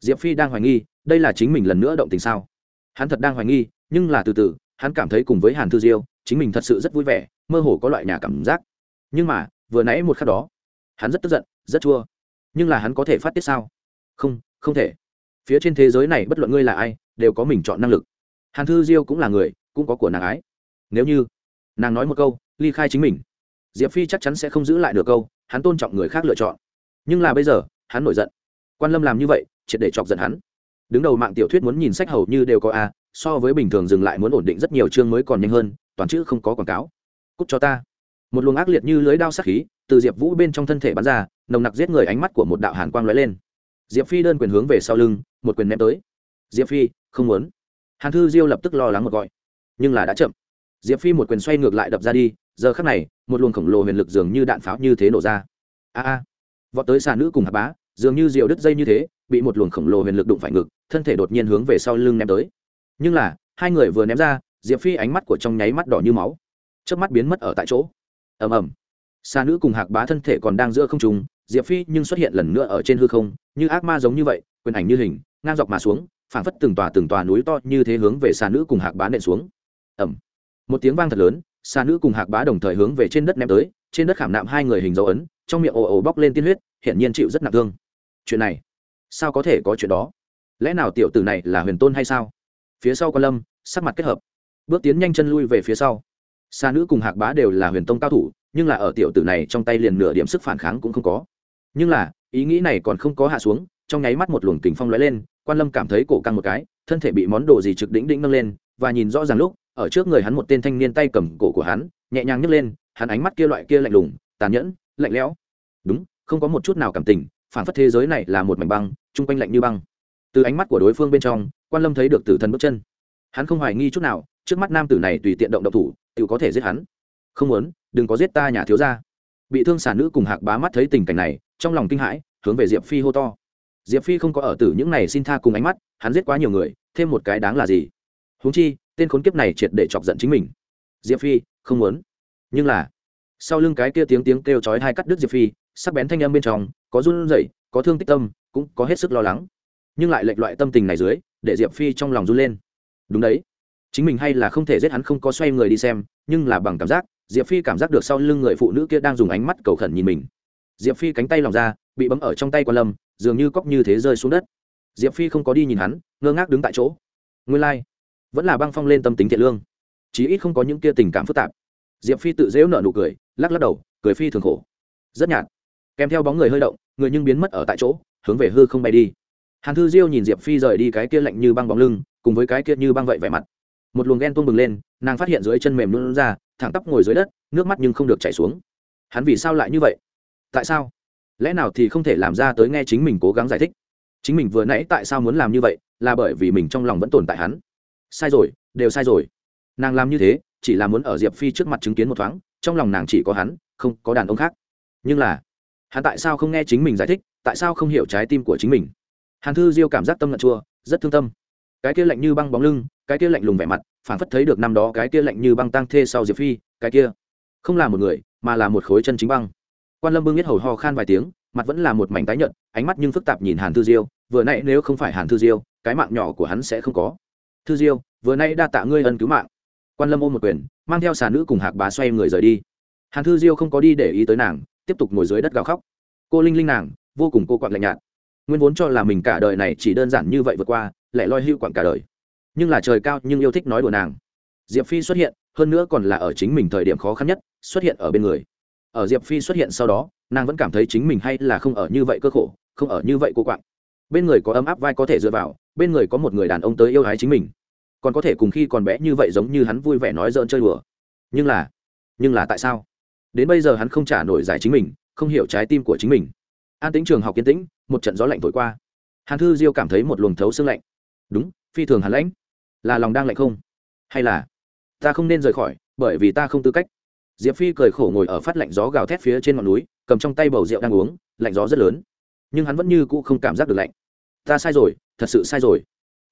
Diệp phi đang hoài nghi, đây là chính mình lần nữa động tình sao? Hắn thật đang hoài nghi, nhưng là từ từ, hắn cảm thấy cùng với hàn thư diêu, chính mình thật sự rất vui vẻ, mơ hồ có loại nhà cảm giác. Nhưng mà, vừa nãy một khắc đó, hắn rất tức giận, rất chua. Nhưng là hắn có thể phát tiết sao? Không không thể. Phía trên thế giới này bất luận ngươi là ai, đều có mình chọn năng lực. Hàn thư diêu cũng là người, cũng có của nàng ái. Nếu như nàng nói một câu, ly khai chính mình, diệp phi chắc chắn sẽ không giữ lại được câu, hắn tôn trọng người khác lựa chọn. Nhưng là bây giờ, hắn nổi giận. Quan lâm làm như vậy, triệt để chọc giận hắn đứng đầu mạng tiểu thuyết muốn nhìn sách hầu như đều có a, so với bình thường dừng lại muốn ổn định rất nhiều chương mới còn nhanh hơn, toàn chữ không có quảng cáo. Cút cho ta. Một luồng ác liệt như lưới đao sắc khí, từ diệp vũ bên trong thân thể bắn ra, nồng nặc giết người ánh mắt của một đạo hàn quang lóe lên. Diệp phi đơn quyền hướng về sau lưng, một quyền ném tới. Diệp phi, không muốn. Hàn thư diêu lập tức lo lắng một gọi. Nhưng là đã chậm. Diệp phi một quyền xoay ngược lại đập ra đi, giờ khắc này, một luồng khổng lồ huyền lực dường như đạn pháo như thế nổ ra. A a. Vọt tới xà nữ cùng hạ bá dường như diều đứt dây như thế, bị một luồng khổng lồ huyền lực đụng phải ngực, thân thể đột nhiên hướng về sau lưng ném tới. Nhưng là, hai người vừa ném ra, diệp phi ánh mắt của trong nháy mắt đỏ như máu. Trước mắt biến mất ở tại chỗ. Ầm ầm. Xa nữ cùng hạc bá thân thể còn đang giữa không trùng diệp phi nhưng xuất hiện lần nữa ở trên hư không, như ác ma giống như vậy, quyền ảnh như hình, ngang dọc mà xuống, phảng phất từng tòa từng tòa núi to như thế hướng về xa nữ cùng hạc bá nện xuống. Ầm. Một tiếng vang thật lớn xa nữ cùng hạc bá đồng thời hướng về trên đất ném tới, trên đất khảm nạm hai người hình dấu ấn, trong miệng ồ ồ bóc lên tiên huyết, hiển nhiên chịu rất nặng thương chuyện này. Sao có thể có chuyện đó? Lẽ nào tiểu tử này là huyền tôn hay sao? Phía sau quan lâm, sắc mặt kết hợp. Bước tiến nhanh chân lui về phía sau. Xa nữ cùng hạc bá đều là huyền tông cao thủ, nhưng là ở tiểu tử này trong tay liền nửa điểm sức phản kháng cũng không có. Nhưng là, ý nghĩ này còn không có hạ xuống, trong nháy mắt một luồng kính phong lóe lên, quan lâm cảm thấy cổ căng một cái, thân thể bị món đồ gì trực đỉnh đỉnh nâng lên, và nhìn rõ ràng lúc, ở trước người hắn một tên thanh niên tay cầm cổ của hắn, nhẹ nhàng nhấc lên, hắn ánh mắt kia loại kia lạnh lùng, tàn nhẫn, lạnh lẽo. Đúng, không có một chút nào cảm tình phản phất thế giới này là một mảnh băng, chung quanh lạnh như băng. Từ ánh mắt của đối phương bên trong, quan lâm thấy được tử thần bước chân. Hắn không hoài nghi chút nào, trước mắt nam tử này tùy tiện động độc thủ tự có thể giết hắn. Không muốn, đừng có giết ta nhà thiếu gia. Bị thương sản nữ cùng hạc bá mắt thấy tình cảnh này, trong lòng kinh hãi, hướng về diệp phi hô to. Diệp phi không có ở tử những này xin tha cùng ánh mắt, hắn giết quá nhiều người, thêm một cái đáng là gì? Huống chi, tên khốn kiếp này triệt để chọc giận chính mình. Diệp phi, không muốn. Nhưng là, sau lưng cái kia tiếng tiếng kêu chói hai cắt đứt diệp phi, sắc bén thanh âm bên trong có run rẩy, có thương tích tâm, cũng có hết sức lo lắng. Nhưng lại lệch loại tâm tình này dưới, để diệp phi trong lòng run lên. Đúng đấy. Chính mình hay là không thể giết hắn không có xoay người đi xem, nhưng là bằng cảm giác, diệp phi cảm giác được sau lưng người phụ nữ kia đang dùng ánh mắt cầu khẩn nhìn mình. Diệp phi cánh tay lòng ra, bị bấm ở trong tay quan lâm, dường như cóc như thế rơi xuống đất. Diệp phi không có đi nhìn hắn, ngơ ngác đứng tại chỗ. Nguyên lai、like. vẫn là băng phong lên tâm tính thiện lương. Chí ít không có những kia tình cảm phức tạp. Diệp phi tự dễu nợ nụ cười, lắc lắc đầu, cười phi thường khổ. Rất nhạt kèm theo bóng người hơi động, người nhưng biến mất ở tại chỗ, hướng về hư không bay đi. Hàn thư diêu nhìn diệp phi rời đi cái kia lạnh như băng bóng lưng, cùng với cái kia như băng vậy vẻ mặt. Một luồng ghen tuông bừng lên, nàng phát hiện dưới chân mềm luôn ra, thẳng tắp ngồi dưới đất, nước mắt nhưng không được chảy xuống. Hắn vì sao lại như vậy? Tại sao? Lẽ nào thì không thể làm ra tới nghe chính mình cố gắng giải thích? Chính mình vừa nãy tại sao muốn làm như vậy, là bởi vì mình trong lòng vẫn tồn tại hắn. Sai rồi, đều sai rồi. Nàng làm như thế, chỉ là muốn ở diệp phi trước mặt chứng kiến một thoáng, trong lòng nàng chỉ có hắn, không có đàn ông khác. Nhưng là hắn tại sao không nghe chính mình giải thích, tại sao không hiểu trái tim của chính mình? Hàn thư diêu cảm giác tâm ngận chua, rất thương tâm. Cái kia lạnh như băng bóng lưng, cái kia lạnh lùng vẻ mặt phản phất thấy được năm đó cái kia lạnh như băng tăng thê sau diệp phi, cái kia. Không là một người, mà là một khối chân chính băng. Quan lâm bưng biết hầu ho khan vài tiếng, mặt vẫn là một mảnh tái nhợt, ánh mắt nhưng phức tạp nhìn hàn thư diêu, vừa nãy nếu không phải hàn thư diêu, cái mạng nhỏ của hắn sẽ không có. Thư diêu, vừa nay đa tạ ngươi ân cứu mạng. Quan lâm ôm một quyền, mang theo xà nữ cùng hạc bá xoay người rời đi. Hàn thư diêu không có đi để ý tới nàng tiếp tục ngồi dưới đất gào khóc. Cô linh linh nàng, vô cùng cô quặn lạnh nhạt. Nguyên vốn cho là mình cả đời này chỉ đơn giản như vậy vượt qua lại loi hưu quặn cả đời. Nhưng là trời cao, nhưng yêu thích nói đùa nàng. Diệp phi xuất hiện, hơn nữa còn là ở chính mình thời điểm khó khăn nhất, xuất hiện ở bên người. Ở diệp phi xuất hiện sau đó, nàng vẫn cảm thấy chính mình hay là không ở như vậy cơ khổ, không ở như vậy cô quạng. Bên người có ấm áp vai có thể dựa vào, bên người có một người đàn ông tới yêu ái chính mình. Còn có thể cùng khi còn bé như vậy giống như hắn vui vẻ nói dỡn chơi đùa. Nhưng là nhưng là tại sao? Đến bây giờ hắn không trả nổi giải chính mình, không hiểu trái tim của chính mình. An tính trường học kiên tĩnh, một trận gió lạnh thổi qua. Hàn thư diêu cảm thấy một luồng thấu xương lạnh. Đúng, phi thường hàn lãnh. Là lòng đang lạnh không? Hay là ta không nên rời khỏi, bởi vì ta không tư cách? Diệp phi cười khổ ngồi ở phát lạnh gió gào thét phía trên ngọn núi, cầm trong tay bầu rượu đang uống, lạnh gió rất lớn. Nhưng hắn vẫn như cũ không cảm giác được lạnh. Ta sai rồi, thật sự sai rồi.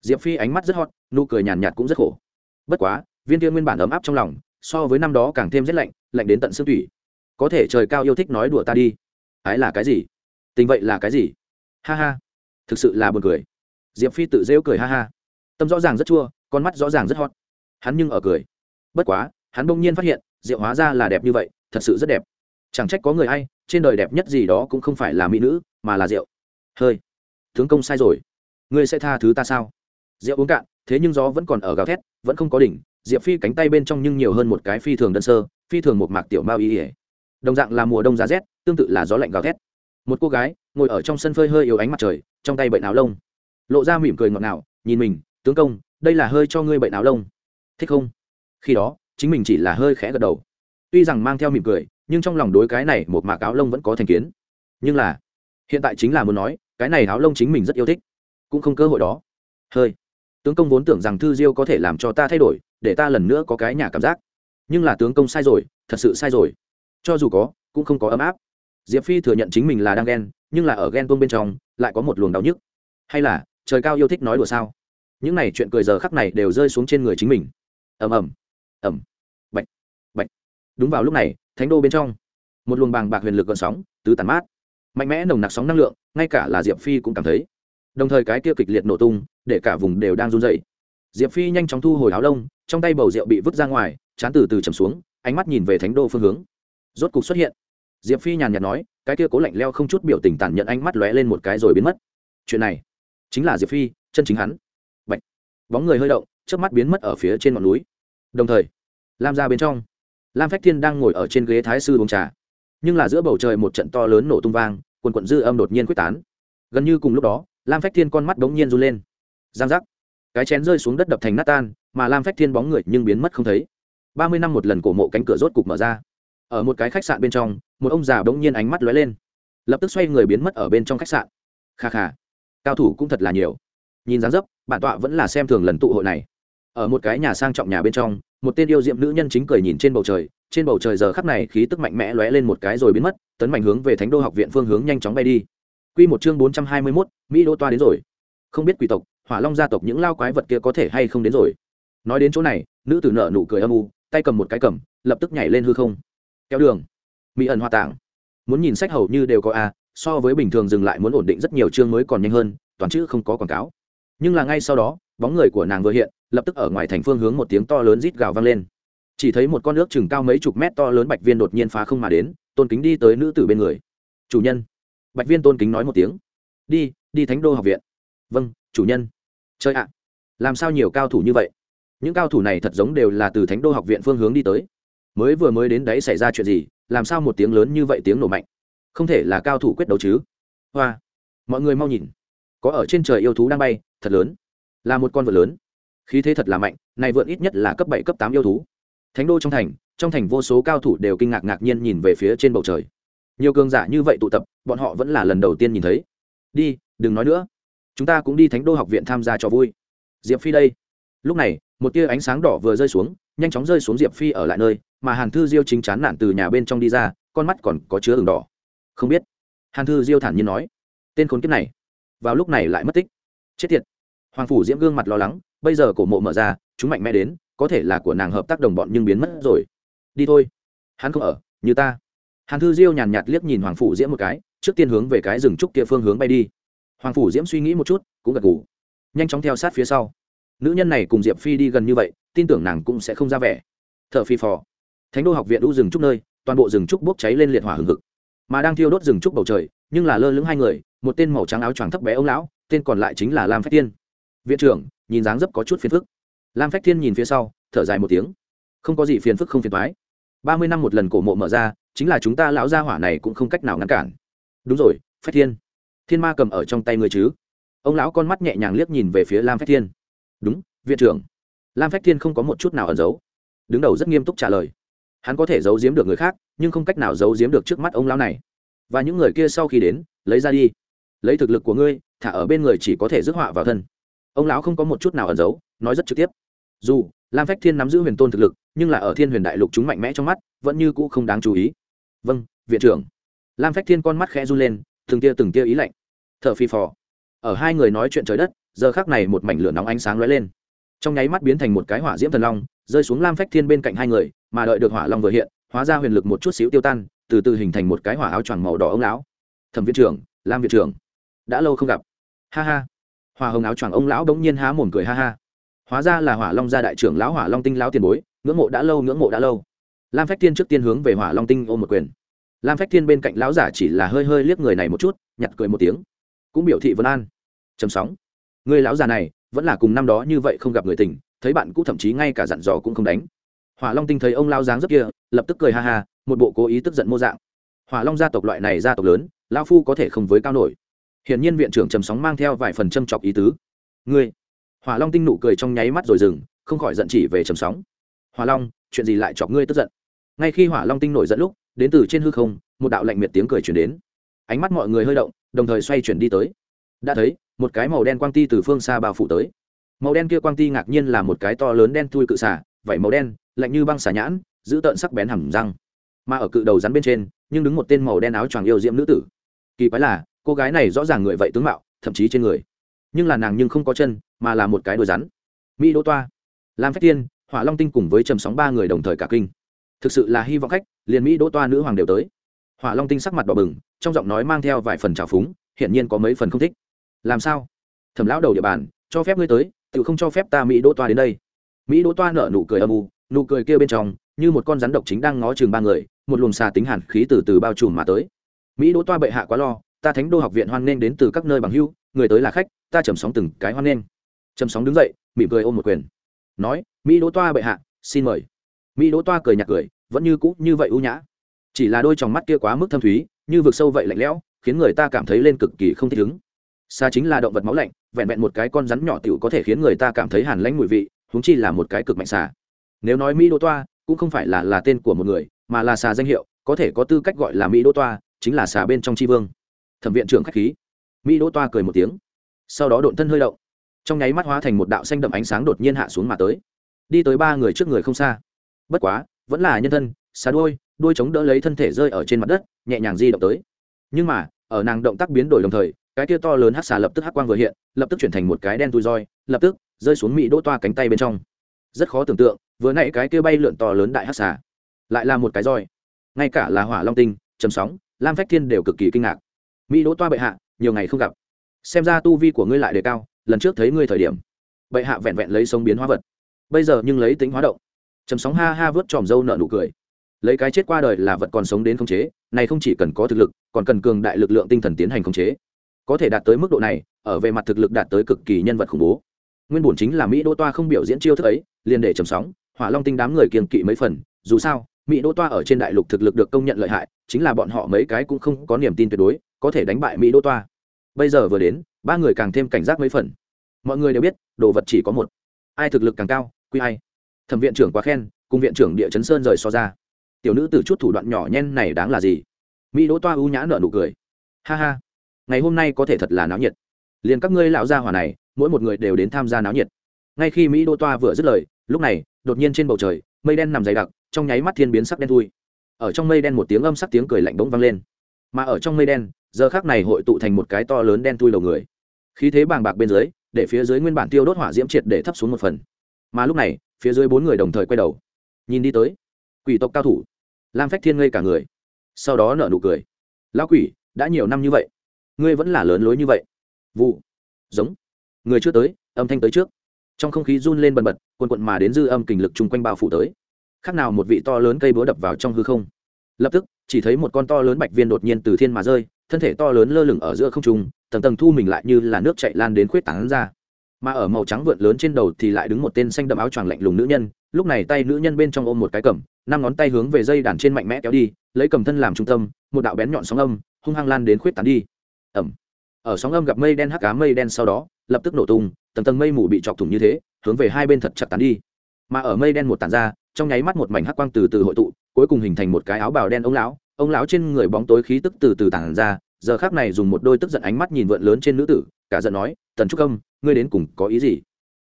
Diệp phi ánh mắt rất hot, nụ cười nhàn nhạt cũng rất khổ. Bất quá, viên kia nguyên bản ấm áp trong lòng so với năm đó càng thêm rét lạnh lạnh đến tận xương thủy có thể trời cao yêu thích nói đùa ta đi. Ái là cái gì? Tình vậy là cái gì? Ha ha. Thực sự là buồn cười. Diệp phi tự rêu cười ha ha. Tâm rõ ràng rất chua, con mắt rõ ràng rất hot. Hắn nhưng ở cười. Bất quá, hắn bỗng nhiên phát hiện, diệu hóa ra là đẹp như vậy, thật sự rất đẹp. Chẳng trách có người hay, trên đời đẹp nhất gì đó cũng không phải là mỹ nữ, mà là rượu. Hơi. Tướng công sai rồi. Ngươi sẽ tha thứ ta sao? Rượu uống cạn, thế nhưng gió vẫn còn ở gào thét, vẫn không có đỉnh diệp phi cánh tay bên trong nhưng nhiều hơn một cái phi thường đơn sơ, phi thường một mạc tiểu mao y ỉa đồng dạng là mùa đông giá rét, tương tự là gió lạnh gào thét. Một cô gái ngồi ở trong sân phơi hơi yếu ánh mặt trời, trong tay bệnh áo lông. Lộ ra mỉm cười ngọt ngào, nhìn mình, tướng công, đây là hơi cho ngươi bệnh áo lông. Thích không? Khi đó, chính mình chỉ là hơi khẽ gật đầu. Tuy rằng mang theo mỉm cười, nhưng trong lòng đối cái này một mạc áo lông vẫn có thành kiến. Nhưng là, hiện tại chính là muốn nói, cái này áo lông chính mình rất yêu thích. Cũng không cơ hội đó. Hơi, tướng công vốn tưởng rằng thư diêu có thể làm cho ta thay đổi để ta lần nữa có cái nhà cảm giác. Nhưng là tướng công sai rồi, thật sự sai rồi. Cho dù có, cũng không có ấm áp. Diệp phi thừa nhận chính mình là đang ghen, nhưng là ở ghen tuông bên trong, lại có một luồng đau nhức. Hay là, trời cao yêu thích nói đùa sao? Những này chuyện cười giờ khắc này đều rơi xuống trên người chính mình. Ầm ầm. Ầm. Bạch. Bạch. Đúng vào lúc này, thánh đô bên trong, một luồng bàng bạc huyền lực gợn sóng, tứ tàn mát. Mạnh mẽ nồng nặc sóng năng lượng, ngay cả là diệp phi cũng cảm thấy. Đồng thời cái kia kịch liệt nổ tung, để cả vùng đều đang run dậy diệp phi nhanh chóng thu hồi áo lông, trong tay bầu rượu bị vứt ra ngoài, chán từ từ chầm xuống, ánh mắt nhìn về thánh đô phương hướng. Rốt cục xuất hiện. Diệp phi nhàn nhạt nói, cái kia cố lạnh leo không chút biểu tình tàn nhận ánh mắt lóe lên một cái rồi biến mất. Chuyện này chính là diệp phi, chân chính hắn. Bạch. bóng người hơi động trước mắt biến mất ở phía trên ngọn núi. Đồng thời, lam ra bên trong, lam phách thiên đang ngồi ở trên ghế thái sư uống trà. Nhưng là giữa bầu trời một trận to lớn nổ tung vang, quần quận dư âm đột nhiên quyết tán. Gần như cùng lúc đó, lam phách thiên con mắt bỗng nhiên run lên. Giang giác cái chén rơi xuống đất đập thành nát tan mà lam phách thiên bóng người nhưng biến mất không thấy. Ba mươi năm một lần cổ mộ cánh cửa rốt cục mở ra. Ở một cái khách sạn bên trong một ông già bỗng nhiên ánh mắt lóe lên. Lập tức xoay người biến mất ở bên trong khách sạn. Kha kha cao thủ cũng thật là nhiều. Nhìn dáng dấp bản tọa vẫn là xem thường lần tụ hội này. Ở một cái nhà sang trọng nhà bên trong một tên yêu diệm nữ nhân chính cười nhìn trên bầu trời. Trên bầu trời giờ khắp này khí tức mạnh mẽ lóe lên một cái rồi biến mất tấn mạnh hướng về thánh đô học viện phương hướng nhanh chóng bay đi. Quy một chương bốn trăm hai mươi 421, Mỹ đô toa đến rồi. Không biết quỷ tộc, Hỏa Long gia tộc những lao quái vật kia có thể hay không đến rồi. Nói đến chỗ này, nữ tử nở nụ cười âm u, tay cầm một cái cầm, lập tức nhảy lên hư không. Kéo đường. Mỹ ẩn hoa tạng. Muốn nhìn sách hầu như đều có a, so với bình thường dừng lại muốn ổn định rất nhiều chương mới còn nhanh hơn, toàn chữ không có quảng cáo. Nhưng là ngay sau đó, bóng người của nàng vừa hiện, lập tức ở ngoài thành phương hướng một tiếng to lớn rít gào vang lên. Chỉ thấy một con nước chừng cao mấy chục mét to lớn bạch viên đột nhiên phá không mà đến, tôn kính đi tới nữ tử bên người. "Chủ nhân." bạch viên tôn kính nói một tiếng đi đi thánh đô học viện vâng chủ nhân chơi ạ, làm sao nhiều cao thủ như vậy? Những cao thủ này thật giống đều là từ thánh đô học viện phương hướng đi tới. Mới vừa mới đến đấy xảy ra chuyện gì, làm sao một tiếng lớn như vậy tiếng nổ mạnh? Không thể là cao thủ quyết đấu chứ. Hoa, mọi người mau nhìn. Có ở trên trời yêu thú đang bay, thật lớn. Là một con vượn lớn. Khí thế thật là mạnh, này vượn ít nhất là cấp bảy, cấp tám yêu thú. Thánh đô trong thành trong thành vô số cao thủ đều kinh ngạc ngạc nhiên nhìn về phía trên bầu trời. Nhiều cường giả như vậy tụ tập, bọn họ vẫn là lần đầu tiên nhìn thấy. Đi, đừng nói nữa chúng ta cũng đi thánh đô học viện tham gia cho vui. Diệp phi đây. Lúc này, một tia ánh sáng đỏ vừa rơi xuống, nhanh chóng rơi xuống diệp phi ở lại nơi, mà hàn thư diêu chính chán nản từ nhà bên trong đi ra, con mắt còn có chứa ửng đỏ. Không biết. Hàn thư diêu thản nhiên nói, tên khốn kiếp này, vào lúc này lại mất tích. Chết tiệt. Hoàng phủ diễm gương mặt lo lắng, bây giờ cổ mộ mở ra, chúng mạnh mẽ đến, có thể là của nàng hợp tác đồng bọn nhưng biến mất rồi. Đi thôi. Hắn không ở, như ta. Hàn thư diêu nhàn nhạt liếc nhìn hoàng phủ diễm một cái, trước tiên hướng về cái rừng trúc kia phương hướng bay đi hoàng phủ diễm suy nghĩ một chút, cũng gật gù. Nhanh chóng theo sát phía sau. Nữ nhân này cùng diệp phi đi gần như vậy, tin tưởng nàng cũng sẽ không ra vẻ. T h ở phi phò. Thánh đô học viện u rừng trúc nơi, toàn bộ rừng trúc bốc cháy lên liệt hỏa hừng hực. Mà đang thiêu đốt rừng trúc bầu trời, nhưng là lơ lửng hai người, một tên màu trắng áo choàng thấp bé ông lão, tên còn lại chính là lam phách tiên viện trưởng, nhìn dáng dấp có chút phiền phức. Lam phách thiên nhìn phía sau, thở dài một tiếng. Không có gì phiền phức không phiền thoái ba mươi năm một lần cổ mộ mở ra, chính là chúng ta lão gia hỏa này cũng không cách nào ngăn cản. Đúng rồi, phách thiên thiên ma cầm ở trong tay người chứ? Ông lão con mắt nhẹ nhàng liếc nhìn về phía lam phách thiên. Đúng, viện trưởng. Lam phách thiên không có một chút nào ẩn giấu. Đứng đầu rất nghiêm túc trả lời. Hắn có thể giấu giếm được người khác, nhưng không cách nào giấu giếm được trước mắt ông lão này. Và những người kia sau khi đến, lấy ra đi. Lấy thực lực của ngươi, thả ở bên người chỉ có thể rước họa vào thân. Ông lão không có một chút nào ẩn giấu, nói rất trực tiếp. Dù, lam phách thiên nắm giữ huyền tôn thực lực, nhưng là ở thiên huyền đại lục chúng mạnh mẽ trong mắt, vẫn như cũ không đáng chú ý. Vâng viện trưởng. Lam phách thiên con mắt khẽ run lên, từng tia từng tia ý lạnh. Thợ phi phò. Ở hai người nói chuyện trời đất, giờ khác này một mảnh lửa nóng ánh sáng lóe lên. Trong nháy mắt biến thành một cái hỏa diễm thần long, rơi xuống lam phách thiên bên cạnh hai người, mà đợi được hỏa long vừa hiện, hóa ra huyền lực một chút xíu tiêu tan, từ từ hình thành một cái hỏa áo choàng màu đỏ ông lão. Thẩm viện trưởng, lam viện trưởng, đã lâu không gặp. Ha ha. Hỏa hồng áo choàng ông lão đống nhiên há mồm cười ha ha. Hóa ra là hỏa long gia đại trưởng lão, hỏa long tinh lão tiền bối, ngưỡng mộ đã lâu, ngưỡng mộ đã lâu. Lam phách thiên trước tiên hướng về hỏa long tinh ôm một quyền. Lam phách thiên bên cạnh lão giả chỉ là hơi hơi liếc người này một chút, nhặt cười một tiếng cũng biểu thị vân an. Chấm sóng. Người lão già này, vẫn là cùng năm đó như vậy không gặp người tình, thấy bạn cũ thậm chí ngay cả dặn dò cũng không đánh. Hỏa long tinh thấy ông lao dáng rất kia, lập tức cười ha ha, một bộ cố ý tức giận mô dạng. Hỏa long gia tộc loại này gia tộc lớn lao phu có thể không với cao nổi. Hiển nhiên viện trưởng trầm sóng mang theo vài phần châm chọc ý tứ. Ngươi. Hỏa long tinh nụ cười trong nháy mắt rồi dừng, không khỏi giận chỉ về trầm sóng. Hỏa long, chuyện gì lại chọc ngươi tức giận? Ngay khi hỏa long tinh nổi dẫn lúc, đến từ trên hư không, một đạo lạnh miệt tiếng cười chuyển đến ánh mắt mọi người hơi động, đồng thời xoay chuyển đi tới. Đã thấy, một cái màu đen quang ti từ phương xa bao phủ tới. Màu đen kia quang ti ngạc nhiên là một cái to lớn đen thui cự xả vảy màu đen, lạnh như băng xả nhãn, giữ tợn sắc bén hẳn răng. Mà ở cự đầu rắn bên trên, nhưng đứng một tên màu đen áo choàng yêu diễm nữ tử. Kỳ quái là, cô gái này rõ ràng người vậy tướng mạo, thậm chí trên người. Nhưng là nàng nhưng không có chân, mà là một cái đôi rắn. Mỹ đỗ toa, lam phách tiên hỏa long tinh cùng với trầm sóng ba người đồng thời cả kinh. Thực sự là hy vọng khách, liền mỹ đỗ toa nữ hoàng đều tới hỏa long tinh sắc mặt đỏ bừng, trong giọng nói mang theo vài phần trào phúng, hiển nhiên có mấy phần không thích. Làm sao? Thẩm lão đầu địa bàn, cho phép ngươi tới, tự không cho phép ta mỹ đỗ toa đến đây. Mỹ đỗ toa nở nụ cười âm u, nụ cười kia bên trong, như một con rắn độc chính đang ngó chừng ba người, một luồng xà tính hàn khí từ từ bao trùm mà tới. Mỹ đỗ toa bệ hạ quá lo, ta thánh đô học viện hoan nghênh đến từ các nơi bằng hưu, người tới là khách, ta chầm sóng từng cái hoan nghênh. Chầm sóng đứng dậy, mỉm cười ôm một quyền. Nói, mỹ đỗ toa bệ hạ, xin mời. Mỹ đỗ toa cười nhạt cười, vẫn như cũ như vậy ưu nhã chỉ là đôi tròng mắt kia quá mức thâm thúy, như vực sâu vậy lạnh lẽo, khiến người ta cảm thấy lên cực kỳ không thích ứng. Xa chính là động vật máu lạnh, vẹn vẹn một cái con rắn nhỏ tiểu có thể khiến người ta cảm thấy hàn lãnh mùi vị, huống chi là một cái cực mạnh xà. Nếu nói mỹ đỗ toa, cũng không phải là là tên của một người, mà là xà danh hiệu, có thể có tư cách gọi là mỹ đỗ toa, chính là xà bên trong tri vương. Thẩm viện trưởng khách khí. Mỹ đỗ toa cười một tiếng. Sau đó độn thân hơi động. Trong nháy mắt hóa thành một đạo xanh đậm ánh sáng đột nhiên hạ xuống mà tới. Đi tới ba người trước người không xa. Bất quá, vẫn là nhân thân, xà đôi đôi chống đỡ lấy thân thể rơi ở trên mặt đất, nhẹ nhàng di động tới. Nhưng mà, ở nàng động tác biến đổi đồng thời, cái kia to lớn hắc xà lập tức hắc quang vừa hiện, lập tức chuyển thành một cái đen tui roi, lập tức rơi xuống mỹ đỗ toa cánh tay bên trong. Rất khó tưởng tượng, vừa nãy cái kia bay lượn to lớn đại hắc xà, lại là một cái roi. Ngay cả là hỏa long tinh chấm sóng, lam phách thiên đều cực kỳ kinh ngạc. Mỹ đỗ toa bệ hạ, nhiều ngày không gặp. Xem ra tu vi của ngươi lại đề cao, lần trước thấy ngươi thời điểm, bệ hạ vẹn vẹn lấy sống biến hóa vật. Bây giờ nhưng lấy tính hóa động. Chấm sóng ha ha vớt tròm râu nợ nụ cười lấy cái chết qua đời là vật còn sống đến khống chế, này không chỉ cần có thực lực, còn cần cường đại lực lượng tinh thần tiến hành khống chế. Có thể đạt tới mức độ này, ở về mặt thực lực đạt tới cực kỳ nhân vật khủng bố. Nguyên bổn chính là mỹ đô toa không biểu diễn chiêu thức ấy, liền để trầm sóng, hỏa long tinh đám người kiềm kỵ mấy phần, dù sao, mỹ đô toa ở trên đại lục thực lực được công nhận lợi hại, chính là bọn họ mấy cái cũng không có niềm tin tuyệt đối, có thể đánh bại mỹ đô toa. Bây giờ vừa đến, ba người càng thêm cảnh giác mấy phần. Mọi người đều biết, đồ vật chỉ có một. Ai thực lực càng cao, quy ai. Thẩm viện trưởng quá khen, cùng viện trưởng địa chấn sơn rời so ra tiểu nữ từ chút thủ đoạn nhỏ nhen này đáng là gì? Mỹ đỗ toa ưu nhã nợ nụ cười. Ha ha, ngày hôm nay có thể thật là náo nhiệt. Liền các ngươi lão gia hỏa này, mỗi một người đều đến tham gia náo nhiệt. Ngay khi mỹ đỗ toa vừa dứt lời, lúc này, đột nhiên trên bầu trời, mây đen nằm dày đặc, trong nháy mắt thiên biến sắc đen thui. Ở trong mây đen một tiếng âm sắc tiếng cười lạnh bỗng vang lên. Mà ở trong mây đen, giờ khác này hội tụ thành một cái to lớn đen thui đầu người. Khí thế bàng bạc bên dưới, để phía dưới nguyên bản tiêu đốt hỏa diễm triệt để thấp xuống một phần. Mà lúc này, phía dưới bốn người đồng thời quay đầu. Nhìn đi tới quỷ tộc cao thủ. Lam phách thiên ngây cả người. Sau đó nở nụ cười. Lão quỷ, đã nhiều năm như vậy, ngươi vẫn là lớn lối như vậy. Vụ. Giống. Người chưa tới, âm thanh tới trước. Trong không khí run lên bần bật quần quận mà đến dư âm kình lực chung quanh bao phủ tới. Khác nào một vị to lớn cây búa đập vào trong hư không. Lập tức, chỉ thấy một con to lớn bạch viên đột nhiên từ thiên mà rơi, thân thể to lớn lơ lửng ở giữa không trung, tầng tầng thu mình lại như là nước chạy lan đến khuyết tảng ra. Mà ở màu trắng vượn lớn trên đầu thì lại đứng một tên xanh đậm áo choàng lạnh lùng nữ nhân lúc này tay nữ nhân bên trong ôm một cái cầm, năm ngón tay hướng về dây đàn trên mạnh mẽ kéo đi, lấy cầm thân làm trung tâm, một đạo bén nhọn sóng âm, hung hăng lan đến khuyết tán đi. Ẩm. Ở sóng âm gặp mây đen hắc cá mây đen sau đó, lập tức nổ tung, tầng tầng mây mù bị chọc thủng như thế, hướng về hai bên thật chặt tán đi. Mà ở mây đen một tàn ra, trong nháy mắt một mảnh hắc quang từ từ hội tụ, cuối cùng hình thành một cái áo bào đen ông lão ông lão trên người bóng tối khí tức từ từ tàn ra, giờ khác này dùng một đôi tức giận ánh mắt nhìn vượn lớn trên nữ tử, cả giận nói, tần trúc âm, ngươi đến cùng có ý gì?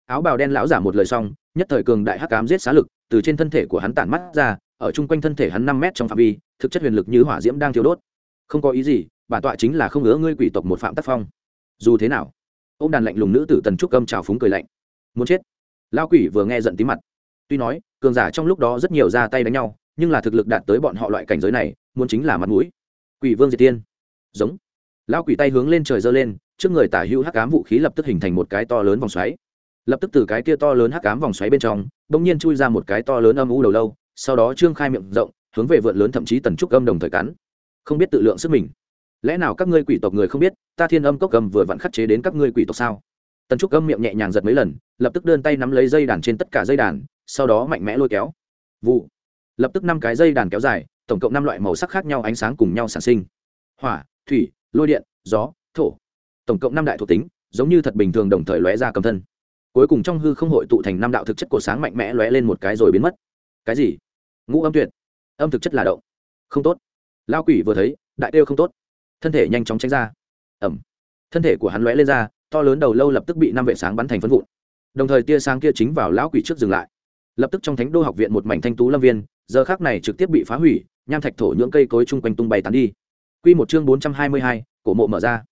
Áo bào đen lão giả một lời xong nhất thời cường đại hắc ám giết xá lực từ trên thân thể của hắn tản mắt ra, ở chung quanh thân thể hắn năm mét trong phạm vi, thực chất huyền lực như hỏa diễm đang thiêu đốt. Không có ý gì, bản tọa chính là không ngứa ngươi quỷ tộc một phạm tác phong. Dù thế nào ô m đàn lạnh lùng nữ tử tần trúc âm trào phúng cười lạnh. Muốn chết? Lao quỷ vừa nghe giận tí mặt. Tuy nói, cường giả trong lúc đó rất nhiều ra tay đánh nhau, nhưng là thực lực đạt tới bọn họ loại cảnh giới này, muốn chính là mặt mũi. Quỷ vương diệt tiên. Giống. Lao quỷ tay hướng lên trời giơ lên, trước người tả hữu hắc cám vũ khí lập tức hình thành một cái to lớn vòng xoáy lập tức từ cái kia to lớn hắc cám vòng xoáy bên trong đ ỗ n g nhiên chui ra một cái to lớn âm u đầu lâu, sau đó trương khai miệng rộng, hướng về vượn lớn thậm chí tần trúc âm đồng thời cắn. Không biết tự lượng sức mình. Lẽ nào các ngươi quỷ tộc người không biết, ta thiên âm cốc cầm vừa vặn khắc chế đến các ngươi quỷ tộc sao? Tần trúc âm miệng nhẹ nhàng giật mấy lần, lập tức đơn tay nắm lấy dây đàn trên tất cả dây đàn, sau đó mạnh mẽ lôi kéo. Vụ. Lập tức năm cái dây đàn kéo dài, tổng cộng năm loại màu sắc khác nhau ánh sáng cùng nhau sản sinh. Hỏa, thủy, lôi điện, gió, thổ. Tổng cộng năm đại thuộc tính, giống như thật bình thường đồng thời lóe ra cầm thân cuối cùng trong hư không hội tụ thành năm đạo thực chất cổ sáng mạnh mẽ lóe lên một cái rồi biến mất. Cái gì? Ngũ âm tuyệt. Âm thực chất là động. Không tốt. Lao quỷ vừa thấy, đại kêu không tốt. Thân thể nhanh chóng tránh ra. Ẩm. Thân thể của hắn lóe lên ra, to lớn đầu lâu lập tức bị năm vệ sáng bắn thành phân vụn. Đồng thời tia sáng kia chính vào lão quỷ trước dừng lại. Lập tức trong thánh đô học viện một mảnh thanh tú lâm viên, giờ khác này trực tiếp bị phá hủy, nham thạch thổ nhưỡng cây cối chung quanh tung bay tán đi. Q một chương bốn trăm hai mươi hai, cổ mộ mở ra.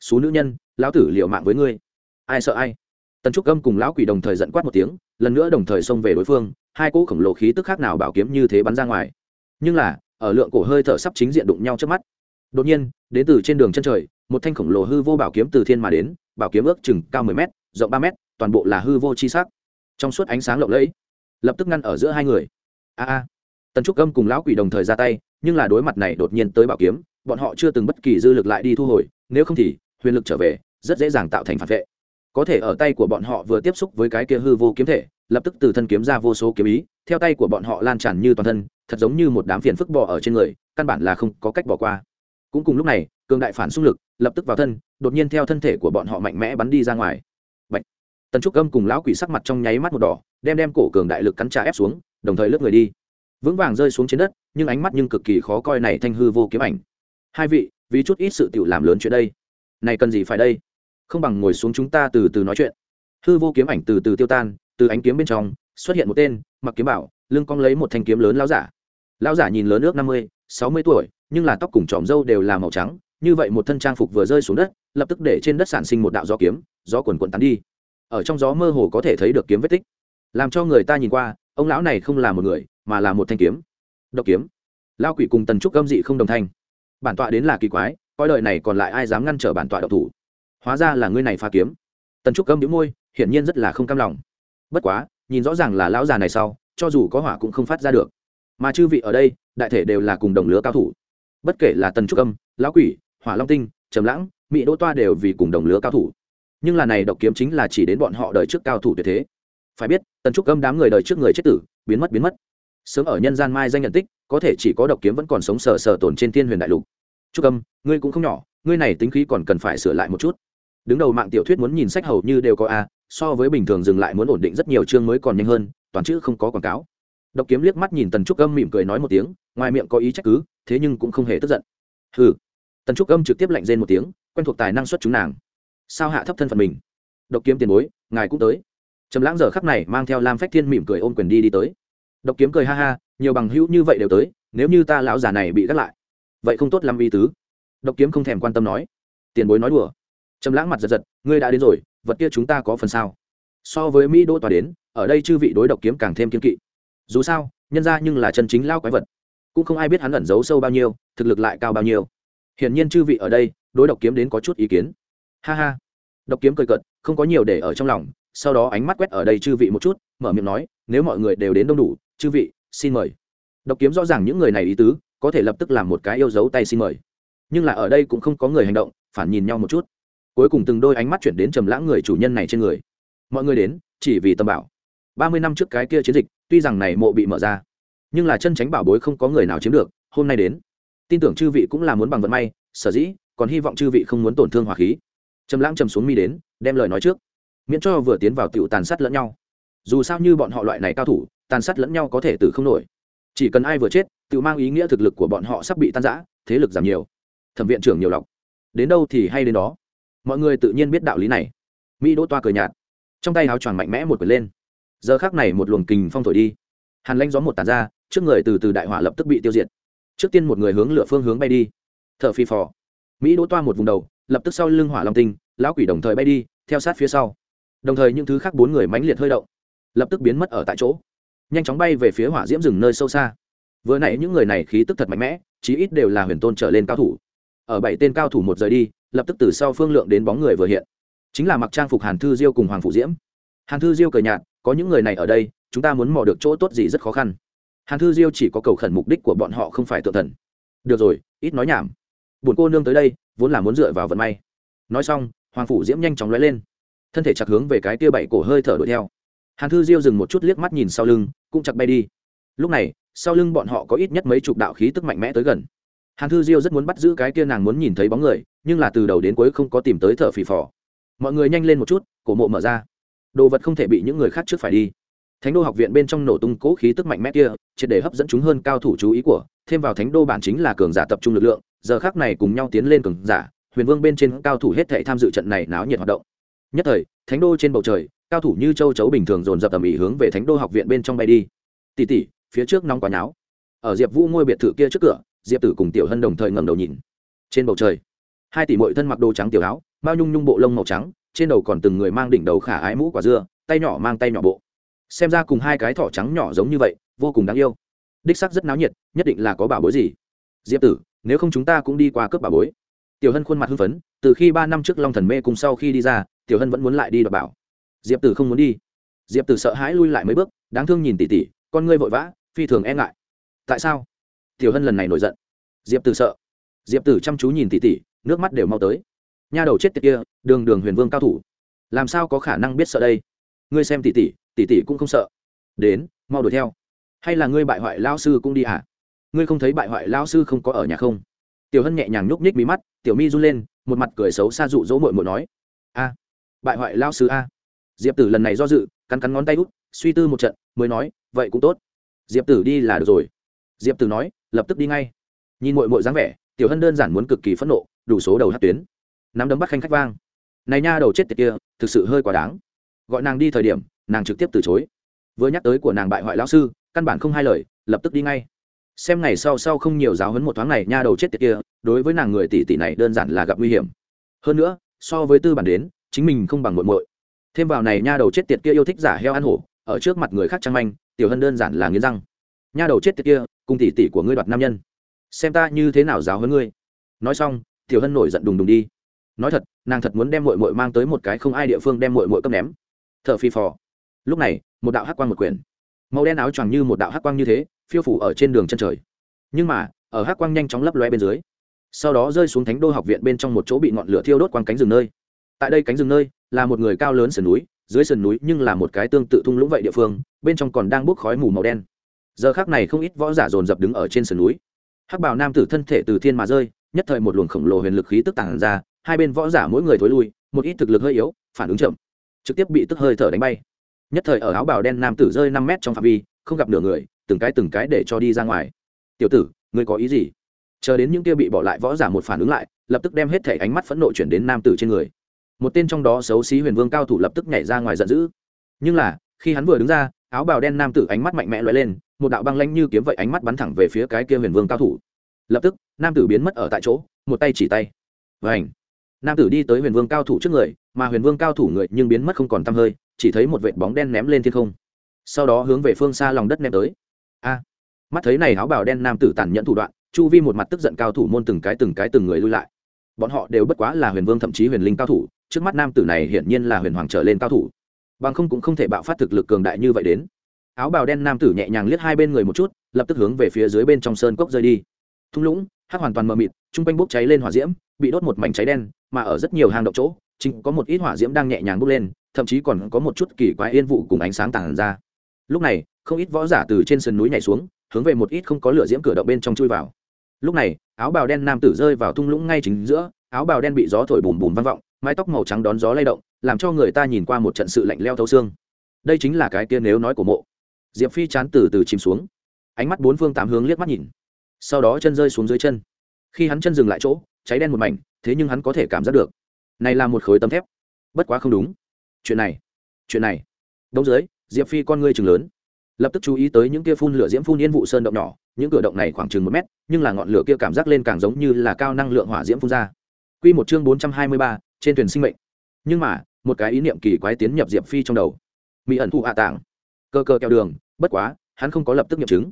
Số nữ nhân, lão tử liệu mạng với ngươi. Ai sợ ai? Tần trúc âm cùng lão quỷ đồng thời giận quát một tiếng, lần nữa đồng thời xông về đối phương, hai cỗ khổng lồ khí tức khác nào bảo kiếm như thế bắn ra ngoài. Nhưng là, ở lượng cổ hơi thở sắp chính diện đụng nhau trước mắt, đột nhiên, đến từ trên đường chân trời, một thanh khổng lồ hư vô bảo kiếm từ thiên mà đến, bảo kiếm ước chừng cao mười m rộng ba m toàn bộ là hư vô chi sắc. Trong suốt ánh sáng lộng lẫy, lập tức ngăn ở giữa hai người. A a. Tần trúc âm cùng lão quỷ đồng thời ra tay, nhưng là đối mặt này đột nhiên tới bảo kiếm, bọn họ chưa từng bất kỳ dư lực lại đi thu hồi, nếu không thì, huyền lực trở về, rất dễ dàng tạo thành phản vệ có thể ở tay của bọn họ vừa tiếp xúc với cái kia hư vô kiếm thể, lập tức từ thân kiếm ra vô số kiếm ý, theo tay của bọn họ lan tràn như toàn thân, thật giống như một đám phiền phức bò ở trên người, căn bản là không có cách bỏ qua. Cũng cùng lúc này, cường đại phản xung lực, lập tức vào thân, đột nhiên theo thân thể của bọn họ mạnh mẽ bắn đi ra ngoài. Bạch. tần trúc âm cùng lão quỷ sắc mặt trong nháy mắt một đỏ, đem đem cổ cường đại lực cắn trà ép xuống, đồng thời lướt người đi. Vững vàng rơi xuống trên đất, nhưng ánh mắt nhưng cực kỳ khó coi này thanh hư vô kiếm ảnh. Hai vị, vì chút ít sự tiểu làm lớn chuyện đây. Này cần gì phải đây? Không bằng ngồi xuống chúng ta từ từ nói chuyện. Hư vô kiếm ảnh từ từ tiêu tan, từ ánh kiếm bên trong, xuất hiện một tên, mặc kiếm bảo, lưng cong lấy một thanh kiếm lớn lão giả. Lão giả nhìn lớn ước năm mươi, sáu mươi tuổi, nhưng là tóc cùng tròm râu đều là màu trắng, như vậy một thân trang phục vừa rơi xuống đất, lập tức để trên đất sản sinh một đạo gió kiếm, gió quần quần tán đi. Ở trong gió mơ hồ có thể thấy được kiếm vết tích. Làm cho người ta nhìn qua, ông lão này không là một người, mà là một thanh kiếm. Độc kiếm. Lao quỷ cùng tần trúc âm dị không đồng thanh. Bản tọa đến là kỳ quái, coi đời này còn lại ai dám ngăn trở bản tọa độc thủ? Hóa ra là ngươi này pha kiếm. Tần trúc âm đĩu môi, hiển nhiên rất là không cam lòng. Bất quá, nhìn rõ ràng là lão già này sau, cho dù có hỏa cũng không phát ra được. Mà chư vị ở đây, đại thể đều là cùng đồng lứa cao thủ. Bất kể là tần trúc âm lão quỷ, hỏa long tinh, trầm lãng, mỹ đỗ toa đều vì cùng đồng lứa cao thủ. Nhưng là này độc kiếm chính là chỉ đến bọn họ đời trước cao thủ tuyệt thế. Phải biết, tần trúc âm đám người đời trước người chết tử, biến mất biến mất. Sớm ở nhân gian mai danh nhận tích, có thể chỉ có độc kiếm vẫn còn sống sờ sờ tồn trên thiên huyền đại lục. Trúc âm ngươi cũng không nhỏ, ngươi này tính khí còn cần phải sửa lại một chút đứng đầu mạng tiểu thuyết muốn nhìn sách hầu như đều có a, so với bình thường dừng lại muốn ổn định rất nhiều chương mới còn nhanh hơn, toàn chữ không có quảng cáo. Độc kiếm liếc mắt nhìn tần trúc âm mỉm cười nói một tiếng, ngoài miệng có ý trách cứ, thế nhưng cũng không hề tức giận. Hừ. Tần trúc âm trực tiếp lạnh rên một tiếng, quen thuộc tài năng xuất chúng nàng. Sao hạ thấp thân phận mình? Độc kiếm tiền bối, ngài cũng tới. Trầm lãng giờ khắc này mang theo lam phách thiên mỉm cười ôm quyền đi đi tới. Độc kiếm cười ha ha, nhiều bằng hữu như vậy đều tới, nếu như ta lão già này bị gắt lại, vậy không tốt lắm Y tứ. Độc kiếm không thèm quan tâm nói. Tiền bối nói đùa trầm lãng mặt giật giật, ngươi đã đến rồi, vật kia chúng ta có phần sao? So với mỹ đỗ tòa đến, ở đây chư vị đối độc kiếm càng thêm kiên kỵ. Dù sao, nhân ra nhưng là chân chính lao quái vật. Cũng không ai biết hắn ẩn giấu sâu bao nhiêu, thực lực lại cao bao nhiêu. Hiển nhiên chư vị ở đây, đối độc kiếm đến có chút ý kiến. Ha ha. Độc kiếm cười cợt, không có nhiều để ở trong lòng, sau đó ánh mắt quét ở đây chư vị một chút, mở miệng nói, nếu mọi người đều đến đông đủ, chư vị, xin mời. Độc kiếm rõ ràng những người này ý tứ, có thể lập tức làm một cái yêu dấu tay xin mời. Nhưng là ở đây cũng không có người hành động, phản nhìn nhau một chút cuối cùng từng đôi ánh mắt chuyển đến trầm lãng người chủ nhân này trên người. Mọi người đến, chỉ vì tâm bảo. Ba mươi năm trước cái kia chiến dịch, tuy rằng này mộ bị mở ra, nhưng là chân tránh bảo bối không có người nào chiếm được, hôm nay đến. Tin tưởng chư vị cũng là muốn bằng vận may, sở dĩ, còn hy vọng chư vị không muốn tổn thương hỏa khí. Trầm lãng trầm xuống mi đến, đem lời nói trước. Miễn cho vừa tiến vào tiểu tàn sát lẫn nhau. Dù sao như bọn họ loại này cao thủ, tàn sát lẫn nhau có thể từ không nổi. Chỉ cần ai vừa chết tự mang ý nghĩa thực lực của bọn họ sắp bị tan rã, thế lực giảm nhiều. Thẩm viện trưởng nhiều lọc. Đến đâu thì hay đến đó mọi người tự nhiên biết đạo lý này. Mỹ đỗ toa cười nhạt, trong tay áo choàng mạnh mẽ một quyển lên. Giờ khác này một luồng kình phong thổi đi. Hàn lanh gió một tàn ra, trước người từ từ đại hỏa lập tức bị tiêu diệt. Trước tiên một người hướng lửa phương hướng bay đi. T h ở phi phò. Mỹ đỗ toa một vùng đầu, lập tức sau lưng hỏa long tinh, lão quỷ đồng thời bay đi, theo sát phía sau. Đồng thời những thứ khác bốn người mãnh liệt hơi động, lập tức biến mất ở tại chỗ. Nhanh chóng bay về phía hỏa diễm rừng nơi sâu xa. Vừa nãy những người này khí tức thật mạnh mẽ, chí ít đều là huyền tôn trở lên cao thủ ở bảy tên cao thủ một rời đi, lập tức từ sau phương lượng đến bóng người vừa hiện. Chính là mặc trang phục hàn thư diêu cùng hoàng phụ diễm. Hàn thư diêu cười nhạt, có những người này ở đây, chúng ta muốn mò được chỗ tốt gì rất khó khăn. Hàn thư diêu chỉ có cầu khẩn mục đích của bọn họ không phải tự thần. Được rồi, ít nói nhảm. Buồn cô nương tới đây, vốn là muốn dựa vào vận may. Nói xong, hoàng phủ diễm nhanh chóng lóe lên. Thân thể chặt hướng về cái tia bảy cổ hơi thở đuổi theo. Hàn thư diêu dừng một chút liếc mắt nhìn sau lưng, cũng chặt bay đi. Lúc này, sau lưng bọn họ có ít nhất mấy chục đạo khí tức mạnh mẽ tới gần hàn thư diêu rất muốn bắt giữ cái kia nàng muốn nhìn thấy bóng người, nhưng là từ đầu đến cuối không có tìm tới thở phì phò. Mọi người nhanh lên một chút, cổ mộ mở ra. Đồ vật không thể bị những người khác trước phải đi. Thánh đô học viện bên trong nổ tung cố khí tức mạnh mẽ kia, triệt để hấp dẫn chúng hơn cao thủ chú ý của, thêm vào thánh đô bản chính là cường giả tập trung lực lượng, giờ khác này cùng nhau tiến lên cường giả, huyền vương bên trên cao thủ hết thệ tham dự trận này náo nhiệt hoạt động. Nhất thời, thánh đô trên bầu trời, cao thủ như châu chấu bình thường dồn dập tầm ỉ hướng về thánh đô học viện bên trong bay đi. Tỉ tỉ, phía trước nóng quá nháo. Ở diệp vũ ngôi biệt thự kia trước cửa diệp tử cùng tiểu hân đồng thời ngẩng đầu nhìn. Trên bầu trời, hai tỷ mội thân mặc đồ trắng tiểu áo bao nhung nhung bộ lông màu trắng, trên đầu còn từng người mang đỉnh đầu khả ái mũ quả dưa, tay nhỏ mang tay nhỏ bộ. Xem ra cùng hai cái thỏ trắng nhỏ giống như vậy, vô cùng đáng yêu. Đích sắc rất náo nhiệt, nhất định là có bảo bối gì. Diệp tử, nếu không chúng ta cũng đi qua cướp bảo bối. Tiểu hân khuôn mặt hưng phấn, từ khi ba năm trước long thần mê cùng sau khi đi ra, tiểu hân vẫn muốn lại đi đọc bảo. Diệp tử không muốn đi. Diệp tử sợ hãi lui lại mấy bước, đáng thương nhìn tỉ tỉ con ngươi vội vã, phi thường e ngại. Tại sao? Tiểu hân lần này nổi giận. Diệp tử sợ. Diệp tử chăm chú nhìn tỉ tỉ nước mắt đều mau tới. Nha đầu chết tiệt kia, đường đường huyền vương cao thủ. Làm sao có khả năng biết sợ đây? Ngươi xem tỉ tỉ tỉ tỉ cũng không sợ. Đến, mau đuổi theo. Hay là ngươi bại hoại lao sư cũng đi à ngươi không thấy bại hoại lao sư không có ở nhà không? Tiểu hân nhẹ nhàng nhúc nhích mí mắt, tiểu mi run lên, một mặt cười xấu xa dụ dỗ mội mội nói. A, bại hoại lao sư a. Diệp tử lần này do dự, cắn cắn ngón tay út, suy tư một trận, mới nói, vậy cũng tốt. Diệp tử đi là được rồi. Diệp tử nói lập tức đi ngay. Nhìn mội mội dáng vẻ, tiểu hân đơn giản muốn cực kỳ phẫn nộ, đủ số đầu hát tuyến. Nắm đấm bắt khanh khách vang. Này nha đầu chết tiệt kia, thực sự hơi quá đáng. Gọi nàng đi thời điểm, nàng trực tiếp từ chối. Vừa nhắc tới của nàng bại hoại lão sư, căn bản không hai lời, lập tức đi ngay. Xem ngày sau sau không nhiều giáo hấn một thoáng này nha đầu chết tiệt kia, đối với nàng người tỷ tỷ này đơn giản là gặp nguy hiểm. Hơn nữa, so với tư bản đến, chính mình không bằng muội muội. Thêm vào này nha đầu chết tiệt kia yêu thích giả heo ăn hổ, ở trước mặt người khác trăng manh, tiểu hân đơn giản là nghiến răng nha đầu chết tiệt kia, cùng tỷ tỷ của ngươi đoạt nam nhân. Xem ta như thế nào giáo hơn ngươi. Nói xong, tiểu hân nổi giận đùng đùng đi. Nói thật, nàng thật muốn đem mội mội mang tới một cái không ai địa phương đem mội mội cấp ném. T h ở phi phò. Lúc này, một đạo hắc quang một quyển. Màu đen áo choàng như một đạo hắc quang như thế, phiêu phủ ở trên đường chân trời. Nhưng mà, ở hắc quang nhanh chóng lấp loe bên dưới, sau đó rơi xuống thánh đô học viện bên trong một chỗ bị ngọn lửa thiêu đốt quang cánh rừng nơi. Tại đây cánh rừng nơi, là một người cao lớn sườn núi, dưới sườn núi nhưng là một cái tương tự thung lũng vậy địa phương, bên trong còn đang bốc khói mù màu đen giờ khác này không ít võ giả dồn dập đứng ở trên sườn núi. Hắc bảo nam tử thân thể từ thiên mà rơi, nhất thời một luồng khổng lồ huyền lực khí tức tản ra, hai bên võ giả mỗi người thối lui, một ít thực lực hơi yếu, phản ứng chậm, trực tiếp bị tức hơi thở đánh bay. Nhất thời ở áo bào đen nam tử rơi năm mét trong phạm vi, không gặp nửa người, từng cái từng cái để cho đi ra ngoài. Tiểu tử, ngươi có ý gì? Chờ đến những kia bị bỏ lại võ giả một phản ứng lại, lập tức đem hết thể ánh mắt phẫn nộ chuyển đến nam tử trên người. Một tên trong đó xấu xí huyền vương cao thủ lập tức nhảy ra ngoài giận dữ. Nhưng là, khi hắn vừa đứng ra áo bào đen nam tử ánh mắt mạnh mẽ lóe lên, một đạo băng lanh như kiếm vậy ánh mắt bắn thẳng về phía cái kia huyền vương cao thủ. Lập tức, nam tử biến mất ở tại chỗ, một tay chỉ tay. Vảnh nam tử đi tới huyền vương cao thủ trước người, mà huyền vương cao thủ người nhưng biến mất không còn tăm hơi, chỉ thấy một vệt bóng đen ném lên thiên không. Sau đó hướng về phương xa lòng đất ném tới. A! Mắt thấy này áo bào đen nam tử tàn nhẫn thủ đoạn, chu vi một mặt tức giận cao thủ môn từng cái từng cái từng người lui lại. Bọn họ đều bất quá là huyền vương thậm chí huyền linh cao thủ, trước mắt nam tử này hiển nhiên là huyền hoàng trở lên cao thủ bằng không cũng không thể bạo phát thực lực cường đại như vậy đến. Áo bào đen nam tử nhẹ nhàng liếc hai bên người một chút, lập tức hướng về phía dưới bên trong sơn cốc rơi đi. Thung lũng hát hoàn toàn mờ mịt, chung quanh bốc cháy lên hỏa diễm, bị đốt một mảnh cháy đen, mà ở rất nhiều hang động chỗ, chính có một ít hỏa diễm đang nhẹ nhàng bốc lên, thậm chí còn có một chút kỳ quái yên vụ cùng ánh sáng tàn ra. Lúc này, không ít võ giả từ trên sườn núi nhảy xuống, hướng về một ít không có lửa diễm cửa động bên trong chui vào. Lúc này, áo bào đen nam tử rơi vào thung lũng ngay chính giữa, áo bào đen bị gió thổi bùm bùm vang vọng, mái tóc màu trắng đón gió lay động làm cho người ta nhìn qua một trận sự lạnh leo thấu xương. Đây chính là cái kia nếu nói của mộ. Diệp phi chán từ từ chìm xuống. Ánh mắt bốn phương tám hướng liếc mắt nhìn. Sau đó chân rơi xuống dưới chân. Khi hắn chân dừng lại chỗ, cháy đen một mảnh, thế nhưng hắn có thể cảm giác được. Này là một khối tấm thép. Bất quá không đúng. Chuyện này chuyện này. Đông dưới, diệp phi con ngươi chừng lớn. Lập tức chú ý tới những kia phun lửa diễm phun yên vụ sơn động nhỏ, những cửa động này khoảng chừng một mét, nhưng là ngọn lửa kia cảm giác lên càng giống như là cao năng lượng hỏa diễm phun ra. Quy một chương bốn trăm hai mươi ba, trên thuyền sinh mệnh. Nhưng mà một cái ý niệm kỳ quái tiến nhập diệp phi trong đầu. Mỹ ẩn thụ hạ tảng. Cơ cơ kẹo đường, bất quá, hắn không có lập tức nghiệm chứng,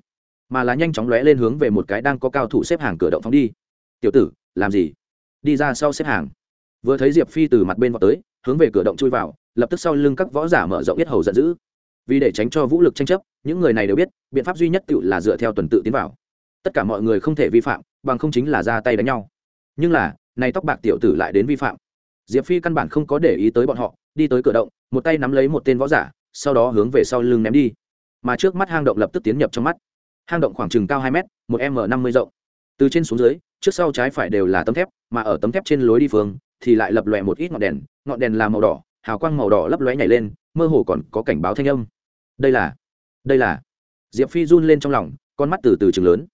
mà là nhanh chóng lóe lên hướng về một cái đang có cao thủ xếp hàng cửa động phóng đi. Tiểu tử, làm gì? Đi ra sau xếp hàng. Vừa thấy diệp phi từ mặt bên vào tới, hướng về cửa động chui vào, lập tức sau lưng các võ giả mở rộng biết hầu giận dữ. Vì để tránh cho vũ lực tranh chấp, những người này đều biết, biện pháp duy nhất tự là dựa theo tuần tự tiến vào. Tất cả mọi người không thể vi phạm, bằng không chính là ra tay đánh nhau. Nhưng là nay tóc bạc tiểu tử lại đến vi phạm diệp phi căn bản không có để ý tới bọn họ, đi tới cửa động, một tay nắm lấy một tên võ giả, sau đó hướng về sau lưng ném đi. Mà trước mắt hang động lập tức tiến nhập trong mắt. Hang động khoảng chừng cao hai m một m năm mươi rộng. Từ trên xuống dưới, trước sau trái phải đều là tấm thép, mà ở tấm thép trên lối đi phương thì lại lập lòe một ít ngọn đèn ngọn đèn là màu đỏ, hào quang màu đỏ lấp lóe nhảy lên, mơ hồ còn có cảnh báo thanh âm. Đây là đây là. Diệp phi run lên trong lòng, con mắt từ từ chừng lớn.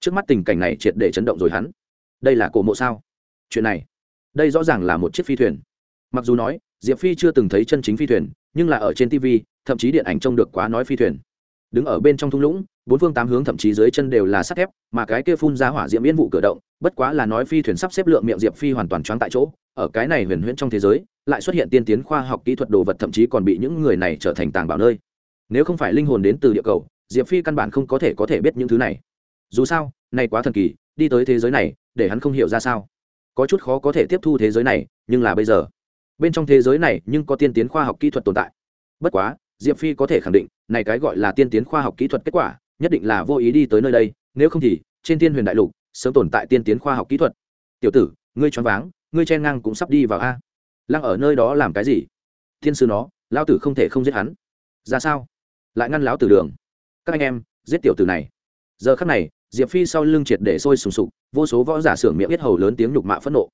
Trước mắt tình cảnh này triệt để chấn động rồi hắn. Đây là cổ mộ sao? Chuyện này đây rõ ràng là một chiếc phi thuyền. Mặc dù nói, diệp phi chưa từng thấy chân chính phi thuyền, nhưng là ở trên tv thậm chí điện ảnh trông được quá nói phi thuyền. Đứng ở bên trong thung lũng, bốn phương tám hướng thậm chí dưới chân đều là sắt thép, mà cái kia phun ra hỏa diễm yên vụ cửa động, bất quá là nói phi thuyền sắp xếp lượng miệng diệp phi hoàn toàn choáng tại chỗ, ở cái này huyền huyễn trong thế giới, lại xuất hiện tiên tiến khoa học kỹ thuật đồ vật thậm chí còn bị những người này trở thành tàng bảo nơi. Nếu không phải linh hồn đến từ địa cầu, diệp phi căn bản không có thể có thể biết những thứ này. Dù sao này quá thần kỳ, đi tới thế giới này, để hắn không hiểu ra sao có chút khó có thể tiếp thu thế giới này, nhưng là bây giờ. Bên trong thế giới này nhưng có tiên tiến khoa học kỹ thuật tồn tại. Bất quá, diệp phi có thể khẳng định, này cái gọi là tiên tiến khoa học kỹ thuật kết quả, nhất định là vô ý đi tới nơi đây, nếu không thì, trên tiên huyền đại lục, sớm tồn tại tiên tiến khoa học kỹ thuật. Tiểu tử, ngươi choáng váng, ngươi chen ngang cũng sắp đi vào a. Lăng ở nơi đó làm cái gì? Thiên sư nó, lão tử không thể không giết hắn. Ra sao? Lại ngăn lão tử đường. Các anh em, giết tiểu tử này. Giờ khắc này diệp phi sau lưng triệt để sôi sùng sục, vô số võ giả sưởng miệng biết hầu lớn tiếng nhục mạ phẫn nộ.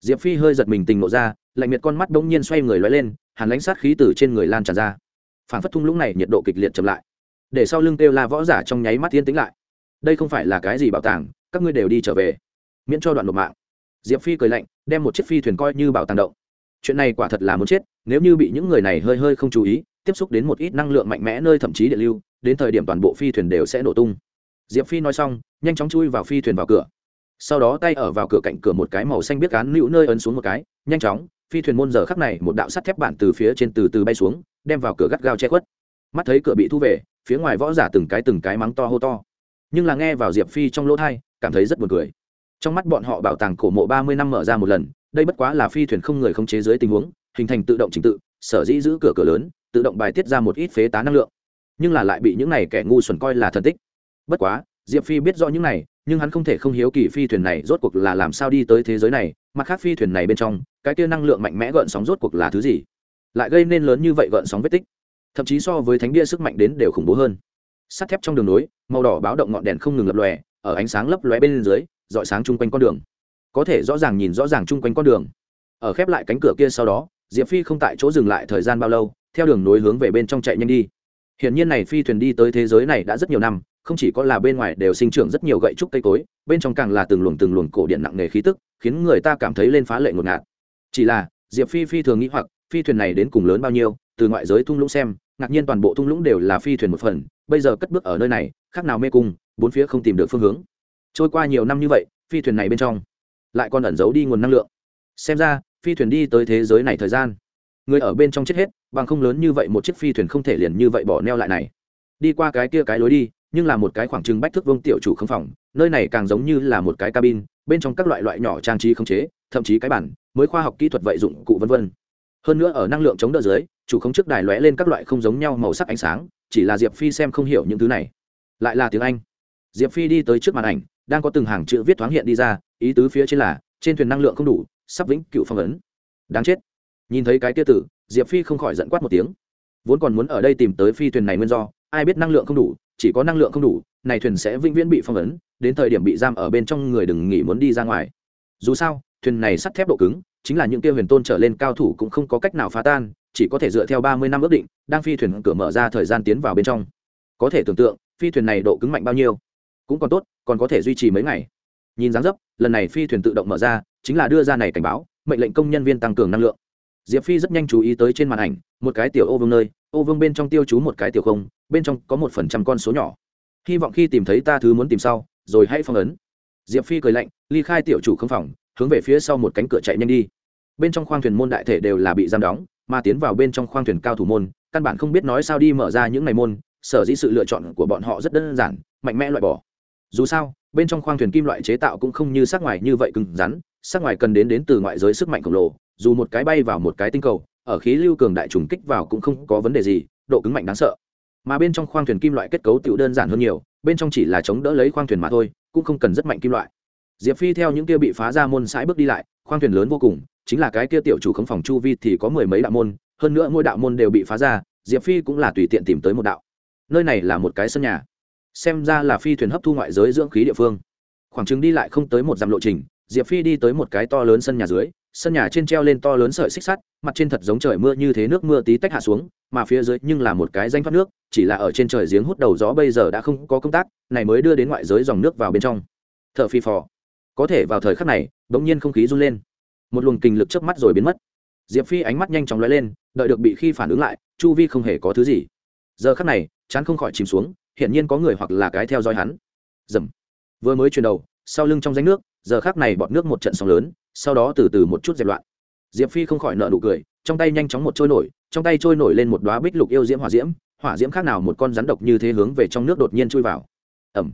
Diệp phi hơi giật mình tình nộ ra, lạnh miệt con mắt đông nhiên xoay người loay lên, hàn lãnh sát khí từ trên người lan tràn ra. Phản phất thung lũng này nhiệt độ kịch liệt chậm lại. Để sau lưng kêu la võ giả trong nháy mắt tiến tính lại. Đây không phải là cái gì bảo tàng, các ngươi đều đi trở về. Miễn cho đoạn nộp mạng. Diệp phi cười lạnh, đem một chiếc phi thuyền coi như bảo tàng động. Chuyện này quả thật là muốn chết, nếu như bị những người này hơi hơi không chú ý, tiếp xúc đến một ít năng lượng mạnh mẽ nơi thậm chí địa lưu, đến thời điểm toàn bộ phi thuyền đều sẽ nổ tung diệp phi nói xong, nhanh chóng chui vào phi thuyền vào cửa. Sau đó tay ở vào cửa cạnh cửa một cái màu xanh biết cán nữu nơi ấn xuống một cái, nhanh chóng, phi thuyền môn giờ khắc này một đạo sắt thép bản từ phía trên từ từ bay xuống, đem vào cửa gắt gao che khuất. Mắt thấy cửa bị thu về, phía ngoài võ giả từng cái từng cái mắng to hô to. Nhưng là nghe vào diệp phi trong lỗ thai, cảm thấy rất buồn cười. Trong mắt bọn họ bảo tàng cổ mộ ba mươi năm mở ra một lần, đây bất quá là phi thuyền không người không chế dưới tình huống, hình thành tự động trình tự, sở dĩ giữ cửa cửa lớn, tự động bài tiết ra một ít phế tá năng lượng. Nhưng là lại bị những này kẻ ngu xuẩn coi là thần tích bất quá, diệp phi biết rõ những này, nhưng hắn không thể không hiếu kỳ phi thuyền này rốt cuộc là làm sao đi tới thế giới này, mặt khác phi thuyền này bên trong, cái kia năng lượng mạnh mẽ gợn sóng rốt cuộc là thứ gì? Lại gây nên lớn như vậy gợn sóng vết tích? Thậm chí so với thánh bia sức mạnh đến đều khủng bố hơn. Sắt thép trong đường nối, màu đỏ báo động ngọn đèn không ngừng lập lòe, ở ánh sáng lấp lóe bên dưới, dọi sáng chung quanh con đường. Có thể rõ ràng nhìn rõ ràng chung quanh con đường. Ở khép lại cánh cửa kia sau đó, diệp phi không tại chỗ dừng lại thời gian bao lâu, theo đường nối hướng về bên trong chạy nhanh đi. Hiển nhiên này phi thuyền đi tới thế giới này đã rất nhiều năm không chỉ có là bên ngoài đều sinh trưởng rất nhiều gậy trúc cây cối, bên trong càng là từng luồng từng luồng cổ điện nặng nề khí tức, khiến người ta cảm thấy lên phá lệ ngột ngạt. Chỉ là, diệp phi phi thường nghĩ hoặc, phi thuyền này đến cùng lớn bao nhiêu, từ ngoại giới thung lũng xem, ngạc nhiên toàn bộ thung lũng đều là phi thuyền một phần, bây giờ cất bước ở nơi này, khác nào mê cung, bốn phía không tìm được phương hướng. Trôi qua nhiều năm như vậy, phi thuyền này bên trong lại còn ẩn giấu đi nguồn năng lượng. Xem ra, phi thuyền đi tới thế giới này thời gian, người ở bên trong chết hết, bằng không lớn như vậy một chiếc phi thuyền không thể liền như vậy bỏ neo lại này. Đi qua cái kia cái lối đi nhưng là một cái khoảng trừng bách thước vương tiểu chủ không phòng, nơi này càng giống như là một cái cabin, bên trong các loại loại nhỏ trang trí không chế, thậm chí cái bản, mới khoa học kỹ thuật vận dụng cụ vân vân. Hơn nữa ở năng lượng chống đỡ dưới, chủ không trước đài lóe lên các loại không giống nhau màu sắc ánh sáng, chỉ là diệp phi xem không hiểu những thứ này. Lại là tiếng anh. Diệp phi đi tới trước màn ảnh, đang có từng hàng chữ viết thoáng hiện đi ra, ý tứ phía trên là, trên thuyền năng lượng không đủ, sắp vĩnh cựu phong ấn. Đáng chết. Nhìn thấy cái tiêu tử, diệp phi không khỏi giận quát một tiếng. Vốn còn muốn ở đây tìm tới phi thuyền này nguyên do, ai biết năng lượng không đủ chỉ có năng lượng không đủ, này thuyền sẽ vĩnh viễn bị phong ấn, đến thời điểm bị giam ở bên trong người đừng nghĩ muốn đi ra ngoài. Dù sao, thuyền này sắt thép độ cứng, chính là những kia huyền tôn trở lên cao thủ cũng không có cách nào phá tan, chỉ có thể dựa theo ba mươi năm ước định, đang phi thuyền cửa mở ra thời gian tiến vào bên trong. Có thể tưởng tượng, phi thuyền này độ cứng mạnh bao nhiêu. Cũng còn tốt, còn có thể duy trì mấy ngày. Nhìn dáng dấp, lần này phi thuyền tự động mở ra, chính là đưa ra này cảnh báo, mệnh lệnh công nhân viên tăng cường năng lượng. Diệp phi rất nhanh chú ý tới trên màn ảnh, một cái tiểu ô vương nơi ô vương bên trong tiêu chú một cái tiểu không, bên trong có một phần trăm con số nhỏ. Hy vọng khi tìm thấy ta thứ muốn tìm sau, rồi hãy phong ấn. Diệp phi cười lạnh, ly khai tiểu chủ không phòng, hướng về phía sau một cánh cửa chạy nhanh đi. Bên trong khoang thuyền môn đại thể đều là bị giam đóng, mà tiến vào bên trong khoang thuyền cao thủ môn, căn bản không biết nói sao đi mở ra những ngày môn, sở dĩ sự lựa chọn của bọn họ rất đơn giản, mạnh mẽ loại bỏ. Dù sao, bên trong khoang thuyền kim loại chế tạo cũng không như sắc ngoài như vậy cứng rắn, sắc ngoài cần đến đến từ ngoại giới sức mạnh khổng lồ, dù một cái bay vào một cái tinh cầu ở khí lưu cường đại trùng kích vào cũng không có vấn đề gì, độ cứng mạnh đáng sợ. Mà bên trong khoang thuyền kim loại kết cấu tựu đơn giản hơn nhiều, bên trong chỉ là chống đỡ lấy khoang thuyền mà thôi, cũng không cần rất mạnh kim loại. Diệp phi theo những kia bị phá ra môn sãi bước đi lại, khoang thuyền lớn vô cùng, chính là cái kia tiểu chủ khống phòng chu vi thì có mười mấy đạo môn, hơn nữa mỗi đạo môn đều bị phá ra, diệp phi cũng là tùy tiện tìm tới một đạo. Nơi này là một cái sân nhà. Xem ra là phi thuyền hấp thu ngoại giới dưỡng khí địa phương. Khoảng chừng đi lại không tới một dặm lộ trình, diệp phi đi tới một cái to lớn sân nhà dưới sân nhà trên treo lên to lớn sợi xích sắt, mặt trên thật giống trời mưa như thế nước mưa tí tách hạ xuống, mà phía dưới nhưng là một cái danh thoát nước, chỉ là ở trên trời giếng hút đầu gió bây giờ đã không có công tác, này mới đưa đến ngoại giới dòng nước vào bên trong. T h ở phi phò. Có thể vào thời khắc này đ ỗ n g nhiên không khí run lên. Một luồng kình lực trước mắt rồi biến mất. Diệp phi ánh mắt nhanh chóng lóe lên, đợi được bị khi phản ứng lại, chu vi không hề có thứ gì. Giờ khắc này, chán không khỏi chìm xuống, hiển nhiên có người hoặc là cái theo dõi hắn. Dầm. Vừa mới chuyển đầu, sau lưng trong danh nước, giờ khắc này bọt nước một trận sóng lớn sau đó từ từ một chút dẹp loạn. Diệp phi không khỏi nợ nụ cười, trong tay nhanh chóng một trôi nổi, trong tay trôi nổi lên một đoá bích lục yêu diễm hỏa diễm hỏa diễm khác nào một con rắn độc như thế hướng về trong nước đột nhiên chui vào. Ẩm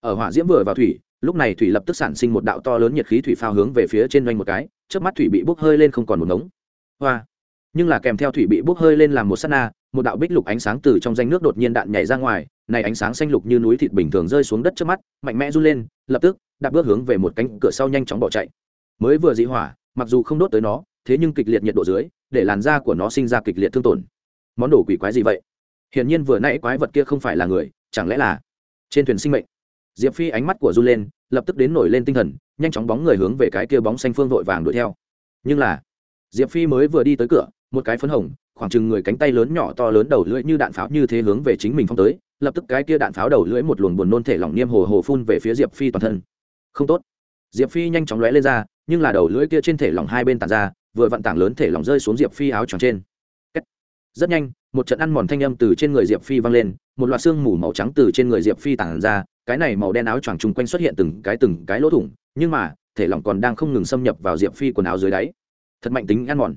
ở hỏa diễm vừa vào thủy, lúc này thủy lập tức sản sinh một đạo to lớn nhiệt khí thủy phao hướng về phía trên doanh một cái trước mắt thủy bị bốc hơi lên không còn một ngống. Hoa. Nhưng là kèm theo thủy bị bốc hơi lên làm một s á t na, một đạo bích lục ánh sáng từ trong danh nước đột nhiên đạn nhảy ra ngoài, này ánh sáng xanh lục như núi thịt bình thường rơi xuống đất trước mắt, mạnh mẽ run lên, lập tức đạp bước hướng về một cánh cửa sau nhanh chóng bỏ chạy mới vừa dị hỏa, mặc dù không đốt tới nó, thế nhưng kịch liệt nhiệt độ dưới, để làn da của nó sinh ra kịch liệt thương tổn. Món đồ quỷ quái gì vậy? Hiển nhiên vừa nãy quái vật kia không phải là người, chẳng lẽ là trên thuyền sinh mệnh? Diệp phi ánh mắt của du lên, lập tức đến nổi lên tinh thần, nhanh chóng bóng người hướng về cái kia bóng xanh phương vội vàng đuổi theo. Nhưng là, diệp phi mới vừa đi tới cửa, một cái phấn hồng, khoảng chừng người cánh tay lớn nhỏ to lớn đầu lưỡi như đạn pháo như thế hướng về chính mình phong tới, lập tức cái kia đạn pháo đầu lưỡi một luồng buồn nôn thể lỏng niêm hồ hồ phun về phía diệp phi toàn thân. Không tốt. Diệp phi nhanh chóng lóe lên ra nhưng là đầu lưỡi kia trên thể lỏng hai bên tàn ra, vừa vặn tảng lớn thể lỏng rơi xuống diệp phi áo choàng trên. Rất nhanh, một trận ăn mòn thanh âm từ trên người diệp phi vang lên, một loạt xương mù màu trắng từ trên người diệp phi tản ra, cái này màu đen áo choàng chung quanh xuất hiện từng cái từng cái lỗ thủng, nhưng mà, thể lỏng còn đang không ngừng xâm nhập vào diệp phi quần áo dưới đáy. Thật mạnh tính ăn mòn.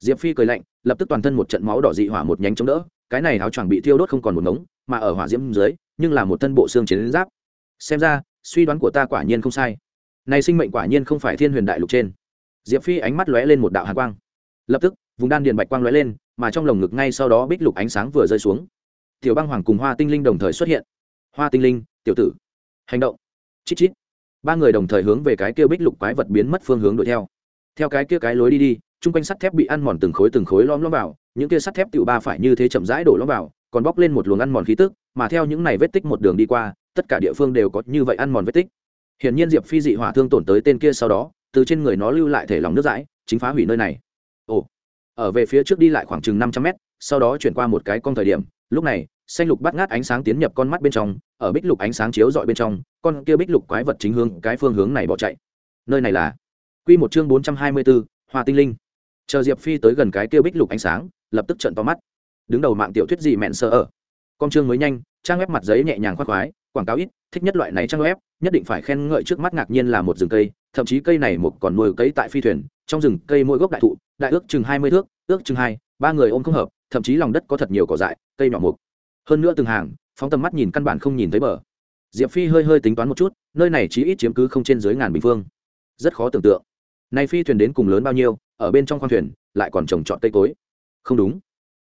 Diệp phi cười lạnh, lập tức toàn thân một trận máu đỏ dị hỏa một nhánh chống đỡ, cái này áo choàng bị thiêu đốt không còn một ngống, mà ở hỏa diễm dưới, nhưng là một thân bộ xương chiến giáp. Xem ra, suy đoán của ta quả nhiên không sai này sinh mệnh quả nhiên không phải thiên huyền đại lục trên. Diệp phi ánh mắt lóe lên một đạo hàn quang. Lập tức, vùng đan điền bạch quang lóe lên, mà trong lồng ngực ngay sau đó bích lục ánh sáng vừa rơi xuống. Tiểu băng hoàng cùng hoa tinh linh đồng thời xuất hiện. Hoa tinh linh, tiểu tử. Hành động. Chít chít. Ba người đồng thời hướng về cái kia bích lục quái vật biến mất phương hướng đuổi theo. Theo cái kia cái lối đi đi, chung quanh sắt thép bị ăn mòn từng khối từng khối lõm lõm vào, những kia sắt thép tiểu ba phải như thế chậm rãi đổ lõm vào, còn bóc lên một luồng ăn mòn khí tức, mà theo những này vết tích một đường đi qua, tất cả địa phương đều có như vậy ăn mòn vết tích hiển nhiên diệp phi dị hỏa thương tổn tới tên kia sau đó, từ trên người nó lưu lại thể lòng nước dãi, chính phá hủy nơi này. Ồ. Ở về phía trước đi lại khoảng chừng năm trăm mét, sau đó chuyển qua một cái con thời điểm, lúc này, xanh lục bắt ngát ánh sáng tiến nhập con mắt bên trong, ở bích lục ánh sáng chiếu dọi bên trong, con kia bích lục quái vật chính hướng cái phương hướng này bỏ chạy. Nơi này là q một chương bốn trăm hai mươi bốn, hoa tinh linh. Chờ diệp phi tới gần cái kia bích lục ánh sáng, lập tức trận to mắt. Đứng đầu mạng tiểu thuyết gì mẹn sợ ở. Con chương mới nhanh, trang web mặt giấy nhẹ nhàng khoác khoái, quảng cáo ít, thích nhất loại này trang web nhất định phải khen ngợi trước mắt ngạc nhiên là một rừng cây, thậm chí cây này một còn nuôi cây tại phi thuyền, trong rừng cây mỗi gốc đại thụ, đại ước chừng hai mươi thước, ước chừng hai, ba người ôm không hợp, thậm chí lòng đất có thật nhiều cỏ dại, cây nhỏ mục. Hơn nữa từng hàng, phóng tầm mắt nhìn căn bản không nhìn thấy bờ. Diệp phi hơi hơi tính toán một chút, nơi này chỉ ít chiếm cứ không trên dưới ngàn bình phương. Rất khó tưởng tượng. Nay phi thuyền đến cùng lớn bao nhiêu, ở bên trong khoang thuyền, lại còn trồng trọt cây cối. Không đúng.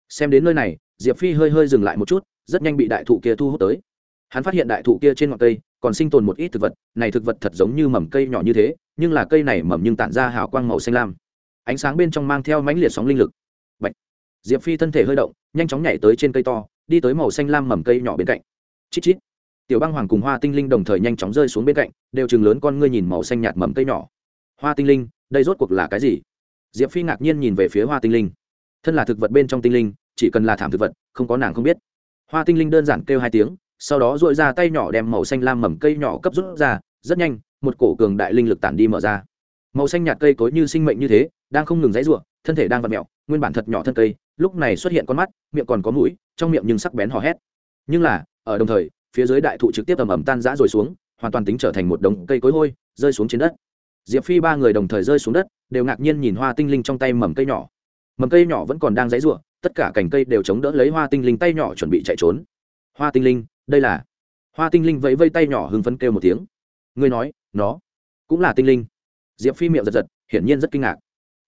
Xem đến nơi này, diệp phi hơi hơi dừng lại một chút, rất nhanh bị đại thụ kia thu hút tới. Hắn phát hiện đại thụ kia trên ngọn cây còn sinh tồn một ít thực vật, này thực vật thật giống như mầm cây nhỏ như thế, nhưng là cây này mầm nhưng tản ra hào quang màu xanh lam. Ánh sáng bên trong mang theo mãnh liệt sóng linh lực. Bạch. diệp phi thân thể hơi động, nhanh chóng nhảy tới trên cây to, đi tới màu xanh lam mầm cây nhỏ bên cạnh. Chít chít. Tiểu băng hoàng cùng hoa tinh linh đồng thời nhanh chóng rơi xuống bên cạnh, đều chừng lớn con ngươi nhìn màu xanh nhạt mầm cây nhỏ. Hoa tinh linh, đây rốt cuộc là cái gì? Diệp phi ngạc nhiên nhìn về phía hoa tinh linh. Thân là thực vật bên trong tinh linh, chỉ cần là thảm thực vật, không có nàng không biết. Hoa tinh linh đơn giản kêu hai tiếng sau đó dội ra tay nhỏ đem màu xanh lam mầm cây nhỏ cấp rút ra, rất nhanh, một cổ cường đại linh lực tản đi mở ra. Màu xanh nhạt cây cối như sinh mệnh như thế, đang không ngừng dãy ruộng thân thể đang vặt mẹo nguyên bản thật nhỏ thân cây, lúc này xuất hiện con mắt, miệng còn có mũi, trong miệng nhưng sắc bén hò hét. Nhưng là, ở đồng thời, phía dưới đại thụ trực tiếp ầm ầm tan rã rồi xuống, hoàn toàn tính trở thành một đống cây cối hôi, rơi xuống trên đất. Diệp phi ba người đồng thời rơi xuống đất, đều ngạc nhiên nhìn hoa tinh linh trong tay mầm cây nhỏ. Mầm cây nhỏ vẫn còn đang dãy ruộng tất cả cành cây đều chống đỡ lấy hoa tinh linh tay nhỏ chuẩn bị chạy trốn. Hoa tinh linh đây là hoa tinh linh vẫy vây tay nhỏ hưng phấn kêu một tiếng ngươi nói nó cũng là tinh linh diệp phi miệng giật giật hiển nhiên rất kinh ngạc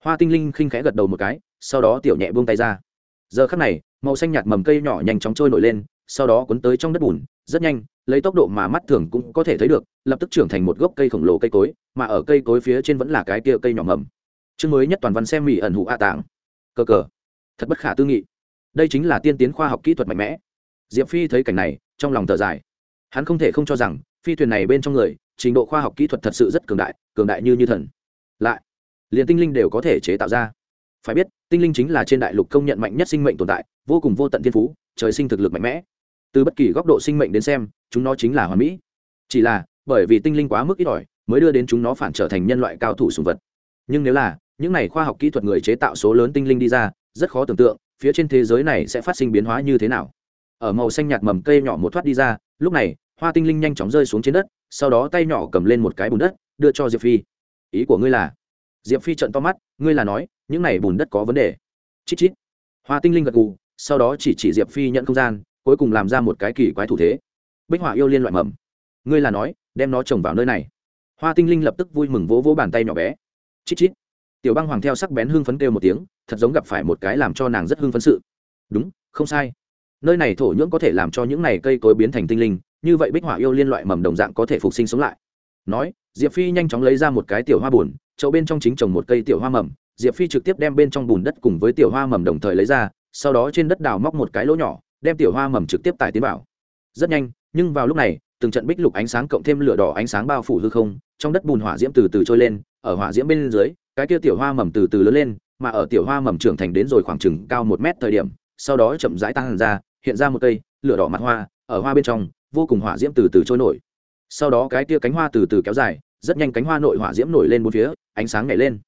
hoa tinh linh khinh khẽ gật đầu một cái sau đó tiểu nhẹ buông tay ra giờ khắc này màu xanh nhạt mầm cây nhỏ nhanh chóng trôi nổi lên sau đó cuốn tới trong đất bùn rất nhanh lấy tốc độ mà mắt thường cũng có thể thấy được lập tức trưởng thành một gốc cây khổng lồ cây cối mà ở cây cối phía trên vẫn là cái kia cây nhỏ mầm chương mới nhất toàn văn xem mỹ ẩn hụ a tạng cờ cờ thật bất khả tư nghị đây chính là tiên tiến khoa học kỹ thuật mạnh mẽ diệp phi thấy cảnh này trong lòng thở dài. Hắn không thể không cho rằng, phi thuyền này bên trong người, trình độ khoa học kỹ thuật thật sự rất cường đại cường đại như như thần. Lại, liền tinh linh đều có thể chế tạo ra. Phải biết, tinh linh chính là trên đại lục công nhận mạnh nhất sinh mệnh tồn tại, vô cùng vô tận thiên phú, trời sinh thực lực mạnh mẽ. Từ bất kỳ góc độ sinh mệnh đến xem, chúng nó chính là hoàn mỹ. Chỉ là, bởi vì tinh linh quá mức ít ỏi, mới đưa đến chúng nó phản trở thành nhân loại cao thủ sùng vật. Nhưng nếu là, những này khoa học kỹ thuật người chế tạo số lớn tinh linh đi ra, rất khó tưởng tượng, phía trên thế giới này sẽ phát sinh biến hóa như thế nào ở màu xanh nhạt mầm cây nhỏ một thoát đi ra, lúc này, hoa tinh linh nhanh chóng rơi xuống trên đất, sau đó tay nhỏ cầm lên một cái bùn đất, đưa cho diệp phi. Ý của ngươi là? Diệp phi trận to mắt, ngươi là nói, những này bùn đất có vấn đề? Chít chít. Hoa tinh linh gật gù, sau đó chỉ chỉ diệp phi nhận không gian, cuối cùng làm ra một cái kỳ quái thủ thế. Bích họa yêu liên loại mầm. Ngươi là nói, đem nó trồng vào nơi này. Hoa tinh linh lập tức vui mừng vỗ vỗ bàn tay nhỏ bé. Chít chít. Tiểu băng hoàng theo sắc bén hưng phấn kêu một tiếng, thật giống gặp phải một cái làm cho nàng rất hưng phấn sự. Đúng, không sai nơi này thổ nhưỡng có thể làm cho những này cây cối biến thành tinh linh, như vậy bích hỏa yêu liên loại mầm đồng dạng có thể phục sinh sống lại. Nói, diệp phi nhanh chóng lấy ra một cái tiểu hoa bùn chậu bên trong chính trồng một cây tiểu hoa mầm. Diệp phi trực tiếp đem bên trong bùn đất cùng với tiểu hoa mầm đồng thời lấy ra, sau đó trên đất đào móc một cái lỗ nhỏ, đem tiểu hoa mầm trực tiếp tải tiến vào. Rất nhanh, nhưng vào lúc này, từng trận bích lục ánh sáng cộng thêm lửa đỏ ánh sáng bao phủ hư không, trong đất bùn hỏa diễm từ từ trôi lên, ở hỏa diễm bên dưới, cái kia tiểu hoa mầm từ từ lớn lên, mà ở tiểu hoa mầm trưởng thành đến rồi khoảng chừng cao một mét thời điểm, sau đó chậm rãi tăng ra hiện ra một cây lửa đỏ mặt hoa, ở hoa bên trong, vô cùng hỏa diễm từ từ trôi nổi. Sau đó cái tia cánh hoa từ từ kéo dài, rất nhanh cánh hoa nội hỏa diễm nổi lên bốn phía, ánh sáng nhảy lên.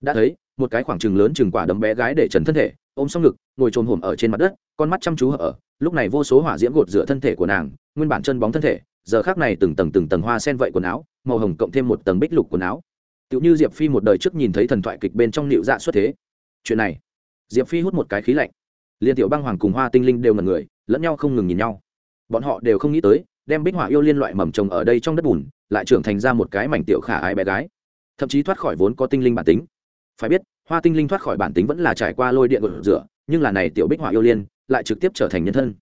Đã thấy, một cái khoảng trừng lớn chừng quả đấm bé gái để trần thân thể, ôm xong ngực, ngồi trồm hổm ở trên mặt đất, con mắt chăm chú ở, lúc này vô số hỏa diễm gột rửa thân thể của nàng, nguyên bản chân bóng thân thể, giờ khác này từng tầng từng tầng hoa sen vậy quần áo, màu hồng cộng thêm một tầng bích lục quần áo. Tựu như diệp phi một đời trước nhìn thấy thần thoại kịch bên trong nịu dạ xuất thế. Chuyện này, diệp phi hút một cái khí lạnh liên tiểu băng hoàng cùng hoa tinh linh đều ngần người, lẫn nhau không ngừng nhìn nhau. Bọn họ đều không nghĩ tới, đem bích họa yêu liên loại mầm trồng ở đây trong đất bùn, lại trưởng thành ra một cái mảnh tiểu khả ái bé gái. Thậm chí thoát khỏi vốn có tinh linh bản tính. Phải biết, hoa tinh linh thoát khỏi bản tính vẫn là trải qua lôi điện gột rửa nhưng là này tiểu bích họa yêu liên lại trực tiếp trở thành nhân thân.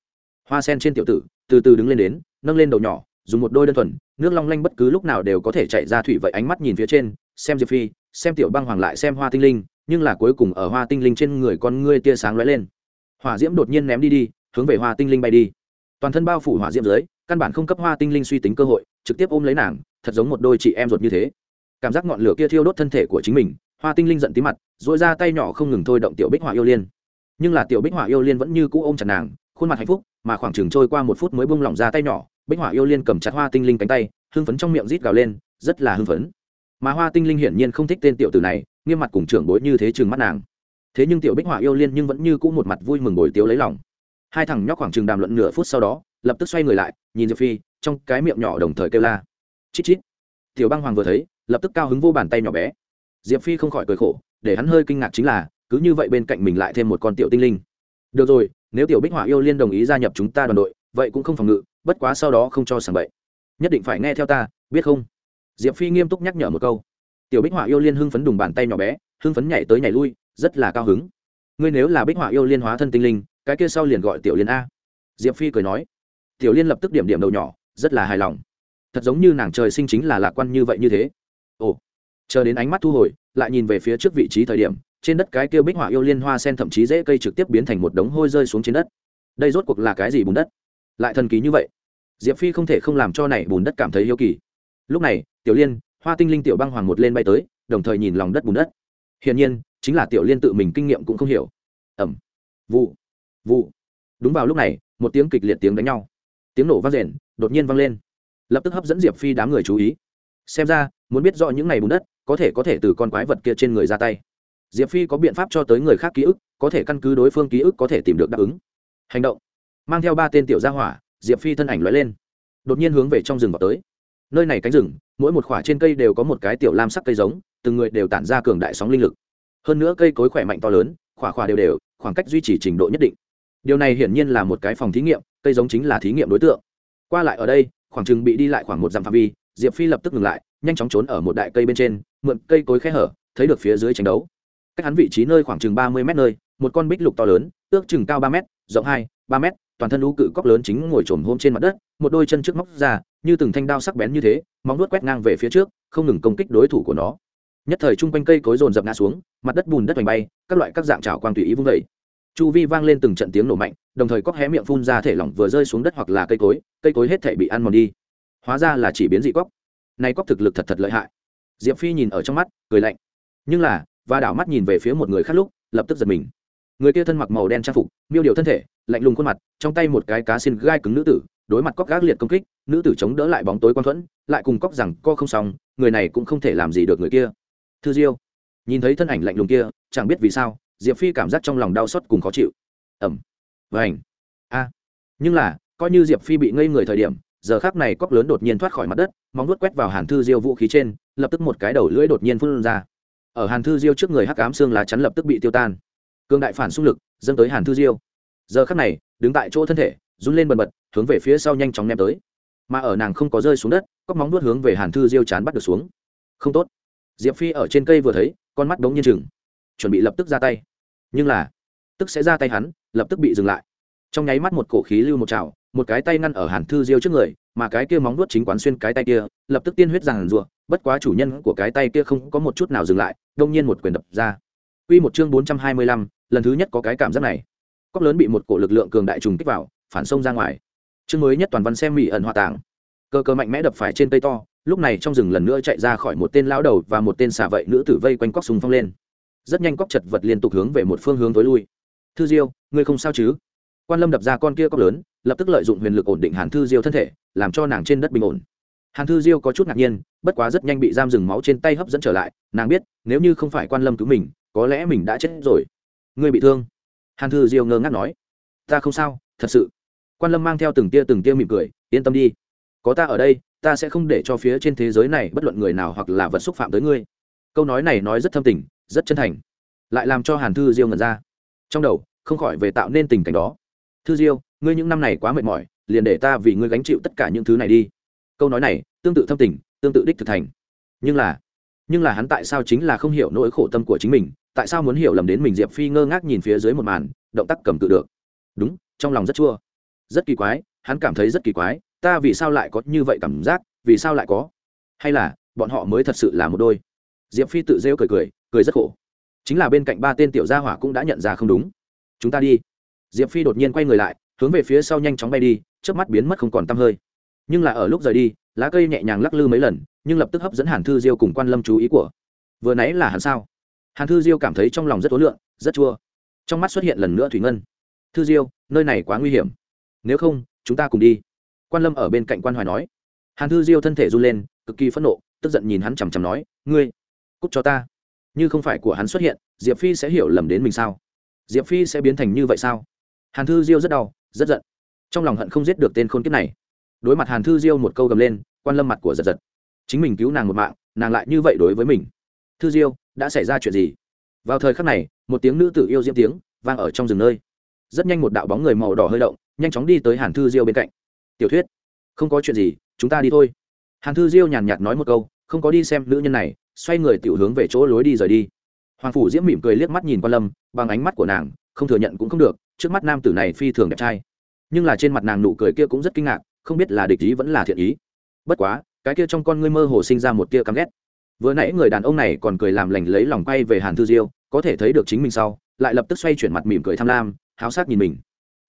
Hoa sen trên tiểu tử, từ từ đứng lên đến, nâng lên đầu nhỏ, dùng một đôi đơn thuần, nước long lanh bất cứ lúc nào đều có thể chạy ra thủy vậy ánh mắt nhìn phía trên, xem diệp phi, xem tiểu băng hoàng lại xem hoa tinh linh, nhưng là cuối cùng ở hoa tinh linh trên người con ngươi tia sáng lóe lên hỏa diễm đột nhiên ném đi đi, hướng về hoa tinh linh bay đi. Toàn thân bao phủ hỏa diễm dưới, căn bản không cấp hoa tinh linh suy tính cơ hội, trực tiếp ôm lấy nàng, thật giống một đôi chị em ruột như thế. Cảm giác ngọn lửa kia thiêu đốt thân thể của chính mình, hoa tinh linh giận tí mặt dội ra tay nhỏ không ngừng thôi động tiểu bích hỏa yêu liên. Nhưng là tiểu bích hỏa yêu liên vẫn như cũ ôm chặt nàng, khuôn mặt hạnh phúc, mà khoảng chừng trôi qua một phút mới bung lỏng ra tay nhỏ, bích hỏa yêu liên cầm chặt hoa tinh linh cánh tay, hưng phấn trong miệng rít gào lên, rất là hưng phấn. Mà hoa tinh linh hiển nhiên không thích tên tiểu tử này, nghiêm mặt cùng trưởng bối như thế chừng mắt nàng thế nhưng tiểu bích họa yêu liên nhưng vẫn như cũ một mặt vui mừng bồi tiếu lấy lòng. Hai thằng nhóc khoảng chừng đàm luận nửa phút sau đó, lập tức xoay người lại, nhìn diệp phi, trong cái miệng nhỏ đồng thời kêu la. Chít chít. Tiểu băng hoàng vừa thấy, lập tức cao hứng vô bàn tay nhỏ bé. Diệp phi không khỏi cười khổ, để hắn hơi kinh ngạc chính là, cứ như vậy bên cạnh mình lại thêm một con tiểu tinh linh. Được rồi, nếu tiểu bích họa yêu liên đồng ý gia nhập chúng ta đoàn đội, vậy cũng không phòng ngự, bất quá sau đó không cho sàng bậy. Nhất định phải nghe theo ta, biết không? Diệp phi nghiêm túc nhắc nhở một câu. Tiểu bích họa yêu liên hưng phấn đùng bàn tay nhỏ bé, hưng phấn nhảy tới nhảy lui rất là cao hứng. Ngươi nếu là bích họa yêu liên hóa thân tinh linh, cái kia sau liền gọi tiểu liên a. Diệp phi cười nói. Tiểu liên lập tức điểm điểm đầu nhỏ, rất là hài lòng. Thật giống như nàng trời sinh chính là lạc quan như vậy như thế. Ồ. Chờ đến ánh mắt thu hồi, lại nhìn về phía trước vị trí thời điểm, trên đất cái kia bích họa yêu liên hoa sen thậm chí dễ cây trực tiếp biến thành một đống hôi rơi xuống trên đất. Đây rốt cuộc là cái gì bùn đất? Lại thần kỳ như vậy. Diệp phi không thể không làm cho này bùn đất cảm thấy yêu kỳ. Lúc này, tiểu liên, hoa tinh linh tiểu băng hoàng một lên bay tới, đồng thời nhìn lòng đất bùn đất hiển nhiên, chính là tiểu liên tự mình kinh nghiệm cũng không hiểu. Ẩm vụ. Vụ. Đúng vào lúc này, một tiếng kịch liệt tiếng đánh nhau. Tiếng nổ vang rền, đột nhiên vang lên. Lập tức hấp dẫn diệp phi đám người chú ý. Xem ra, muốn biết rõ những ngày bùn đất, có thể có thể từ con quái vật kia trên người ra tay. Diệp phi có biện pháp cho tới người khác ký ức, có thể căn cứ đối phương ký ức có thể tìm được đáp ứng. Hành động. Mang theo ba tên tiểu gia hỏa, diệp phi thân ảnh lóe lên. Đột nhiên hướng về trong rừng vào tới. Nơi này cánh rừng, mỗi một khoả trên cây đều có một cái tiểu lam sắc cây giống từng người đều tản ra cường đại sóng linh lực. Hơn nữa cây cối khỏe mạnh to lớn, khỏa khỏa đều đều, khoảng cách duy trì trình độ nhất định. Điều này hiển nhiên là một cái phòng thí nghiệm, cây giống chính là thí nghiệm đối tượng. Qua lại ở đây, khoảng chừng bị đi lại khoảng một dặm phạm vi, diệp phi lập tức ngừng lại, nhanh chóng trốn ở một đại cây bên trên, mượn cây cối khe hở, thấy được phía dưới tranh đấu. Cách hắn vị trí nơi khoảng chừng ba mươi mét nơi, một con bích lục to lớn, ước chừng cao ba m rộng hai, ba m toàn thân lũ cự cóc lớn chính ngồi trồm hôm trên mặt đất, một đôi chân trước móc ra, như từng thanh đao sắc bén như thế, móng nuốt quét ngang về phía trước, không ngừng công kích đối thủ của nó nhất thời chung quanh cây cối rồn rập ngã xuống, mặt đất bùn đất hoành bay, các loại các dạng trào quang tùy ý vung vẩy chu vi vang lên từng trận tiếng nổ mạnh, đồng thời cóc hé miệng phun ra thể lỏng vừa rơi xuống đất hoặc là cây cối cây cối hết thể bị ăn mòn đi. Hóa ra là chỉ biến dị cóc. Này cóc thực lực thật thật lợi hại. Diệp phi nhìn ở trong mắt, cười lạnh. Nhưng là và đảo mắt nhìn về phía một người khác lúc, lập tức giật mình. Người kia thân mặc màu đen trang phục, miêu điều thân thể, lạnh lùng khuôn mặt, trong tay một cái cá xin gai cứng nữ tử, đối mặt cóc gác liệt công kích, nữ tử chống đỡ lại bóng tối quang thuẫn, lại cùng cóc rằng co không xong, người này cũng không thể làm gì được người kia thư diêu, nhìn thấy thân ảnh lạnh lùng kia, chẳng biết vì sao, diệp phi cảm giác trong lòng đau xót cùng khó chịu. Ẩm vảnh a. Nhưng là, coi như diệp phi bị ngây người thời điểm, giờ khác này cóc lớn đột nhiên thoát khỏi mặt đất, móng nuốt quét vào hàn thư diêu vũ khí trên, lập tức một cái đầu lưỡi đột nhiên phun ra. Ở hàn thư diêu trước người hắc ám xương lá chắn lập tức bị tiêu tan. Cương đại phản xung lực, dâng tới hàn thư diêu. Giờ khắc này, đứng tại chỗ thân thể, run lên bần bật, hướng về phía sau nhanh chóng ném tới. Mà ở nàng không có rơi xuống đất cóc móng nuốt hướng về hàn thư diêu chán bắt được xuống. Không tốt diệp phi ở trên cây vừa thấy con mắt đống nhiên chừng chuẩn bị lập tức ra tay. Nhưng là tức sẽ ra tay hắn lập tức bị dừng lại. Trong nháy mắt một cổ khí lưu một trào một cái tay ngăn ở hàn thư diêu trước người mà cái kia móng nuốt chính quán xuyên cái tay kia lập tức tiên huyết giàn rụa bất quá chủ nhân của cái tay kia không có một chút nào dừng lại đông nhiên một quyền đập ra. Quy một chương 425, lần thứ nhất có cái cảm giác này. cóc lớn bị một cổ lực lượng cường đại trùng kích vào, phản xông ra ngoài. Chương mới nhất toàn văn xem mỹ ẩn hòa tảng. Cơ cơ mạnh mẽ đập phải trên cây to, lúc này trong rừng lần nữa chạy ra khỏi một tên lão đầu và một tên xà vậy nữ tử vây quanh cóc súng phong lên. Rất nhanh cóc chật vật liên tục hướng về một phương hướng tối lui. Thư Diêu, ngươi không sao chứ? Quan Lâm đập ra con kia cóc lớn, lập tức lợi dụng huyền lực ổn định Hàn Thư Diêu thân thể, làm cho nàng trên đất bình ổn. Hàn Thư Diêu có chút ngạc nhiên, bất quá rất nhanh bị giam rừng máu trên tay hấp dẫn trở lại, nàng biết, nếu như không phải Quan Lâm cứu mình, có lẽ mình đã chết rồi ngươi bị thương hàn thư diêu ngơ ngác nói ta không sao thật sự quan lâm mang theo từng tia từng tia mỉm cười yên tâm đi có ta ở đây ta sẽ không để cho phía trên thế giới này bất luận người nào hoặc là vật xúc phạm tới ngươi. Câu nói này nói rất thâm tình, rất chân thành, lại làm cho hàn thư diêu ngẩn ra. Trong đầu, không khỏi về tạo nên tình cảnh đó. Thư diêu, ngươi những năm này quá mệt mỏi, liền để ta vì ngươi gánh chịu tất cả những thứ này đi. Câu nói này, tương tự thâm tình, tương tự đích thực thành. Nhưng là nhưng là hắn tại sao chính là không hiểu nỗi khổ tâm của chính mình, tại sao muốn hiểu lầm đến mình diệp phi ngơ ngác nhìn phía dưới một màn, động tác cầm cự được. Đúng, trong lòng rất chua. Rất kỳ quái, hắn cảm thấy rất kỳ quái ta vì sao lại có như vậy cảm giác, vì sao lại có? Hay là, bọn họ mới thật sự là một đôi? Diệp phi tự rêu cười cười cười rất khổ. Chính là bên cạnh ba tên tiểu gia hỏa cũng đã nhận ra không đúng. Chúng ta đi. Diệp phi đột nhiên quay người lại, hướng về phía sau nhanh chóng bay đi trước mắt biến mất không còn t hơi. Nhưng là ở lúc rời đi, lá cây nhẹ nhàng lắc lư mấy lần, nhưng lập tức hấp dẫn hàn thư diêu cùng quan lâm chú ý của. Vừa nãy là hắn sao? Hàn thư diêu cảm thấy trong lòng rất ố lượng rất chua. Trong mắt xuất hiện lần nữa thủy ngân. Thư diêu, nơi này quá nguy hiểm. Nếu không, chúng ta cùng đi quan lâm ở bên cạnh quan hoài nói. Hàn thư diêu thân thể run lên, cực kỳ phẫn nộ, tức giận nhìn hắn chằm chằm nói, ngươi, cút cho ta. Như không phải của hắn xuất hiện, diệp phi sẽ hiểu lầm đến mình sao? Diệp phi sẽ biến thành như vậy sao? Hàn thư diêu rất đau, rất giận. Trong lòng hận không giết được tên khôn kiếp này. Đối mặt hàn thư diêu một câu gầm lên, quan lâm mặt của giật giật. Chính mình cứu nàng một mạng, nàng lại như vậy đối với mình. Thư diêu, đã xảy ra chuyện gì? Vào thời khắc này, một tiếng nữ tử yêu diễm tiếng vang ở trong rừng nơi. Rất nhanh một đạo bóng người màu đỏ hơi động, nhanh chóng đi tới hàn thư diêu bên cạnh tiểu thuyết. Không có chuyện gì, chúng ta đi thôi. Hàn thư diêu nhàn nhạt nói một câu, không có đi xem nữ nhân này, xoay người tiểu hướng về chỗ lối đi rời đi. Hoàng phủ diễm mỉm cười liếc mắt nhìn quan lâm, bằng ánh mắt của nàng, không thừa nhận cũng không được, trước mắt nam tử này phi thường đẹp trai. Nhưng là trên mặt nàng nụ cười kia cũng rất kinh ngạc, không biết là địch ý vẫn là thiện ý. Bất quá, cái kia trong con ngươi mơ hồ sinh ra một tia căm ghét. Vừa nãy người đàn ông này còn cười làm lành lấy lòng quay về hàn thư diêu, có thể thấy được chính mình sau, lại lập tức xoay chuyển mặt mỉm cười tham lam, háo sắc nhìn mình.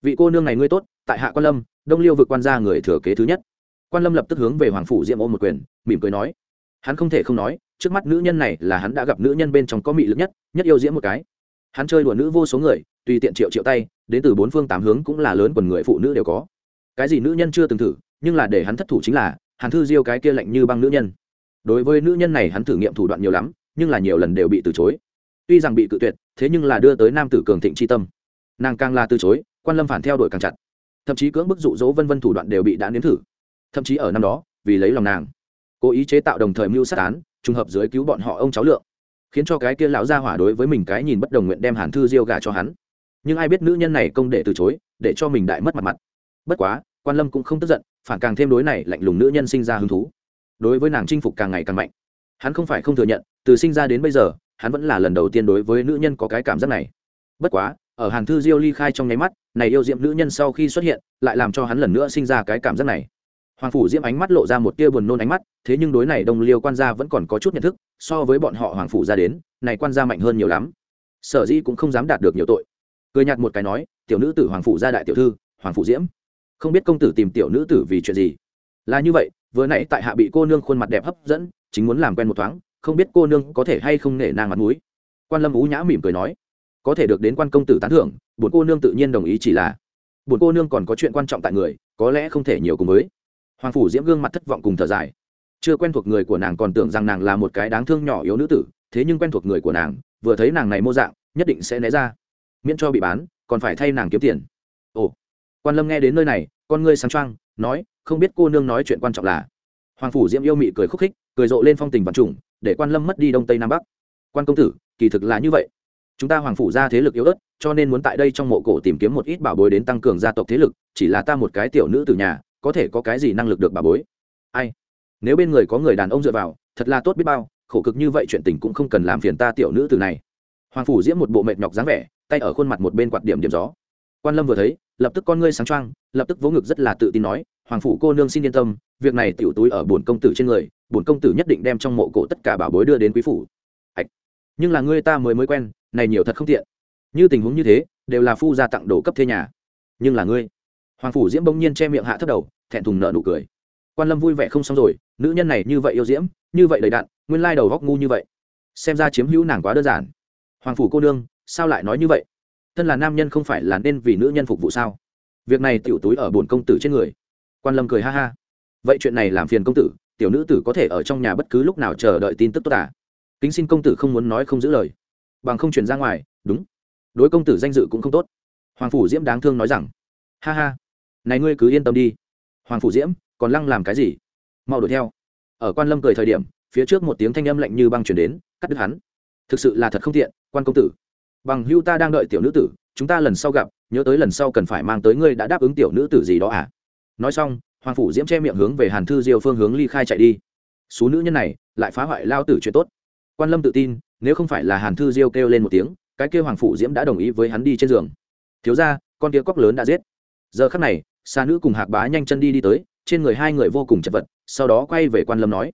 Vị cô nương này ngươi tốt tại hạ quan lâm, đông liêu vượt quan gia người thừa kế thứ nhất. Quan lâm lập tức hướng về hoàng phủ diệm ôm một quyền, mỉm cười nói. Hắn không thể không nói, trước mắt nữ nhân này là hắn đã gặp nữ nhân bên trong có mị lực nhất nhất yêu diễm một cái. Hắn chơi đùa nữ vô số người, tùy tiện triệu triệu tay, đến từ bốn phương tám hướng cũng là lớn quần người phụ nữ đều có. Cái gì nữ nhân chưa từng thử, nhưng là để hắn thất thủ chính là hắn thư diêu cái kia lạnh như băng nữ nhân. Đối với nữ nhân này hắn thử nghiệm thủ đoạn nhiều lắm, nhưng là nhiều lần đều bị từ chối. Tuy rằng bị cự tuyệt, thế nhưng là đưa tới nam tử cường thịnh c tâm. Nàng càng là từ chối, quan lâm phản theo đuổi càng chặt thậm chí cưỡng bức dụ dỗ vân vân thủ đoạn đều bị đã nếm thử. Thậm chí ở năm đó, vì lấy lòng nàng, cố ý chế tạo đồng thời mưu sát án, trùng hợp dưới cứu bọn họ ông cháu lượng, khiến cho cái kia lão gia hỏa đối với mình cái nhìn bất đồng nguyện đem hàn thư diêu gà cho hắn. Nhưng ai biết nữ nhân này công để từ chối, để cho mình đại mất mặt mặt. Bất quá, quan lâm cũng không tức giận, phản càng thêm đối này lạnh lùng nữ nhân sinh ra hứng thú. Đối với nàng chinh phục càng ngày càng mạnh. Hắn không phải không thừa nhận, từ sinh ra đến bây giờ, hắn vẫn là lần đầu tiên đối với nữ nhân có cái cảm giác này. Bất quá ở hàn thư diêu ly khai trong nháy mắt, này yêu diệm nữ nhân sau khi xuất hiện, lại làm cho hắn lần nữa sinh ra cái cảm giác này. Hoàng phủ diễm ánh mắt lộ ra một tia buồn nôn ánh mắt, thế nhưng đối này đông liêu quan gia vẫn còn có chút nhận thức, so với bọn họ hoàng phủ ra đến, này quan gia mạnh hơn nhiều lắm. Sở dĩ cũng không dám đạt được nhiều tội. Cười nhạt một cái nói, tiểu nữ tử hoàng phủ gia đại tiểu thư, hoàng phủ diễm. Không biết công tử tìm tiểu nữ tử vì chuyện gì. Là như vậy, vừa nãy tại hạ bị cô nương khuôn mặt đẹp hấp dẫn, chính muốn làm quen một thoáng, không biết cô nương có thể hay không nể nang mặt mũi. Quan lâm ú nhã mỉm cười nói có thể được đến quan công tử tán thưởng, bổn cô nương tự nhiên đồng ý chỉ là, bổn cô nương còn có chuyện quan trọng tại người, có lẽ không thể nhiều cùng với. Hoàng phủ diễm gương mặt thất vọng cùng thở dài. Chưa quen thuộc người của nàng còn tưởng rằng nàng là một cái đáng thương nhỏ yếu nữ tử, thế nhưng quen thuộc người của nàng, vừa thấy nàng này mô dạng, nhất định sẽ né ra. Miễn cho bị bán, còn phải thay nàng kiếm tiền. Ồ, quan lâm nghe đến nơi này, con ngươi sáng trăng nói, không biết cô nương nói chuyện quan trọng là. Hoàng phủ diễm yêu mị cười khúc khích, cười rộ lên phong tình vạn trùng, để quan lâm mất đi đông tây nam bắc. Quan công tử, kỳ thực là như vậy chúng ta hoàng phủ ra thế lực yếu ớt, cho nên muốn tại đây trong mộ cổ tìm kiếm một ít bảo bối đến tăng cường gia tộc thế lực, chỉ là ta một cái tiểu nữ từ nhà, có thể có cái gì năng lực được bảo bối? Ai? Nếu bên người có người đàn ông dựa vào, thật là tốt biết bao, khổ cực như vậy chuyện tình cũng không cần làm phiền ta tiểu nữ từ này. Hoàng phủ diễm một bộ mệt nhọc dáng vẻ, tay ở khuôn mặt một bên quạt điểm điểm gió. Quan lâm vừa thấy, lập tức con ngươi sáng trăng lập tức vỗ ngực rất là tự tin nói, hoàng phủ cô nương xin yên tâm, việc này tiểu túi ở bổn công tử trên người, bổn công tử nhất định đem trong mộ cổ tất cả bảo bối đưa đến quý phủ. Ạch. Nhưng là ngươi ta mới mới quen này nhiều thật không tiện. Như tình huống như thế, đều là phu gia tặng đồ cấp thuê nhà. Nhưng là ngươi. Hoàng phủ diễm bỗng nhiên che miệng hạ thấp đầu, thẹn thùng nợ nụ cười. Quan lâm vui vẻ không xong rồi, nữ nhân này như vậy yêu diễm, như vậy đầy đạn nguyên lai đầu góc ngu như vậy. Xem ra chiếm hữu nàng quá đơn giản. Hoàng phủ cô nương, sao lại nói như vậy? Thân là nam nhân không phải là nên vì nữ nhân phục vụ sao? Việc này tiểu túi ở bổn công tử trên người. Quan lâm cười ha ha. Vậy chuyện này làm phiền công tử, tiểu nữ tử có thể ở trong nhà bất cứ lúc nào chờ đợi tin tức tốt à? Kính xin công tử không muốn nói không giữ lời bằng không chuyển ra ngoài, đúng. Đối công tử danh dự cũng không tốt. Hoàng phủ diễm đáng thương nói rằng, ha ha, này ngươi cứ yên tâm đi. Hoàng phủ diễm, còn lăng làm cái gì? Mau đuổi theo. Ở quan lâm cười thời điểm, phía trước một tiếng thanh âm lạnh như băng chuyển đến, cắt đứt hắn. Thực sự là thật không tiện, quan công tử. Bằng hưu ta đang đợi tiểu nữ tử, chúng ta lần sau gặp, nhớ tới lần sau cần phải mang tới ngươi đã đáp ứng tiểu nữ tử gì đó à? Nói xong, hoàng phủ diễm che miệng hướng về hàn thư diêu phương hướng ly khai chạy đi. Số nữ nhân này, lại phá hoại lao tử chuyện tốt. Quan lâm tự tin nếu không phải là hàn thư diêu kêu lên một tiếng, cái kêu hoàng phủ diễm đã đồng ý với hắn đi trên giường. Thiếu ra con kia cóc lớn đã giết. Giờ khắc này xa nữ cùng hạc bá nhanh chân đi đi tới, trên người hai người vô cùng chật vật, sau đó quay về quan lâm nói,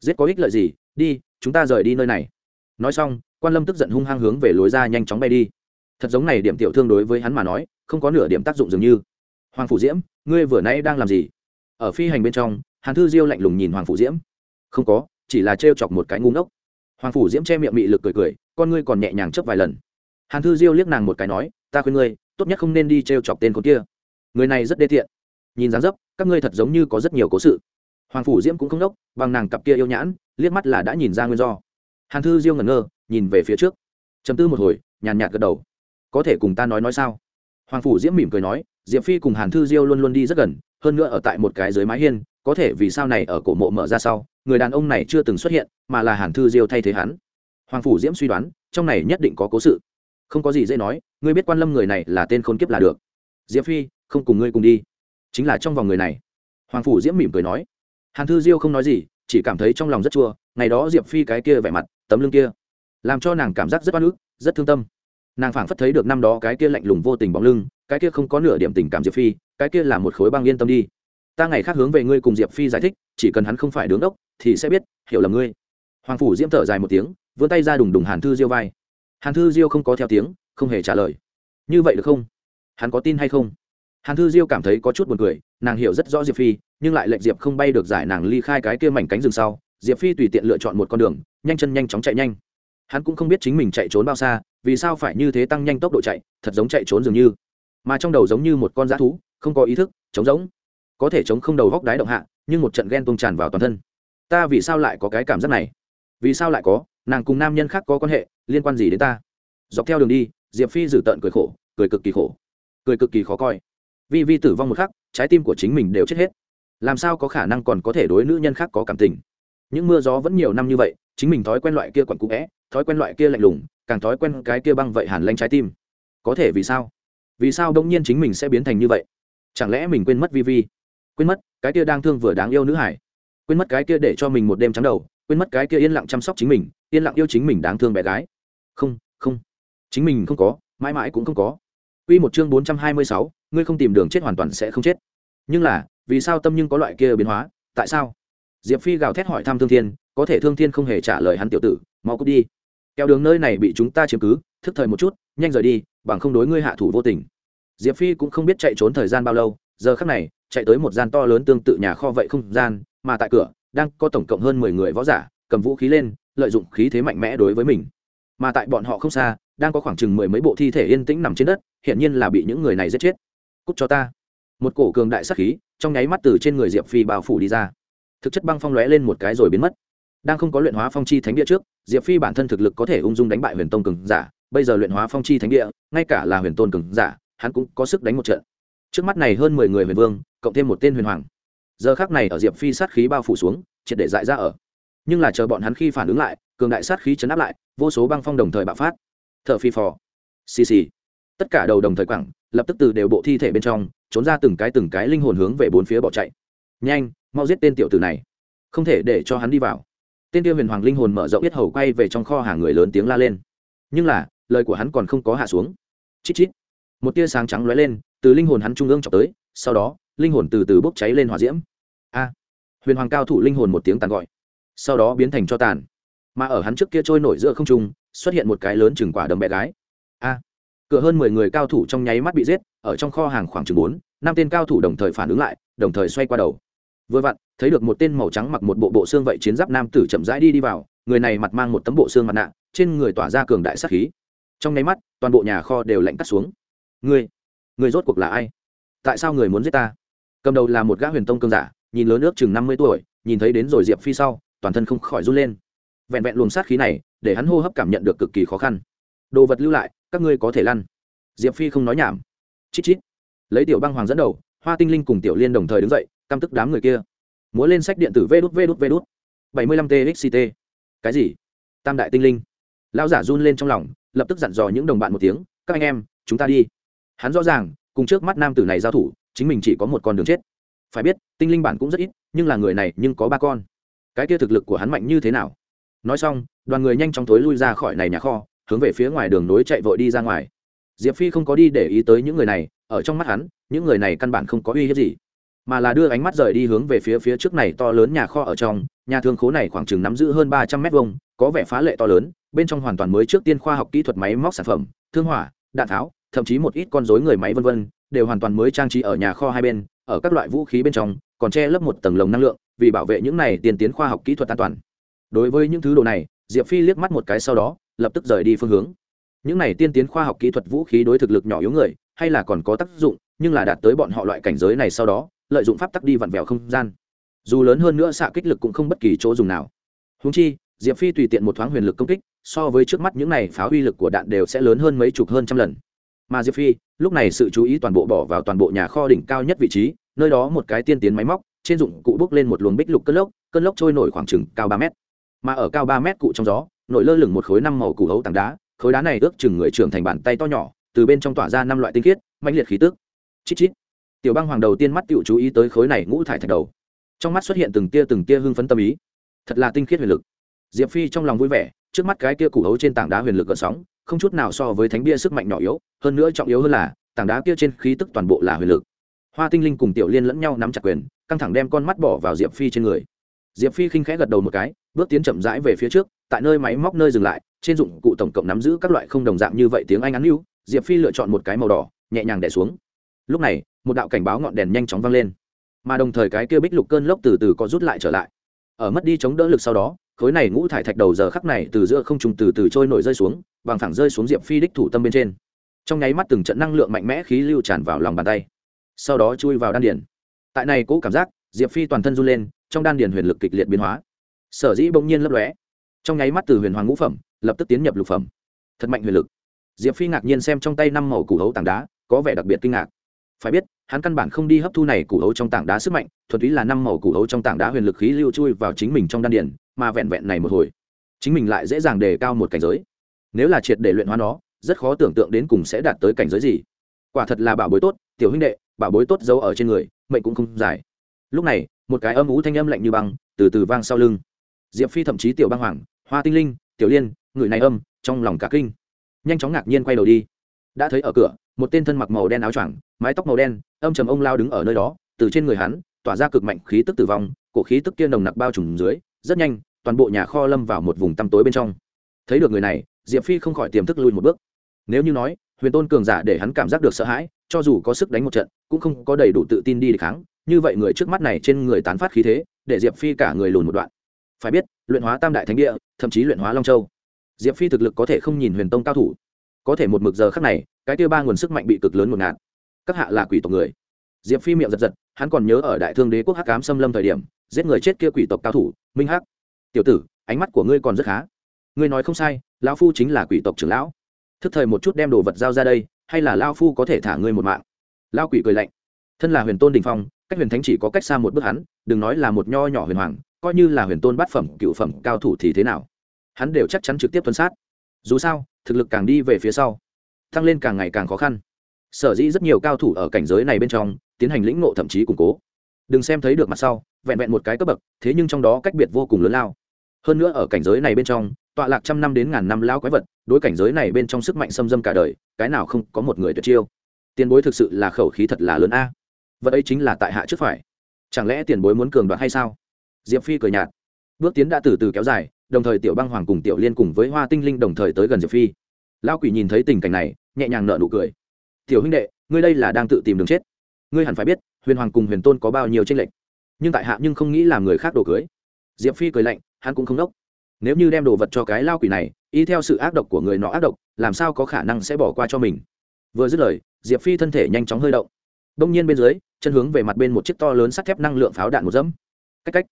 giết có ích lợi gì? Đi, chúng ta rời đi nơi này. Nói xong, quan lâm tức giận hung hăng hướng về lối ra nhanh chóng bay đi. Thật giống này điểm tiểu thương đối với hắn mà nói, không có nửa điểm tác dụng dường như. Hoàng phủ diễm, ngươi vừa nãy đang làm gì? Ở phi hành bên trong, hàn thư diêu lạnh lùng nhìn hoàng phủ diễm. Không có, chỉ là trêu chọc một cái ngu ngốc hoàng phủ diễm che miệng mị lực cười cười, con ngươi còn nhẹ nhàng chấp vài lần. Hàn thư diêu liếc nàng một cái nói, ta khuyên ngươi, tốt nhất không nên đi trêu chọc tên con kia. Người này rất đê tiện. Nhìn dáng dấp, các ngươi thật giống như có rất nhiều cố sự. Hoàng phủ diễm cũng không đốc, bằng nàng cặp kia yêu nhãn, liếc mắt là đã nhìn ra nguyên do. Hàn thư diêu ngẩn ngơ, nhìn về phía trước. Chấm tư một hồi, nhàn nhạt gật đầu. Có thể cùng ta nói nói sao? Hoàng phủ diễm mỉm cười nói, diệp phi cùng hàn thư diêu luôn luôn đi rất gần, hơn nữa ở tại một cái dưới mái hiên có thể vì sao này ở cổ mộ mở ra sau, người đàn ông này chưa từng xuất hiện, mà là hàn thư diêu thay thế hắn. Hoàng phủ diễm suy đoán, trong này nhất định có cố sự. Không có gì dễ nói, ngươi biết quan lâm người này là tên khốn kiếp là được. Diệp phi, không cùng ngươi cùng đi. Chính là trong vòng người này. Hoàng phủ diễm mỉm cười nói. Hàn thư diêu không nói gì, chỉ cảm thấy trong lòng rất chua, ngày đó diệp phi cái kia vẻ mặt, tấm lưng kia, làm cho nàng cảm giác rất oan ức, rất thương tâm. Nàng phảng phất thấy được năm đó cái kia lạnh lùng vô tình bóng lưng, cái kia không có nửa điểm tình cảm diệp phi, cái kia là một khối băng yên tâm đi ta ngày khác hướng về ngươi cùng diệp phi giải thích chỉ cần hắn không phải đứng đốc, thì sẽ biết hiểu là ngươi. Hoàng phủ diễm thở dài một tiếng vươn tay ra đùng đùng hàn thư diêu vai. Hàn thư diêu không có theo tiếng không hề trả lời. Như vậy được không? Hắn có tin hay không? Hàn thư diêu cảm thấy có chút buồn cười nàng hiểu rất rõ diệp phi nhưng lại lệnh diệp không bay được giải nàng ly khai cái kia mảnh cánh rừng sau. Diệp phi tùy tiện lựa chọn một con đường nhanh chân nhanh chóng chạy nhanh. Hắn cũng không biết chính mình chạy trốn bao xa vì sao phải như thế tăng nhanh tốc độ chạy thật giống chạy trốn dường như. Mà trong đầu giống như một con dã thú không có ý thức chống rỗng có thể chống không đầu góc đái động hạ, nhưng một trận ghen tuông tràn vào toàn thân. Ta vì sao lại có cái cảm giác này? Vì sao lại có? Nàng cùng nam nhân khác có quan hệ, liên quan gì đến ta? Dọc theo đường đi, diệp phi dử tợn cười khổ, cười cực kỳ khổ, cười cực kỳ khó coi. Vì vi tử vong một khắc, trái tim của chính mình đều chết hết. Làm sao có khả năng còn có thể đối nữ nhân khác có cảm tình? Những mưa gió vẫn nhiều năm như vậy, chính mình thói quen loại kia quặn cũ vẽ thói quen loại kia lạnh lùng, càng thói quen cái kia băng vậy hàn lanh trái tim. Có thể vì sao? Vì sao đông nhiên chính mình sẽ biến thành như vậy? Chẳng lẽ mình quên mất vi vi? Quên mất cái kia đang thương vừa đáng yêu nữ hải quên mất cái kia để cho mình một đêm trắng đầu quên mất cái kia yên lặng chăm sóc chính mình yên lặng yêu chính mình đáng thương bé gái không không chính mình không có mãi mãi cũng không có Quy một chương bốn trăm hai mươi sáu, ngươi không tìm đường chết hoàn toàn sẽ không chết. Nhưng là, vì sao tâm nhưng có loại kia biến hóa, tại sao? Diệp Phi gào thét hỏi thăm Thương Thiên, có thể Thương Thiên không hề trả lời hắn tiểu tử, mau cút đi. Kéo đường nơi này bị chúng ta chiếm cứ, thức thời một chút, nhanh rời đi, bằng không đối ngươi hạ thủ vô tình. Diệp Phi cũng không biết chạy trốn thời gian bao lâu, giờ khắc này, chạy tới một gian to lớn tương tự nhà kho vậy không gian, mà tại cửa đang có tổng cộng hơn mười người võ giả, cầm vũ khí lên, lợi dụng khí thế mạnh mẽ đối với mình. Mà tại bọn họ không xa đang có khoảng chừng mười mấy bộ thi thể yên tĩnh nằm trên đất hiển nhiên là bị những người này giết chết. Cúc cho ta. Một cổ cường đại sắc khí trong nháy mắt từ trên người diệp phi bao phủ đi ra. Thực chất băng phong lóe lên một cái rồi biến mất. Đang không có luyện hóa phong chi thánh địa trước diệp phi bản thân thực lực có thể ung dung đánh bại huyền tông cường giả bây giờ luyện hóa phong chi thánh địa ngay cả là huyền tôn cường giả hắn cũng có sức đánh một trận. Trước mắt này hơn mười người huyền vương cộng thêm một tên huyền hoàng. Giờ khác này ở diệp phi sát khí bao phủ xuống, triệt để dại ra ở. Nhưng là chờ bọn hắn khi phản ứng lại, cường đại sát khí chấn áp lại, vô số băng phong đồng thời bạo phát. T h ở phi phò. Xì xì. Tất cả đầu đồng thời quẳng, lập tức từ đều bộ thi thể bên trong, trốn ra từng cái từng cái linh hồn hướng về bốn phía bỏ chạy. Nhanh, mau giết tên tiểu tử này. Không thể để cho hắn đi vào. Tên tiêu huyền hoàng linh hồn mở rộng biết hầu quay về trong kho hàng người lớn tiếng la lên. Nhưng là, lời của hắn còn không có hạ xuống. Chít chít. Một tia sáng trắng lóe lên, từ linh hồn hắn trung ương chọc tới, sau đó linh hồn từ từ bốc cháy lên hỏa diễm. A. Huyền hoàng cao thủ linh hồn một tiếng tàn gọi, sau đó biến thành cho tàn. Mà ở hắn trước kia trôi nổi giữa không trung, xuất hiện một cái lớn chừng quả đấm bé gái. A. Cửa hơn mười người cao thủ trong nháy mắt bị giết, ở trong kho hàng khoảng chừng bốn, năm tên cao thủ đồng thời phản ứng lại, đồng thời xoay qua đầu. Vừa vặn, thấy được một tên màu trắng mặc một bộ bộ xương vậy chiến giáp nam tử chậm rãi đi đi vào, người này mặt mang một tấm bộ xương mặt nạ, trên người tỏa ra cường đại sát khí. Trong nháy mắt, toàn bộ nhà kho đều lạnh cắt xuống. Người người rốt cuộc là ai? Tại sao người muốn giết ta? Cầm đầu là một gã huyền tông cương giả, nhìn lớn ước chừng năm mươi tuổi, nhìn thấy đến rồi diệp phi sau, toàn thân không khỏi run lên. Vẹn vẹn luồng sát khí này, để hắn hô hấp cảm nhận được cực kỳ khó khăn. Đồ vật lưu lại, các ngươi có thể lăn. Diệp phi không nói nhảm. Chít chít. Lấy tiểu băng hoàng dẫn đầu, hoa tinh linh cùng tiểu liên đồng thời đứng dậy, căm tức đám người kia. Múa lên sách điện tử vê đút vê đút vê đút. bảy mươi lăm txt cái gì? Tam đại tinh linh. Lão giả run lên trong lòng, lập tức dặn dò những đồng bạn một tiếng, các anh em, chúng ta đi. Hắn rõ ràng, cùng trước mắt nam tử này giao thủ chính mình chỉ có một con đường chết. Phải biết, tinh linh bản cũng rất ít, nhưng là người này nhưng có ba con. Cái kia thực lực của hắn mạnh như thế nào? Nói xong, đoàn người nhanh chóng tối lui ra khỏi này nhà kho, hướng về phía ngoài đường nối chạy vội đi ra ngoài. Diệp phi không có đi để ý tới những người này, ở trong mắt hắn, những người này căn bản không có uy hiếp gì, mà là đưa ánh mắt rời đi hướng về phía phía trước này to lớn nhà kho ở trong. Nhà thương khố này khoảng chừng nắm giữ hơn ba trăm mét vuông, có vẻ phá lệ to lớn, bên trong hoàn toàn mới trước tiên khoa học kỹ thuật máy móc sản phẩm, thương hỏa, đạn tháo, thậm chí một ít con rối người máy vân vân đều hoàn toàn mới trang trí ở nhà kho hai bên, ở các loại vũ khí bên trong, còn che lấp một tầng lồng năng lượng, vì bảo vệ những này tiên tiến khoa học kỹ thuật an toàn. Đối với những thứ đồ này, diệp phi liếc mắt một cái sau đó, lập tức rời đi phương hướng. Những này tiên tiến khoa học kỹ thuật vũ khí đối thực lực nhỏ yếu người, hay là còn có tác dụng, nhưng là đạt tới bọn họ loại cảnh giới này sau đó, lợi dụng pháp tắc đi vặn vẹo không gian. Dù lớn hơn nữa xạ kích lực cũng không bất kỳ chỗ dùng nào. Húng chi, diệp phi tùy tiện một thoáng huyền lực công kích, so với trước mắt những này phá uy lực của đạn đều sẽ lớn hơn mấy chục hơn trăm lần mà diệp phi, lúc này sự chú ý toàn bộ bỏ vào toàn bộ nhà kho đỉnh cao nhất vị trí, nơi đó một cái tiên tiến máy móc, trên dụng cụ bốc lên một luồng bích lục cơn lốc cơn lốc trôi nổi khoảng chừng cao ba mét. Mà ở cao ba mét cụ trong gió, nổi lơ lửng một khối năm màu củ hấu tảng đá, khối đá này ước chừng người trưởng thành bàn tay to nhỏ, từ bên trong tỏa ra năm loại tinh khiết mạnh liệt khí tức. Chít chít. Tiểu băng hoàng đầu tiên mắt tựu chú ý tới khối này ngũ thải thạch đầu. Trong mắt xuất hiện từng tia từng tia hưng phấn tâm ý. Thật là tinh khiết huyền lực. Diệp phi trong lòng vui vẻ, trước mắt cái kia củ hấu trên tảng đá huyền lực gợn sóng không chút nào so với thánh bia sức mạnh nhỏ yếu, hơn nữa trọng yếu hơn là, tảng đá kia trên khí tức toàn bộ là huyền lực. Hoa tinh linh cùng tiểu liên lẫn nhau nắm chặt quyền, căng thẳng đem con mắt bỏ vào diệp phi trên người. Diệp phi khinh khẽ gật đầu một cái, bước tiến chậm rãi về phía trước, tại nơi máy móc nơi dừng lại, trên dụng cụ tổng cộng nắm giữ các loại không đồng dạng như vậy tiếng anh án lưu diệp phi lựa chọn một cái màu đỏ, nhẹ nhàng đẻ xuống. Lúc này, một đạo cảnh báo ngọn đèn nhanh chóng vang lên. Mà đồng thời cái kia bích lục cơn lốc từ từ có rút lại trở lại. Ở mất đi chống đỡ lực sau đó khối này ngũ thải thạch đầu giờ khắc này từ giữa không trùng từ từ trôi nổi rơi xuống, bằng thẳng rơi xuống diệp phi đích thủ tâm bên trên. Trong nháy mắt từng trận năng lượng mạnh mẽ khí lưu tràn vào lòng bàn tay. Sau đó chui vào đan điền. Tại này cố cảm giác, diệp phi toàn thân run lên, trong đan điền huyền lực kịch liệt biến hóa. Sở dĩ bỗng nhiên lấp lóe. Trong nháy mắt từ huyền hoàng ngũ phẩm, lập tức tiến nhập lục phẩm. Thật mạnh huyền lực. Diệp phi ngạc nhiên xem trong tay năm màu củ hấu tảng đá, có vẻ đặc biệt kinh ngạc. Phải biết, hắn căn bản không đi hấp thu này củ hấu trong tảng đá sức mạnh, thuần túy là năm màu củ hấu trong tảng đá huyền lực khí lưu chui vào chính mình trong đan điền mà vẹn vẹn này một hồi, chính mình lại dễ dàng đề cao một cảnh giới. Nếu là triệt để luyện hóa nó, rất khó tưởng tượng đến cùng sẽ đạt tới cảnh giới gì. Quả thật là bảo bối tốt, tiểu huynh đệ, bảo bối tốt giấu ở trên người, mệnh cũng không dài. Lúc này, một cái âm ú thanh âm lạnh như băng, từ từ vang sau lưng. Diệp phi thậm chí tiểu băng hoàng, hoa tinh linh, tiểu liên, người này âm, trong lòng cả kinh. Nhanh chóng ngạc nhiên quay đầu đi. Đã thấy ở cửa, một tên thân mặc màu đen áo choàng, mái tóc màu đen, âm trầm ông lao đứng ở nơi đó, từ trên người hắn, tỏa ra cực mạnh khí tức tử vong, cổ khí tức kia nồng nặc bao trùm dưới, rất nhanh toàn bộ nhà kho lâm vào một vùng tăm tối bên trong. Thấy được người này, diệp phi không khỏi tiềm thức lui một bước. Nếu như nói, huyền tôn cường giả để hắn cảm giác được sợ hãi, cho dù có sức đánh một trận, cũng không có đầy đủ tự tin đi để kháng. Như vậy người trước mắt này trên người tán phát khí thế, để diệp phi cả người lùn một đoạn. Phải biết, luyện hóa tam đại thánh địa, thậm chí luyện hóa long châu, diệp phi thực lực có thể không nhìn huyền tông cao thủ. Có thể một mực giờ khắc này, cái tiêu ba nguồn sức mạnh bị cực lớn một ngạt. Các hạ là quỷ tộc người. Diệp phi miệng giật giật, hắn còn nhớ ở đại thương đế quốc hắc cám xâm lâm thời điểm, giết người chết kia quỷ tộc cao thủ, minh hắc tiểu tử, ánh mắt của ngươi còn rất khá. Ngươi nói không sai, lão phu chính là quỷ tộc trưởng lão. Thức thời một chút đem đồ vật giao ra đây, hay là lao phu có thể thả ngươi một mạng? Lao quỷ cười lạnh. Thân là huyền tôn đình phong, cách huyền thánh chỉ có cách xa một bước hắn, đừng nói là một nho nhỏ huyền hoàng, coi như là huyền tôn bát phẩm, cựu phẩm, cao thủ thì thế nào? Hắn đều chắc chắn trực tiếp tuân sát. Dù sao, thực lực càng đi về phía sau, tăng lên càng ngày càng khó khăn. Sở dĩ rất nhiều cao thủ ở cảnh giới này bên trong, tiến hành lĩnh ngộ thậm chí củng cố. Đừng xem thấy được mặt sau, vẹn vẹn một cái cấp bậc, thế nhưng trong đó cách biệt vô cùng lớn lao hơn nữa ở cảnh giới này bên trong, tọa lạc trăm năm đến ngàn năm lao quái vật, đối cảnh giới này bên trong sức mạnh xâm dâm cả đời, cái nào không có một người tuyệt chiêu. Tiền bối thực sự là khẩu khí thật là lớn a. Vật ấy chính là tại hạ trước phải. Chẳng lẽ tiền bối muốn cường đoạt hay sao? Diệp phi cười nhạt. Bước tiến đã từ từ kéo dài, đồng thời tiểu băng hoàng cùng tiểu liên cùng với hoa tinh linh đồng thời tới gần diệp phi. Lao quỷ nhìn thấy tình cảnh này, nhẹ nhàng nợ nụ cười. Tiểu huynh đệ, ngươi đây là đang tự tìm đường chết. Ngươi hẳn phải biết, huyền hoàng cùng huyền tôn có bao nhiêu tranh lệch. Nhưng tại hạ nhưng không nghĩ làm người khác đồ cưới. Diệp phi cười lạnh hắn cũng không đốc. Nếu như đem đồ vật cho cái lao quỷ này, y theo sự ác độc của người nọ ác độc, làm sao có khả năng sẽ bỏ qua cho mình? Vừa dứt lời, diệp phi thân thể nhanh chóng hơi động. Đông nhiên bên dưới, chân hướng về mặt bên một chiếc to lớn sắt thép năng lượng pháo đạn một dẫm. Cách cách.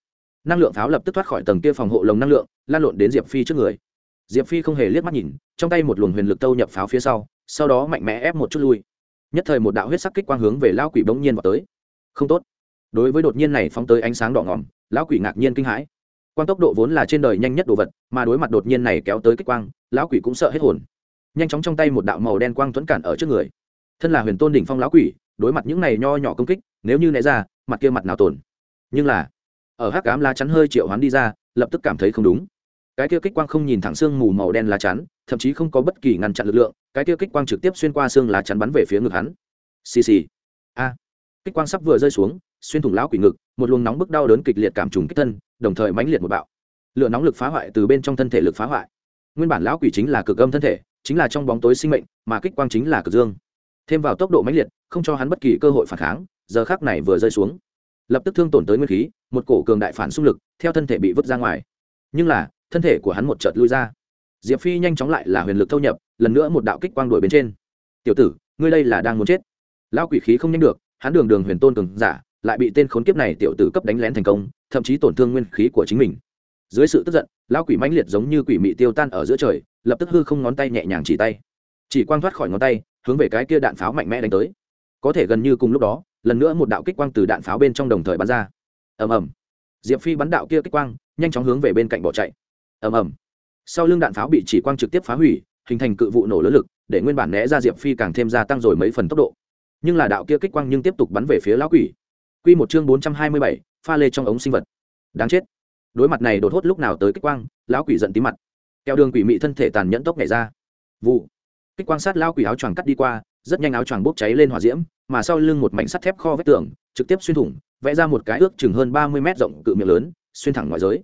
Năng lượng pháo lập tức thoát khỏi tầng kia phòng hộ lồng năng lượng, lan lộn đến diệp phi trước người. Diệp phi không hề liếc mắt nhìn, trong tay một luồng huyền lực tâu nhập pháo phía sau sau đó mạnh mẽ ép một chút lui. Nhất thời một đạo huyết sắc kích quang hướng về lao quỷ bỗng nhiên vào tới. Không tốt. Đối với đột nhiên này phóng tới ánh sáng đỏ ngỏm lão quỷ ngạc nhiên kinh hãi quang tốc độ vốn là trên đời nhanh nhất đồ vật, mà đối mặt đột nhiên này kéo tới kích quang, lão quỷ cũng sợ hết hồn. Nhanh chóng trong tay một đạo màu đen quang tuấn cản ở trước người. Thân là huyền tôn đỉnh phong lão quỷ, đối mặt những này nho nhỏ công kích, nếu như né ra, mặt kia mặt nào tồn nhưng là, ở hắc cám lá chắn hơi triệu hoán đi ra, lập tức cảm thấy không đúng. Cái kia kích quang không nhìn thẳng xương mù màu đen lá chắn, thậm chí không có bất kỳ ngăn chặn lực lượng, cái kia kích quang trực tiếp xuyên qua xương lá chắn bắn về phía ngực hắn. Xì xì. A. Kích quang sắp vừa rơi xuống xuyên thủng lão quỷ ngực, một luồng nóng bức đau đớn kịch liệt cảm trùng kích thân, đồng thời mãnh liệt một bạo. Lửa nóng lực phá hoại từ bên trong thân thể lực phá hoại. Nguyên bản lão quỷ chính là cực âm thân thể, chính là trong bóng tối sinh mệnh, mà kích quang chính là cực dương. Thêm vào tốc độ mãnh liệt, không cho hắn bất kỳ cơ hội phản kháng, giờ khác này vừa rơi xuống. Lập tức thương tổn tới nguyên khí, một cổ cường đại phản xung lực, theo thân thể bị vứt ra ngoài. Nhưng là, thân thể của hắn một chợt lui ra. Diệp phi nhanh chóng lại là huyền lực thâu nhập, lần nữa một đạo kích quang đuổi bên trên. Tiểu tử, ngươi đây là đang muốn chết. Lão quỷ khí không nhanh được, hắn đường đường huyền tôn cường giả lại bị tên khốn kiếp này tiểu tử cấp đánh lén thành công, thậm chí tổn thương nguyên khí của chính mình. Dưới sự tức giận, lão quỷ mãnh liệt giống như quỷ mị tiêu tan ở giữa trời, lập tức hư không ngón tay nhẹ nhàng chỉ tay. Chỉ quang thoát khỏi ngón tay, hướng về cái kia đạn pháo mạnh mẽ đánh tới. Có thể gần như cùng lúc đó, lần nữa một đạo kích quang từ đạn pháo bên trong đồng thời bắn ra. Ầm ầm. Diệp phi bắn đạo kia kích quang, nhanh chóng hướng về bên cạnh bỏ chạy. Ầm ầm. Sau lưng đạn pháo bị chỉ quang trực tiếp phá hủy, hình thành cự vụ nổ lớn lực, để nguyên bản né ra diệp phi càng thêm gia tăng rồi mấy phần tốc độ. Nhưng là đạo kia kích quang nhưng tiếp tục bắn về phía lão quỷ quy một chương bốn trăm hai mươi bảy, pha lê trong ống sinh vật. Đáng chết. Đối mặt này đột hốt lúc nào tới kích quang, lão quỷ giận tí mặt. Keo đường quỷ mị thân thể tàn nhẫn tốc nhảy ra. Vụ. Kích quang sát lão quỷ áo choàng cắt đi qua, rất nhanh áo choàng bốc cháy lên hỏa diễm, mà sau lưng một mảnh sắt thép kho vết tường, trực tiếp xuyên thủng, vẽ ra một cái ước chừng hơn ba mươi mét rộng cự miệng lớn, xuyên thẳng ngoài giới.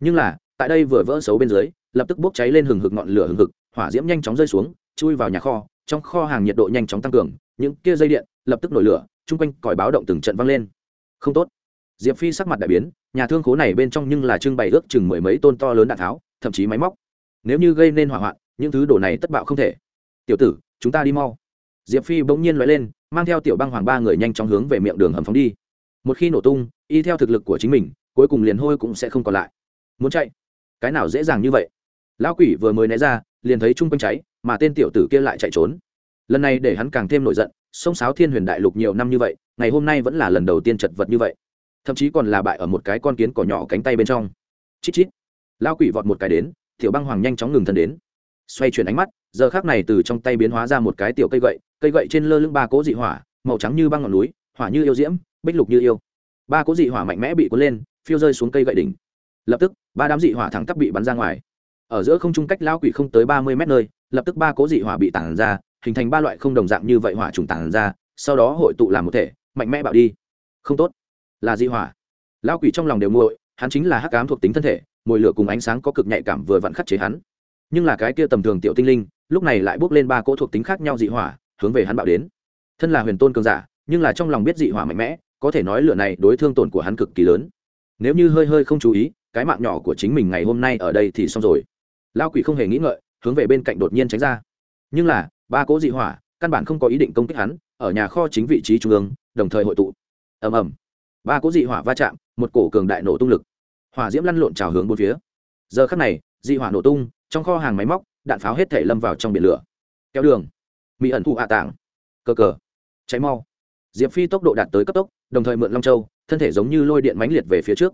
Nhưng là, tại đây vừa vỡ xấu bên dưới, lập tức bốc cháy lên hừng hực ngọn lửa hừng hực, hỏa diễm nhanh chóng rơi xuống, chui vào nhà kho, trong kho hàng nhiệt độ nhanh chóng tăng cường, những kia dây điện lập tức nổi lửa, chung quanh còi báo động từng trận vang lên không tốt. Diệp phi sắc mặt đại biến, nhà thương khố này bên trong nhưng là trưng bày ước chừng mười mấy tôn to lớn đạn tháo, thậm chí máy móc. Nếu như gây nên hỏa hoạn, những thứ đồ này tất bạo không thể. Tiểu tử, chúng ta đi mau. Diệp phi bỗng nhiên loại lên, mang theo tiểu băng hoàng ba người nhanh chóng hướng về miệng đường hầm phóng đi. Một khi nổ tung, y theo thực lực của chính mình, cuối cùng liền hôi cũng sẽ không còn lại. Muốn chạy? Cái nào dễ dàng như vậy? Lão quỷ vừa mới né ra, liền thấy chung quanh cháy, mà tên tiểu tử kia lại chạy trốn. Lần này để hắn càng thêm nổi giận sông sáo thiên huyền đại lục nhiều năm như vậy, ngày hôm nay vẫn là lần đầu tiên chật vật như vậy. Thậm chí còn là bại ở một cái con kiến cỏ nhỏ cánh tay bên trong. Chít chít. Lao quỷ vọt một cái đến, tiểu băng hoàng nhanh chóng ngừng thân đến. Xoay chuyển ánh mắt, giờ khác này từ trong tay biến hóa ra một cái tiểu cây gậy cây gậy trên lơ lưng ba cố dị hỏa, màu trắng như băng ngọn núi, hỏa như yêu diễm, bích lục như yêu. Ba cố dị hỏa mạnh mẽ bị cuốn lên, phiêu rơi xuống cây gậy đỉnh. Lập tức, ba đám dị hỏa thẳng tắp bị bắn ra ngoài. Ở giữa không trung cách lao quỷ không tới ba mươi mét nơi, lập tức ba cố dị hỏa bị tản ra hình thành ba loại không đồng dạng như vậy hỏa trùng tản ra, sau đó hội tụ làm một thể, mạnh mẽ bạo đi. Không tốt. Là dị hỏa. Lao quỷ trong lòng đều nguội, hắn chính là hắc ám thuộc tính thân thể mồi lửa cùng ánh sáng có cực nhạy cảm vừa vặn khắc chế hắn. Nhưng là cái kia tầm thường tiểu tinh linh, lúc này lại bước lên ba cỗ thuộc tính khác nhau dị hỏa, hướng về hắn bạo đến. Thân là huyền tôn cường giả, nhưng là trong lòng biết dị hỏa mạnh mẽ, có thể nói lửa này đối thương tổn của hắn cực kỳ lớn. Nếu như hơi hơi không chú ý, cái mạng nhỏ của chính mình ngày hôm nay ở đây thì xong rồi. Lao quỷ không hề nghĩ ngợi, hướng về bên cạnh đột nhiên tránh ra. Nhưng là ba cỗ dị hỏa, căn bản không có ý định công kích hắn, ở nhà kho chính vị trí trung ương, đồng thời hội tụ. Ầm ầm. Ba cỗ dị hỏa va chạm, một cổ cường đại nổ tung lực. Hỏa diễm lăn lộn trào hướng bốn phía. Giờ khắc này, dị hỏa nổ tung, trong kho hàng máy móc, đạn pháo hết thể lâm vào trong biển lửa. Kéo đường. Mỹ ẩn thụ hạ tảng. Cờ cờ cháy mau. Diệp phi tốc độ đạt tới cấp tốc, đồng thời mượn long châu, thân thể giống như lôi điện mãnh liệt về phía trước.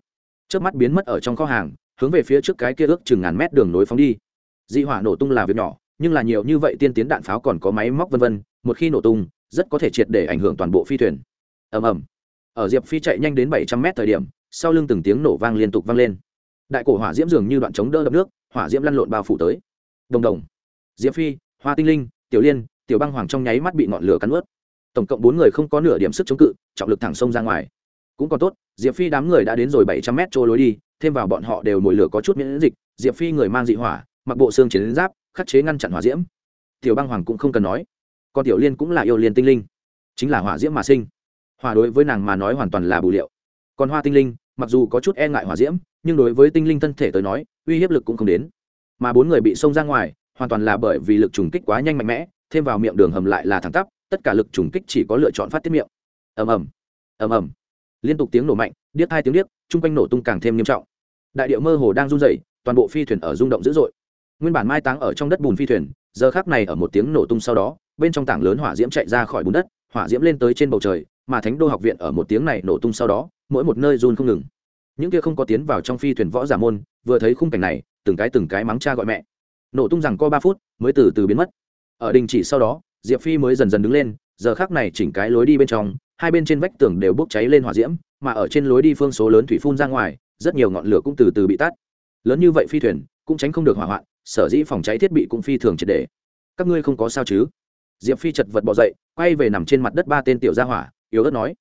Trước mắt biến mất ở trong kho hàng, hướng về phía trước cái kia ước chừng ngàn mét đường nối phóng đi. Dị hỏa nổ tung là việc nhỏ nhưng là nhiều như vậy tiên tiến đạn pháo còn có máy móc vân vân, một khi nổ tung, rất có thể triệt để ảnh hưởng toàn bộ phi thuyền. Ầm ầm. Ở diệp phi chạy nhanh đến bảy trăm mét thời điểm, sau lưng từng tiếng nổ vang liên tục vang lên. Đại cổ hỏa diễm dường như đoạn chống đỡ đập nước, hỏa diễm lăn lộn bao phủ tới. Đồng đồng. Diệp phi, hoa tinh linh, tiểu liên, tiểu băng hoàng trong nháy mắt bị ngọn lửa cắn ướt tổng cộng bốn người không có nửa điểm sức chống cự, trọng lực thẳng sông ra ngoài. Cũng còn tốt, diệp phi đám người đã đến rồi bảy trăm mét trôi lối đi, thêm vào bọn họ đều mồi lửa có chút miễn dịch, diệp phi người mang dị hỏa, mặc bộ xương chiến giáp khắc chế ngăn chặn hỏa diễm. Tiểu băng hoàng cũng không cần nói. Còn tiểu liên cũng là yêu liên tinh linh. Chính là hỏa diễm mà sinh. Hỏa đối với nàng mà nói hoàn toàn là bù liệu. Còn hoa tinh linh, mặc dù có chút e ngại hỏa diễm, nhưng đối với tinh linh thân thể tới nói, uy hiếp lực cũng không đến. Mà bốn người bị xông ra ngoài, hoàn toàn là bởi vì lực trùng kích quá nhanh mạnh mẽ, thêm vào miệng đường hầm lại là thẳng tắp, tất cả lực trùng kích chỉ có lựa chọn phát tiết miệng. Ầm ầm. Ầm ầm. Liên tục tiếng nổ mạnh, điếc hai tiếng điếc, chung quanh nổ tung càng thêm nghiêm trọng. Đại điệu mơ hồ đang run rẩy, toàn bộ phi thuyền ở rung động dữ dội nguyên bản mai táng ở trong đất bùn phi thuyền, giờ khác này ở một tiếng nổ tung sau đó, bên trong tảng lớn hỏa diễm chạy ra khỏi bùn đất, hỏa diễm lên tới trên bầu trời, mà thánh đô học viện ở một tiếng này nổ tung sau đó, mỗi một nơi run không ngừng. Những kia không có tiến vào trong phi thuyền võ giả môn, vừa thấy khung cảnh này, từng cái từng cái mắng cha gọi mẹ. Nổ tung rằng co ba phút, mới từ từ biến mất. Ở đình chỉ sau đó, diệp phi mới dần dần đứng lên, giờ khác này chỉnh cái lối đi bên trong, hai bên trên vách tường đều bốc cháy lên hỏa diễm, mà ở trên lối đi phương số lớn thủy phun ra ngoài, rất nhiều ngọn lửa cũng từ từ bị tắt lớn như vậy phi thuyền, cũng tránh không được hỏa hoạn, sở dĩ phòng cháy thiết bị cũng phi thường triệt để. Các ngươi không có sao chứ? Diệp phi chật vật bỏ dậy, quay về nằm trên mặt đất ba tên tiểu gia hỏa, yếu ớt nói.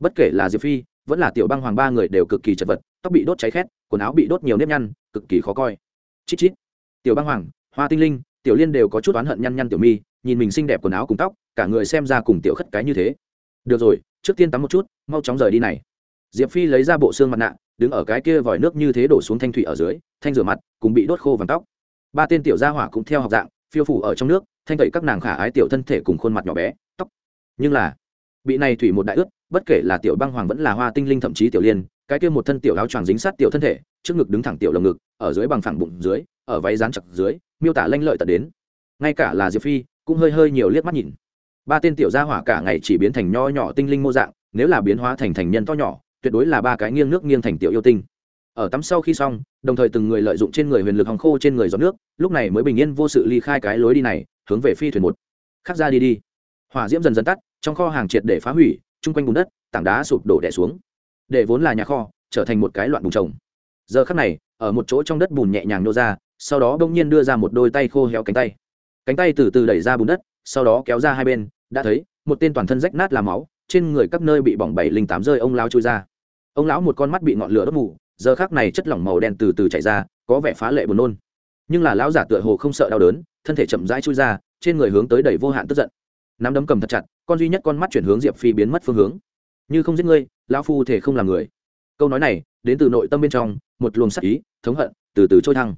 Bất kể là diệp phi, vẫn là tiểu băng hoàng ba người đều cực kỳ chật vật, tóc bị đốt cháy khét, quần áo bị đốt nhiều nếp nhăn, cực kỳ khó coi. Chít chít. Tiểu băng hoàng, hoa tinh linh, tiểu liên đều có chút oán hận nhăn nhăn tiểu mi, nhìn mình xinh đẹp quần áo cùng tóc, cả người xem ra cùng tiểu khất cái như thế. Được rồi, trước tiên tắm một chút, mau chóng rời đi này. Diệp phi lấy ra bộ xương mặt nạ đứng ở cái kia vòi nước như thế đổ xuống thanh thủy ở dưới, thanh rửa mặt, cùng bị đốt khô vàng tóc. Ba tên tiểu gia hỏa cũng theo học dạng, phiêu phủ ở trong nước, thanh tẩy các nàng khả ái tiểu thân thể cùng khuôn mặt nhỏ bé, tóc. Nhưng là, bị này thủy một đại ướt, bất kể là tiểu băng hoàng vẫn là hoa tinh linh thậm chí tiểu liên, cái kia một thân tiểu áo choàng dính sát tiểu thân thể, trước ngực đứng thẳng tiểu lồng ngực, ở dưới bằng phẳng bụng dưới, ở váy dán chặt dưới, miêu tả lanh lợi tận đến. Ngay cả là diệp phi, cũng hơi hơi nhiều liếc mắt nhìn. Ba tên tiểu gia hỏa cả ngày chỉ biến thành nho nhỏ tinh linh mô dạng, nếu là biến hóa thành thành nhân to nhỏ tuyệt đối là ba cái nghiêng nước nghiêng thành tiểu yêu tinh. Ở tắm sau khi xong, đồng thời từng người lợi dụng trên người huyền lực hòng khô trên người giọt nước, lúc này mới bình yên vô sự ly khai cái lối đi này, hướng về phi thuyền một. Khắc ra đi đi. Hỏa diễm dần dần tắt, trong kho hàng triệt để phá hủy, chung quanh bùn đất, tảng đá sụp đổ đẻ xuống. Để vốn là nhà kho, trở thành một cái loạn bùn trồng. Giờ khắc này, ở một chỗ trong đất bùn nhẹ nhàng nô ra, sau đó bỗng nhiên đưa ra một đôi tay khô héo cánh tay. Cánh tay từ từ đẩy ra bùn đất, sau đó kéo ra hai bên, đã thấy, một tên toàn thân rách nát làm máu, trên người các nơi bị bỏng bảy linh tám rơi ông lao trôi ra ông lão một con mắt bị ngọn lửa đốt mù, giờ khác này chất lỏng màu đen từ từ chảy ra, có vẻ phá lệ buồn nôn. Nhưng là lão giả tựa hồ không sợ đau đớn, thân thể chậm rãi chui ra, trên người hướng tới đầy vô hạn tức giận. Nắm đấm cầm thật chặt, con duy nhất con mắt chuyển hướng diệp phi biến mất phương hướng. Như không giết ngươi, lão phu thể không làm người. Câu nói này, đến từ nội tâm bên trong, một luồng sắc ý, thống hận, từ từ trôi thăng.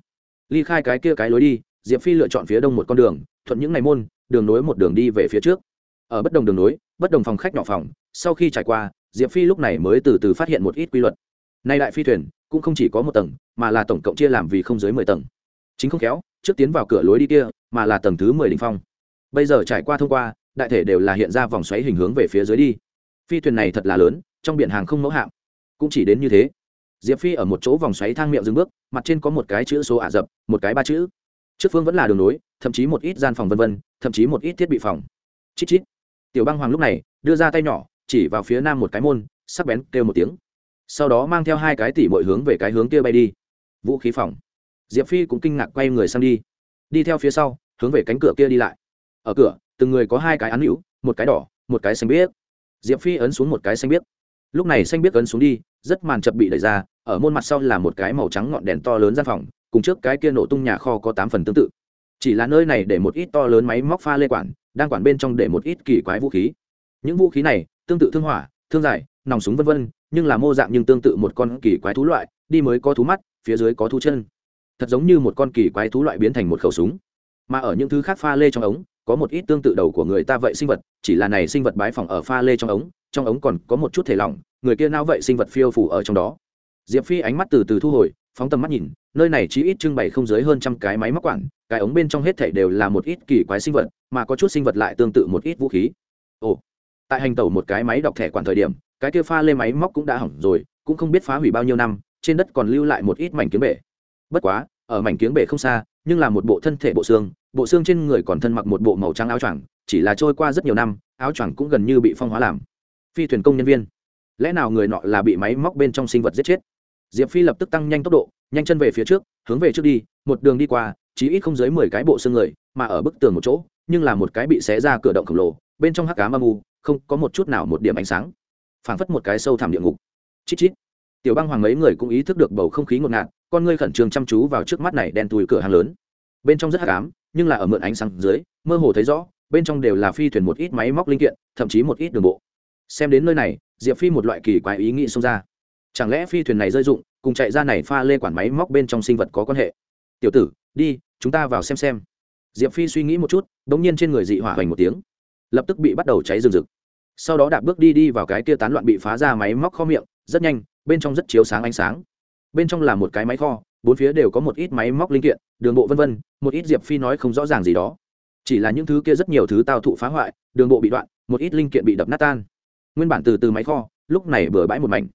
Ly khai cái kia cái lối đi, diệp phi lựa chọn phía đông một con đường, thuận những ngày môn, đường nối một đường đi về phía trước. Ở bất đồng đường nối, bất đồng phòng khách nhỏ phòng, sau khi trải qua diệp phi lúc này mới từ từ phát hiện một ít quy luật. Nay đại phi thuyền cũng không chỉ có một tầng, mà là tổng cộng chia làm vì không dưới mười tầng. Chính không khéo, trước tiến vào cửa lối đi kia, mà là tầng thứ mười đ ỉ n h phong. Bây giờ trải qua thông qua, đại thể đều là hiện ra vòng xoáy hình hướng về phía dưới đi. Phi thuyền này thật là lớn, trong biển hàng không mẫu hạm. Cũng chỉ đến như thế. Diệp phi ở một chỗ vòng xoáy thang miệng dừng bước, mặt trên có một cái chữ số ả rập, một cái ba chữ. Trước phương vẫn là đường nối, thậm chí một ít gian phòng vân vân, thậm chí một ít thiết bị phòng. Chít chít. Tiểu băng hoàng lúc này đưa ra tay nhỏ chỉ vào phía nam một cái môn, sắc bén kêu một tiếng. Sau đó mang theo hai cái tỉ mọi hướng về cái hướng kia bay đi. Vũ khí phòng. Diệp phi cũng kinh ngạc quay người sang đi. Đi theo phía sau, hướng về cánh cửa kia đi lại. Ở cửa, từng người có hai cái án hữu, một cái đỏ, một cái xanh biếc. Diệp phi ấn xuống một cái xanh biếc. Lúc này xanh biếc ấn xuống đi, rất màn chập bị đẩy ra, ở môn mặt sau là một cái màu trắng ngọn đèn to lớn gian phòng, cùng trước cái kia nổ tung nhà kho có tám phần tương tự. Chỉ là nơi này để một ít to lớn máy móc pha lê quản, đang quản bên trong để một ít kỳ quái vũ khí. Những vũ khí này tương tự thương hỏa, thương giải nòng súng vân vân, nhưng là mô dạng nhưng tương tự một con kỳ quái thú loại, đi mới có thú mắt, phía dưới có thú chân. Thật giống như một con kỳ quái thú loại biến thành một khẩu súng. Mà ở những thứ khác pha lê trong ống, có một ít tương tự đầu của người ta vậy sinh vật, chỉ là này sinh vật bái phòng ở pha lê trong ống trong ống còn có một chút thể lỏng, người kia nào vậy sinh vật phiêu phủ ở trong đó. Diệp phi ánh mắt từ từ thu hồi, phóng tầm mắt nhìn, nơi này chỉ ít trưng bày không dưới hơn trăm cái máy móc quản, cái ống bên trong hết thảy đều là một ít kỳ quái sinh vật, mà có chút sinh vật lại tương tự một ít vũ khí. Ồ tại hành tẩu một cái máy đọc thẻ quản thời điểm, cái kia pha lê máy móc cũng đã hỏng rồi, cũng không biết phá hủy bao nhiêu năm, trên đất còn lưu lại một ít mảnh kiếm bể. Bất quá, ở mảnh kiếm bể không xa, nhưng là một bộ thân thể bộ xương bộ xương trên người còn thân mặc một bộ màu trắng áo choàng, chỉ là trôi qua rất nhiều năm, áo choàng cũng gần như bị phong hóa làm. Phi thuyền công nhân viên, lẽ nào người nọ là bị máy móc bên trong sinh vật giết chết? Diệp phi lập tức tăng nhanh tốc độ, nhanh chân về phía trước, hướng về trước đi, một đường đi qua chỉ ít không dưới mười cái bộ xương người, mà ở bức tường một chỗ, nhưng là một cái bị xé ra cửa động khổng lồ, bên trong hắc cá âm u không có một chút nào một điểm ánh sáng, phảng phất một cái sâu thẳm địa ngục. Chít chít. Tiểu băng hoàng mấy người cũng ý thức được bầu không khí ngột ngạt, con ngươi khẩn trương chăm chú vào trước mắt này đen tùi cửa hàng lớn. Bên trong rất hắc ám, nhưng là ở mượn ánh sáng dưới, mơ hồ thấy rõ, bên trong đều là phi thuyền một ít máy móc linh kiện, thậm chí một ít đường bộ. Xem đến nơi này, diệp phi một loại kỳ quái ý nghĩ xông ra. Chẳng lẽ phi thuyền này rơi dụng, cùng chạy ra này pha lê quản máy móc bên trong sinh vật có quan hệ? Tiểu tử, đi, chúng ta vào xem xem. Diệp phi suy nghĩ một chút đ ỗ n g nhiên trên người dị hỏa hoành một tiếng lập tức bị bắt đầu cháy rừng rực. Sau đó đạp bước đi đi vào cái kia tán loạn bị phá ra máy móc kho miệng, rất nhanh, bên trong rất chiếu sáng ánh sáng. Bên trong là một cái máy kho, bốn phía đều có một ít máy móc linh kiện, đường bộ vân vân, một ít diệp phi nói không rõ ràng gì đó. Chỉ là những thứ kia rất nhiều thứ tao thụ phá hoại, đường bộ bị đoạn, một ít linh kiện bị đập nát tan. Nguyên bản từ từ máy kho, lúc này bừa bãi một mảnh.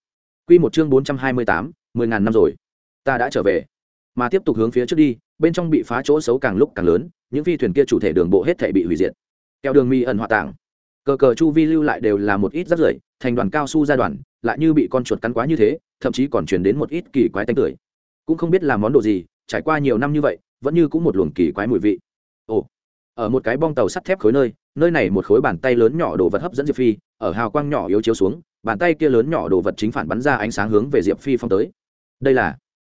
Q một chương bốn trăm hai mươi tám, mười ngàn năm rồi. Ta đã trở về. Mà tiếp tục hướng phía trước đi, bên trong bị phá chỗ xấu càng lúc càng lớn, những phi thuyền kia chủ thể đường bộ hết thể bị hủy diệt kẹo đường mi ẩn hòa tảng. Cờ cờ chu vi lưu lại đều là một ít rác rưởi, thành đoàn cao su ra đoàn, lại như bị con chuột cắn quá như thế, thậm chí còn chuyển đến một ít kỳ quái tanh tưởi. Cũng không biết làm món đồ gì, trải qua nhiều năm như vậy, vẫn như cũng một luồng kỳ quái mùi vị. Ồ, ở một cái bong tàu sắt thép khối nơi nơi này một khối bàn tay lớn nhỏ đồ vật hấp dẫn diệp phi, ở hào quang nhỏ yếu chiếu xuống, bàn tay kia lớn nhỏ đồ vật chính phản bắn ra ánh sáng hướng về diệp phi phong tới. Đây là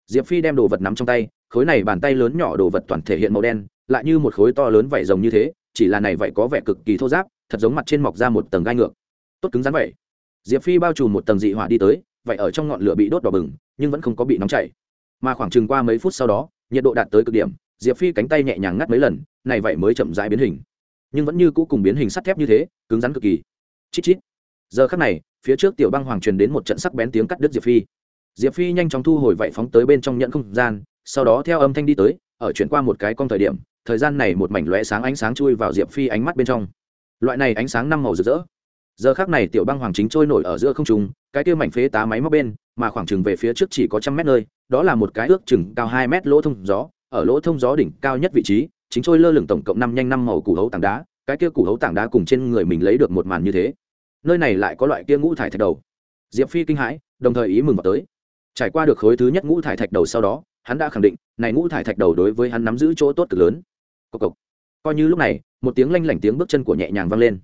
diệp phi đem đồ vật nắm trong tay, khối này bàn tay lớn nhỏ đồ vật toàn thể hiện màu đen, lại như một khối to lớn vảy rồng như thế chỉ là này vậy có vẻ cực kỳ thô giáp, thật giống mặt trên mọc ra một tầng gai ngược. Tốt cứng rắn vậy. Diệp phi bao trùm một tầng dị hỏa đi tới, vậy ở trong ngọn lửa bị đốt đỏ bừng, nhưng vẫn không có bị nóng chảy. Mà khoảng chừng qua mấy phút sau đó, nhiệt độ đạt tới cực điểm, diệp phi cánh tay nhẹ nhàng ngắt mấy lần, này vậy mới chậm rãi biến hình. Nhưng vẫn như cũ cùng biến hình sắt thép như thế, cứng rắn cực kỳ. Chít chít. Giờ khắc này, phía trước tiểu băng hoàng truyền đến một trận sắc bén tiếng cắt đứt diệp phi. Diệp phi nhanh chóng thu hồi vậy phóng tới bên trong nhận không gian, sau đó theo âm thanh đi tới, ở chuyển qua một cái con thời điểm thời gian này một mảnh lóe sáng ánh sáng chui vào diệp phi ánh mắt bên trong. Loại này ánh sáng năm màu rực rỡ. Giờ khác này tiểu băng hoàng chính trôi nổi ở giữa không trung, cái kia mảnh phế tá máy móc bên, mà khoảng chừng về phía trước chỉ có trăm mét nơi, đó là một cái ước chừng cao hai mét lỗ thông gió, ở lỗ thông gió đỉnh cao nhất vị trí, chính trôi lơ lửng tổng cộng năm nhanh năm màu củ hấu tảng đá, cái kia củ hấu tảng đá cùng trên người mình lấy được một màn như thế. Nơi này lại có loại kia ngũ thải thạch đầu. Diệp phi kinh hãi, đồng thời ý mừng vào tới. Trải qua được khối thứ nhất ngũ thải thạch đầu sau đó, hắn đã khẳng định, này ngũ thải thạch đầu đối với hắn nắm giữ chỗ tốt cực lớn cộc cộc. Coi như lúc này, một tiếng lanh lảnh tiếng bước chân của nhẹ nhàng vang lên.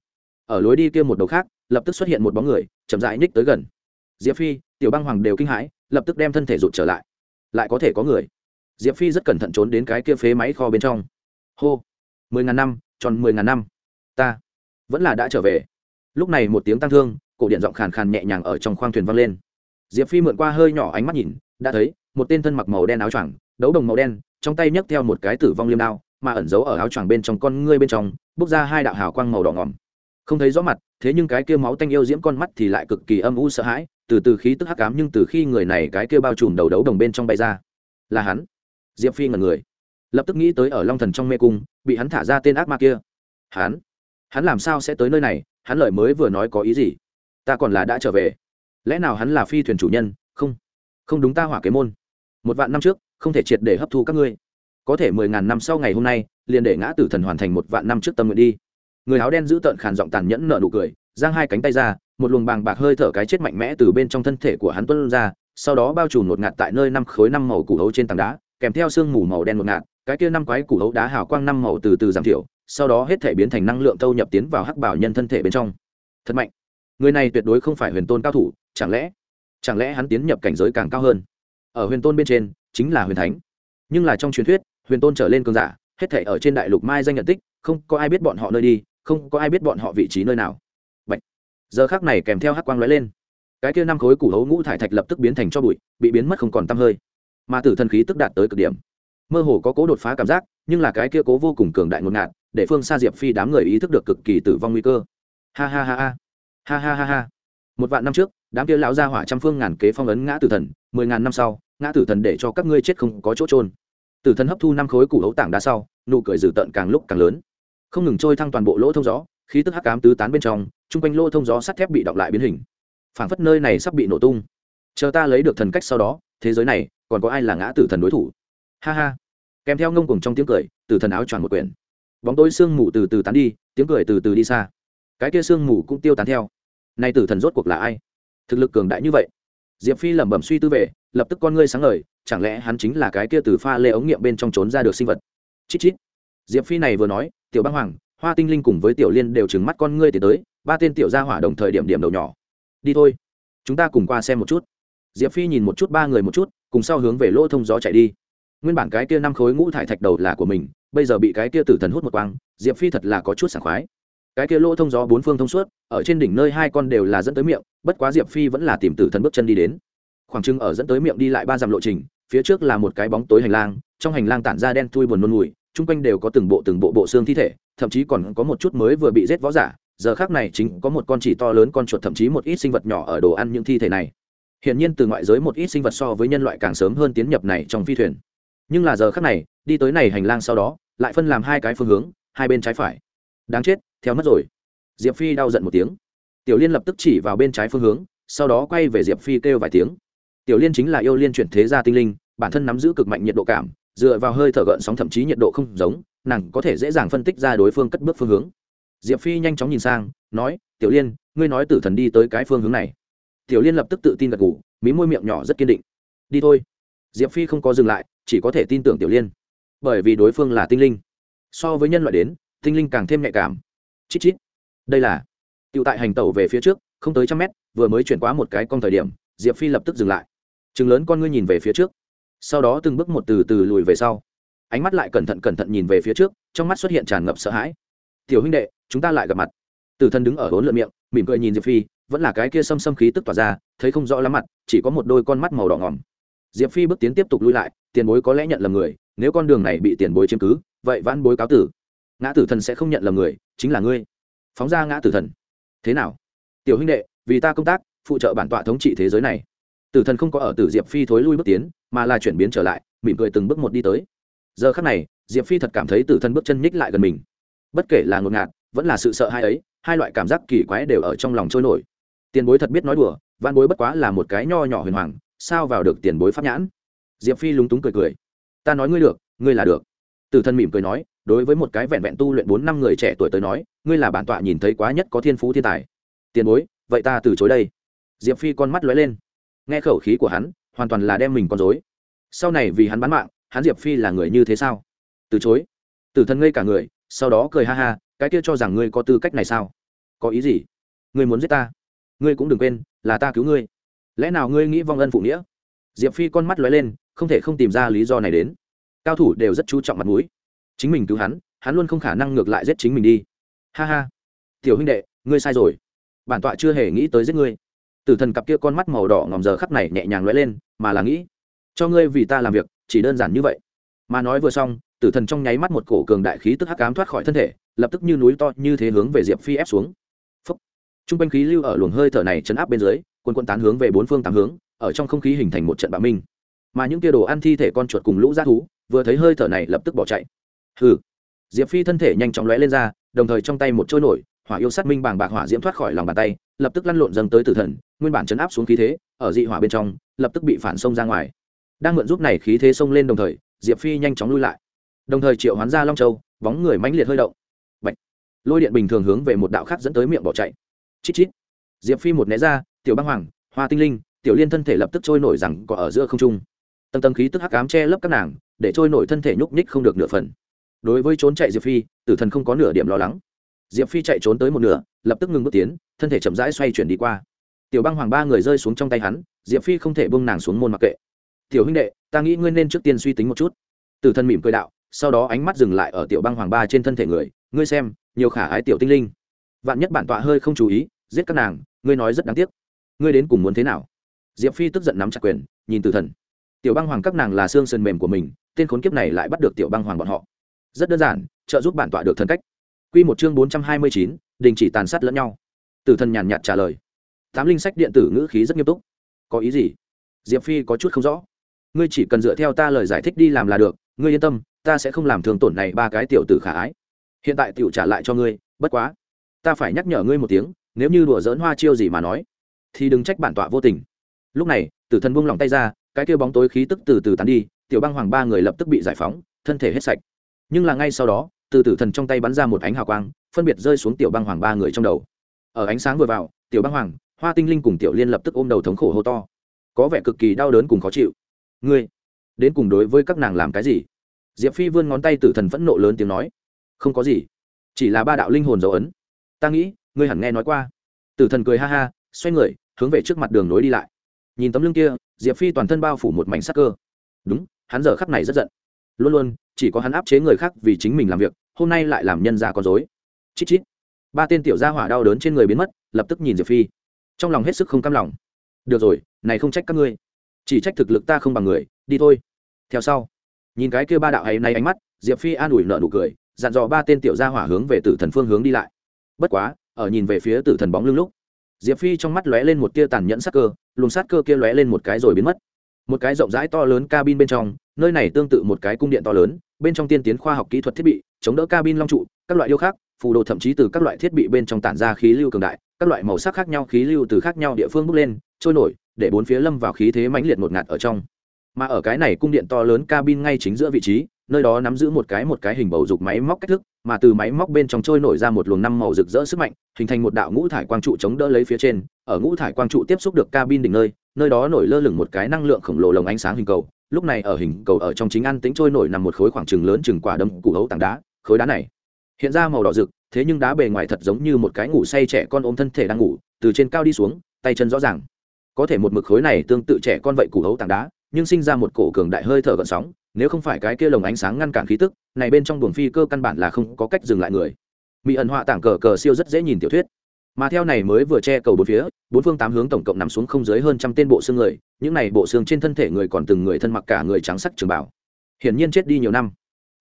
Ở lối đi kia một đầu khác, lập tức xuất hiện một bóng người, chậm rãi ních tới gần. Diệp phi, tiểu băng hoàng đều kinh hãi, lập tức đem thân thể rụt trở lại. Lại có thể có người. Diệp phi rất cẩn thận trốn đến cái kia phế máy kho bên trong. Hô, mười ngàn năm, tròn mười ngàn năm. Ta, vẫn là đã trở về. Lúc này một tiếng tăng thương, cổ điện giọng khàn khàn nhẹ nhàng ở trong khoang thuyền vang lên. Diệp phi mượn qua hơi nhỏ ánh mắt nhìn, đã thấy, một tên thân mặc màu đen áo choàng, đấu đồng màu đen, trong tay nhấc theo một cái tử vong liêm đao mà ẩn giấu ở áo choàng bên trong con ngươi bên trong, bốc ra hai đạo hào quang màu đỏ ngòm không thấy rõ mặt, thế nhưng cái kia máu tanh yêu diễm con mắt thì lại cực kỳ âm u sợ hãi, từ từ khí tức hắc ám nhưng từ khi người này cái kia bao trùm đầu đấu đồng bên trong bay ra, là hắn. Diệp phi ngẩn người, lập tức nghĩ tới ở long thần trong mê cung, bị hắn thả ra tên ác ma kia. Hắn? Hắn làm sao sẽ tới nơi này? Hắn lời mới vừa nói có ý gì? Ta còn là đã trở về. Lẽ nào hắn là phi thuyền chủ nhân? Không. Không đúng ta hỏa kế môn. Một vạn năm trước, không thể triệt để hấp thu các ngươi có thể mười ngàn năm sau ngày hôm nay, liền để ngã tử thần hoàn thành một vạn năm trước tâm nguyện đi. Người áo đen giữ tợn khàn giọng tàn nhẫn nợ nụ cười, giang hai cánh tay ra, một luồng bàng bạc hơi thở cái chết mạnh mẽ từ bên trong thân thể của hắn tuân ra, sau đó bao trùm một ngạt tại nơi năm khối năm màu củ hấu trên tảng đá, kèm theo sương mù màu đen một ngạt, cái kia năm quái củ hấu đá hào quang năm màu từ từ giảm thiểu, sau đó hết thể biến thành năng lượng thâu nhập tiến vào hắc bảo nhân thân thể bên trong. Thật mạnh. Người này tuyệt đối không phải huyền tôn cao thủ, chẳng lẽ chẳng lẽ hắn tiến nhập cảnh giới càng cao hơn? Ở huyền tôn bên trên, chính là huyền thánh. Nhưng là trong truyền thuyết huyền tôn trở lên cường giả, hết thể ở trên đại lục mai danh nhận tích, không có ai biết bọn họ nơi đi, không có ai biết bọn họ vị trí nơi nào. Bạch. giờ khác này kèm theo hắc quang lóe lên. Cái kia năm khối củ hấu ngũ thải thạch lập tức biến thành cho bụi, bị biến mất không còn tăm hơi. Mà tử thần khí tức đạt tới cực điểm. Mơ hồ có cố đột phá cảm giác, nhưng là cái kia cố vô cùng cường đại ngột ngạt, để phương xa diệp phi đám người ý thức được cực kỳ tử vong nguy cơ. Ha ha ha ha. Ha ha ha ha. Một vạn năm trước, đám kia lão gia hỏa trăm phương ngàn kế phong ấn ngã tử thần, mười ngàn năm sau, ngã tử thần để cho các ngươi chết không có chỗ trôn tử thần hấp thu năm khối củ hấu tảng đá sau, nụ cười dữ tợn càng lúc càng lớn. Không ngừng trôi thăng toàn bộ lỗ thông gió, khí tức hắc cám tứ tán bên trong, chung quanh lỗ thông gió sắt thép bị động lại biến hình. Phảng phất nơi này sắp bị nổ tung. Chờ ta lấy được thần cách sau đó, thế giới này, còn có ai là ngã tử thần đối thủ? Ha ha. Kèm theo ngông cùng trong tiếng cười, tử thần áo tròn một quyển. Bóng tối sương mù từ từ tán đi, tiếng cười từ từ đi xa. Cái kia sương mù cũng tiêu tán theo. Nay tử thần rốt cuộc là ai? Thực lực cường đại như vậy. Diệp phi lẩm bẩm suy tư về, lập tức con ngươi sáng ngời chẳng lẽ hắn chính là cái kia từ pha lê ống nghiệm bên trong trốn ra được sinh vật? Chít chít. Diệp phi này vừa nói, tiểu băng hoàng, hoa tinh linh cùng với tiểu liên đều trừng mắt con ngươi tiến tới, ba tên tiểu gia hỏa đồng thời điểm điểm đầu nhỏ. Đi thôi, chúng ta cùng qua xem một chút. Diệp phi nhìn một chút ba người một chút, cùng sau hướng về lỗ thông gió chạy đi. Nguyên bản cái kia năm khối ngũ thải thạch đầu là của mình, bây giờ bị cái kia tử thần hút một quang, diệp phi thật là có chút sảng khoái. Cái kia lỗ thông gió bốn phương thông suốt, ở trên đỉnh nơi hai con đều là dẫn tới miệng, bất quá diệp phi vẫn là tìm tử thần bước chân đi đến khoảng trưng ở dẫn tới miệng đi lại ba dặm lộ trình, phía trước là một cái bóng tối hành lang, trong hành lang tản ra đen thui buồn nôn mùi, chung quanh đều có từng bộ từng bộ bộ xương thi thể, thậm chí còn có một chút mới vừa bị rết võ giả, giờ khác này chính có một con chỉ to lớn con chuột thậm chí một ít sinh vật nhỏ ở đồ ăn những thi thể này. Hiển nhiên từ ngoại giới một ít sinh vật so với nhân loại càng sớm hơn tiến nhập này trong phi thuyền. Nhưng là giờ khác này, đi tới này hành lang sau đó, lại phân làm hai cái phương hướng, hai bên trái phải. Đáng chết, theo mất rồi. Diệp phi đau giận một tiếng. Tiểu liên lập tức chỉ vào bên trái phương hướng, sau đó quay về diệp phi kêu vài tiếng tiểu liên chính là yêu liên chuyển thế gia tinh linh, bản thân nắm giữ cực mạnh nhiệt độ cảm, dựa vào hơi thở gợn sóng thậm chí nhiệt độ không giống, nàng có thể dễ dàng phân tích ra đối phương cất bước phương hướng. Diệp phi nhanh chóng nhìn sang, nói, tiểu liên, ngươi nói tử thần đi tới cái phương hướng này. Tiểu liên lập tức tự tin gật g ủ mí môi miệng nhỏ rất kiên định. Đi thôi. Diệp phi không có dừng lại, chỉ có thể tin tưởng tiểu liên. Bởi vì đối phương là tinh linh. So với nhân loại đến, tinh linh càng thêm nhạy cảm. Chít chít. Đây là tựu tại hành tẩu về phía trước, không tới trăm mét, vừa mới chuyển qua một cái con thời điểm, diệp phi lập tức dừng lại chừng lớn con ngươi nhìn về phía trước. Sau đó từng bước một từ từ lùi về sau. Ánh mắt lại cẩn thận cẩn thận nhìn về phía trước, trong mắt xuất hiện tràn ngập sợ hãi. Tiểu huynh đệ, chúng ta lại gặp mặt. Tử thân đứng ở hốn lượn miệng, mỉm cười nhìn diệp phi, vẫn là cái kia xâm xâm khí tức tỏa ra, thấy không rõ lắm mặt, chỉ có một đôi con mắt màu đỏ ngỏm. Diệp phi bước tiến tiếp tục lui lại, tiền bối có lẽ nhận lầm người, nếu con đường này bị tiền bối chiếm cứ, vậy vãn bối cáo tử. Ngã tử thần sẽ không nhận lầm người, chính là ngươi. Phóng ra ngã tử thần. Thế nào? Tiểu huynh đệ, vì ta công tác, phụ trợ bản tọa thống trị thế giới này tử thần không có ở tử diệp phi thối lui bước tiến, mà là chuyển biến trở lại, mỉm cười từng bước một đi tới. Giờ khắc này, diệp phi thật cảm thấy tử thần bước chân nhích lại gần mình. Bất kể là ngột ngạt, vẫn là sự sợ hai ấy, hai loại cảm giác kỳ quái đều ở trong lòng trôi nổi. Tiền bối thật biết nói đùa văn bối bất quá là một cái nho nhỏ huyền hoàng, sao vào được tiền bối pháp nhãn? Diệp phi lúng túng cười cười. Ta nói ngươi được, ngươi là được. Tử thần mỉm cười nói, đối với một cái vẹn vẹn tu luyện bốn năm người trẻ tuổi tới nói, ngươi là bản tọa nhìn thấy quá nhất có thiên phú thiên tài. Tiền bối, vậy ta từ chối đây. Diệp phi con mắt lóe lên nghe khẩu khí của hắn, hoàn toàn là đem mình con dối sau này vì hắn bán mạng, hắn diệp phi là người như thế sao? Từ chối. Tử thần ngây cả người, sau đó cười ha ha, cái kia cho rằng ngươi có tư cách này sao? Có ý gì? Ngươi muốn giết ta? Ngươi cũng đừng quên, là ta cứu ngươi. Lẽ nào ngươi nghĩ vong ân phụ nghĩa? Diệp phi con mắt lóe lên, không thể không tìm ra lý do này đến. Cao thủ đều rất chú trọng mặt mũi. Chính mình cứu hắn hắn luôn không khả năng ngược lại giết chính mình đi. Ha ha. Tiểu huynh đệ, ngươi sai rồi. Bản tọa chưa hề nghĩ tới giết ngươi tử thần cặp kia con mắt màu đỏ ngòm giờ khắp này nhẹ nhàng lóe lên, mà là nghĩ, cho ngươi vì ta làm việc, chỉ đơn giản như vậy. Mà nói vừa xong, tử thần trong nháy mắt một cổ cường đại khí tức hắc cám thoát khỏi thân thể, lập tức như núi to như thế hướng về diệp phi ép xuống. Phấp trung quanh khí lưu ở luồng hơi thở này chấn áp bên dưới quân quân tán hướng về bốn phương tám hướng, ở trong không khí hình thành một trận bạo minh. Mà những tia đồ ăn thi thể con chuột cùng lũ g thú, vừa thấy hơi thở này lập tức bỏ chạy. Hừ. Diệp phi thân thể nhanh chóng lóe lên ra, đồng thời trong tay một trôi nổi, hỏa yêu sát minh bàng bạc hỏa diễm thoát khỏi lòng bàn tay, lập tức lăn lộn dâng tới tử thần nguyên bản chấn áp xuống khí thế, ở dị hỏa bên trong, lập tức bị phản xông ra ngoài. Đang mượn giúp này khí thế xông lên đồng thời, diệp phi nhanh chóng lui lại. Đồng thời triệu hoán ra long châu, bóng người mãnh liệt hơi động. Bạch. lôi điện bình thường hướng về một đạo khác dẫn tới miệng bỏ chạy. Chít chít! Diệp phi một né ra, tiểu băng hoàng, hoa tinh linh, tiểu liên thân thể lập tức trôi nổi rằng có ở giữa không trung. Tầng tầng khí tức hắc ám che lấp các nàng, để trôi nổi thân thể nhúc nhích không được nửa phần. Đối với trốn chạy diệp phi, tử thần không có nửa điểm lo lắng. Diệp phi chạy trốn tới một nửa, lập tức ngừng bước tiến, thân thể chậm rãi xoay chuyển đi qua tiểu băng hoàng ba người rơi xuống trong tay hắn, diệp phi không thể bông nàng xuống môn mặc kệ. Tiểu huynh đệ, ta nghĩ ngươi nên trước tiên suy tính một chút. Tử thần mỉm cười đạo, sau đó ánh mắt dừng lại ở tiểu băng hoàng ba trên thân thể người, ngươi xem, nhiều khả ái tiểu tinh linh. Vạn nhất bản tọa hơi không chú ý, giết các nàng, ngươi nói rất đáng tiếc. Ngươi đến cùng muốn thế nào? Diệp phi tức giận nắm chặt quyền, nhìn tử thần. Tiểu băng hoàng các nàng là xương sườn mềm của mình, tên khốn kiếp này lại bắt được tiểu băng hoàng bọn họ. Rất đơn giản, trợ giúp bản tọa được thần cách. Q một chương bốn trăm hai mươi chín, đình chỉ tàn sát lẫn nhau. Tử thần nhàn nhạt trả lời tám linh sách điện tử ngữ khí rất nghiêm túc. Có ý gì? Diệp phi có chút không rõ. Ngươi chỉ cần dựa theo ta lời giải thích đi làm là được, ngươi yên tâm, ta sẽ không làm thương tổn này ba cái tiểu tử khả ái. Hiện tại tiểu trả lại cho ngươi, bất quá. Ta phải nhắc nhở ngươi một tiếng, nếu như đùa dỡn hoa chiêu gì mà nói, thì đừng trách bản tọa vô tình. Lúc này, tử thần buông lỏng tay ra, cái kêu bóng tối khí tức từ từ tán đi, tiểu băng hoàng ba người lập tức bị giải phóng, thân thể hết sạch. Nhưng là ngay sau đó, từ tử thần trong tay bắn ra một ánh hào quang, phân biệt rơi xuống tiểu băng hoàng ba người trong đầu. Ở ánh sáng vừa vào, tiểu băng hoàng hoa tinh linh cùng tiểu liên lập tức ôm đầu thống khổ hô to. Có vẻ cực kỳ đau đớn cùng khó chịu. Ngươi, đến cùng đối với các nàng làm cái gì? Diệp phi vươn ngón tay tử thần phẫn nộ lớn tiếng nói. Không có gì. Chỉ là ba đạo linh hồn dấu ấn. Ta nghĩ, ngươi hẳn nghe nói qua. Tử thần cười ha ha, xoay người, hướng về trước mặt đường nối đi lại. Nhìn tấm lưng kia, diệp phi toàn thân bao phủ một mảnh sắc cơ. Đúng, hắn giờ khắc này rất giận. Luôn luôn, chỉ có hắn áp chế người khác vì chính mình làm việc, hôm nay lại làm nhân ra con dối chít chít. Ba tên tiểu gia hỏa đau đớn trên người biến mất, lập tức nhìn diệp phi trong lòng hết sức không cam lòng. Được rồi, này không trách các ngươi. Chỉ trách thực lực ta không bằng người, đi thôi. Theo sau, nhìn cái kia ba đạo ấy nay ánh mắt, diệp phi an ủi nợ nụ cười, dặn dò ba tên tiểu gia hỏa hướng về tử thần phương hướng đi lại. Bất quá, ở nhìn về phía tử thần bóng lưng lúc, diệp phi trong mắt lóe lên một tia tàn nhẫn sắc cơ, luồng sát cơ kia lóe lên một cái rồi biến mất. Một cái rộng rãi to lớn cabin bên trong, nơi này tương tự một cái cung điện to lớn, bên trong tiên tiến khoa học kỹ thuật thiết bị, chống đỡ cabin long trụ, các loại điêu khác phù đồ thậm chí từ các loại thiết bị bên trong tản ra khí lưu cường đại, các loại màu sắc khác nhau, khí lưu từ khác nhau địa phương bốc lên, trôi nổi, để bốn phía lâm vào khí thế mãnh liệt một ngạt ở trong. Mà ở cái này cung điện to lớn cabin ngay chính giữa vị trí, nơi đó nắm giữ một cái một cái hình bầu dục máy móc cách thức, mà từ máy móc bên trong trôi nổi ra một luồng năm màu rực rỡ sức mạnh, hình thành một đạo ngũ thải quang trụ chống đỡ lấy phía trên. Ở ngũ thải quang trụ tiếp xúc được cabin đỉnh nơi nơi đó nổi lơ lửng một cái năng lượng khổng lồ lồng ánh sáng hình cầu. Lúc này ở hình cầu ở trong chính ăn tính trôi nổi nằm một khối khoảng trừng lớn chừng quả đấm củ hấu tảng đá, khối đá này hiện ra màu đỏ rực, thế nhưng đá bề ngoài thật giống như một cái ngủ say trẻ con ôm thân thể đang ngủ, từ trên cao đi xuống, tay chân rõ ràng. Có thể một mực khối này tương tự trẻ con vậy củ hấu tảng đá, nhưng sinh ra một cổ cường đại hơi thở gợn sóng, nếu không phải cái kia lồng ánh sáng ngăn cản khí tức, này bên trong buồng phi cơ căn bản là không có cách dừng lại người. Mỹ ẩn họa tảng cờ cờ siêu rất dễ nhìn tiểu thuyết. Mà theo này mới vừa che cầu bốn phía, bốn phương tám hướng tổng cộng nằm xuống không dưới hơn trăm tên bộ xương người, những này bộ xương trên thân thể người còn từng người thân mặc cả người trắng sắc trường bảo hiển nhiên chết đi nhiều năm.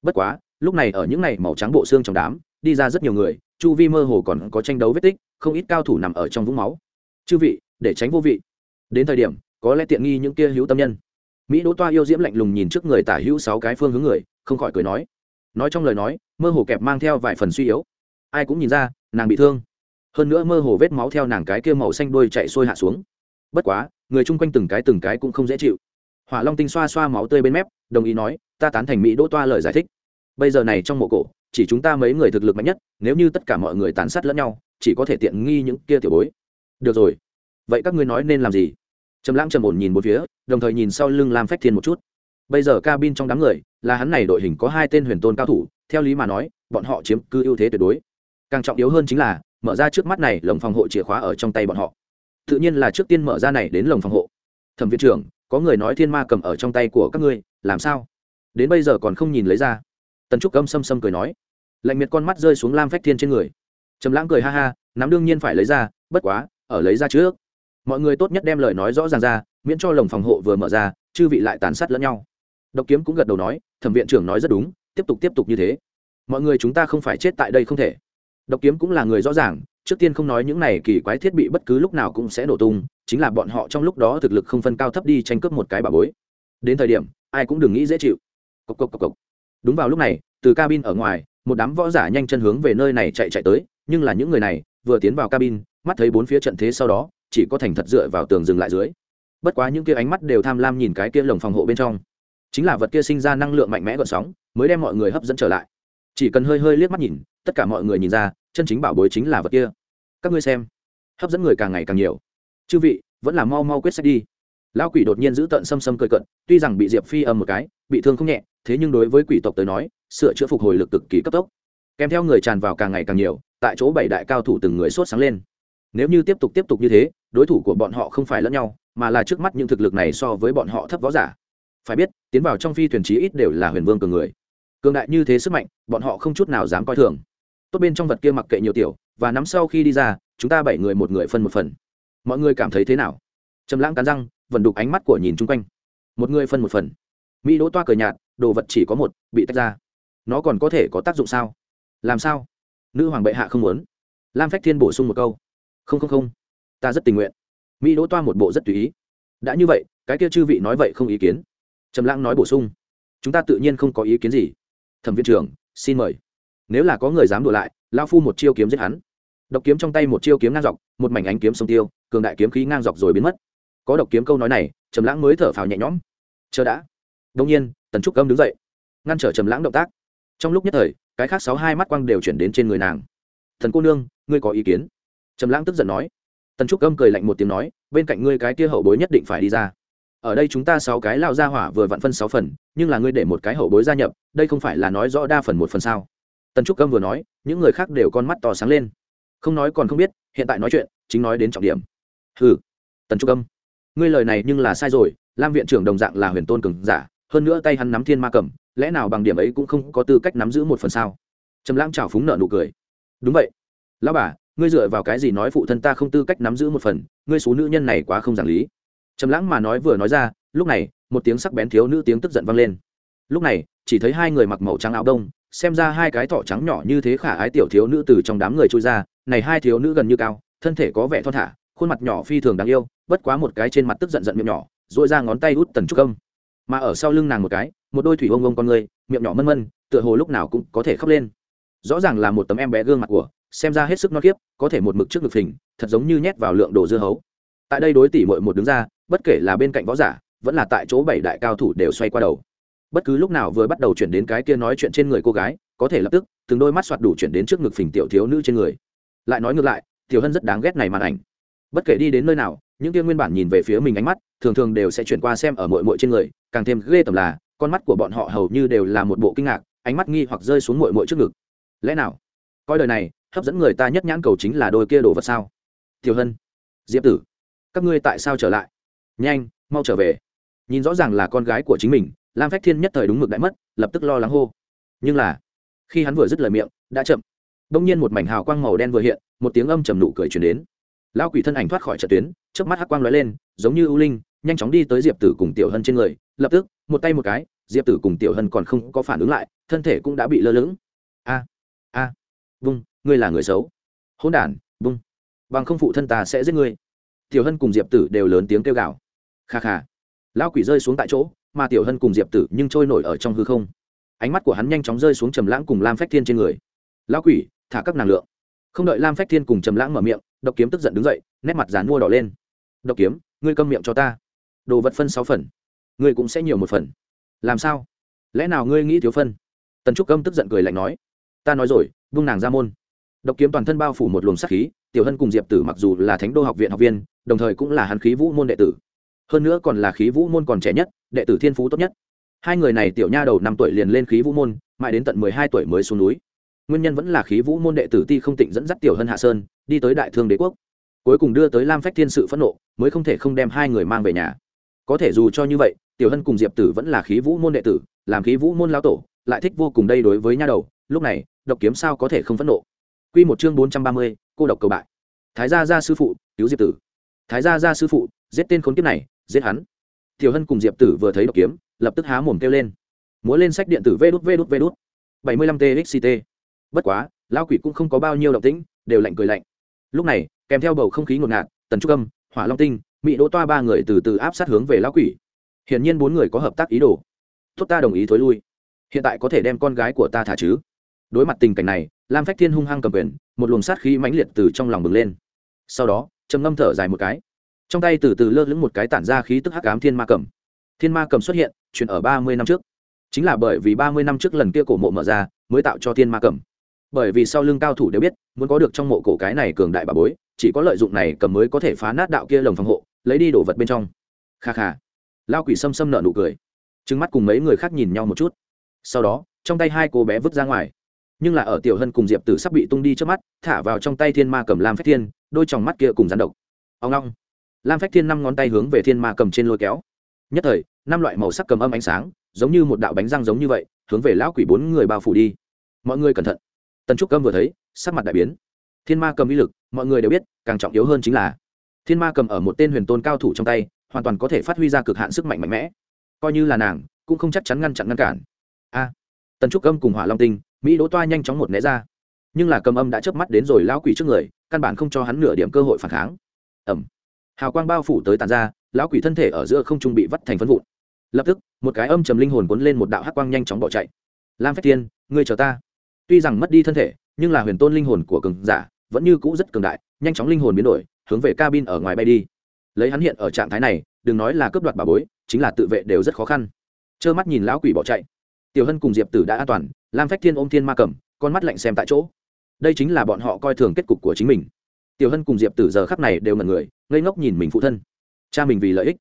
Bất quá lúc này ở những này màu trắng bộ xương trong đám, đi ra rất nhiều người, chu vi mơ hồ còn có tranh đấu vết tích, không ít cao thủ nằm ở trong vũng máu. Chư vị, để tránh vô vị. Đến thời điểm, có lẽ tiện nghi những kia hữu tâm nhân. Mỹ đỗ toa yêu diễm lạnh lùng nhìn trước người tả hữu sáu cái phương hướng người, không khỏi cười nói. Nói trong lời nói, mơ hồ kẹp mang theo vài phần suy yếu. Ai cũng nhìn ra, nàng bị thương. Hơn nữa mơ hồ vết máu theo nàng cái kia màu xanh đôi chạy sôi hạ xuống. Bất quá, người chung quanh từng cái từng cái cũng không dễ chịu. Hỏa long tinh xoa xoa máu tươi bên mép, đồng ý nói, ta tán thành mỹ đỗ toa lời giải thích bây giờ này trong mộ cổ, chỉ chúng ta mấy người thực lực mạnh nhất, nếu như tất cả mọi người tàn sát lẫn nhau, chỉ có thể tiện nghi những kia tiểu bối. Được rồi. Vậy các ngươi nói nên làm gì? Trầm lãng trầm ổn nhìn một phía, đồng thời nhìn sau lưng lam phách thiên một chút. Bây giờ cabin trong đám người, là hắn này đội hình có hai tên huyền tôn cao thủ, theo lý mà nói, bọn họ chiếm cứ ưu thế tuyệt đối. Càng trọng yếu hơn chính là, mở ra trước mắt này, lồng phòng hộ chìa khóa ở trong tay bọn họ. Tự nhiên là trước tiên mở ra này đến lồng phòng hộ. Thẩm viện trưởng, có người nói thiên ma cầm ở trong tay của các ngươi, làm sao? Đến bây giờ còn không nhìn lấy ra tần trúc âm xâm xâm cười nói, lạnh miệt con mắt rơi xuống lam phách thiên trên người. Trầm lãng cười ha ha, nắm đương nhiên phải lấy ra, bất quá, ở lấy ra trước. Mọi người tốt nhất đem lời nói rõ ràng ra, miễn cho lồng phòng hộ vừa mở ra, chư vị lại tàn sát lẫn nhau. Độc kiếm cũng gật đầu nói, thẩm viện trưởng nói rất đúng, tiếp tục tiếp tục như thế. Mọi người chúng ta không phải chết tại đây không thể. Độc kiếm cũng là người rõ ràng, trước tiên không nói những này kỳ quái thiết bị bất cứ lúc nào cũng sẽ nổ tung, chính là bọn họ trong lúc đó thực lực không phân cao thấp đi tranh cướp một cái bà bối. Đến thời điểm, ai cũng đừng nghĩ dễ chịu. Cộc cộc cộc cộc đúng vào lúc này, từ cabin ở ngoài, một đám võ giả nhanh chân hướng về nơi này chạy chạy tới, nhưng là những người này vừa tiến vào cabin, mắt thấy bốn phía trận thế sau đó, chỉ có thành thật dựa vào tường dừng lại dưới. Bất quá những kia ánh mắt đều tham lam nhìn cái kia lồng phòng hộ bên trong. Chính là vật kia sinh ra năng lượng mạnh mẽ gợn sóng, mới đem mọi người hấp dẫn trở lại. Chỉ cần hơi hơi liếc mắt nhìn, tất cả mọi người nhìn ra, chân chính bảo bối chính là vật kia. Các ngươi xem, hấp dẫn người càng ngày càng nhiều. Chư vị, vẫn là mau mau quyết sách đi. Lão quỷ đột nhiên giữ tận xâm xâm cười cận, tuy rằng bị diệp phi âm một cái, bị thương không nhẹ thế nhưng đối với quỷ tộc tới nói, sửa chữa phục hồi lực cực kỳ cấp tốc. Kèm theo người tràn vào càng ngày càng nhiều, tại chỗ bảy đại cao thủ từng người sốt sáng lên. Nếu như tiếp tục tiếp tục như thế, đối thủ của bọn họ không phải lẫn nhau, mà là trước mắt những thực lực này so với bọn họ thấp võ giả. Phải biết, tiến vào trong phi thuyền trí ít đều là huyền vương cường người. Cường đại như thế sức mạnh, bọn họ không chút nào dám coi thường. Tốt bên trong vật kia mặc kệ nhiều tiểu, và nắm sau khi đi ra, chúng ta bảy người một người phân một phần. Mọi người cảm thấy thế nào? Trầm lãng cắn răng vần đục ánh mắt của nhìn chung quanh. Một người phân một phần. Mỹ đỗ toa cờ nhạt đồ vật chỉ có một, bị tách ra. Nó còn có thể có tác dụng sao? Làm sao? Nữ hoàng bệ hạ không muốn. Lam phách thiên bổ sung một câu. Không không không. Ta rất tình nguyện. Mỹ đỗ toa một bộ rất tùy ý. Đã như vậy, cái kia chư vị nói vậy không ý kiến. Trầm lãng nói bổ sung. Chúng ta tự nhiên không có ý kiến gì. Thẩm viện trưởng, xin mời. Nếu là có người dám đùa lại lao phu một chiêu kiếm giết hắn. Độc kiếm trong tay một chiêu kiếm ngang dọc, một mảnh ánh kiếm sông tiêu, cường đại kiếm khí ngang dọc rồi biến mất. Có độc kiếm câu nói này, trầm lãng mới thở phào nhẹ nhõm. Chờ đã đông nhiên, tần trúc âm đứng dậy, ngăn trở trầm lãng động tác. Trong lúc nhất thời, cái khác sáu hai mắt quang đều chuyển đến trên người nàng. Thần cô nương, ngươi có ý kiến? Trầm lãng tức giận nói. Tần trúc âm cười lạnh một tiếng nói, bên cạnh ngươi cái kia hậu bối nhất định phải đi ra. Ở đây chúng ta sáu cái lao ra hỏa vừa vặn phân sáu phần, nhưng là ngươi để một cái hậu bối gia nhập, đây không phải là nói rõ đa phần một phần sao? Tần trúc âm vừa nói, những người khác đều con mắt to sáng lên. Không nói còn không biết, hiện tại nói chuyện, chính nói đến trọng điểm. Ừ tần trúc âm. Ngươi lời này nhưng là sai rồi, lam viện trưởng đồng dạng là huyền tôn cường giả hơn nữa tay hắn nắm thiên ma cầm, lẽ nào bằng điểm ấy cũng không có tư cách nắm giữ một phần sao? Trầm lãng trào phúng nợ nụ cười. Đúng vậy. Lão bà, ngươi dựa vào cái gì nói phụ thân ta không tư cách nắm giữ một phần? Ngươi số nữ nhân này quá không giảng lý. Trầm lãng mà nói vừa nói ra, lúc này, một tiếng sắc bén thiếu nữ tiếng tức giận vang lên. Lúc này, chỉ thấy hai người mặc màu trắng áo đông, xem ra hai cái thỏ trắng nhỏ như thế khả ái tiểu thiếu nữ từ trong đám người trôi ra, này hai thiếu nữ gần như cao, thân thể có vẻ thon thả, khuôn mặt nhỏ phi thường đáng yêu, bất quá một cái trên mặt tức giận giận miệng nhỏ dội ra ngón tay út tần trúc công mà ở sau lưng nàng một cái, một đôi thủy ông ông con người, miệng nhỏ mân mân, tựa hồ lúc nào cũng có thể khóc lên. Rõ ràng là một tấm em bé gương mặt của, xem ra hết sức non kiếp có thể một mực trước ngực phình, thật giống như nhét vào lượng đồ dưa hấu. Tại đây đối tỷ mội một đứng ra, bất kể là bên cạnh võ giả, vẫn là tại chỗ bảy đại cao thủ đều xoay qua đầu. Bất cứ lúc nào vừa bắt đầu chuyển đến cái kia nói chuyện trên người cô gái, có thể lập tức, từng đôi mắt soạt đủ chuyển đến trước ngực phình tiểu thiếu nữ trên người. Lại nói ngược lại, tiểu hân rất đáng ghét này màn ảnh. Bất kể đi đến nơi nào những kia nguyên bản nhìn về phía mình ánh mắt, thường thường đều sẽ chuyển qua xem ở mội mội trên người, càng thêm ghê tầm là, con mắt của bọn họ hầu như đều là một bộ kinh ngạc, ánh mắt nghi hoặc rơi xuống mội mội trước ngực. Lẽ nào? Coi đời này, hấp dẫn người ta nhất nhãn cầu chính là đôi kia đồ vật sao? Thiều hân, diệp tử, các ngươi tại sao trở lại? Nhanh, mau trở về. Nhìn rõ ràng là con gái của chính mình, lam phách thiên nhất thời đúng mực đã mất, lập tức lo lắng hô. Nhưng là, khi hắn vừa dứt lời miệng, đã chậm. Đông nhiên một mảnh hào quang màu đen vừa hiện, một tiếng âm trầm nụ cười chuyển đến lao quỷ thân ảnh thoát khỏi trận tuyến trước mắt hắc quang lóe lên, giống như ưu linh, nhanh chóng đi tới diệp tử cùng tiểu hân trên người. Lập tức, một tay một cái, diệp tử cùng tiểu hân còn không có phản ứng lại, thân thể cũng đã bị lơ lửng. A a, vung, ngươi là người xấu. Hôn đản, vung. Bằng không phụ thân ta sẽ giết ngươi. Tiểu hân cùng diệp tử đều lớn tiếng kêu gào. Kha kha. Lão quỷ rơi xuống tại chỗ, mà tiểu hân cùng diệp tử nhưng trôi nổi ở trong hư không. Ánh mắt của hắn nhanh chóng rơi xuống trầm lãng cùng lam phách thiên trên người. Lão quỷ, thả các nàng lượng không đợi lam phách thiên cùng trầm lãng mở miệng, độc kiếm tức giận đứng dậy, nét mặt dán mua đỏ lên. Độc kiếm, ngươi câm miệng cho ta. Đồ vật phân sáu phần, ngươi cũng sẽ nhiều một phần. Làm sao? Lẽ nào ngươi nghĩ thiếu phân? Tần trúc câm tức giận cười lạnh nói. Ta nói rồi vung nàng ra môn. Độc kiếm toàn thân bao phủ một luồng sắc khí, tiểu hân cùng diệp tử mặc dù là thánh đô học viện học viên, đồng thời cũng là hắn khí vũ môn đệ tử. Hơn nữa còn là khí vũ môn còn trẻ nhất, đệ tử thiên phú tốt nhất. Hai người này tiểu nha đầu năm tuổi liền lên khí vũ môn, mãi đến tận mười hai tuổi mới xuống núi nguyên nhân vẫn là khí vũ môn đệ tử ti không tịnh dẫn dắt tiểu hân hạ sơn, đi tới đại thương đế quốc. Cuối cùng đưa tới lam phách thiên sự phẫn nộ, mới không thể không đem hai người mang về nhà. Có thể dù cho như vậy, tiểu hân cùng diệp tử vẫn là khí vũ môn đệ tử, làm khí vũ môn lao tổ, lại thích vô cùng đây đối với nha đầu, lúc này, độc kiếm sao có thể không phẫn nộ? Q một chương bốn trăm ba mươi, cô độc cầu bại. Thái gia gia sư phụ, cứu diệp tử. Thái gia gia sư phụ, giết tên khốn kiếp này, giết hắn. Tiểu hân cùng diệp tử vừa thấy độc kiếm, lập tức há mồm kêu lên. Múa lên sách điện tử vê đút vê đút vê đút. bảy mươi lăm txt bất quá lao quỷ cũng không có bao nhiêu động tĩnh, đều lạnh cười lạnh. Lúc này, kèm theo bầu không khí ngột ngạt, tần trúc âm, hỏa long tinh mỹ đỗ toa ba người từ từ áp sát hướng về lao quỷ. Hiển nhiên bốn người có hợp tác ý đồ. Tốt ta đồng ý thối lui. Hiện tại có thể đem con gái của ta thả chứ? Đối mặt tình cảnh này, lam phách thiên hung hăng cầm quyền, một luồng sát khí mãnh liệt từ trong lòng bừng lên. Sau đó, trầm ngâm thở dài một cái. Trong tay từ từ lơ lửng một cái tản ra khí tức hắc ám thiên ma cầm. Thiên ma cầm xuất hiện chuyện ở ba mươi năm trước. Chính là bởi vì ba mươi năm trước lần kia cổ mộ mở ra, mới tạo cho thiên ma cầm bởi vì sau lưng cao thủ đều biết, muốn có được trong mộ cổ cái này cường đại bà bối, chỉ có lợi dụng này cầm mới có thể phá nát đạo kia lồng phòng hộ, lấy đi đồ vật bên trong. Kha kha. Lao quỷ xâm xâm nợ nụ cười. Trứng mắt cùng mấy người khác nhìn nhau một chút. Sau đó, trong tay hai cô bé vứt ra ngoài. Nhưng là ở tiểu hân cùng diệp tử sắp bị tung đi trước mắt, thả vào trong tay thiên ma cầm lam phách thiên, đôi t mắt kia cùng rắn độc. Ông long. Lam phách thiên năm ngón tay hướng về thiên ma cầm trên lôi kéo. Nhất thời, năm loại màu sắc cầm âm ánh sáng, giống như một đạo bánh răng giống như vậy, hướng về lão quỷ bốn người bao phủ đi. Mọi người cẩn thận tần trúc câm vừa thấy, sắc mặt đại biến. Thiên ma cầm uy lực, mọi người đều biết, càng trọng yếu hơn chính là, thiên ma cầm ở một tên huyền tôn cao thủ trong tay, hoàn toàn có thể phát huy ra cực hạn sức mạnh mạnh mẽ. Coi như là nàng, cũng không chắc chắn ngăn chặn ngăn cản. A, tần trúc âm cùng hỏa long tinh, mỹ đỗ toa nhanh chóng một né ra. Nhưng là cầm âm đã chớp mắt đến rồi lão quỷ trước người, căn bản không cho hắn nửa điểm cơ hội phản kháng. Ẩm hào quang bao phủ tới tàn ra, lão quỷ thân thể ở giữa không trung bị vắt thành phân vụn. Lập tức, một cái âm trầm linh hồn cuốn lên một đạo hắc quang nhanh chóng bỏ chạy. Lam phách tiên ngươi chờ ta tuy rằng mất đi thân thể, nhưng là huyền tôn linh hồn của cường giả vẫn như cũ rất cường đại, nhanh chóng linh hồn biến đổi, hướng về cabin ở ngoài bay đi. Lấy hắn hiện ở trạng thái này, đừng nói là cướp đoạt bà bối, chính là tự vệ đều rất khó khăn. Trơ mắt nhìn lão quỷ bỏ chạy. Tiểu hân cùng diệp tử đã an toàn, lam phách thiên ôm thiên ma cầm con mắt lạnh xem tại chỗ. Đây chính là bọn họ coi thường kết cục của chính mình. Tiểu hân cùng diệp tử giờ khắc này đều ngần người, ngây ngốc nhìn mình phụ thân. Cha mình vì lợi ích.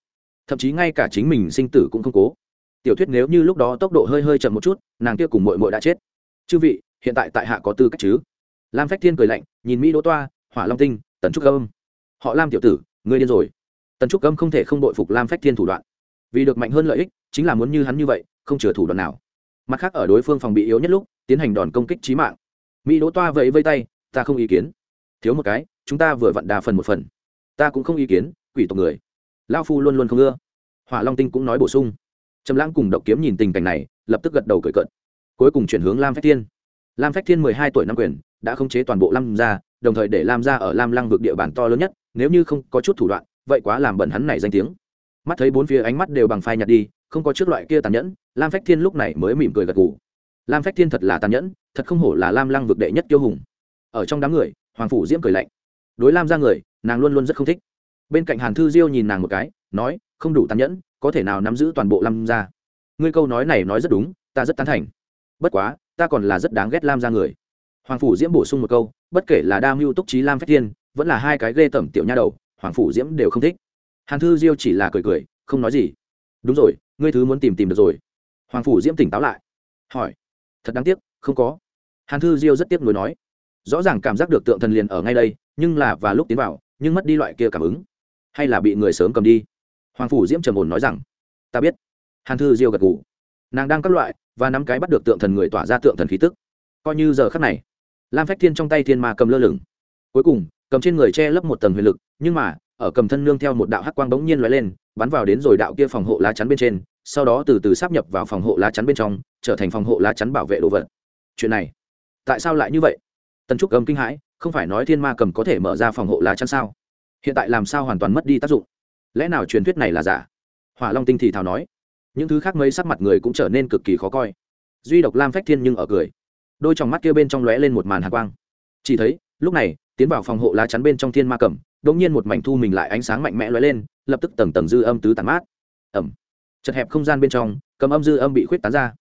Thậm chí ngay cả chính mình sinh tử cũng không cố. Tiểu thuyết nếu như lúc đó tốc độ hơi hơi chậm một chút, nàng kia cùng mội mội đã chết. Chư vị hiện tại tại hạ có tư cách chứ? Lam phách thiên cười lạnh, nhìn mỹ đỗ toa, hỏa long tinh, tần trúc âm. Họ lam tiểu tử, ngươi điên rồi. Tần trúc âm không thể không đội phục lam phách thiên thủ đoạn. Vì được mạnh hơn lợi ích, chính là muốn như hắn như vậy, không chừa thủ đoạn nào. Mặt khác ở đối phương phòng bị yếu nhất lúc, tiến hành đòn công kích trí mạng. Mỹ đỗ toa vẫy vây tay, ta không ý kiến. Thiếu một cái, chúng ta vừa vặn đà phần một phần. Ta cũng không ý kiến, quỷ tộc người. Lao phu luôn luôn không ưa. Hỏa long tinh cũng nói bổ sung. Trầm lãng cùng độc kiếm nhìn tình cảnh này, lập tức gật đầu cười cợt. Cuối cùng chuyển hướng lam phách thiên lam phách thiên mười hai tuổi năm quyền, đã khống chế toàn bộ lam gia, đồng thời để lam gia ở lam lăng vực địa bàn to lớn nhất, nếu như không có chút thủ đoạn, vậy quá làm bẩn hắn này danh tiếng. Mắt thấy bốn phía ánh mắt đều bằng phai nhạt đi, không có trước loại kia tàn nhẫn, lam phách thiên lúc này mới mỉm cười gật gù. Lam phách thiên thật là tàn nhẫn, thật không hổ là lam lăng vực đệ nhất kiêu hùng. Ở trong đám người, hoàng phủ diễm cười lạnh. Đối lam ra người, nàng luôn luôn rất không thích. Bên cạnh hàn thư diêu nhìn nàng một cái, nói, không đủ tàn nhẫn, có thể nào nắm giữ toàn bộ lam ra ngươi câu nói này nói rất đúng, ta rất tán thành. Bất quá ta còn là rất đáng ghét lam ra người. Hoàng phủ diễm bổ sung một câu, bất kể là đa mưu túc trí lam phách thiên, vẫn là hai cái ghê tẩm tiểu nha đầu, hoàng phủ diễm đều không thích. Hàn thư diêu chỉ là cười cười, không nói gì. Đúng rồi, ngươi thứ muốn tìm tìm được rồi. Hoàng phủ diễm tỉnh táo lại, hỏi, thật đáng tiếc, không có. Hàn thư diêu rất tiếc nuối nói, rõ ràng cảm giác được tượng thần liền ở ngay đây, nhưng là và lúc tiến vào, nhưng mất đi loại kia cảm ứng. Hay là bị người sớm cầm đi? Hoàng phủ diễm trầm ổn nói rằng, ta biết. Hàn thư diêu gật ngủ nàng đang các loại và nắm cái bắt được tượng thần người tỏa ra tượng thần khí tức. Coi như giờ khắc này, lam phách thiên trong tay thiên ma cầm lơ lửng. Cuối cùng, cầm trên người che lấp một tầng huyền lực, nhưng mà, ở cầm thân nương theo một đạo hắc quang bỗng nhiên lóe lên, bắn vào đến rồi đạo kia phòng hộ lá chắn bên trên, sau đó từ từ sắp nhập vào phòng hộ lá chắn bên trong, trở thành phòng hộ lá chắn bảo vệ đồ vật. Chuyện này, tại sao lại như vậy? Tần trúc cầm kinh hãi, không phải nói thiên ma cầm có thể mở ra phòng hộ lá chắn sao? Hiện tại làm sao hoàn toàn mất đi tác dụng? Lẽ nào truyền thuyết này là giả? Hỏa long tinh thì thào nói những thứ khác mấy sắc mặt người cũng trở nên cực kỳ khó coi. Duy độc lam phách thiên nhưng ở cười. Đôi t mắt kia bên trong lóe lên một màn hạ quang. Chỉ thấy, lúc này, tiến vào phòng hộ lá chắn bên trong thiên ma cầm đ ỗ n g nhiên một mảnh thu mình lại ánh sáng mạnh mẽ lóe lên, lập tức tầng tầng dư âm tứ tàn mát. Ẩm. Chật hẹp không gian bên trong, cầm âm dư âm bị khuyết tán ra.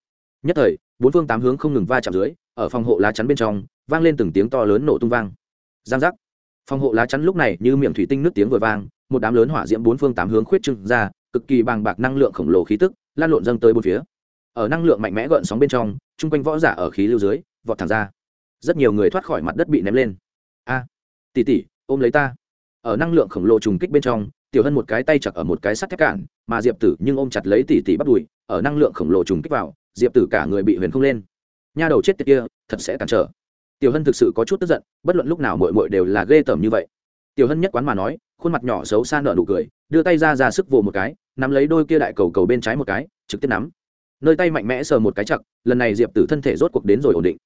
Nhất thời, bốn phương tám hướng không ngừng va chạm dưới, ở phòng hộ lá chắn bên trong, vang lên từng tiếng to lớn nổ tung vang. Giang giác. Phòng hộ lá chắn lúc này như miệng thủy tinh nước tiếng vừa vang, một đám lớn hỏa diễm bốn phương tám hướng khuyết trưng ra cực kỳ bàng bạc năng lượng khổng lồ khí tức lan lộn dâng tới bốn phía. Ở năng lượng mạnh mẽ gợn sóng bên trong chung quanh võ giả ở khí lưu dưới vọt thẳng ra. Rất nhiều người thoát khỏi mặt đất bị ném lên. A à, tỉ tỉ ôm lấy ta. Ở năng lượng khổng lồ trùng kích bên trong tiểu hân một cái tay chặt ở một cái sắt thép cản mà diệp tử nhưng ôm chặt lấy tỉ tỉ bắt đùi ở năng lượng khổng lồ trùng kích vào diệp tử cả người bị huyền không lên. Nha đầu chết tiệt kia thật sẽ cản trở. Tiểu hân thực sự có chút tức giận bất luận lúc nào mội mội đều là ghê tởm như vậy. Tiểu hân nhất quán mà nói khuôn mặt nhỏ xấu xa nở nụ cười đưa tay ra ra sức vồ một cái, nắm lấy đôi kia đại cầu cầu bên trái một cái, trực tiếp nắm. Nơi tay mạnh mẽ sờ một cái chặt, lần này diệp tử thân thể rốt cuộc đến rồi ổn định.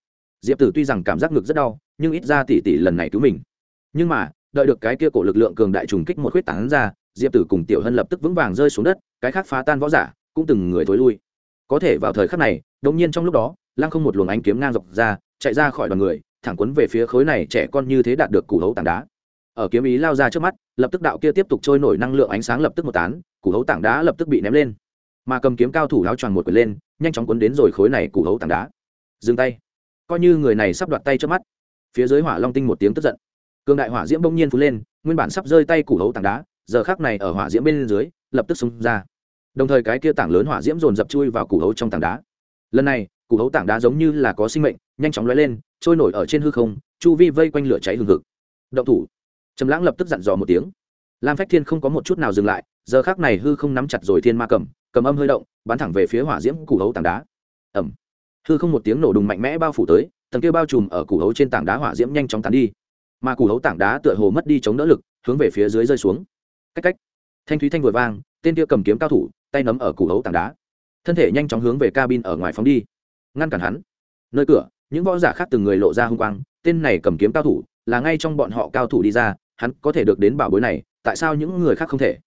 Diệp tử tuy rằng cảm giác ngực rất đau, nhưng ít ra tỉ tỉ lần này cứu mình. Nhưng mà, đợi được cái kia cổ lực lượng cường đại trùng kích một khuyết tảng ra, diệp tử cùng tiểu hân lập tức vững vàng rơi xuống đất, cái khác phá tan võ giả cũng từng người thối lui. Có thể vào thời khắc này, đột nhiên trong lúc đó, lăng không một luồng ánh kiếm ngang dọc ra, chạy ra khỏi đoàn người, thẳng quấn về phía khối này trẻ con như thế đạt được củ hấu tảng đá ở kiếm ý lao ra trước mắt, lập tức đạo kia tiếp tục trôi nổi năng lượng ánh sáng lập tức một tán, củ hấu tảng đá lập tức bị ném lên. Mà cầm kiếm cao thủ lao tròn một quyền lên, nhanh chóng cuốn đến rồi khối này củ hấu tảng đá. Dừng tay. Coi như người này sắp đoạt tay trước mắt. Phía dưới hỏa long tinh một tiếng tức giận. Cường đại hỏa diễm bỗng nhiên phú lên, nguyên bản sắp rơi tay củ hấu tảng đá, giờ khác này ở hỏa diễm bên dưới, lập tức xông ra. Đồng thời cái kia tảng lớn hỏa diễm dồn dập chui vào củ hấu trong tảng đá. Lần này, củ hấu tảng đá giống như là có sinh mệnh, nhanh chóng lóe lên, trôi nổi ở trên hư không, chu vi vây quanh lửa cháy hừng hực. Động thủ trầm lãng lập tức dặn dò một tiếng. Lam phách thiên không có một chút nào dừng lại, giờ khác này hư không nắm chặt rồi thiên ma cầm cầm âm hơi động, bắn thẳng về phía hỏa diễm củ hấu tảng đá. Ẩm hư không một tiếng nổ đùng mạnh mẽ bao phủ tới, tầng kia bao trùm ở củ hấu trên tảng đá hỏa diễm nhanh chóng tàn đi. Mà củ hấu tảng đá tựa hồ mất đi chống đỡ lực, hướng về phía dưới rơi xuống. Cách cách. Thanh thúy thanh vừa vang, tên kia cầm kiếm cao thủ, tay nắm ở củ hấu tảng đá. Thân thể nhanh chóng hướng về cabin ở ngoài phóng đi. Ngăn cản hắn. Nơi cửa, những võ giả khác từng người lộ ra hung quang, tên này cầm kiếm cao thủ, là ngay trong bọn họ cao thủ đi ra hắn có thể được đến bảo bối này, tại sao những người khác không thể?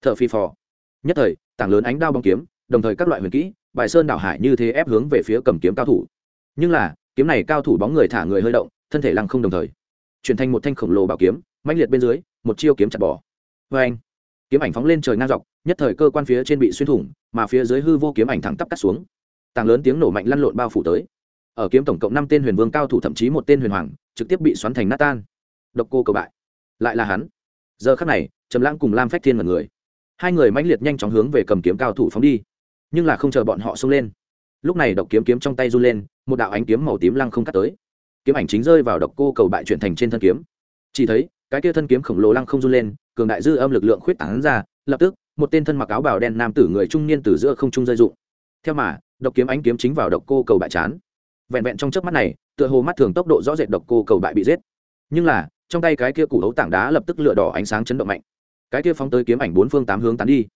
T h ở phi phò. Nhất thời, tảng lớn ánh đao bóng kiếm, đồng thời các loại huyền kỹ, bài sơn đảo hải như thế ép hướng về phía cầm kiếm cao thủ. Nhưng là, kiếm này cao thủ bóng người thả người hơi động, thân thể lăng không đồng thời. Chuyển thành một thanh khổng lồ bảo kiếm, mãnh liệt bên dưới, một chiêu kiếm chặt bỏ. Vê anh, kiếm ảnh phóng lên trời ngang dọc, nhất thời cơ quan phía trên bị xuyên thủng, mà phía dưới hư vô kiếm ảnh thẳng tắp cắt xuống. Tàng lớn tiếng nổ mạnh lăn lộn bao phủ tới. Ở kiếm tổng cộng năm tên huyền vương cao thủ, thậm chí một tên huyền hoàng, trực tiếp bị xoắn thành nát tan. Độc cô cầu bại lại là hắn. Giờ khắc này, trầm lãng cùng lam phách thiên mật người. Hai người mãnh liệt nhanh chóng hướng về cầm kiếm cao thủ phóng đi. Nhưng là không chờ bọn họ xông lên. Lúc này độc kiếm kiếm trong tay run lên, một đạo ánh kiếm màu tím lăng không cắt tới. Kiếm ảnh chính rơi vào độc cô cầu bại chuyển thành trên thân kiếm. Chỉ thấy, cái kia thân kiếm khổng lồ lăng không run lên, cường đại dư âm lực lượng khuyết tảng ra, lập tức, một tên thân mặc áo bào đen nam tử người trung niên từ giữa không trung rơi dụng theo mà, độc kiếm ánh kiếm chính vào độc cô cầu bại chán. Vẹn vẹn trong chớp mắt này, tựa hồ mắt thường tốc độ rõ rệt độc cô cầu bại bị giết. Nhưng là trong tay cái kia củ hấu tảng đá lập tức lửa đỏ ánh sáng chấn động mạnh. Cái kia phóng tới kiếm ảnh bốn phương tám hướng tán đi.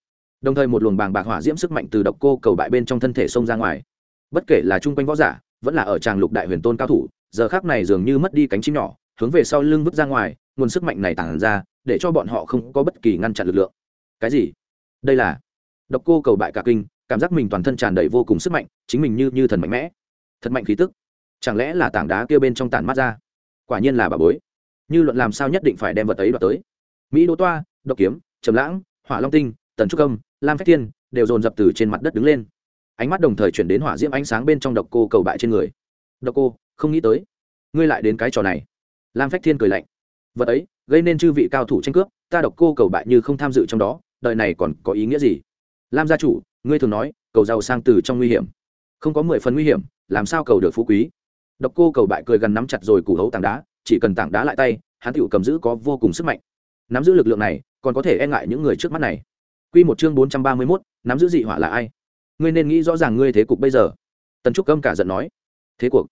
Đồng thời một luồng bàng bạc hỏa diễm sức mạnh từ độc cô cầu bại bên trong thân thể xông ra ngoài. Bất kể là chung quanh võ giả, vẫn là ở tràng lục đại huyền tôn cao thủ, giờ khác này dường như mất đi cánh chim nhỏ, hướng về sau lưng vứt ra ngoài, nguồn sức mạnh này tản ra, để cho bọn họ không có bất kỳ ngăn chặn lực lượng. Cái gì? Đây là độc cô cầu bại cả kinh, cảm giác mình toàn thân tràn đầy vô cùng sức mạnh, chính mình như như thần mạnh mẽ. Thật mạnh khí tức. Chẳng lẽ là tảng đá kia bên trong tàn mắt ra? Quả nhiên là bà bối như luận làm sao nhất định phải đem vật ấy đoạt tới. Mỹ đỗ toa, độc kiếm, trầm lãng, hỏa long tinh, tần trúc công lam phách thiên đều dồn dập từ trên mặt đất đứng lên. Ánh mắt đồng thời chuyển đến hỏa diễm ánh sáng bên trong độc cô cầu bại trên người. Độc cô, không nghĩ tới. Ngươi lại đến cái trò này. Lam phách thiên cười lạnh. Vật ấy, gây nên chư vị cao thủ tranh cướp, ta độc cô cầu bại như không tham dự trong đó, đời này còn có ý nghĩa gì? Lam gia chủ, ngươi thường nói, cầu giàu sang từ trong nguy hiểm. Không có mười phần nguy hiểm, làm sao cầu được phú quý? Độc cô cầu bại cười gần nắm chặt rồi củ hấu tảng đá chỉ cần tảng đá lại tay hắn tựu cầm giữ có vô cùng sức mạnh nắm giữ lực lượng này còn có thể e ngại những người trước mắt này Quy một chương bốn trăm ba mươi mốt nắm giữ dị hỏa là ai? Ngươi nên nghĩ rõ ràng ngươi thế cục bây giờ. Tần Trúc Câm cả giận nói. Thế cuộc?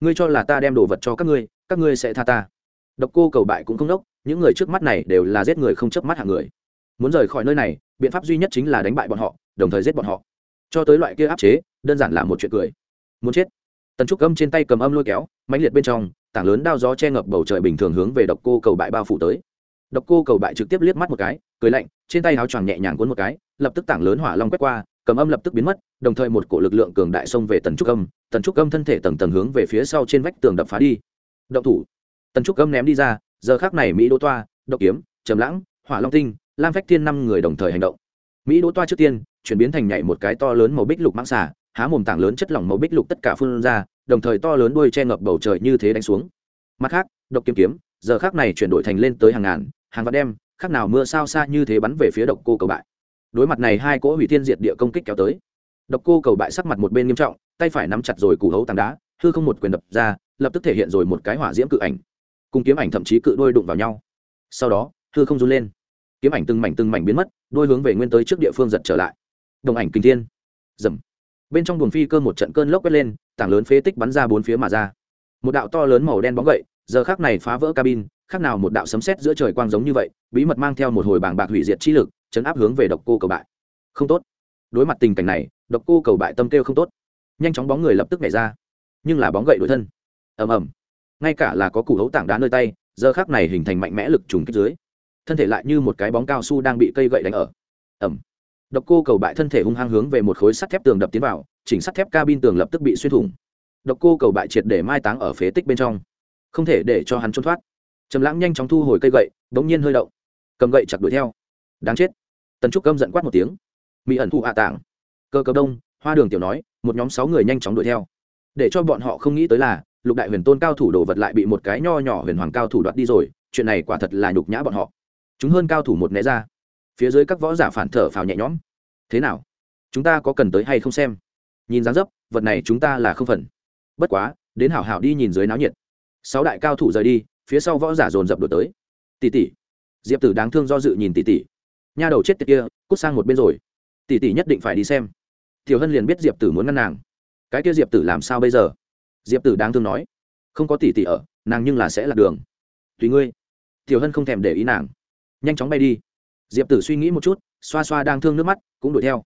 Ngươi cho là ta đem đồ vật cho các ngươi, các ngươi sẽ tha ta? Độc Cô cầu bại cũng không đốc, những người trước mắt này đều là giết người không chớp mắt hạng người. Muốn rời khỏi nơi này, biện pháp duy nhất chính là đánh bại bọn họ, đồng thời giết bọn họ. Cho tới loại kia áp chế, đơn giản là một chuyện cười. Muốn chết. Tần Trúc Câm trên tay cầm âm lôi kéo, mãnh liệt bên trong, tảng lớn đao gió che ngập bầu trời bình thường hướng về Độc Cô cầu bại bao phủ tới. Độc cô cầu bại trực tiếp liếc mắt một cái, cười lạnh, trên tay áo choàng nhẹ nhàng cuốn một cái, lập tức tảng lớn hỏa long quét qua, cầm âm lập tức biến mất, đồng thời một cổ lực lượng cường đại xông về tần trúc âm. Tần trúc âm thân thể tầng tầng hướng về phía sau trên vách tường đập phá đi. Động thủ. Tần trúc âm ném đi ra, giờ khác này mỹ đỗ toa, độc kiếm, trầm lãng, hỏa long tinh, lam phách thiên năm người đồng thời hành động. Mỹ đỗ toa trước tiên chuyển biến thành nhảy một cái to lớn màu bích lục mãng xà há mồm tảng lớn chất lỏng màu bích lục tất cả phun ra, đồng thời to lớn đuôi che ngập bầu trời như thế đánh xuống. Mặt khác, độc kiếm kiếm, giờ khác này chuyển đổi thành lên tới hàng ngàn, hàng vạn đem, khác nào mưa sao xa như thế bắn về phía độc cô cầu bại. Đối mặt này hai cỗ hủy thiên diệt địa công kích kéo tới. Độc cô cầu bại sắc mặt một bên nghiêm trọng, tay phải nắm chặt rồi củ hấu tảng đá, hư không một quyền đập ra, lập tức thể hiện rồi một cái hỏa diễm cự ảnh. Cùng kiếm ảnh thậm chí cự đôi đụng vào nhau. Sau đó, hư không run lên. Kiếm ảnh từng mảnh từng mảnh biến mất, đôi hướng về nguyên tới trước địa phương giật trở lại. Đồng ảnh kinh thiên. Dầm bên trong buồng phi cơ một trận cơn lốc quét lên, tảng lớn phế tích bắn ra bốn phía mà ra. Một đạo to lớn màu đen bóng gậy, giờ khác này phá vỡ cabin, khác nào một đạo sấm sét giữa trời quang giống như vậy, bí mật mang theo một hồi bảng bạc hủy diệt chi lực, chấn áp hướng về độc cô cầu bại. Không tốt. Đối mặt tình cảnh này, độc cô cầu bại tâm kêu không tốt. Nhanh chóng bóng người lập tức nhảy ra. Nhưng là bóng gậy đổi thân. Ầm ầm. Ngay cả là có củ hấu tảng đá nơi tay, giờ khác này hình thành mạnh mẽ lực trùng kích dưới. Thân thể lại như một cái bóng cao su đang bị cây gậy đánh ở. Ầm độc cô cầu bại thân thể hung hăng hướng về một khối sắt thép tường đập tiến vào, chỉnh sắt thép cabin tường lập tức bị xuyên thủng. Độc cô cầu bại triệt để mai táng ở phế tích bên trong. Không thể để cho hắn trốn thoát. Trầm lãng nhanh chóng thu hồi cây gậy, bỗng nhiên hơi động. Cầm gậy chặt đuổi theo. Đáng chết. Tần trúc câm giận quát một tiếng. Mỹ ẩn thụ hạ tảng. Cơ cơ đông, hoa đường tiểu nói, một nhóm sáu người nhanh chóng đuổi theo. Để cho bọn họ không nghĩ tới là, lục đại huyền tôn cao thủ đồ vật lại bị một cái nho nhỏ huyền hoàng cao thủ đoạt đi rồi, chuyện này quả thật là nhục nhã bọn họ. Chúng hơn cao thủ một né ra phía dưới các võ giả phản thở phào nhẹ nhõm. Thế nào? Chúng ta có cần tới hay không xem? Nhìn dáng dấp, vật này chúng ta là không phần. Bất quá, đến hảo hảo đi nhìn dưới náo nhiệt. Sáu đại cao thủ rời đi, phía sau võ giả dồn dập đổi tới. Tỷ tỷ. Diệp tử đáng thương do dự nhìn tỷ tỷ. Nha đầu chết tiệt kia, cút sang một bên rồi. Tỷ tỷ nhất định phải đi xem. Tiểu hân liền biết diệp tử muốn ngăn nàng. Cái kia diệp tử làm sao bây giờ? Diệp tử đáng thương nói. Không có tỷ tỷ ở, nàng nhưng là sẽ lạc đường. Tùy ngươi. Tiểu hân không thèm để ý nàng. Nhanh chóng bay đi diệp tử suy nghĩ một chút, xoa xoa đang thương nước mắt, cũng đuổi theo.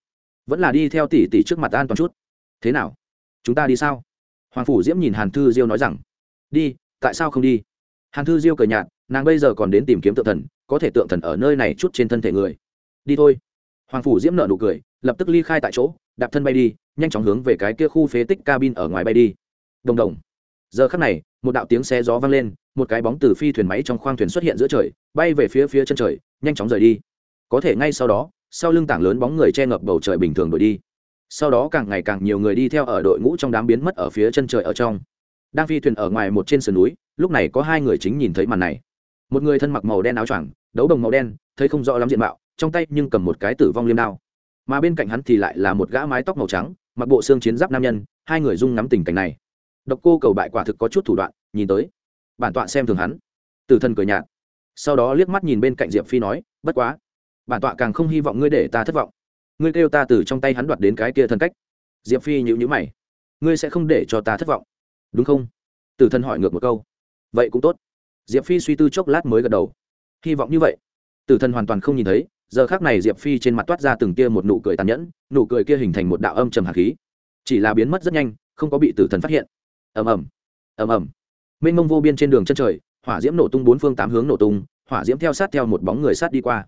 Vẫn là đi theo tỷ tỷ trước mặt an toàn chút. Thế nào? Chúng ta đi sao? Hoàng phủ diễm nhìn hàn thư diêu nói rằng, đi, tại sao không đi? Hàn thư diêu cười nhạt, nàng bây giờ còn đến tìm kiếm tượng thần, có thể tượng thần ở nơi này chút trên thân thể người. Đi thôi. Hoàng phủ diễm nợ nụ cười, lập tức ly khai tại chỗ, đạp thân bay đi, nhanh chóng hướng về cái kia khu phế tích cabin ở ngoài bay đi. Đồng đồng. Giờ khắc này, một đạo tiếng xe gió vang lên, một cái bóng từ phi thuyền máy trong khoang thuyền xuất hiện giữa trời, bay về phía phía chân trời, nhanh chóng rời đi có thể ngay sau đó, sau lưng tảng lớn bóng người che ngập bầu trời bình thường đổi đi. Sau đó càng ngày càng nhiều người đi theo ở đội ngũ trong đám biến mất ở phía chân trời ở trong. Đang phi thuyền ở ngoài một trên sườn núi, lúc này có hai người chính nhìn thấy màn này. Một người thân mặc màu đen áo choàng, đấu đồng màu đen, thấy không rõ lắm diện mạo, trong tay nhưng cầm một cái tử vong liêm đao. Mà bên cạnh hắn thì lại là một gã mái tóc màu trắng, mặc bộ xương chiến giáp nam nhân, hai người dung ngắm tình cảnh này. Độc cô cầu bại quả thực có chút thủ đoạn, nhìn tới. Bản tọa xem thường hắn. Tử thần cười nhạt. Sau đó liếc mắt nhìn bên cạnh diệp phi nói, bất quá bản tọa càng không hy vọng ngươi để ta thất vọng. Ngươi kêu ta từ trong tay hắn đoạt đến cái kia thân cách. Diệp phi nhữ nhữ mày. Ngươi sẽ không để cho ta thất vọng. Đúng không? Tử thần hỏi ngược một câu. Vậy cũng tốt. Diệp phi suy tư chốc lát mới gật đầu. Hy vọng như vậy. Tử thần hoàn toàn không nhìn thấy. Giờ khác này diệp phi trên mặt toát ra từng kia một nụ cười tàn nhẫn, nụ cười kia hình thành một đạo âm trầm hạt khí. Chỉ là biến mất rất nhanh, không có bị tử thần phát hiện. Ầm ầm. Ầm ầm. Mênh mông vô biên trên đường chân trời, hỏa diễm nổ tung bốn phương tám hướng nổ tung, hỏa diễm theo sát theo một bóng người sát đi qua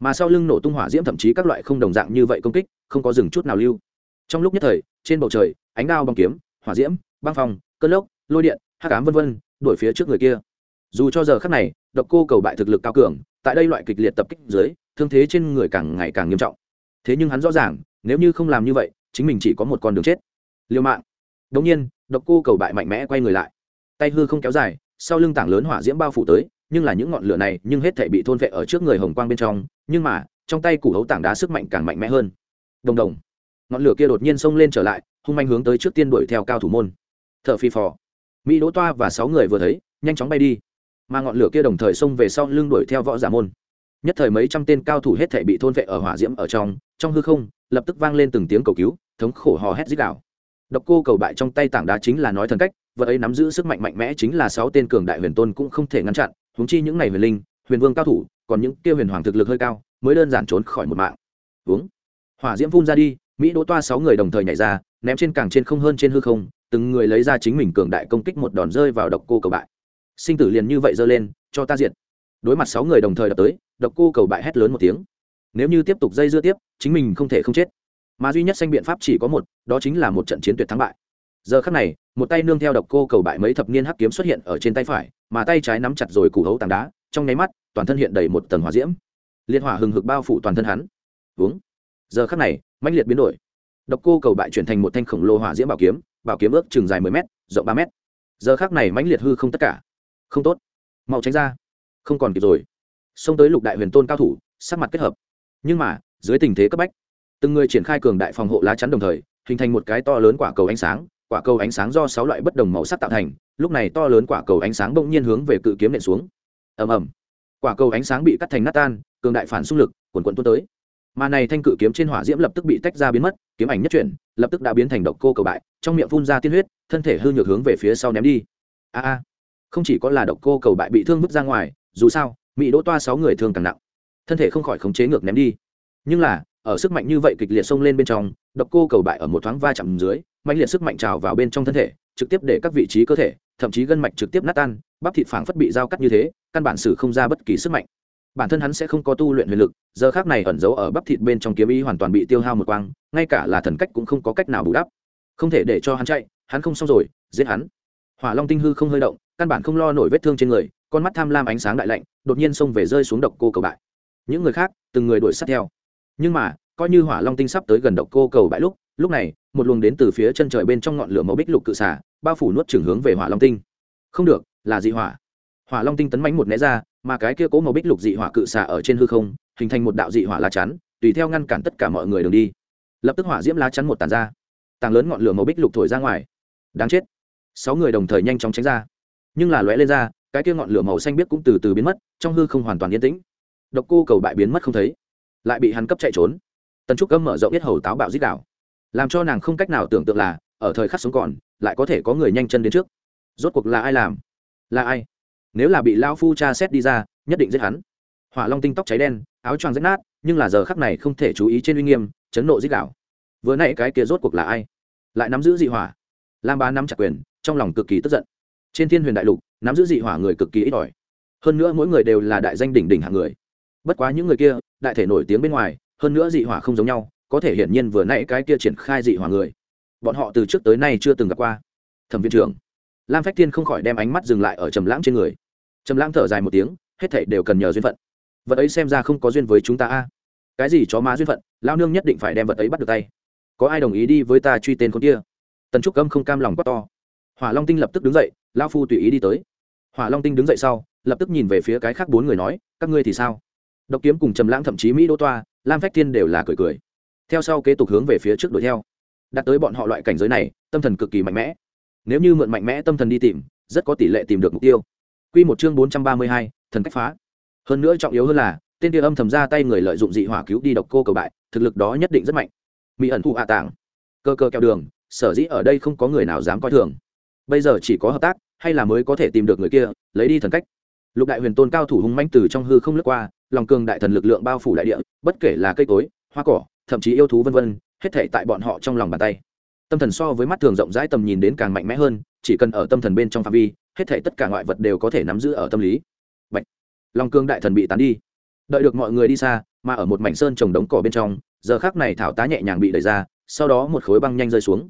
mà sau lưng nổ tung hỏa diễm thậm chí các loại không đồng dạng như vậy công kích, không có dừng chút nào lưu. Trong lúc nhất thời, trên bầu trời, ánh đao băng kiếm, hỏa diễm, băng phong, cơn lốc, lôi điện hát cám vân vân, đuổi phía trước người kia. Dù cho giờ khắc này, độc cô cầu bại thực lực cao cường, tại đây loại kịch liệt tập kích dưới, thương thế trên người càng ngày càng nghiêm trọng. Thế nhưng hắn rõ ràng, nếu như không làm như vậy, chính mình chỉ có một con đường chết. Liều mạng. Đống nhiên, độc cô cầu bại mạnh mẽ quay người lại. Tay hư không kéo dài, sau lưng tảng lớn hỏa diễm bao phủ tới nhưng là những ngọn lửa này nhưng hết thể bị thôn vệ ở trước người hồng quang bên trong, nhưng mà, trong tay củ hấu tảng đá sức mạnh càng mạnh mẽ hơn. Đồng đồng. Ngọn lửa kia đột nhiên xông lên trở lại, hung manh hướng tới trước tiên đuổi theo cao thủ môn. T h ở phi phò. Mỹ đỗ toa và sáu người vừa thấy, nhanh chóng bay đi. Mà ngọn lửa kia đồng thời xông về sau lưng đuổi theo võ giả môn. Nhất thời mấy trăm tên cao thủ hết thể bị thôn vệ ở hỏa diễm ở trong trong hư không, lập tức vang lên từng tiếng cầu cứu, thống khổ hò hét dích đạo độc cô cầu bại trong tay tảng đá chính là nói thần cách, vật ấy nắm giữ sức mạnh mạnh mẽ chính là sáu tên cường đại huyền tôn cũng không thể ngăn chặn huống chi những này huyền linh, huyền vương cao thủ, còn những kia huyền hoàng thực lực hơi cao, mới đơn giản trốn khỏi một mạng. Uống hỏa diễm phun ra đi, mỹ đỗ toa sáu người đồng thời nhảy ra, ném trên càng trên không hơn trên hư không, từng người lấy ra chính mình cường đại công kích một đòn rơi vào độc cô cầu bại. Sinh tử liền như vậy giơ lên, cho ta diệt. Đối mặt sáu người đồng thời đập tới, độc cô cầu bại hét lớn một tiếng. Nếu như tiếp tục dây dưa tiếp, chính mình không thể không chết. Mà duy nhất sanh biện pháp chỉ có một, đó chính là một trận chiến tuyệt thắng bại. Giờ khắc này, một tay nương theo độc cô cầu bại mấy thập niên hắc kiếm xuất hiện ở trên tay phải mà tay trái nắm chặt rồi củ hấu tảng đá, trong nháy mắt, toàn thân hiện đầy một tầng hỏa diễm. Liên hỏa hừng hực bao phủ toàn thân hắn. Uống giờ khắc này, mãnh liệt biến đổi. Độc cô cầu bại chuyển thành một thanh khổng lồ hỏa diễm bảo kiếm bảo kiếm ước chừng dài mười m rộng ba m giờ khắc này mãnh liệt hư không tất cả. Không tốt. Mau tránh ra. Không còn kịp rồi. Xông tới lục đại huyền tôn cao thủ, sắc mặt kết hợp. Nhưng mà, dưới tình thế cấp bách, từng người triển khai cường đại phòng hộ lá chắn đồng thời, hình thành một cái to lớn quả cầu ánh sáng quả cầu ánh sáng do sáu loại bất đồng màu sắc tạo thành, lúc này to lớn quả cầu ánh sáng bỗng nhiên hướng về cự kiếm nện xuống. Ầm ầm. Quả cầu ánh sáng bị cắt thành nát tan, cường đại phản xung lực quần quần tuôn tới. Mà này thanh cự kiếm trên hỏa diễm lập tức bị tách ra biến mất, kiếm ảnh nhất chuyển, lập tức đã biến thành độc cô cầu bại, trong miệng phun ra tiên huyết, thân thể hư nhược hướng về phía sau ném đi. A a. Không chỉ có là độc cô cầu bại bị thương vứt ra ngoài, dù sao, mỹ đỗ toa sáu người thương càng nặng. Thân thể không khỏi khống chế ngược ném đi. Nhưng là, ở sức mạnh như vậy kịch liệt xông lên bên trong, độc cô cầu bại ở một thoáng va chạm dưới mạnh liệt sức mạnh trào vào bên trong thân thể, trực tiếp để các vị trí cơ thể, thậm chí gân mạch trực tiếp nát tan, bắp thịt phảng phất bị dao cắt như thế, căn bản sử không ra bất kỳ sức mạnh. Bản thân hắn sẽ không có tu luyện huyền lực, giờ khác này ẩn giấu ở bắp thịt bên trong kiếm ý hoàn toàn bị tiêu hao một quang, ngay cả là thần cách cũng không có cách nào bù đắp. Không thể để cho hắn chạy, hắn không xong rồi, giết hắn. Hỏa long tinh hư không hơi động, căn bản không lo nổi vết thương trên người, con mắt tham lam ánh sáng đại lạnh, đột nhiên xông về rơi xuống độc cô cầu bại. Những người khác, từng người đuổi sát theo. Nhưng mà, coi như hỏa long tinh sắp tới gần độc cô cầu bại lúc lúc này, một luồng đến từ phía chân trời bên trong ngọn lửa màu bích lục cự xả, bao phủ nuốt trường hướng về hỏa long tinh. Không được, là dị hỏa. Hỏa long tinh tấn mánh một né ra, mà cái kia cố màu bích lục dị hỏa cự xả ở trên hư không, hình thành một đạo dị hỏa lá chắn, tùy theo ngăn cản tất cả mọi người đường đi. Lập tức hỏa diễm lá chắn một tàn ra. Tàng lớn ngọn lửa màu bích lục thổi ra ngoài. Đáng chết. Sáu người đồng thời nhanh chóng tránh ra. Nhưng là lóe lên ra, cái kia ngọn lửa màu xanh biếc cũng từ từ biến mất, trong hư không hoàn toàn yên tĩnh. Độc cô cầu bại biến mất không thấy. Lại bị hắn cấp chạy trốn. Tần trúc cấm mở rộng biết hầu táo bạo giết đảo làm cho nàng không cách nào tưởng tượng là, ở thời khắc sống còn, lại có thể có người nhanh chân đến trước. Rốt cuộc là ai làm? Là ai? Nếu là bị lao phu cha xét đi ra, nhất định giết hắn. Hỏa long tinh tóc cháy đen, áo choàng rách nát, nhưng là giờ khắc này không thể chú ý trên uy nghiêm, chấn nộ dích đảo vừa nãy cái kia rốt cuộc là ai? Lại nắm giữ dị hỏa. Lam bá nắm chặt quyền, trong lòng cực kỳ tức giận. Trên thiên huyền đại lục, nắm giữ dị hỏa người cực kỳ ít ỏi. Hơn nữa mỗi người đều là đại danh đỉnh đỉnh hạng người. Bất quá những người kia, đại thể nổi tiếng bên ngoài, hơn nữa dị hỏa không giống nhau có thể hiển nhiên vừa nãy cái kia triển khai dị hỏa người. Bọn họ từ trước tới nay chưa từng gặp qua. Thẩm viên trưởng. Lam phách thiên không khỏi đem ánh mắt dừng lại ở trầm lãng trên người. Trầm lãng thở dài một tiếng, hết thảy đều cần nhờ duyên phận. Vật ấy xem ra không có duyên với chúng ta a. Cái gì chó má duyên phận lao nương nhất định phải đem vật ấy bắt được tay. Có ai đồng ý đi với ta truy tên con kia? Tần trúc câm không cam lòng quá to. Hỏa long tinh lập tức đứng dậy lao phu tùy ý đi tới. Hỏa long tinh đứng dậy sau, lập tức nhìn về phía cái khác bốn người nói, các ngươi thì sao? Độc kiếm cùng trầm lãng thậm chí mỹ đỗ toa, lam phách thiên đều là cười cười theo sau kế tục hướng về phía trước đuổi theo. Đạt tới bọn họ loại cảnh giới này tâm thần cực kỳ mạnh mẽ. Nếu như mượn mạnh mẽ tâm thần đi tìm rất có tỷ lệ tìm được mục tiêu. Quy một chương bốn trăm ba mươi hai, thần cách phá. Hơn nữa trọng yếu hơn là tên kia âm thầm ra tay người lợi dụng dị hỏa cứu đi độc cô cầu bại thực lực đó nhất định rất mạnh. Mỹ ẩn thụ hạ tảng. Cơ cơ kẹo đường sở dĩ ở đây không có người nào dám coi thường. Bây giờ chỉ có hợp tác hay là mới có thể tìm được người kia lấy đi thần cách. Lục đại huyền tôn cao thủ hung manh từ trong hư không lướt qua lòng cường đại thần lực lượng bao phủ đại địa bất kể là cây cối hoa cỏ thậm chí yêu thú vân vân, hết thể tại bọn họ trong lòng bàn tay. Tâm thần so với mắt thường rộng rãi tầm nhìn đến càng mạnh mẽ hơn, chỉ cần ở tâm thần bên trong phạm vi, hết thể tất cả ngoại vật đều có thể nắm giữ ở tâm lý. Bạch. long cương đại thần bị tán đi. Đợi được mọi người đi xa, mà ở một mảnh sơn trồng đống cỏ bên trong, giờ khác này thảo tá nhẹ nhàng bị đẩy ra, sau đó một khối băng nhanh rơi xuống.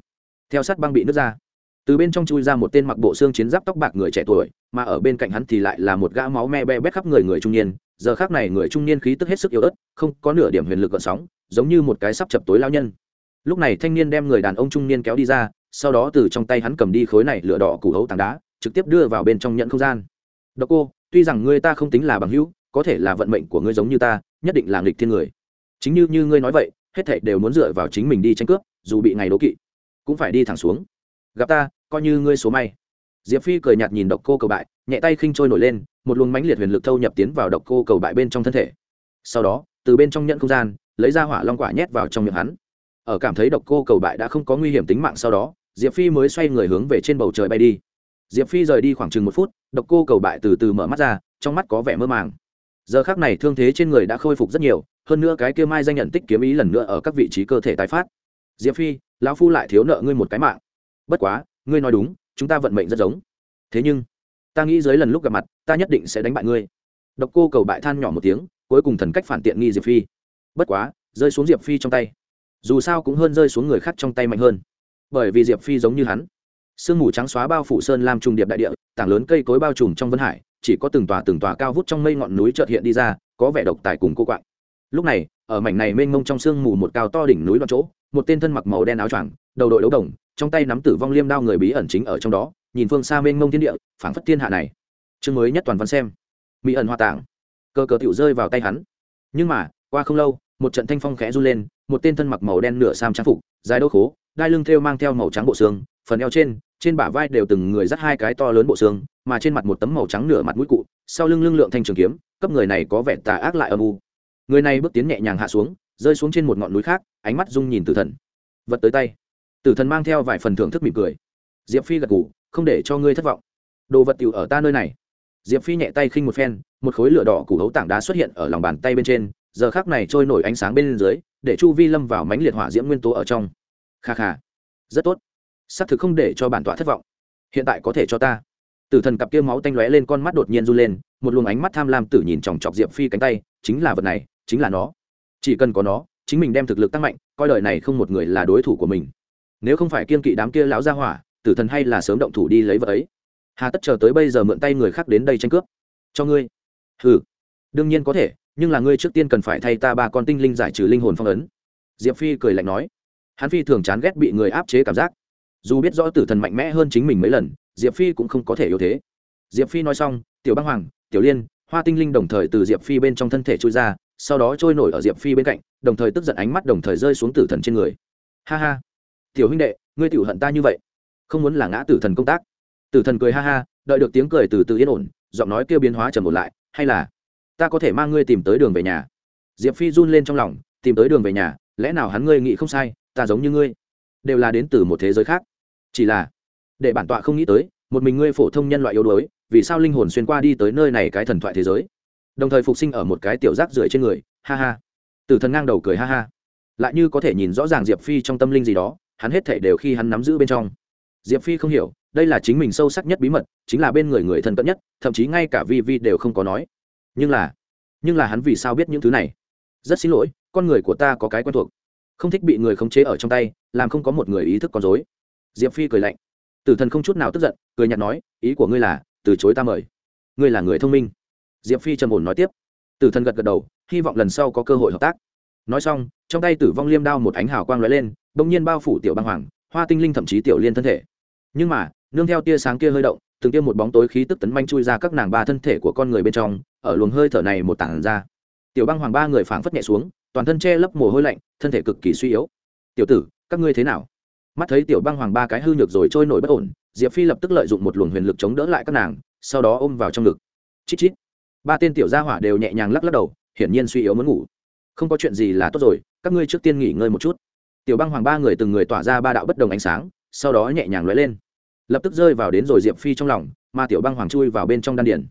Theo sát băng bị nứt ra từ bên trong chui ra một tên mặc bộ xương chiến giáp tóc bạc người trẻ tuổi, mà ở bên cạnh hắn thì lại là một gã máu me be bét khắp người người trung niên. Giờ khác này người trung niên khí tức hết sức yếu ớt, không có nửa điểm huyền lực gợn sóng, giống như một cái sắp chập tối lao nhân. Lúc này thanh niên đem người đàn ông trung niên kéo đi ra, sau đó từ trong tay hắn cầm đi khối này lửa đỏ củ hấu tảng đá, trực tiếp đưa vào bên trong nhận không gian. Đ cô, tuy rằng ngươi ta không tính là bằng hữu, có thể là vận mệnh của ngươi giống như ta, nhất định là nghịch thiên người. Chính như như ngươi nói vậy, hết thảy đều muốn dựa vào chính mình đi tranh cướp, dù bị ngày đố kỵ, cũng phải đi thẳng xuống gặp ta, coi như ngươi số may. Diệp phi cười nhạt nhìn độc cô cầu bại, nhẹ tay khinh trôi nổi lên, một luồng mãnh liệt huyền lực thâu nhập tiến vào độc cô cầu bại bên trong thân thể. Sau đó, từ bên trong nhận không gian, lấy ra hỏa long quả nhét vào trong miệng hắn. Ở cảm thấy độc cô cầu bại đã không có nguy hiểm tính mạng sau đó, diệp phi mới xoay người hướng về trên bầu trời bay đi. Diệp phi rời đi khoảng chừng một phút, độc cô cầu bại từ từ mở mắt ra, trong mắt có vẻ mơ màng. Giờ khác này thương thế trên người đã khôi phục rất nhiều, hơn nữa cái kia mai danh nhận tích kiếm ý lần nữa ở các vị trí cơ thể tái phát. Diệp phi, lão phu lại thiếu nợ ngươi một cái mạng bất quá, ngươi nói đúng, chúng ta vận mệnh rất giống. Thế nhưng, ta nghĩ dưới lần lúc gặp mặt, ta nhất định sẽ đánh bại ngươi. Độc cô cầu bại than nhỏ một tiếng, cuối cùng thần cách phản tiện nghi diệp phi. Bất quá, rơi xuống diệp phi trong tay. Dù sao cũng hơn rơi xuống người khác trong tay mạnh hơn. Bởi vì diệp phi giống như hắn. Sương mù trắng xóa bao phủ sơn lam trùng điệp đại địa, tảng lớn cây cối bao trùm trong vân hải, chỉ có từng tòa từng tòa cao vút trong mây ngọn núi trợt hiện đi ra, có vẻ độc tài cùng cô quạng. Lúc này, ở mảnh này mênh mông trong sương mù một cao to đỉnh núi đoạn chỗ, một tên thân mặc màu đen áo choàng, đầu đội đấu đồng trong tay nắm tử vong liêm đao người bí ẩn chính ở trong đó, nhìn phương xa mênh mông thiên địa, phảng phất thiên hạ này. Chương mới nhất toàn văn xem. Mỹ ẩn hoa tảng cơ cờ tiểu rơi vào tay hắn. Nhưng mà, qua không lâu, một trận thanh phong khẽ run lên, một tên thân mặc màu đen nửa sam trang phục, dài đô khố, đai lưng thêu mang theo màu trắng bộ xương, phần eo trên trên bả vai đều từng người dắt hai cái to lớn bộ xương, mà trên mặt một tấm màu trắng nửa mặt mũi cụ, sau lưng lưng lượng thanh trường kiếm, cấp người này có vẻ tà ác lại âm u. Người này bước tiến nhẹ nhàng hạ xuống, rơi xuống trên một ngọn núi khác, ánh mắt rung nhìn tử thần. Vật tới tay tử thần mang theo vài phần thưởng thức mỉm cười. Diệp phi gật ngủ không để cho ngươi thất vọng. Đồ vật tiểu ở ta nơi này. Diệp phi nhẹ tay khinh một phen, một khối lửa đỏ củ hấu tảng đá xuất hiện ở lòng bàn tay bên trên, giờ khác này trôi nổi ánh sáng bên dưới, để chu vi lâm vào mánh liệt hỏa diễm nguyên tố ở trong. Kha kha, rất tốt. Xác thực không để cho bản tọa thất vọng. Hiện tại có thể cho ta. Tử thần cặp kia máu tanh lóe lên, con mắt đột nhiên run lên, một luồng ánh mắt tham lam tử nhìn chòng chọc diệp phi cánh tay, chính là vật này, chính là nó. Chỉ cần có nó, chính mình đem thực lực tăng mạnh, coi đời này không một người là đối thủ của mình nếu không phải kiên kỵ đám kia lão gia hỏa, tử thần hay là sớm động thủ đi lấy vật ấy. Hà tất chờ tới bây giờ mượn tay người khác đến đây tranh cướp. Cho ngươi. Ừ đương nhiên có thể, nhưng là ngươi trước tiên cần phải thay ta ba con tinh linh giải trừ linh hồn phong ấn. Diệp phi cười lạnh nói. Hắn phi thường chán ghét bị người áp chế cảm giác. Dù biết rõ tử thần mạnh mẽ hơn chính mình mấy lần, diệp phi cũng không có thể yếu thế. Diệp phi nói xong, tiểu băng hoàng, tiểu liên, hoa tinh linh đồng thời từ diệp phi bên trong thân thể trôi ra, sau đó trôi nổi ở diệp phi bên cạnh, đồng thời tức giận ánh mắt đồng thời rơi xuống tử thần trên người. Ha ha tiểu huynh đệ, ngươi tiểu hận ta như vậy. Không muốn là ngã tử thần công tác. Tử thần cười ha ha, đợi được tiếng cười từ từ yên ổn, giọng nói kêu biến hóa trầm một lại, hay là, ta có thể mang ngươi tìm tới đường về nhà. Diệp phi run lên trong lòng, tìm tới đường về nhà, lẽ nào hắn ngươi nghĩ không sai, ta giống như ngươi, đều là đến từ một thế giới khác. Chỉ là, để bản tọa không nghĩ tới, một mình ngươi phổ thông nhân loại yếu đuối, vì sao linh hồn xuyên qua đi tới nơi này cái thần thoại thế giới? Đồng thời phục sinh ở một cái tiểu rác rưởi trên người, ha ha. Tử thần ngang đầu cười ha ha. Lại như có thể nhìn rõ ràng diệp phi trong tâm linh gì đó hắn hết thể đều khi hắn nắm giữ bên trong. Diệp phi không hiểu, đây là chính mình sâu sắc nhất bí mật, chính là bên người người thân cận nhất, thậm chí ngay cả vi vi đều không có nói. Nhưng là nhưng là hắn vì sao biết những thứ này? Rất xin lỗi, con người của ta có cái quen thuộc. Không thích bị người khống chế ở trong tay, làm không có một người ý thức con dối diệp phi cười lạnh. Tử thần không chút nào tức giận, cười nhạt nói, ý của ngươi là, từ chối ta mời. Ngươi là người thông minh. Diệp phi trầm ổn nói tiếp. Tử thần gật gật đầu, hy vọng lần sau có cơ hội hợp tác. Nói xong, trong tay tử vong liêm đao một ánh hào quang lóe lên bỗng nhiên bao phủ tiểu băng hoàng, hoa tinh linh thậm chí tiểu liên thân thể. Nhưng mà, nương theo tia sáng kia hơi động, từng kia một bóng tối khí tức tấn manh chui ra các nàng ba thân thể của con người bên trong, ở luồng hơi thở này một tảng ra. Tiểu băng hoàng ba người phảng phất nhẹ xuống, toàn thân che lấp mồ hôi lạnh, thân thể cực kỳ suy yếu. Tiểu tử, các ngươi thế nào? Mắt thấy tiểu băng hoàng ba cái hư nhược rồi trôi nổi bất ổn, diệp phi lập tức lợi dụng một luồng huyền lực chống đỡ lại các nàng, sau đó ôm vào trong ngực. Chít chít. Ba tên tiểu gia hỏa đều nhẹ nhàng lắc lắc đầu, hiển nhiên suy yếu muốn ngủ. Không có chuyện gì là tốt rồi, các ngươi trước tiên nghỉ ngơi một chút tiểu băng hoàng ba người từng người tỏa ra ba đạo bất đồng ánh sáng, sau đó nhẹ nhàng lóe lên. Lập tức rơi vào đến rồi diệp phi trong lòng, mà tiểu băng hoàng chui vào bên trong đan điển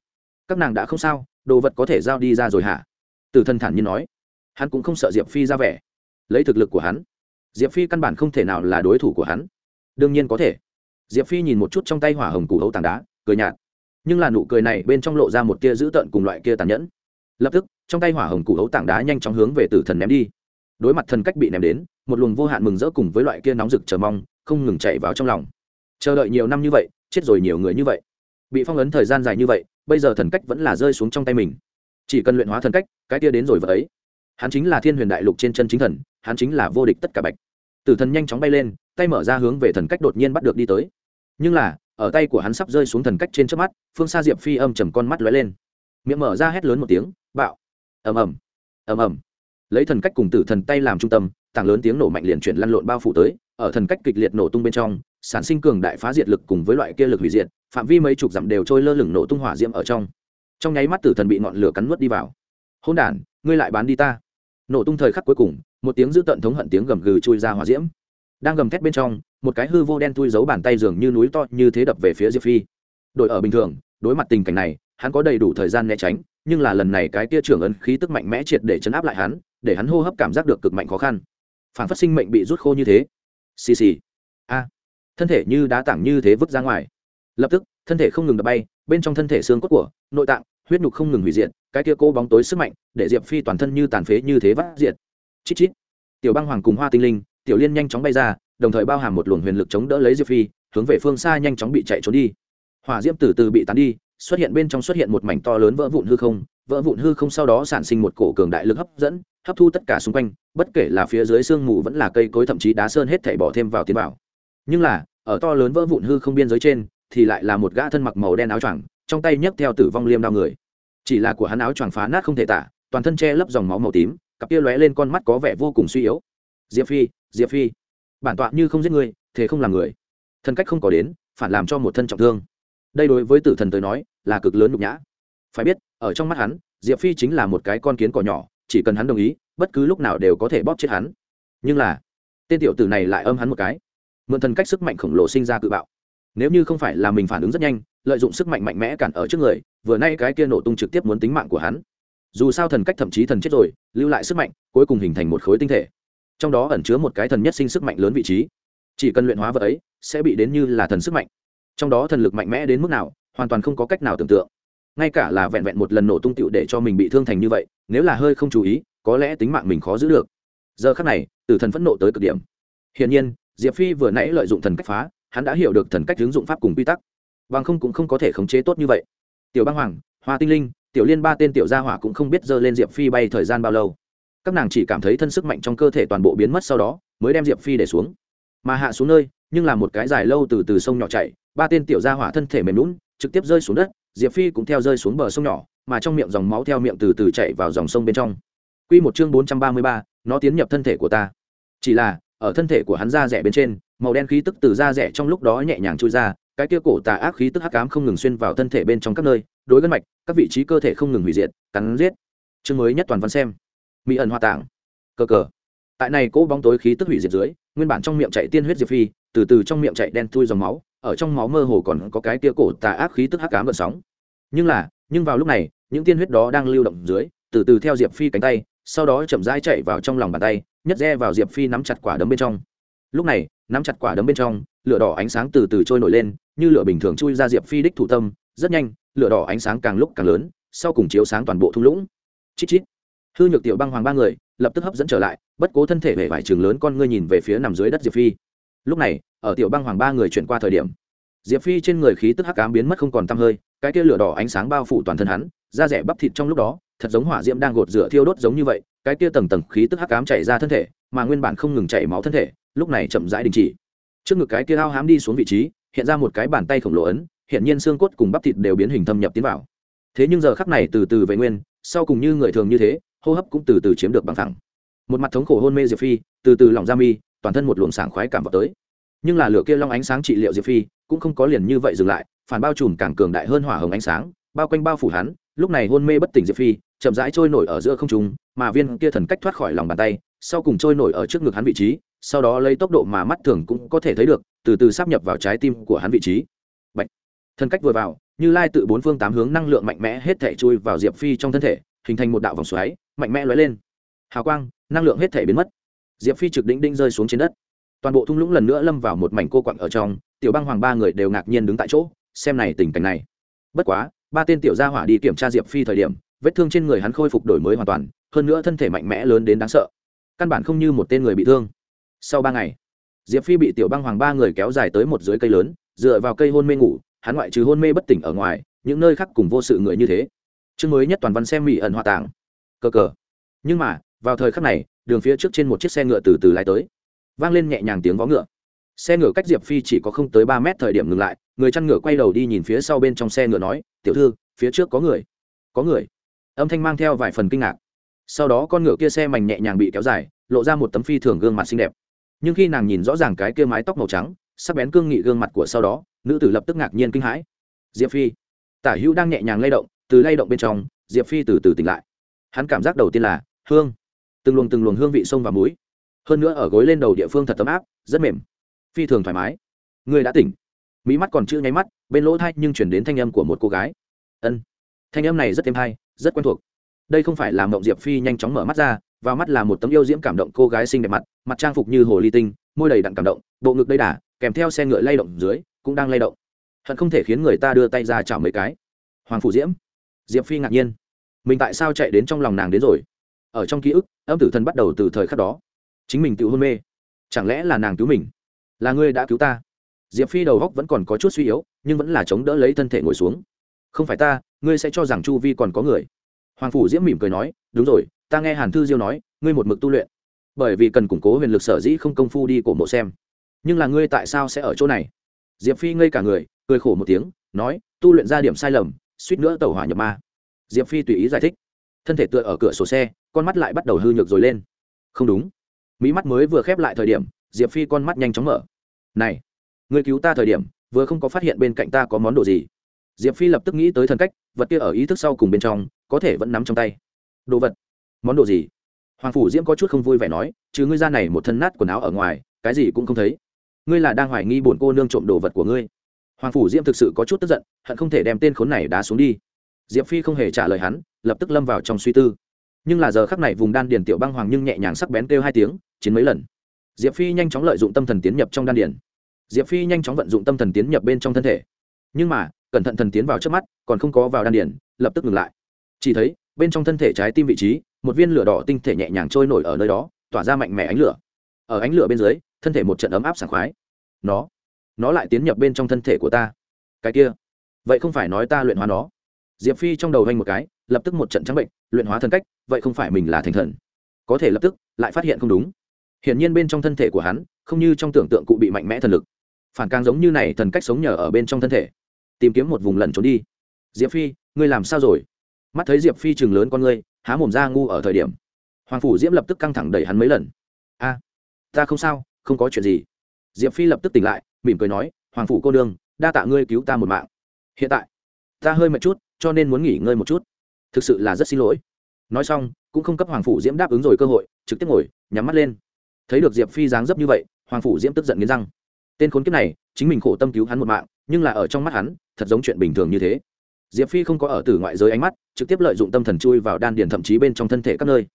các nàng đã không sao, đồ vật có thể giao đi ra rồi hả? Tử thần thản nhiên nói. Hắn cũng không sợ diệp phi ra vẻ. Lấy thực lực của hắn. Diệp phi căn bản không thể nào là đối thủ của hắn. Đương nhiên có thể. Diệp phi nhìn một chút trong tay hỏa hồng củ hấu tảng đá, cười nhạt. Nhưng là nụ cười này bên trong lộ ra một tia dữ tợn cùng loại kia tàn nhẫn. Lập tức, trong tay hỏa hồng củ hấu tảng đá nhanh chóng hướng về tử thần ném đi đối mặt thần cách bị ném đến, một luồng vô hạn mừng rỡ cùng với loại kia nóng rực chờ mong, không ngừng chạy vào trong lòng. Chờ đợi nhiều năm như vậy, chết rồi nhiều người như vậy. Bị phong ấn thời gian dài như vậy, bây giờ thần cách vẫn là rơi xuống trong tay mình. Chỉ cần luyện hóa thần cách, cái kia đến rồi vợ ấy. Hắn chính là thiên huyền đại lục trên chân chính thần, hắn chính là vô địch tất cả bạch. Tử thần nhanh chóng bay lên, tay mở ra hướng về thần cách đột nhiên bắt được đi tới. Nhưng là, ở tay của hắn sắp rơi xuống thần cách trên trước mắt, phương xa diệp phi âm chầm con mắt lóe lên. Miệng mở ra hét lớn một tiếng, bạo. Ầm ầm. Ầm ầm lấy thần cách cùng tử thần tay làm trung tâm, tảng lớn tiếng nổ mạnh liền chuyển lăn lộn bao phủ tới, ở thần cách kịch liệt nổ tung bên trong, sản sinh cường đại phá diệt lực cùng với loại kia lực hủy diệt, phạm vi mấy chục dặm đều trôi lơ lửng nổ tung hỏa diễm ở trong. Trong nháy mắt tử thần bị ngọn lửa cắn nuốt đi vào. Hôn đ ngươi lại bán đi ta. Nổ tung thời khắc cuối cùng, một tiếng dữ tận thống hận tiếng gầm gừ chui ra hỏa diễm. Đang gầm thét bên trong, một cái hư vô đen thui giấu bàn tay dường như núi to như thế đập về phía diệp phi. Đội ở bình thường, đối mặt tình cảnh này, hắn có đầy đủ thời gian né tránh nhưng là lần này cái tia trưởng ấn khí tức mạnh mẽ triệt để chấn áp lại hắn, để hắn hô hấp cảm giác được cực mạnh khó khăn. Phản phát sinh mệnh bị rút khô như thế. Xì xì. A. Thân thể như đá tảng như thế vứt ra ngoài. Lập tức, thân thể không ngừng đập bay, bên trong thân thể xương cốt của nội tạng, huyết nhục không ngừng hủy diệt, cái kia cô bóng tối sức mạnh để diệp phi toàn thân như tàn phế như thế vắt diệt. Chít chít. Tiểu băng hoàng cùng hoa tinh linh, tiểu liên nhanh chóng bay ra, đồng thời bao hàm một luồng huyền lực chống đỡ lấy diệp phi, hướng về phương xa nhanh chóng bị chạy trốn đi. Hỏa diễm từ từ bị tán đi xuất hiện bên trong xuất hiện một mảnh to lớn vỡ vụn hư không, vỡ vụn hư không sau đó sản sinh một cổ cường đại lực hấp dẫn, hấp thu tất cả xung quanh, bất kể là phía dưới sương mù vẫn là cây cối thậm chí đá sơn hết thảy bỏ thêm vào tiến vào. Nhưng là, ở to lớn vỡ vụn hư không biên giới trên, thì lại là một gã thân mặc màu đen áo choàng, trong tay nhấc theo tử vong liêm đao người. Chỉ là của hắn áo choàng phá nát không thể tả, toàn thân che lấp dòng máu màu tím, cặp kia lóe lên con mắt có vẻ vô cùng suy yếu. Diệp phi diệp phi, bản tọa như không giết người, thế không làm người. Thân cách không có đến, phản làm cho một thân trọng thương đây đối với tử thần tới nói là cực lớn nhục nhã. Phải biết, ở trong mắt hắn, diệp phi chính là một cái con kiến cỏ nhỏ, chỉ cần hắn đồng ý, bất cứ lúc nào đều có thể bóp chết hắn. Nhưng là, tên tiểu tử này lại âm hắn một cái. Mượn thần cách sức mạnh khổng lồ sinh ra cự bạo. Nếu như không phải là mình phản ứng rất nhanh, lợi dụng sức mạnh mạnh mẽ cản ở trước người, vừa nay cái kia nổ tung trực tiếp muốn tính mạng của hắn. Dù sao thần cách thậm chí thần chết rồi, lưu lại sức mạnh, cuối cùng hình thành một khối tinh thể. Trong đó ẩn chứa một cái thần nhất sinh sức mạnh lớn vị trí. Chỉ cần luyện hóa vật ấy, sẽ bị đến như là thần sức mạnh trong đó thần lực mạnh mẽ đến mức nào, hoàn toàn không có cách nào tưởng tượng. Ngay cả là vẹn vẹn một lần nổ tung tựu để cho mình bị thương thành như vậy, nếu là hơi không chú ý, có lẽ tính mạng mình khó giữ được. Giờ khắc này, tử thần phẫn nộ tới cực điểm. Hiển nhiên, diệp phi vừa nãy lợi dụng thần cách phá, hắn đã hiểu được thần cách ứng dụng pháp cùng quy tắc. Bằng không cũng không có thể khống chế tốt như vậy. Tiểu băng hoàng, hoa tinh linh, tiểu liên ba tên tiểu gia hỏa cũng không biết giơ lên diệp phi bay thời gian bao lâu. Các nàng chỉ cảm thấy thân sức mạnh trong cơ thể toàn bộ biến mất sau đó, mới đem diệp phi để xuống. Mà hạ xuống nơi nhưng là một cái dài lâu từ từ sông nhỏ chạy ba tên tiểu gia hỏa thân thể mềm lún trực tiếp rơi xuống đất diệp phi cũng theo rơi xuống bờ sông nhỏ mà trong miệng dòng máu theo miệng từ từ chạy vào dòng sông bên trong Quy một chương bốn trăm ba mươi ba, nó tiến nhập thân thể của ta. Chỉ là, ở thân thể của hắn da rẻ bên trên, màu đen khí tức từ da rẻ trong lúc đó nhẹ nhàng chui ra, cái kia cổ tà ác khí tức hắc ám không ngừng xuyên vào thân thể bên trong các nơi, đối gân mạch, các vị trí cơ thể không ngừng hủy diệt, cắn giết. Chương mới nhất toàn văn xem. Mỹ ẩn hoa tạng. Cờ cờ. Tại này cố bóng tối khí tức hủy diệt dưới, nguyên bản trong miệng chạy tiên huyết diệp phi, từ từ trong miệng chạy đen thui dòng máu, ở trong máu mơ hồ còn có cái kia cổ tà ác khí tức hắc ám gợn sóng. Nhưng là, nhưng vào lúc này, những tiên huyết đó đang lưu động dưới, từ từ theo diệp phi cánh tay, sau đó chậm rãi chạy vào trong lòng bàn tay nhất re vào diệp phi nắm chặt quả đấm bên trong. Lúc này nắm chặt quả đấm bên trong lửa đỏ ánh sáng từ từ trôi nổi lên như lửa bình thường chui ra diệp phi đích thủ tâm rất nhanh lửa đỏ ánh sáng càng lúc càng lớn sau cùng chiếu sáng toàn bộ thung lũng. Chít chít. Hư nhược tiểu băng hoàng ba người lập tức hấp dẫn trở lại bất cố thân thể hề vải trường lớn con ngươi nhìn về phía nằm dưới đất diệp phi lúc này, ở tiểu băng hoàng ba người chuyển qua thời điểm, diệp phi trên người khí tức hắc cám biến mất không còn t hơi, cái kia lửa đỏ ánh sáng bao phủ toàn thân hắn, da rẻ bắp thịt trong lúc đó, thật giống hỏa diễm đang gột rửa thiêu đốt giống như vậy, cái kia tầng tầng khí tức hắc cám chảy ra thân thể, mà nguyên bản không ngừng chảy máu thân thể, lúc này chậm rãi đình chỉ. Trước ngực cái kia ao hám đi xuống vị trí, hiện ra một cái bàn tay khổng lồ ấn, hiện nhiên xương cốt cùng bắp thịt đều biến hình thâm nhập tiến vào. Thế nhưng giờ khắc này từ từ về nguyên, sau cùng như người thường như thế, hô hấp cũng từ từ chiếm được bằng thẳng một mặt thống khổ hôn mê diệp phi, từ từ lỏng ra mi toàn thân một luồng sảng khoái cảm vào tới. Nhưng là lửa kia long ánh sáng trị liệu diệp phi cũng không có liền như vậy dừng lại, phản bao trùm càng cường đại hơn hỏa hồng ánh sáng, bao quanh bao phủ hắn, lúc này hôn mê bất tỉnh diệp phi, chậm rãi trôi nổi ở giữa không trung, mà viên kia thần cách thoát khỏi lòng bàn tay, sau cùng trôi nổi ở trước ngực hắn vị trí, sau đó lấy tốc độ mà mắt thường cũng có thể thấy được, từ từ sắp nhập vào trái tim của hắn vị trí. Bạch. thần cách vừa vào, như lai tự bốn phương tám hướng năng lượng mạnh mẽ hết thể chui vào diệp phi trong thân thể, hình thành một đạo vòng xoáy, mạnh mẽ lóe lên. Hào quang, năng lượng hết thể biến mất diệp phi trực đỉnh đinh rơi xuống trên đất toàn bộ thung lũng lần nữa lâm vào một mảnh cô quặng ở trong tiểu băng hoàng ba người đều ngạc nhiên đứng tại chỗ xem này tình cảnh này bất quá ba tên tiểu gia hỏa đi kiểm tra diệp phi thời điểm vết thương trên người hắn khôi phục đổi mới hoàn toàn hơn nữa thân thể mạnh mẽ lớn đến đáng sợ căn bản không như một tên người bị thương sau ba ngày diệp phi bị tiểu băng hoàng ba người kéo dài tới một dưới cây lớn dựa vào cây hôn mê ngủ hắn ngoại trừ hôn mê bất tỉnh ở ngoài những nơi khác cùng vô sự người như thế chương mới nhất toàn văn xem mỹ ẩn hòa tàng cờ cờ nhưng mà vào thời khắc này đường phía trước trên một chiếc xe ngựa từ từ lái tới. Vang lên nhẹ nhàng tiếng vó ngựa. Xe ngựa cách diệp phi chỉ có không tới ba mét thời điểm ngừng lại, người chăn ngựa quay đầu đi nhìn phía sau bên trong xe ngựa nói, tiểu thư, phía trước có người. Có người? Âm thanh mang theo vài phần kinh ngạc. Sau đó con ngựa kia xe mảnh nhẹ nhàng bị kéo dài, lộ ra một tấm phi thường gương mặt xinh đẹp. Nhưng khi nàng nhìn rõ ràng cái kia mái tóc màu trắng, sắc bén cương nghị gương mặt của sau đó, nữ tử lập tức ngạc nhiên kinh hãi. Diệp phi. Tả hữu đang nhẹ nhàng lay động, từ lay động bên trong, diệp phi từ từ tỉnh lại. Hắn cảm giác đầu tiên là, hương từng luồng từng luồng hương vị sông và muối. Hơn nữa ở gối lên đầu địa phương thật tấm áp, rất mềm, phi thường thoải mái. Người đã tỉnh. Mỹ mắt còn chưa nháy mắt, bên lỗ thai nhưng chuyển đến thanh âm của một cô gái. Ân. Thanh âm này rất êm hay, rất quen thuộc. Đây không phải là mộng diệp phi nhanh chóng mở mắt ra, vào mắt là một tấm yêu diễm cảm động cô gái xinh đẹp mặt mặt trang phục như hồ ly tinh, môi đầy đặn cảm động, bộ ngực đầy đà, kèm theo xe ngựa lay động dưới, cũng đang lay động. Hận không thể khiến người ta đưa tay ra chảo mấy cái. Hoàng phủ diễm. Diệp phi ngạc nhiên. Mình tại sao chạy đến trong lòng nàng đến rồi? Ở trong ký ức, âm tử thần bắt đầu từ thời khắc đó. Chính mình tự hôn mê. Chẳng lẽ là nàng cứu mình? Là ngươi đã cứu ta? Diệp phi đầu góc vẫn còn có chút suy yếu, nhưng vẫn là chống đỡ lấy thân thể ngồi xuống. Không phải ta, ngươi sẽ cho rằng chu vi còn có người. Hoàng phủ diễm mỉm cười nói, đúng rồi, ta nghe hàn thư diêu nói, ngươi một mực tu luyện. Bởi vì cần củng cố huyền lực sở dĩ không công phu đi cổ mộ xem. Nhưng là ngươi tại sao sẽ ở chỗ này? Diệp phi ngây cả người, cười khổ một tiếng, nói, tu luyện ra điểm sai lầm, suýt nữa tẩu hỏa nhập ma. Diệp phi tùy ý giải thích thân thể tựa ở cửa sổ xe, con mắt lại bắt đầu hư nhược rồi lên. Không đúng. Mỹ mắt mới vừa khép lại thời điểm, diệp phi con mắt nhanh chóng mở. Này người cứu ta thời điểm, vừa không có phát hiện bên cạnh ta có món đồ gì. Diệp phi lập tức nghĩ tới thần cách, vật kia ở ý thức sau cùng bên trong, có thể vẫn nắm trong tay. Đồ vật? Món đồ gì? Hoàng phủ diễm có chút không vui vẻ nói chứ ngươi ra này một thân nát quần áo ở ngoài, cái gì cũng không thấy. Ngươi là đang hoài nghi bổn cô nương trộm đồ vật của ngươi. Hoàng phủ diễm thực sự có chút tức giận, hận không thể đem tên khốn này đá xuống đi diệp phi không hề trả lời hắn, lập tức lâm vào trong suy tư. Nhưng là giờ khắc này vùng đan điền tiểu băng hoàng nhưng nhẹ nhàng sắc bén kêu hai tiếng, chiến mấy lần. Diệp phi nhanh chóng lợi dụng tâm thần tiến nhập trong đan điền. Diệp phi nhanh chóng vận dụng tâm thần tiến nhập bên trong thân thể. Nhưng mà, cẩn thận thần tiến vào trước mắt, còn không có vào đan điền, lập tức ngừng lại. Chỉ thấy, bên trong thân thể trái tim vị trí, một viên lửa đỏ tinh thể nhẹ nhàng trôi nổi ở nơi đó, tỏa ra mạnh mẽ ánh lửa. Ở ánh lửa bên dưới, thân thể một trận ấm áp sảng khoái. Nó nó lại tiến nhập bên trong thân thể của ta. Cái kia, vậy không phải nói ta luyện hóa nó diệp phi trong đầu vanh một cái, lập tức một trận trắng bệnh, luyện hóa thân cách, vậy không phải mình là thành thần. Có thể lập tức, lại phát hiện không đúng. Hiển nhiên bên trong thân thể của hắn, không như trong tưởng tượng cụ bị mạnh mẽ thần lực. Phản càng giống như này, thần cách sống nhờ ở bên trong thân thể. Tìm kiếm một vùng lẩn trốn đi. Diệp phi, ngươi làm sao rồi? Mắt thấy diệp phi chừng lớn con ngươi, há mồm ra ngu ở thời điểm. Hoàng phủ diễm lập tức căng thẳng đẩy hắn mấy lần. A, ta không sao, không có chuyện gì. Diệp phi lập tức tỉnh lại, mỉm cười nói, hoàng phủ cô đương đa tạ ngươi cứu ta một mạng. Hiện tại, ta hơi mệt chút cho nên muốn nghỉ ngơi một chút. Thực sự là rất xin lỗi. Nói xong, cũng không cấp hoàng phủ diễm đáp ứng rồi cơ hội, trực tiếp ngồi, nhắm mắt lên. Thấy được diệp phi dáng dấp như vậy, hoàng phủ diễm tức giận nghiến răng. Tên khốn kiếp này, chính mình khổ tâm cứu hắn một mạng, nhưng là ở trong mắt hắn, thật giống chuyện bình thường như thế. Diệp phi không có ở từ ngoại giới ánh mắt, trực tiếp lợi dụng tâm thần chui vào đan điền thậm chí bên trong thân thể các nơi.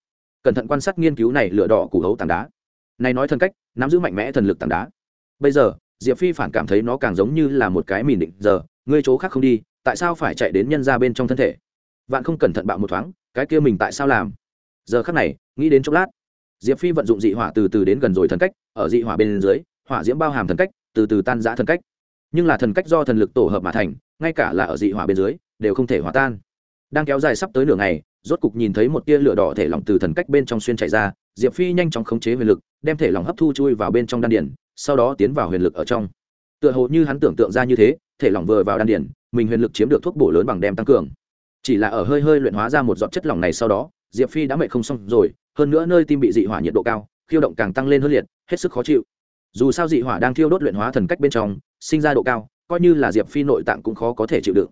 Cẩn thận quan sát nghiên cứu này lửa đỏ củ hấu tảng đá. Này nói thần cách, nắm giữ mạnh mẽ thần lực tảng đá. Bây giờ, diệp phi phản cảm thấy nó càng giống như là một cái mìn định giờ, ngươi chỗ khác không đi tại sao phải chạy đến nhân ra bên trong thân thể? Vạn không cẩn thận bạo một thoáng, cái kia mình tại sao làm? Giờ khắc này, nghĩ đến chốc lát, diệp phi vận dụng dị hỏa từ từ đến gần rồi thần cách, ở dị hỏa bên dưới, hỏa diễm bao hàm thần cách, từ từ tan giã thần cách. Nhưng là thần cách do thần lực tổ hợp mà thành, ngay cả là ở dị hỏa bên dưới, đều không thể hòa tan. Đang kéo dài sắp tới nửa ngày, rốt cục nhìn thấy một tia lửa đỏ thể lỏng từ thần cách bên trong xuyên chạy ra, diệp phi nhanh chóng khống chế huyền lực, đem thể lỏng hấp thu chui vào bên trong đan điển sau đó tiến vào huyền lực ở trong. Tựa hồ như hắn tưởng tượng ra như thế, thể lỏng vừa vào đan điển mình huyền lực chiếm được thuốc bổ lớn bằng đem tăng cường. Chỉ là ở hơi hơi luyện hóa ra một giọt chất lỏng này sau đó, diệp phi đã mệt không xong rồi, hơn nữa nơi tim bị dị hỏa nhiệt độ cao, khiêu động càng tăng lên hơn liệt, hết sức khó chịu. Dù sao dị hỏa đang thiêu đốt luyện hóa thần cách bên trong, sinh ra độ cao, coi như là diệp phi nội tạng cũng khó có thể chịu đựng.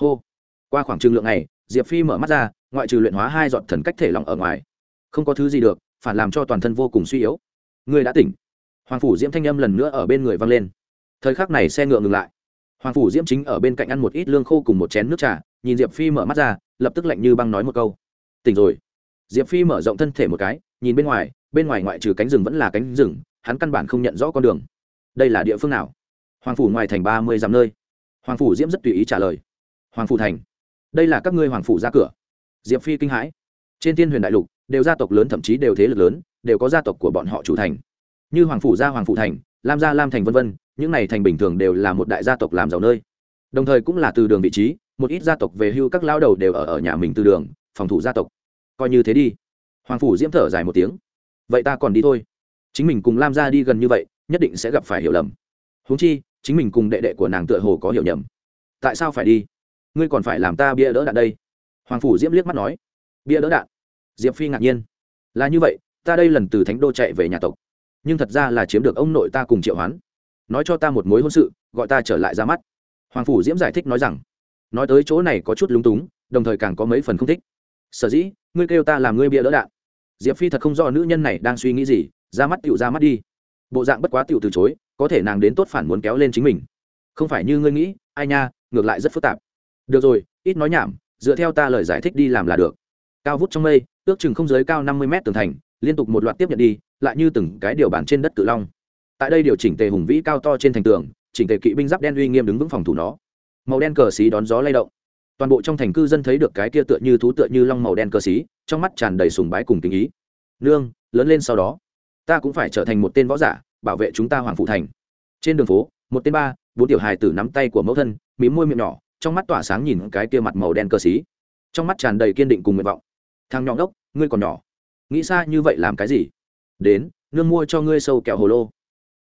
Hô. Qua khoảng trừng lượng này diệp phi mở mắt ra, ngoại trừ luyện hóa hai giọt thần cách thể lỏng ở ngoài, không có thứ gì được, phản làm cho toàn thân vô cùng suy yếu. Người đã tỉnh. Hoàng phủ diễm thanh âm lần nữa ở bên người vang lên. Thời khắc này xe ngựa ngừng lại hoàng phủ diễm chính ở bên cạnh ăn một ít lương khô cùng một chén nước trà, nhìn diệp phi mở mắt ra, lập tức lạnh như băng nói một câu. Tỉnh rồi. Diệp phi mở rộng thân thể một cái, nhìn bên ngoài bên ngoài ngoại trừ cánh rừng vẫn là cánh rừng, hắn căn bản không nhận rõ con đường. Đây là địa phương nào? Hoàng phủ ngoài thành ba mươi dặm nơi. Hoàng phủ diễm rất tùy ý trả lời. Hoàng phủ thành. Đây là các ngươi hoàng phủ ra cửa. Diệp phi kinh hãi. Trên thiên huyền đại lục, đều gia tộc lớn, thậm chí đều thế lực lớn, đều có gia tộc của bọn họ chủ thành. Như hoàng phủ gia hoàng phủ thành lam gia, lam thành vân vân, những này thành bình thường đều là một đại gia tộc làm giàu nơi. Đồng thời cũng là từ đường vị trí, một ít gia tộc về hưu các lao đầu đều ở ở nhà mình từ đường, phòng thủ gia tộc. Coi như thế đi. Hoàng phủ diễm thở dài một tiếng. Vậy ta còn đi thôi. Chính mình cùng lam gia đi gần như vậy, nhất định sẽ gặp phải hiểu lầm. Huống chi, chính mình cùng đệ đệ của nàng tựa hồ có hiểu nhầm. Tại sao phải đi? Ngươi còn phải làm ta bia đỡ đạn đây. Hoàng phủ diễm liếc mắt nói. Bia đỡ đạn? Diệp phi ngạc nhiên. Là như vậy, ta đây lần từ thánh đô chạy về nhà tộc nhưng thật ra là chiếm được ông nội ta cùng triệu hoán. Nói cho ta một mối hôn sự, gọi ta trở lại ra mắt. Hoàng phủ diễm giải thích nói rằng, nói tới chỗ này có chút lúng túng, đồng thời càng có mấy phần không thích. Sở dĩ, ngươi kêu ta làm ngươi bia đỡ đạn. Diệp phi thật không do nữ nhân này đang suy nghĩ gì, ra mắt tựu ra mắt đi. Bộ dạng bất quá tựu từ chối, có thể nàng đến tốt phản muốn kéo lên chính mình. Không phải như ngươi nghĩ, ai nha, ngược lại rất phức tạp. Được rồi, ít nói nhảm, dựa theo ta lời giải thích đi làm là được. Cao vút trong mây, ước chừng không giới cao năm mươi mét tường thành liên tục một loạt tiếp nhận đi, lại như từng cái điều bản trên đất cự long. Tại đây điều chỉnh tề hùng vĩ cao to trên thành tường, chỉnh tề kỵ binh giáp đen uy nghiêm đứng vững phòng thủ nó. Màu đen cờ xí đón gió lay động. Toàn bộ trong thành cư dân thấy được cái kia tựa như thú tựa như long màu đen cờ xí, trong mắt tràn đầy sùng bái cùng tình ý. Nương, lớn lên sau đó, ta cũng phải trở thành một tên võ giả, bảo vệ chúng ta hoàng phụ thành. Trên đường phố, một tên ba, bốn tiểu hài tử nắm tay của mẫu thân, mím môi miệng nhỏ, trong mắt tỏa sáng nhìn cái kia mặt màu đen cờ xí. Trong mắt tràn đầy kiên định cùng nguyện vọng. Thằng nhỏ đốc ngươi còn nhỏ nghĩ xa như vậy làm cái gì? Đến, nương mua cho ngươi sâu kẹo hồ lô.